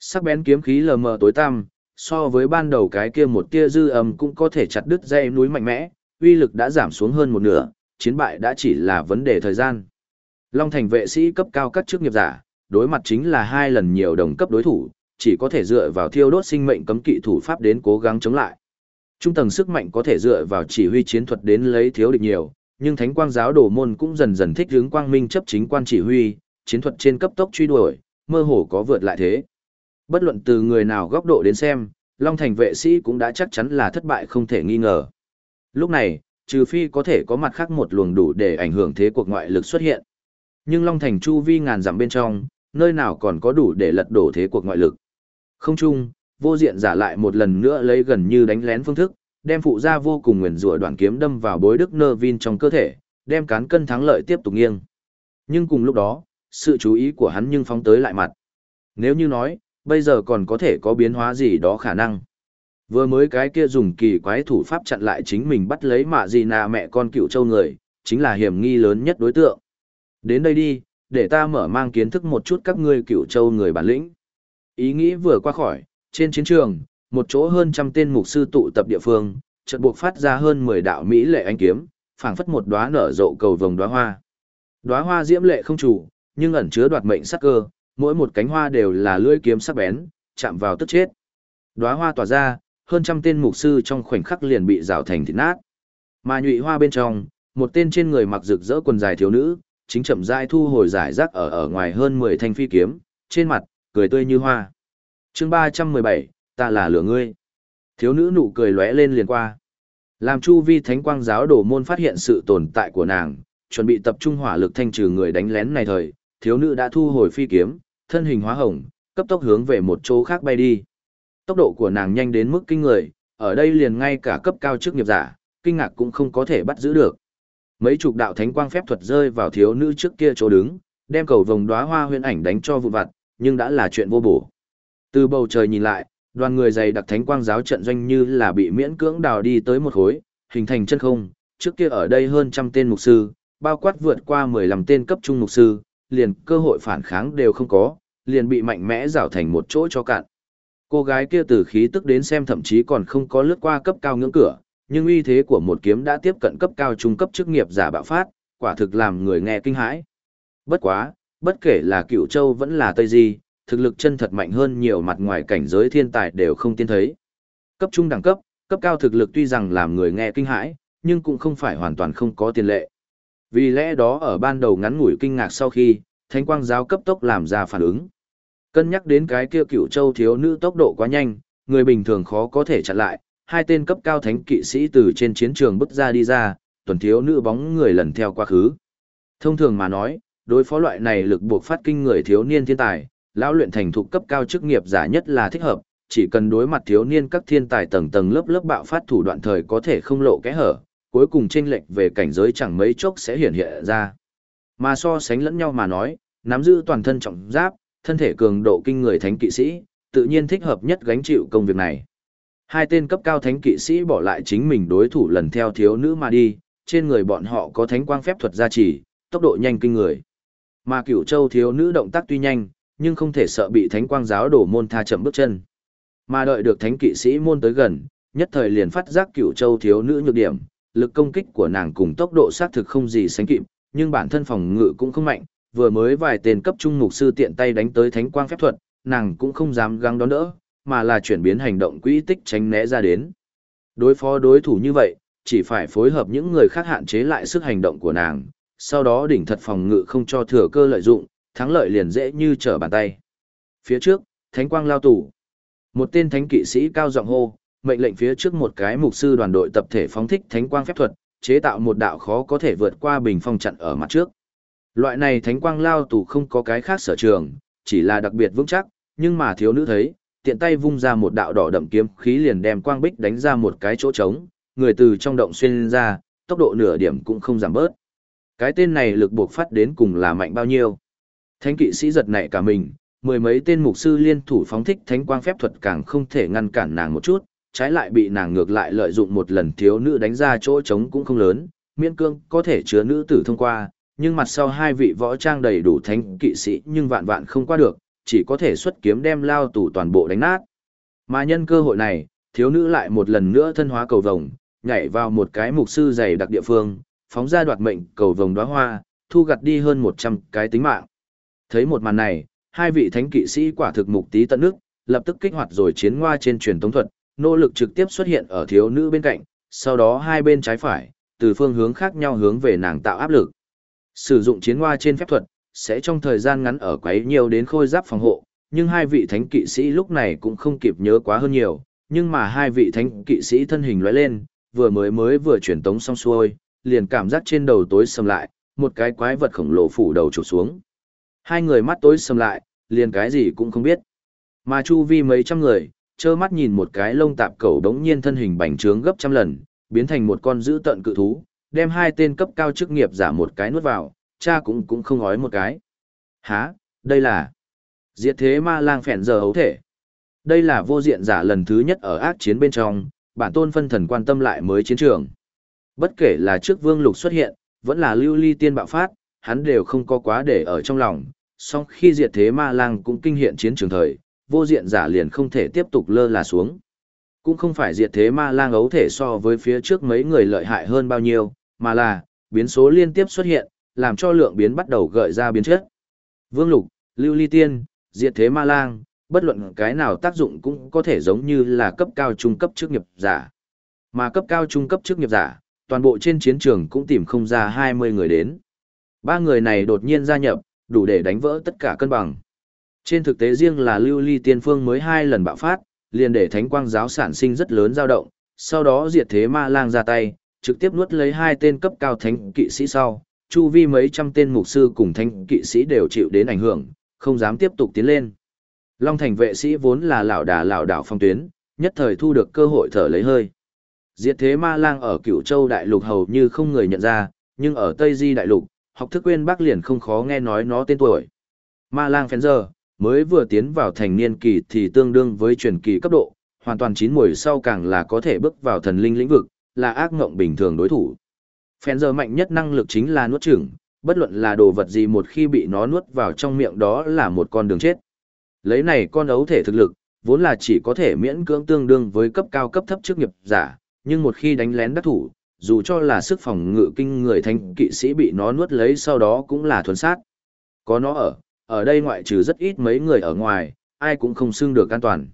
Sắc bén kiếm khí lờ mờ tối tăm, so với ban đầu cái kia một tia dư âm cũng có thể chặt đứt dây núi mạnh mẽ, uy lực đã giảm xuống hơn một nửa, chiến bại đã chỉ là vấn đề thời gian. Long Thành vệ sĩ cấp cao các chức nghiệp giả, đối mặt chính là hai lần nhiều đồng cấp đối thủ, chỉ có thể dựa vào thiêu đốt sinh mệnh cấm kỵ thủ pháp đến cố gắng chống lại. Trung tầng sức mạnh có thể dựa vào chỉ huy chiến thuật đến lấy thiếu địch nhiều, nhưng Thánh Quang giáo đồ môn cũng dần dần thích hướng quang minh chấp chính quan chỉ huy, chiến thuật trên cấp tốc truy đuổi, mơ hồ có vượt lại thế. Bất luận từ người nào góc độ đến xem, Long Thành vệ sĩ cũng đã chắc chắn là thất bại không thể nghi ngờ. Lúc này, trừ phi có thể có mặt khác một luồng đủ để ảnh hưởng thế cuộc ngoại lực xuất hiện. Nhưng Long Thành chu vi ngàn dặm bên trong, nơi nào còn có đủ để lật đổ thế cuộc ngoại lực. Không chung, vô diện giả lại một lần nữa lấy gần như đánh lén phương thức, đem phụ ra vô cùng nguyền rủa đoạn kiếm đâm vào bối đức nơ vin trong cơ thể, đem cán cân thắng lợi tiếp tục nghiêng. Nhưng cùng lúc đó, sự chú ý của hắn nhưng phóng tới lại mặt. Nếu như nói, bây giờ còn có thể có biến hóa gì đó khả năng. Vừa mới cái kia dùng kỳ quái thủ pháp chặn lại chính mình bắt lấy mạ gì nà mẹ con cựu châu người, chính là hiểm nghi lớn nhất đối tượng. Đến đây đi, để ta mở mang kiến thức một chút các ngươi cựu châu người bản lĩnh. Ý nghĩ vừa qua khỏi, trên chiến trường, một chỗ hơn trăm tên mục sư tụ tập địa phương, chợt buộc phát ra hơn 10 đạo mỹ lệ anh kiếm, phảng phất một đóa nở rộ cầu vồng đóa hoa. Đóa hoa diễm lệ không chủ, nhưng ẩn chứa đoạt mệnh sắc cơ, mỗi một cánh hoa đều là lưỡi kiếm sắc bén, chạm vào tức chết. Đóa hoa tỏa ra, hơn trăm tên mục sư trong khoảnh khắc liền bị rào thành thịt nát. Mà nhụy hoa bên trong, một tên trên người mặc rực rỡ quần dài thiếu nữ, chính chậm rãi thu hồi giải rác ở ở ngoài hơn 10 thanh phi kiếm, trên mặt, cười tươi như hoa. chương 317, ta là lửa ngươi. Thiếu nữ nụ cười lóe lên liền qua. Làm chu vi thánh quang giáo đổ môn phát hiện sự tồn tại của nàng, chuẩn bị tập trung hỏa lực thanh trừ người đánh lén này thời, thiếu nữ đã thu hồi phi kiếm, thân hình hóa hồng, cấp tốc hướng về một chỗ khác bay đi. Tốc độ của nàng nhanh đến mức kinh người, ở đây liền ngay cả cấp cao chức nghiệp giả, kinh ngạc cũng không có thể bắt giữ được. Mấy chục đạo thánh quang phép thuật rơi vào thiếu nữ trước kia chỗ đứng, đem cầu vồng đóa hoa huyền ảnh đánh cho vụn vặt, nhưng đã là chuyện vô bổ. Từ bầu trời nhìn lại, đoàn người dày đặc thánh quang giáo trận doanh như là bị miễn cưỡng đào đi tới một khối, hình thành chân không, trước kia ở đây hơn trăm tên mục sư, bao quát vượt qua 15 tên cấp trung mục sư, liền cơ hội phản kháng đều không có, liền bị mạnh mẽ rào thành một chỗ cho cạn. Cô gái kia từ khí tức đến xem thậm chí còn không có lướt qua cấp cao ngưỡng cửa, nhưng uy thế của một kiếm đã tiếp cận cấp cao trung cấp chức nghiệp giả bạo phát, quả thực làm người nghe kinh hãi. Bất quá, bất kể là cựu châu vẫn là Tây Di, thực lực chân thật mạnh hơn nhiều mặt ngoài cảnh giới thiên tài đều không tiên thấy. Cấp trung đẳng cấp, cấp cao thực lực tuy rằng làm người nghe kinh hãi, nhưng cũng không phải hoàn toàn không có tiền lệ. Vì lẽ đó ở ban đầu ngắn ngủi kinh ngạc sau khi, Thánh Quang giáo cấp tốc làm ra phản ứng. Cân nhắc đến cái kia cựu châu thiếu nữ tốc độ quá nhanh, người bình thường khó có thể chặn lại, hai tên cấp cao thánh kỵ sĩ từ trên chiến trường bước ra đi ra, tuần thiếu nữ bóng người lần theo quá khứ. Thông thường mà nói, đối phó loại này lực buộc phát kinh người thiếu niên thiên tài, lão luyện thành thục cấp cao chức nghiệp giả nhất là thích hợp, chỉ cần đối mặt thiếu niên các thiên tài tầng tầng lớp lớp bạo phát thủ đoạn thời có thể không lộ kẽ hở, cuối cùng chênh lệch về cảnh giới chẳng mấy chốc sẽ hiện hiện ra. Mà so sánh lẫn nhau mà nói, nắm giữ toàn thân trọng giáp, thân thể cường độ kinh người thánh kỵ sĩ, tự nhiên thích hợp nhất gánh chịu công việc này. Hai tên cấp cao thánh kỵ sĩ bỏ lại chính mình đối thủ lần theo thiếu nữ mà đi, trên người bọn họ có thánh quang phép thuật gia trì, tốc độ nhanh kinh người. Mà cửu châu thiếu nữ động tác tuy nhanh, nhưng không thể sợ bị thánh quang giáo đổ môn tha chậm bước chân. Mà đợi được thánh kỵ sĩ môn tới gần, nhất thời liền phát giác cửu châu thiếu nữ nhược điểm, lực công kích của nàng cùng tốc độ xác thực không gì sánh kịp, nhưng bản thân phòng ngự cũng không mạnh, vừa mới vài tên cấp trung mục sư tiện tay đánh tới thánh quang phép thuật, nàng cũng không dám gắng đón đỡ, mà là chuyển biến hành động quỹ tích tránh né ra đến. Đối phó đối thủ như vậy, chỉ phải phối hợp những người khác hạn chế lại sức hành động của nàng, sau đó đỉnh thật phòng ngự không cho thừa cơ lợi dụng, thắng lợi liền dễ như trở bàn tay. Phía trước, thánh quang lao tủ. Một tên thánh kỵ sĩ cao giọng hô, mệnh lệnh phía trước một cái mục sư đoàn đội tập thể phóng thích thánh quang phép thuật, chế tạo một đạo khó có thể vượt qua bình phong chặn ở mặt trước. Loại này thánh quang lao tù không có cái khác sở trường, chỉ là đặc biệt vững chắc, nhưng mà thiếu nữ thấy, tiện tay vung ra một đạo đỏ đậm kiếm khí liền đem quang bích đánh ra một cái chỗ trống, người từ trong động xuyên ra, tốc độ nửa điểm cũng không giảm bớt. Cái tên này lực buộc phát đến cùng là mạnh bao nhiêu. Thánh kỵ sĩ giật nảy cả mình, mười mấy tên mục sư liên thủ phóng thích thánh quang phép thuật càng không thể ngăn cản nàng một chút, trái lại bị nàng ngược lại lợi dụng một lần thiếu nữ đánh ra chỗ trống cũng không lớn, miễn cương có thể chứa nữ tử thông qua, nhưng mặt sau hai vị võ trang đầy đủ thánh kỵ sĩ nhưng vạn vạn không qua được, chỉ có thể xuất kiếm đem lao tù toàn bộ đánh nát. Mà nhân cơ hội này, thiếu nữ lại một lần nữa thân hóa cầu vồng, nhảy vào một cái mục sư dày đặc địa phương, phóng ra đoạt mệnh cầu vồng đóa hoa, thu gặt đi hơn 100 cái tính mạng. Thấy một màn này, hai vị thánh kỵ sĩ quả thực mục tí tận nước, lập tức kích hoạt rồi chiến ngoa trên truyền tống thuật, nỗ lực trực tiếp xuất hiện ở thiếu nữ bên cạnh, sau đó hai bên trái phải, từ phương hướng khác nhau hướng về nàng tạo áp lực. Sử dụng chiến hoa trên phép thuật, sẽ trong thời gian ngắn ở quấy nhiều đến khôi giáp phòng hộ, nhưng hai vị thánh kỵ sĩ lúc này cũng không kịp nhớ quá hơn nhiều, nhưng mà hai vị thánh kỵ sĩ thân hình lóe lên, vừa mới mới vừa truyền tống xong xuôi, liền cảm giác trên đầu tối sầm lại, một cái quái vật khổng lồ phủ đầu chụp xuống. Hai người mắt tối sầm lại, liền cái gì cũng không biết. Mà chu vi mấy trăm người, trơ mắt nhìn một cái lông tạp cầu đống nhiên thân hình bành trướng gấp trăm lần, biến thành một con dữ tận cự thú, đem hai tên cấp cao chức nghiệp giả một cái nuốt vào, cha cũng cũng không nói một cái. Hả, đây là diệt thế ma lang phèn giờ hấu thể. Đây là vô diện giả lần thứ nhất ở ác chiến bên trong, bản tôn phân thần quan tâm lại mới chiến trường. Bất kể là trước vương lục xuất hiện, vẫn là lưu ly tiên bạo phát, hắn đều không có quá để ở trong lòng. Song khi diệt thế ma lang cũng kinh hiện chiến trường thời, vô diện giả liền không thể tiếp tục lơ là xuống. Cũng không phải diệt thế ma lang ấu thể so với phía trước mấy người lợi hại hơn bao nhiêu, mà là, biến số liên tiếp xuất hiện, làm cho lượng biến bắt đầu gợi ra biến chất. Vương lục, lưu ly tiên, diệt thế ma lang, bất luận cái nào tác dụng cũng có thể giống như là cấp cao trung cấp chức nghiệp giả. Mà cấp cao trung cấp chức nghiệp giả, toàn bộ trên chiến trường cũng tìm không ra 20 người đến. Ba người này đột nhiên gia nhập, đủ để đánh vỡ tất cả cân bằng. Trên thực tế riêng là lưu ly tiên phương mới hai lần bạo phát, liền để thánh quang giáo sản sinh rất lớn dao động, sau đó diệt thế ma lang ra tay, trực tiếp nuốt lấy hai tên cấp cao thánh kỵ sĩ sau, chu vi mấy trăm tên mục sư cùng thánh kỵ sĩ đều chịu đến ảnh hưởng, không dám tiếp tục tiến lên. Long thành vệ sĩ vốn là lão đà lão đảo phong tuyến, nhất thời thu được cơ hội thở lấy hơi. Diệt thế ma lang ở cửu châu đại lục hầu như không người nhận ra, nhưng ở Tây Di đại lục, học thức quên bác liền không khó nghe nói nó tên tuổi. Ma lang phèn giờ, mới vừa tiến vào thành niên kỳ thì tương đương với truyền kỳ cấp độ, hoàn toàn chín mùi sau càng là có thể bước vào thần linh lĩnh vực, là ác ngộng bình thường đối thủ. Phèn giờ mạnh nhất năng lực chính là nuốt chửng, bất luận là đồ vật gì một khi bị nó nuốt vào trong miệng đó là một con đường chết. Lấy này con ấu thể thực lực, vốn là chỉ có thể miễn cưỡng tương đương với cấp cao cấp thấp trước nghiệp giả, nhưng một khi đánh lén đắc thủ, dù cho là sức phòng ngự kinh người thanh kỵ sĩ bị nó nuốt lấy sau đó cũng là thuần sát. Có nó ở, ở đây ngoại trừ rất ít mấy người ở ngoài, ai cũng không xưng được an toàn.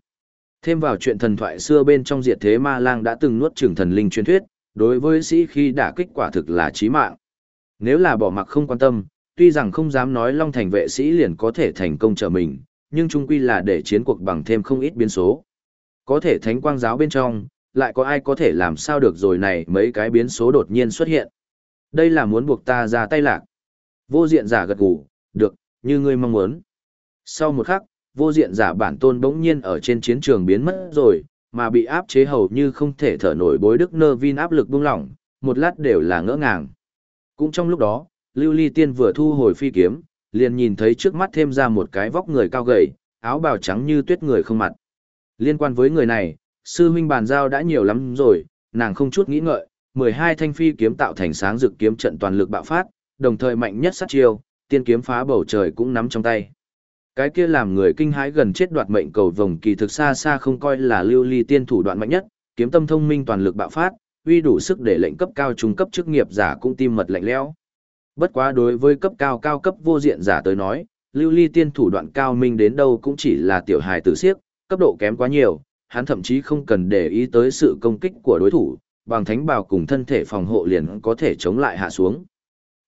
Thêm vào chuyện thần thoại xưa bên trong diệt thế ma lang đã từng nuốt trường thần linh truyền thuyết, đối với sĩ khi đả kích quả thực là chí mạng. Nếu là bỏ mặc không quan tâm, tuy rằng không dám nói Long Thành vệ sĩ liền có thể thành công trở mình, nhưng chung quy là để chiến cuộc bằng thêm không ít biến số. Có thể thánh quang giáo bên trong, lại có ai có thể làm sao được rồi này mấy cái biến số đột nhiên xuất hiện. Đây là muốn buộc ta ra tay lạc. Vô diện giả gật gù, được, như ngươi mong muốn. Sau một khắc, vô diện giả bản tôn bỗng nhiên ở trên chiến trường biến mất rồi, mà bị áp chế hầu như không thể thở nổi bối đức nơ vin áp lực buông lỏng, một lát đều là ngỡ ngàng. Cũng trong lúc đó, Lưu Ly Tiên vừa thu hồi phi kiếm, liền nhìn thấy trước mắt thêm ra một cái vóc người cao gầy, áo bào trắng như tuyết người không mặt. Liên quan với người này, sư huynh bàn giao đã nhiều lắm rồi, nàng không chút nghĩ ngợi, 12 thanh phi kiếm tạo thành sáng rực kiếm trận toàn lực bạo phát, đồng thời mạnh nhất sát chiêu, tiên kiếm phá bầu trời cũng nắm trong tay. Cái kia làm người kinh hãi gần chết đoạt mệnh cầu vồng kỳ thực xa xa không coi là lưu ly tiên thủ đoạn mạnh nhất, kiếm tâm thông minh toàn lực bạo phát, uy đủ sức để lệnh cấp cao trung cấp chức nghiệp giả cũng tim mật lạnh lẽo. Bất quá đối với cấp cao cao cấp vô diện giả tới nói, lưu ly tiên thủ đoạn cao minh đến đâu cũng chỉ là tiểu hài tử siếc, cấp độ kém quá nhiều, hắn thậm chí không cần để ý tới sự công kích của đối thủ, bằng thánh bào cùng thân thể phòng hộ liền có thể chống lại hạ xuống.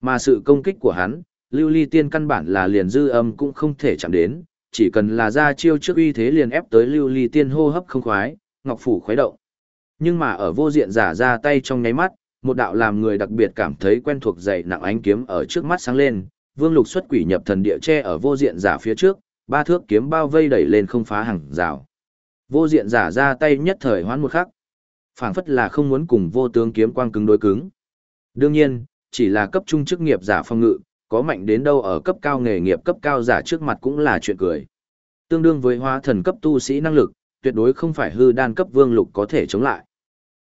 Mà sự công kích của hắn, lưu ly tiên căn bản là liền dư âm cũng không thể chạm đến, chỉ cần là ra chiêu trước uy thế liền ép tới lưu ly tiên hô hấp không khoái, ngọc phủ khuấy động. Nhưng mà ở vô diện giả ra tay trong nháy mắt, một đạo làm người đặc biệt cảm thấy quen thuộc dày nặng ánh kiếm ở trước mắt sáng lên, vương lục xuất quỷ nhập thần địa che ở vô diện giả phía trước, ba thước kiếm bao vây đẩy lên không phá hàng rào. Vô diện giả ra tay nhất thời hoán một khắc. phảng phất là không muốn cùng vô tướng kiếm quang cứng đối cứng. Đương nhiên, chỉ là cấp trung chức nghiệp giả phong ngự, có mạnh đến đâu ở cấp cao nghề nghiệp cấp cao giả trước mặt cũng là chuyện cười. Tương đương với hóa thần cấp tu sĩ năng lực, tuyệt đối không phải hư đan cấp vương lục có thể chống lại.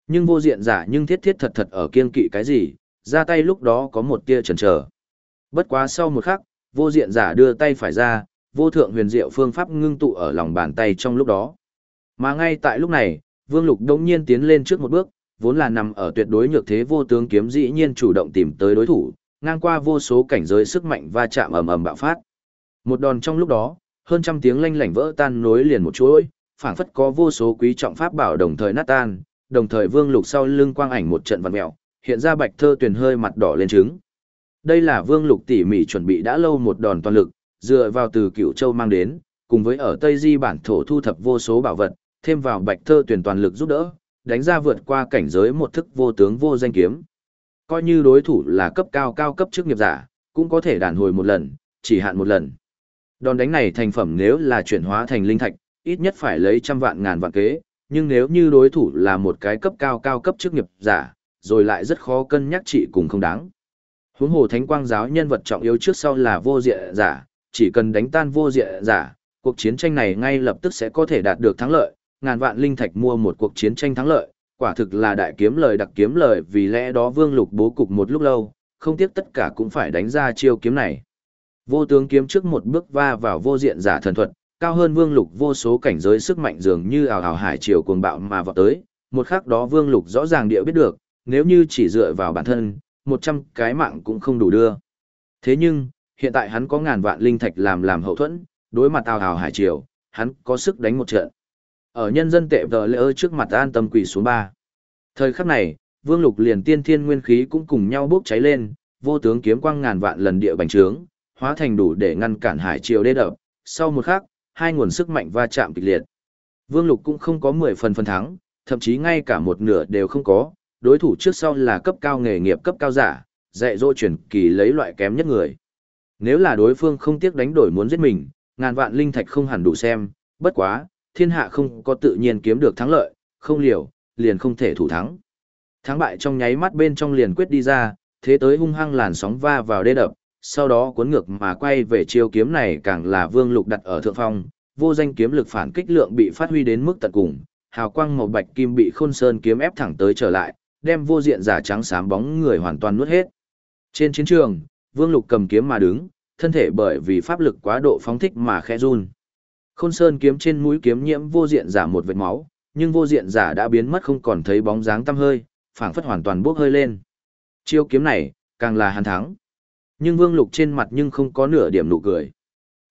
Nhưng vô diện giả nhưng thiết thiết thật thật ở kiên kỵ cái gì, ra tay lúc đó có một tia chần chờ. Bất quá sau một khắc, vô diện giả đưa tay phải ra, vô thượng huyền diệu phương pháp ngưng tụ ở lòng bàn tay trong lúc đó. Mà ngay tại lúc này, Vương Lục đống nhiên tiến lên trước một bước, vốn là nằm ở tuyệt đối nhược thế vô tướng kiếm dĩ nhiên chủ động tìm tới đối thủ, ngang qua vô số cảnh giới sức mạnh va chạm ầm ầm bạo phát. Một đòn trong lúc đó, hơn trăm tiếng lanh lảnh vỡ tan nối liền một chuỗi, phảng phất có vô số quý trọng pháp bảo đồng thời nát tan, đồng thời Vương Lục sau lưng quang ảnh một trận vặn mèo, hiện ra bạch thơ tuyền hơi mặt đỏ lên trứng. Đây là Vương Lục tỉ mỉ chuẩn bị đã lâu một đòn toàn lực, dựa vào từ Cửu Châu mang đến, cùng với ở Tây Di bản thổ thu thập vô số bảo vật, thêm vào bạch thơ tuyển toàn lực giúp đỡ, đánh ra vượt qua cảnh giới một thức vô tướng vô danh kiếm. Coi như đối thủ là cấp cao cao cấp chức nghiệp giả, cũng có thể đàn hồi một lần, chỉ hạn một lần. Đòn đánh này thành phẩm nếu là chuyển hóa thành linh thạch, ít nhất phải lấy trăm vạn ngàn vạn kế, nhưng nếu như đối thủ là một cái cấp cao cao cấp chức nghiệp giả, rồi lại rất khó cân nhắc trị cùng không đáng. Huống hồ thánh quang giáo nhân vật trọng yếu trước sau là vô diện giả, chỉ cần đánh tan vô diện giả, cuộc chiến tranh này ngay lập tức sẽ có thể đạt được thắng lợi, ngàn vạn linh thạch mua một cuộc chiến tranh thắng lợi, quả thực là đại kiếm lời đặc kiếm lời vì lẽ đó vương lục bố cục một lúc lâu, không tiếc tất cả cũng phải đánh ra chiêu kiếm này. Vô tướng kiếm trước một bước va vào vô diện giả thần thuật, cao hơn vương lục vô số cảnh giới sức mạnh dường như ảo ảo hải triều cuồng bạo mà vọt tới, một khắc đó vương lục rõ ràng địa biết được, nếu như chỉ dựa vào bản thân, một trăm cái mạng cũng không đủ đưa. Thế nhưng, hiện tại hắn có ngàn vạn linh thạch làm làm hậu thuẫn, đối mặt ảo ảo hải triều, hắn có sức đánh một trận. Ở nhân dân tệ vờ lỡ trước mặt an tâm quỷ xuống ba. Thời khắc này, vương lục liền tiên thiên nguyên khí cũng cùng nhau bốc cháy lên, vô tướng kiếm quang ngàn vạn lần địa bành trướng, hóa thành đủ để ngăn cản hải triều đê đập. Sau một khắc, hai nguồn sức mạnh va chạm kịch liệt. Vương Lục cũng không có 10 phần phần thắng, thậm chí ngay cả một nửa đều không có, đối thủ trước sau là cấp cao nghề nghiệp cấp cao giả, dạy dỗ chuyển kỳ lấy loại kém nhất người. Nếu là đối phương không tiếc đánh đổi muốn giết mình, ngàn vạn linh thạch không hẳn đủ xem, bất quá, thiên hạ không có tự nhiên kiếm được thắng lợi, không liều, liền không thể thủ thắng. Thắng bại trong nháy mắt bên trong liền quyết đi ra, thế tới hung hăng làn sóng va vào đê đập, sau đó cuốn ngược mà quay về chiêu kiếm này càng là vương lục đặt ở thượng phong, vô danh kiếm lực phản kích lượng bị phát huy đến mức tận cùng, hào quang màu bạch kim bị khôn sơn kiếm ép thẳng tới trở lại, đem vô diện giả trắng xám bóng người hoàn toàn nuốt hết. Trên chiến trường, vương lục cầm kiếm mà đứng, thân thể bởi vì pháp lực quá độ phóng thích mà khẽ run. Khôn sơn kiếm trên mũi kiếm nhiễm vô diện giả một vệt máu, nhưng vô diện giả đã biến mất không còn thấy bóng dáng tăm hơi, phảng phất hoàn toàn bốc hơi lên. Chiêu kiếm này, càng là hắn thắng. Nhưng Vương Lục trên mặt nhưng không có nửa điểm nụ cười.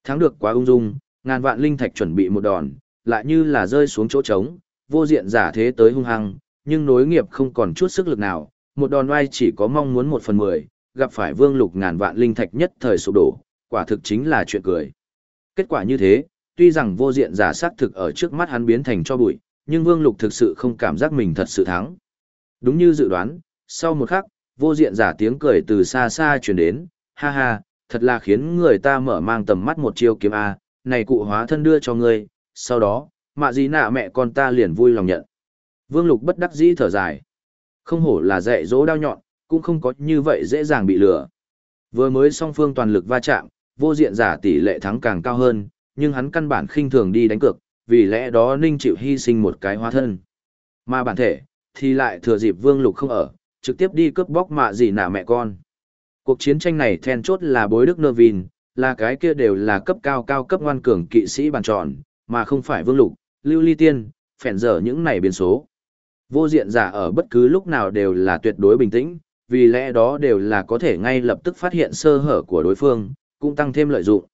Thắng được quá ung dung, ngàn vạn linh thạch chuẩn bị một đòn, lại như là rơi xuống chỗ trống, vô diện giả thế tới hung hăng, nhưng nối nghiệp không còn chút sức lực nào, một đòn oai chỉ có mong muốn một phần mười, gặp phải Vương Lục ngàn vạn linh thạch nhất thời sụp đổ, quả thực chính là chuyện cười. Kết quả như thế, tuy rằng vô diện giả xác thực ở trước mắt hắn biến thành cho bụi, nhưng Vương Lục thực sự không cảm giác mình thật sự thắng. Đúng như dự đoán, sau một khắc, vô diện giả tiếng cười từ xa xa truyền đến, ha ha, thật là khiến người ta mở mang tầm mắt một chiêu kiếm A, này cụ hóa thân đưa cho ngươi, sau đó, mạ gì nạ mẹ con ta liền vui lòng nhận. Vương Lục bất đắc dĩ thở dài. Không hổ là dạy dỗ đao nhọn, cũng không có như vậy dễ dàng bị lừa. Vừa mới song phương toàn lực va chạm, vô diện giả tỷ lệ thắng càng cao hơn, nhưng hắn căn bản khinh thường đi đánh cược, vì lẽ đó Ninh chịu hy sinh một cái hóa thân. Mà bản thể, thì lại thừa dịp Vương Lục không ở, trực tiếp đi cướp bóc mạ gì nả mẹ con. Cuộc chiến tranh này then chốt là bối đức nơ vin, là cái kia đều là cấp cao cao cấp ngoan cường kỵ sĩ bàn tròn, mà không phải vương lục, lưu ly tiên, phèn dở những này biến số. Vô diện giả ở bất cứ lúc nào đều là tuyệt đối bình tĩnh, vì lẽ đó đều là có thể ngay lập tức phát hiện sơ hở của đối phương, cũng tăng thêm lợi dụng.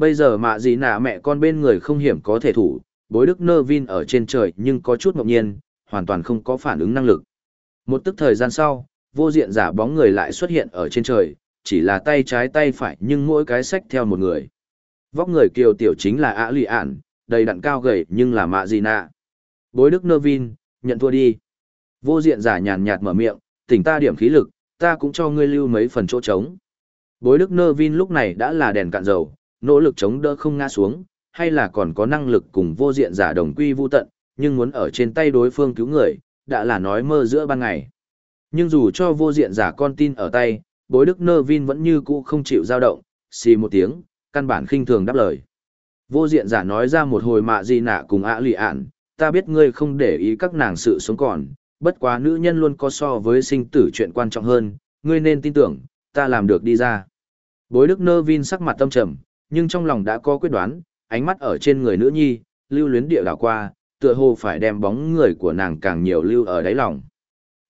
Bây giờ mạ gì nạ mẹ con bên người không hiểm có thể thủ, bối đức nơ vin ở trên trời nhưng có chút ngẫu nhiên, hoàn toàn không có phản ứng năng lực. Một tức thời gian sau, vô diện giả bóng người lại xuất hiện ở trên trời, chỉ là tay trái tay phải nhưng mỗi cái sách theo một người. Vóc người kiều tiểu chính là ạ lì ản, đầy đặn cao gầy nhưng là mạ gì nạ. Bối đức nơ vin, nhận thua đi. Vô diện giả nhàn nhạt mở miệng, tỉnh ta điểm khí lực, ta cũng cho ngươi lưu mấy phần chỗ trống. Bối đức nơ vin lúc này đã là đèn cạn dầu, nỗ lực chống đỡ không ngã xuống, hay là còn có năng lực cùng vô diện giả đồng quy vô tận, nhưng muốn ở trên tay đối phương cứu người, đã là nói mơ giữa ban ngày. Nhưng dù cho vô diện giả con tin ở tay, bối đức nơ vin vẫn như cũ không chịu dao động, xì một tiếng, căn bản khinh thường đáp lời. Vô diện giả nói ra một hồi mạ gì nạ cùng ạ lì ạn, ta biết ngươi không để ý các nàng sự sống còn, bất quá nữ nhân luôn có so với sinh tử chuyện quan trọng hơn, ngươi nên tin tưởng, ta làm được đi ra. Bối đức nơ vin sắc mặt tâm trầm, nhưng trong lòng đã có quyết đoán, ánh mắt ở trên người nữ nhi, lưu luyến địa đảo qua, tựa hồ phải đem bóng người của nàng càng nhiều lưu ở đáy lòng.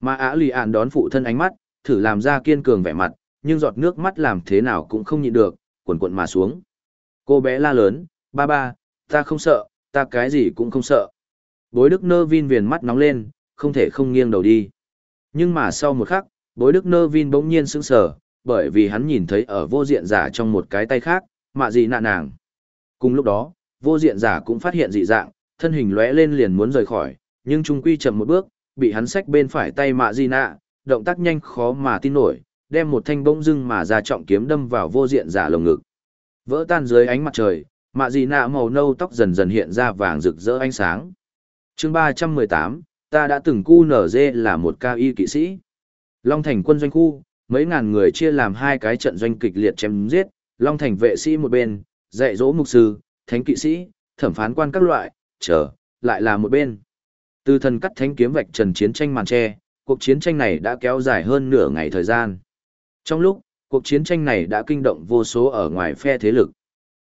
Mà Á Lì Ản đón phụ thân ánh mắt, thử làm ra kiên cường vẻ mặt, nhưng giọt nước mắt làm thế nào cũng không nhịn được, cuộn cuộn mà xuống. Cô bé la lớn, ba ba, ta không sợ, ta cái gì cũng không sợ. Bối đức nơ vin viền mắt nóng lên, không thể không nghiêng đầu đi. Nhưng mà sau một khắc, bối đức nơ vin bỗng nhiên sững sờ, bởi vì hắn nhìn thấy ở vô diện giả trong một cái tay khác, mạ gì nạ nàng. Cùng lúc đó, vô diện giả cũng phát hiện dị dạng, thân hình lóe lên liền muốn rời khỏi, nhưng trung quy chậm một bước, bị hắn xách bên phải tay mạ gì nạ, động tác nhanh khó mà tin nổi, đem một thanh bỗng dưng mà ra trọng kiếm đâm vào vô diện giả lồng ngực. Vỡ tan dưới ánh mặt trời, mạ gì nạ màu nâu tóc dần dần hiện ra vàng rực rỡ ánh sáng. chương 318, ta đã từng cu nở dê là một cao y kỵ sĩ. Long Thành quân doanh khu, mấy ngàn người chia làm hai cái trận doanh kịch liệt chém giết, Long Thành vệ sĩ một bên, dạy dỗ mục sư, thánh kỵ sĩ, thẩm phán quan các loại, chờ, lại là một bên. Từ thần cắt thánh kiếm vạch trần chiến tranh màn tre, cuộc chiến tranh này đã kéo dài hơn nửa ngày thời gian. Trong lúc, cuộc chiến tranh này đã kinh động vô số ở ngoài phe thế lực.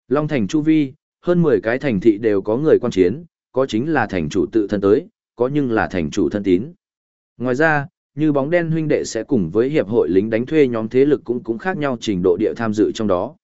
Long Thành Chu Vi, hơn 10 cái thành thị đều có người quan chiến, có chính là thành chủ tự thân tới, có nhưng là thành chủ thân tín. Ngoài ra, như bóng đen huynh đệ sẽ cùng với hiệp hội lính đánh thuê nhóm thế lực cũng cũng khác nhau trình độ địa tham dự trong đó.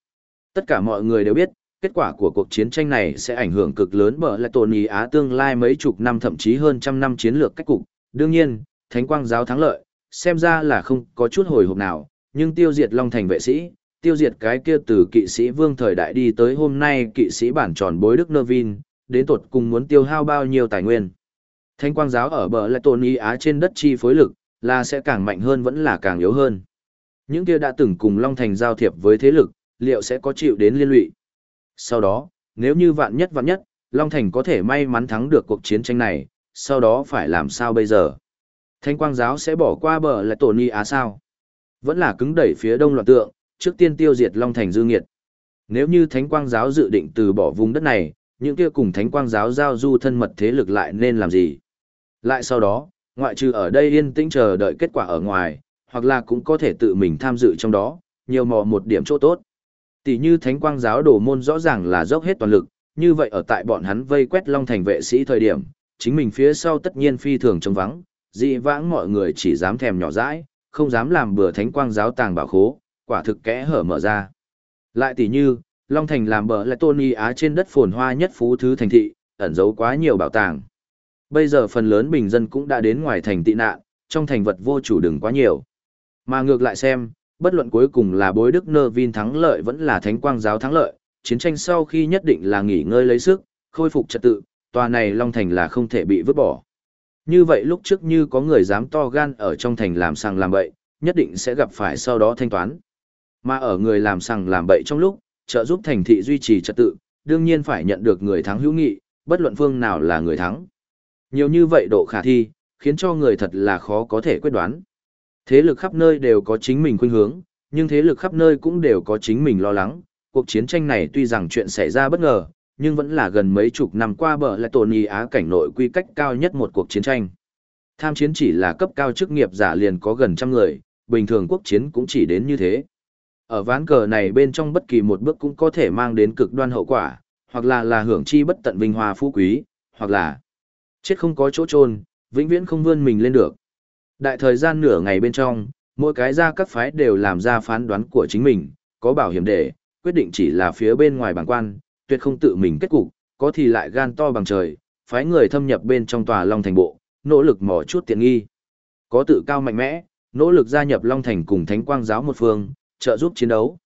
Tất cả mọi người đều biết, kết quả của cuộc chiến tranh này sẽ ảnh hưởng cực lớn bởi lại tổn ý Á tương lai mấy chục năm thậm chí hơn trăm năm chiến lược cách cục. Đương nhiên, Thánh Quang giáo thắng lợi, xem ra là không có chút hồi hộp nào, nhưng tiêu diệt Long Thành vệ sĩ, tiêu diệt cái kia từ kỵ sĩ vương thời đại đi tới hôm nay kỵ sĩ bản tròn bối Đức Nơ Vin, đến tột cùng muốn tiêu hao bao nhiêu tài nguyên. Thánh Quang giáo ở bờ lại tổn ý Á trên đất chi phối lực, là sẽ càng mạnh hơn vẫn là càng yếu hơn. Những kia đã từng cùng Long Thành giao thiệp với thế lực, liệu sẽ có chịu đến liên lụy. Sau đó, nếu như vạn nhất vạn nhất, Long Thành có thể may mắn thắng được cuộc chiến tranh này, sau đó phải làm sao bây giờ? Thanh quang giáo sẽ bỏ qua bờ lại tổ ni á sao? Vẫn là cứng đẩy phía đông loạn tượng, trước tiên tiêu diệt Long Thành dư nghiệt. Nếu như Thánh quang giáo dự định từ bỏ vùng đất này, những kia cùng Thánh quang giáo giao du thân mật thế lực lại nên làm gì? Lại sau đó, ngoại trừ ở đây yên tĩnh chờ đợi kết quả ở ngoài, hoặc là cũng có thể tự mình tham dự trong đó, nhiều mò một điểm chỗ tốt. Tỷ như thánh quang giáo đồ môn rõ ràng là dốc hết toàn lực, như vậy ở tại bọn hắn vây quét Long Thành vệ sĩ thời điểm, chính mình phía sau tất nhiên phi thường trống vắng, dị vãng mọi người chỉ dám thèm nhỏ dãi, không dám làm bừa thánh quang giáo tàng bảo khố, quả thực kẽ hở mở ra. Lại tỷ như, Long Thành làm bờ lại Tony Á trên đất phồn hoa nhất phú thứ thành thị, ẩn giấu quá nhiều bảo tàng. Bây giờ phần lớn bình dân cũng đã đến ngoài thành tị nạn, trong thành vật vô chủ đừng quá nhiều. Mà ngược lại xem, bất luận cuối cùng là bối đức nơ vin thắng lợi vẫn là thánh quang giáo thắng lợi, chiến tranh sau khi nhất định là nghỉ ngơi lấy sức, khôi phục trật tự, tòa này Long Thành là không thể bị vứt bỏ. Như vậy lúc trước như có người dám to gan ở trong thành làm sàng làm bậy, nhất định sẽ gặp phải sau đó thanh toán. Mà ở người làm sàng làm bậy trong lúc, trợ giúp thành thị duy trì trật tự, đương nhiên phải nhận được người thắng hữu nghị, bất luận phương nào là người thắng. Nhiều như vậy độ khả thi, khiến cho người thật là khó có thể quyết đoán. Thế lực khắp nơi đều có chính mình khuynh hướng, nhưng thế lực khắp nơi cũng đều có chính mình lo lắng. Cuộc chiến tranh này tuy rằng chuyện xảy ra bất ngờ, nhưng vẫn là gần mấy chục năm qua bờ lại tổn ý Á cảnh nội quy cách cao nhất một cuộc chiến tranh. Tham chiến chỉ là cấp cao chức nghiệp giả liền có gần trăm người, bình thường quốc chiến cũng chỉ đến như thế. Ở ván cờ này bên trong bất kỳ một bước cũng có thể mang đến cực đoan hậu quả, hoặc là là hưởng chi bất tận vinh hoa phú quý, hoặc là chết không có chỗ trôn, vĩnh viễn không vươn mình lên được. Đại thời gian nửa ngày bên trong, mỗi cái ra các phái đều làm ra phán đoán của chính mình, có bảo hiểm để, quyết định chỉ là phía bên ngoài bảng quan, tuyệt không tự mình kết cục, có thì lại gan to bằng trời, phái người thâm nhập bên trong tòa Long Thành bộ, nỗ lực mò chút tiện nghi. Có tự cao mạnh mẽ, nỗ lực gia nhập Long Thành cùng Thánh Quang giáo một phương, trợ giúp chiến đấu.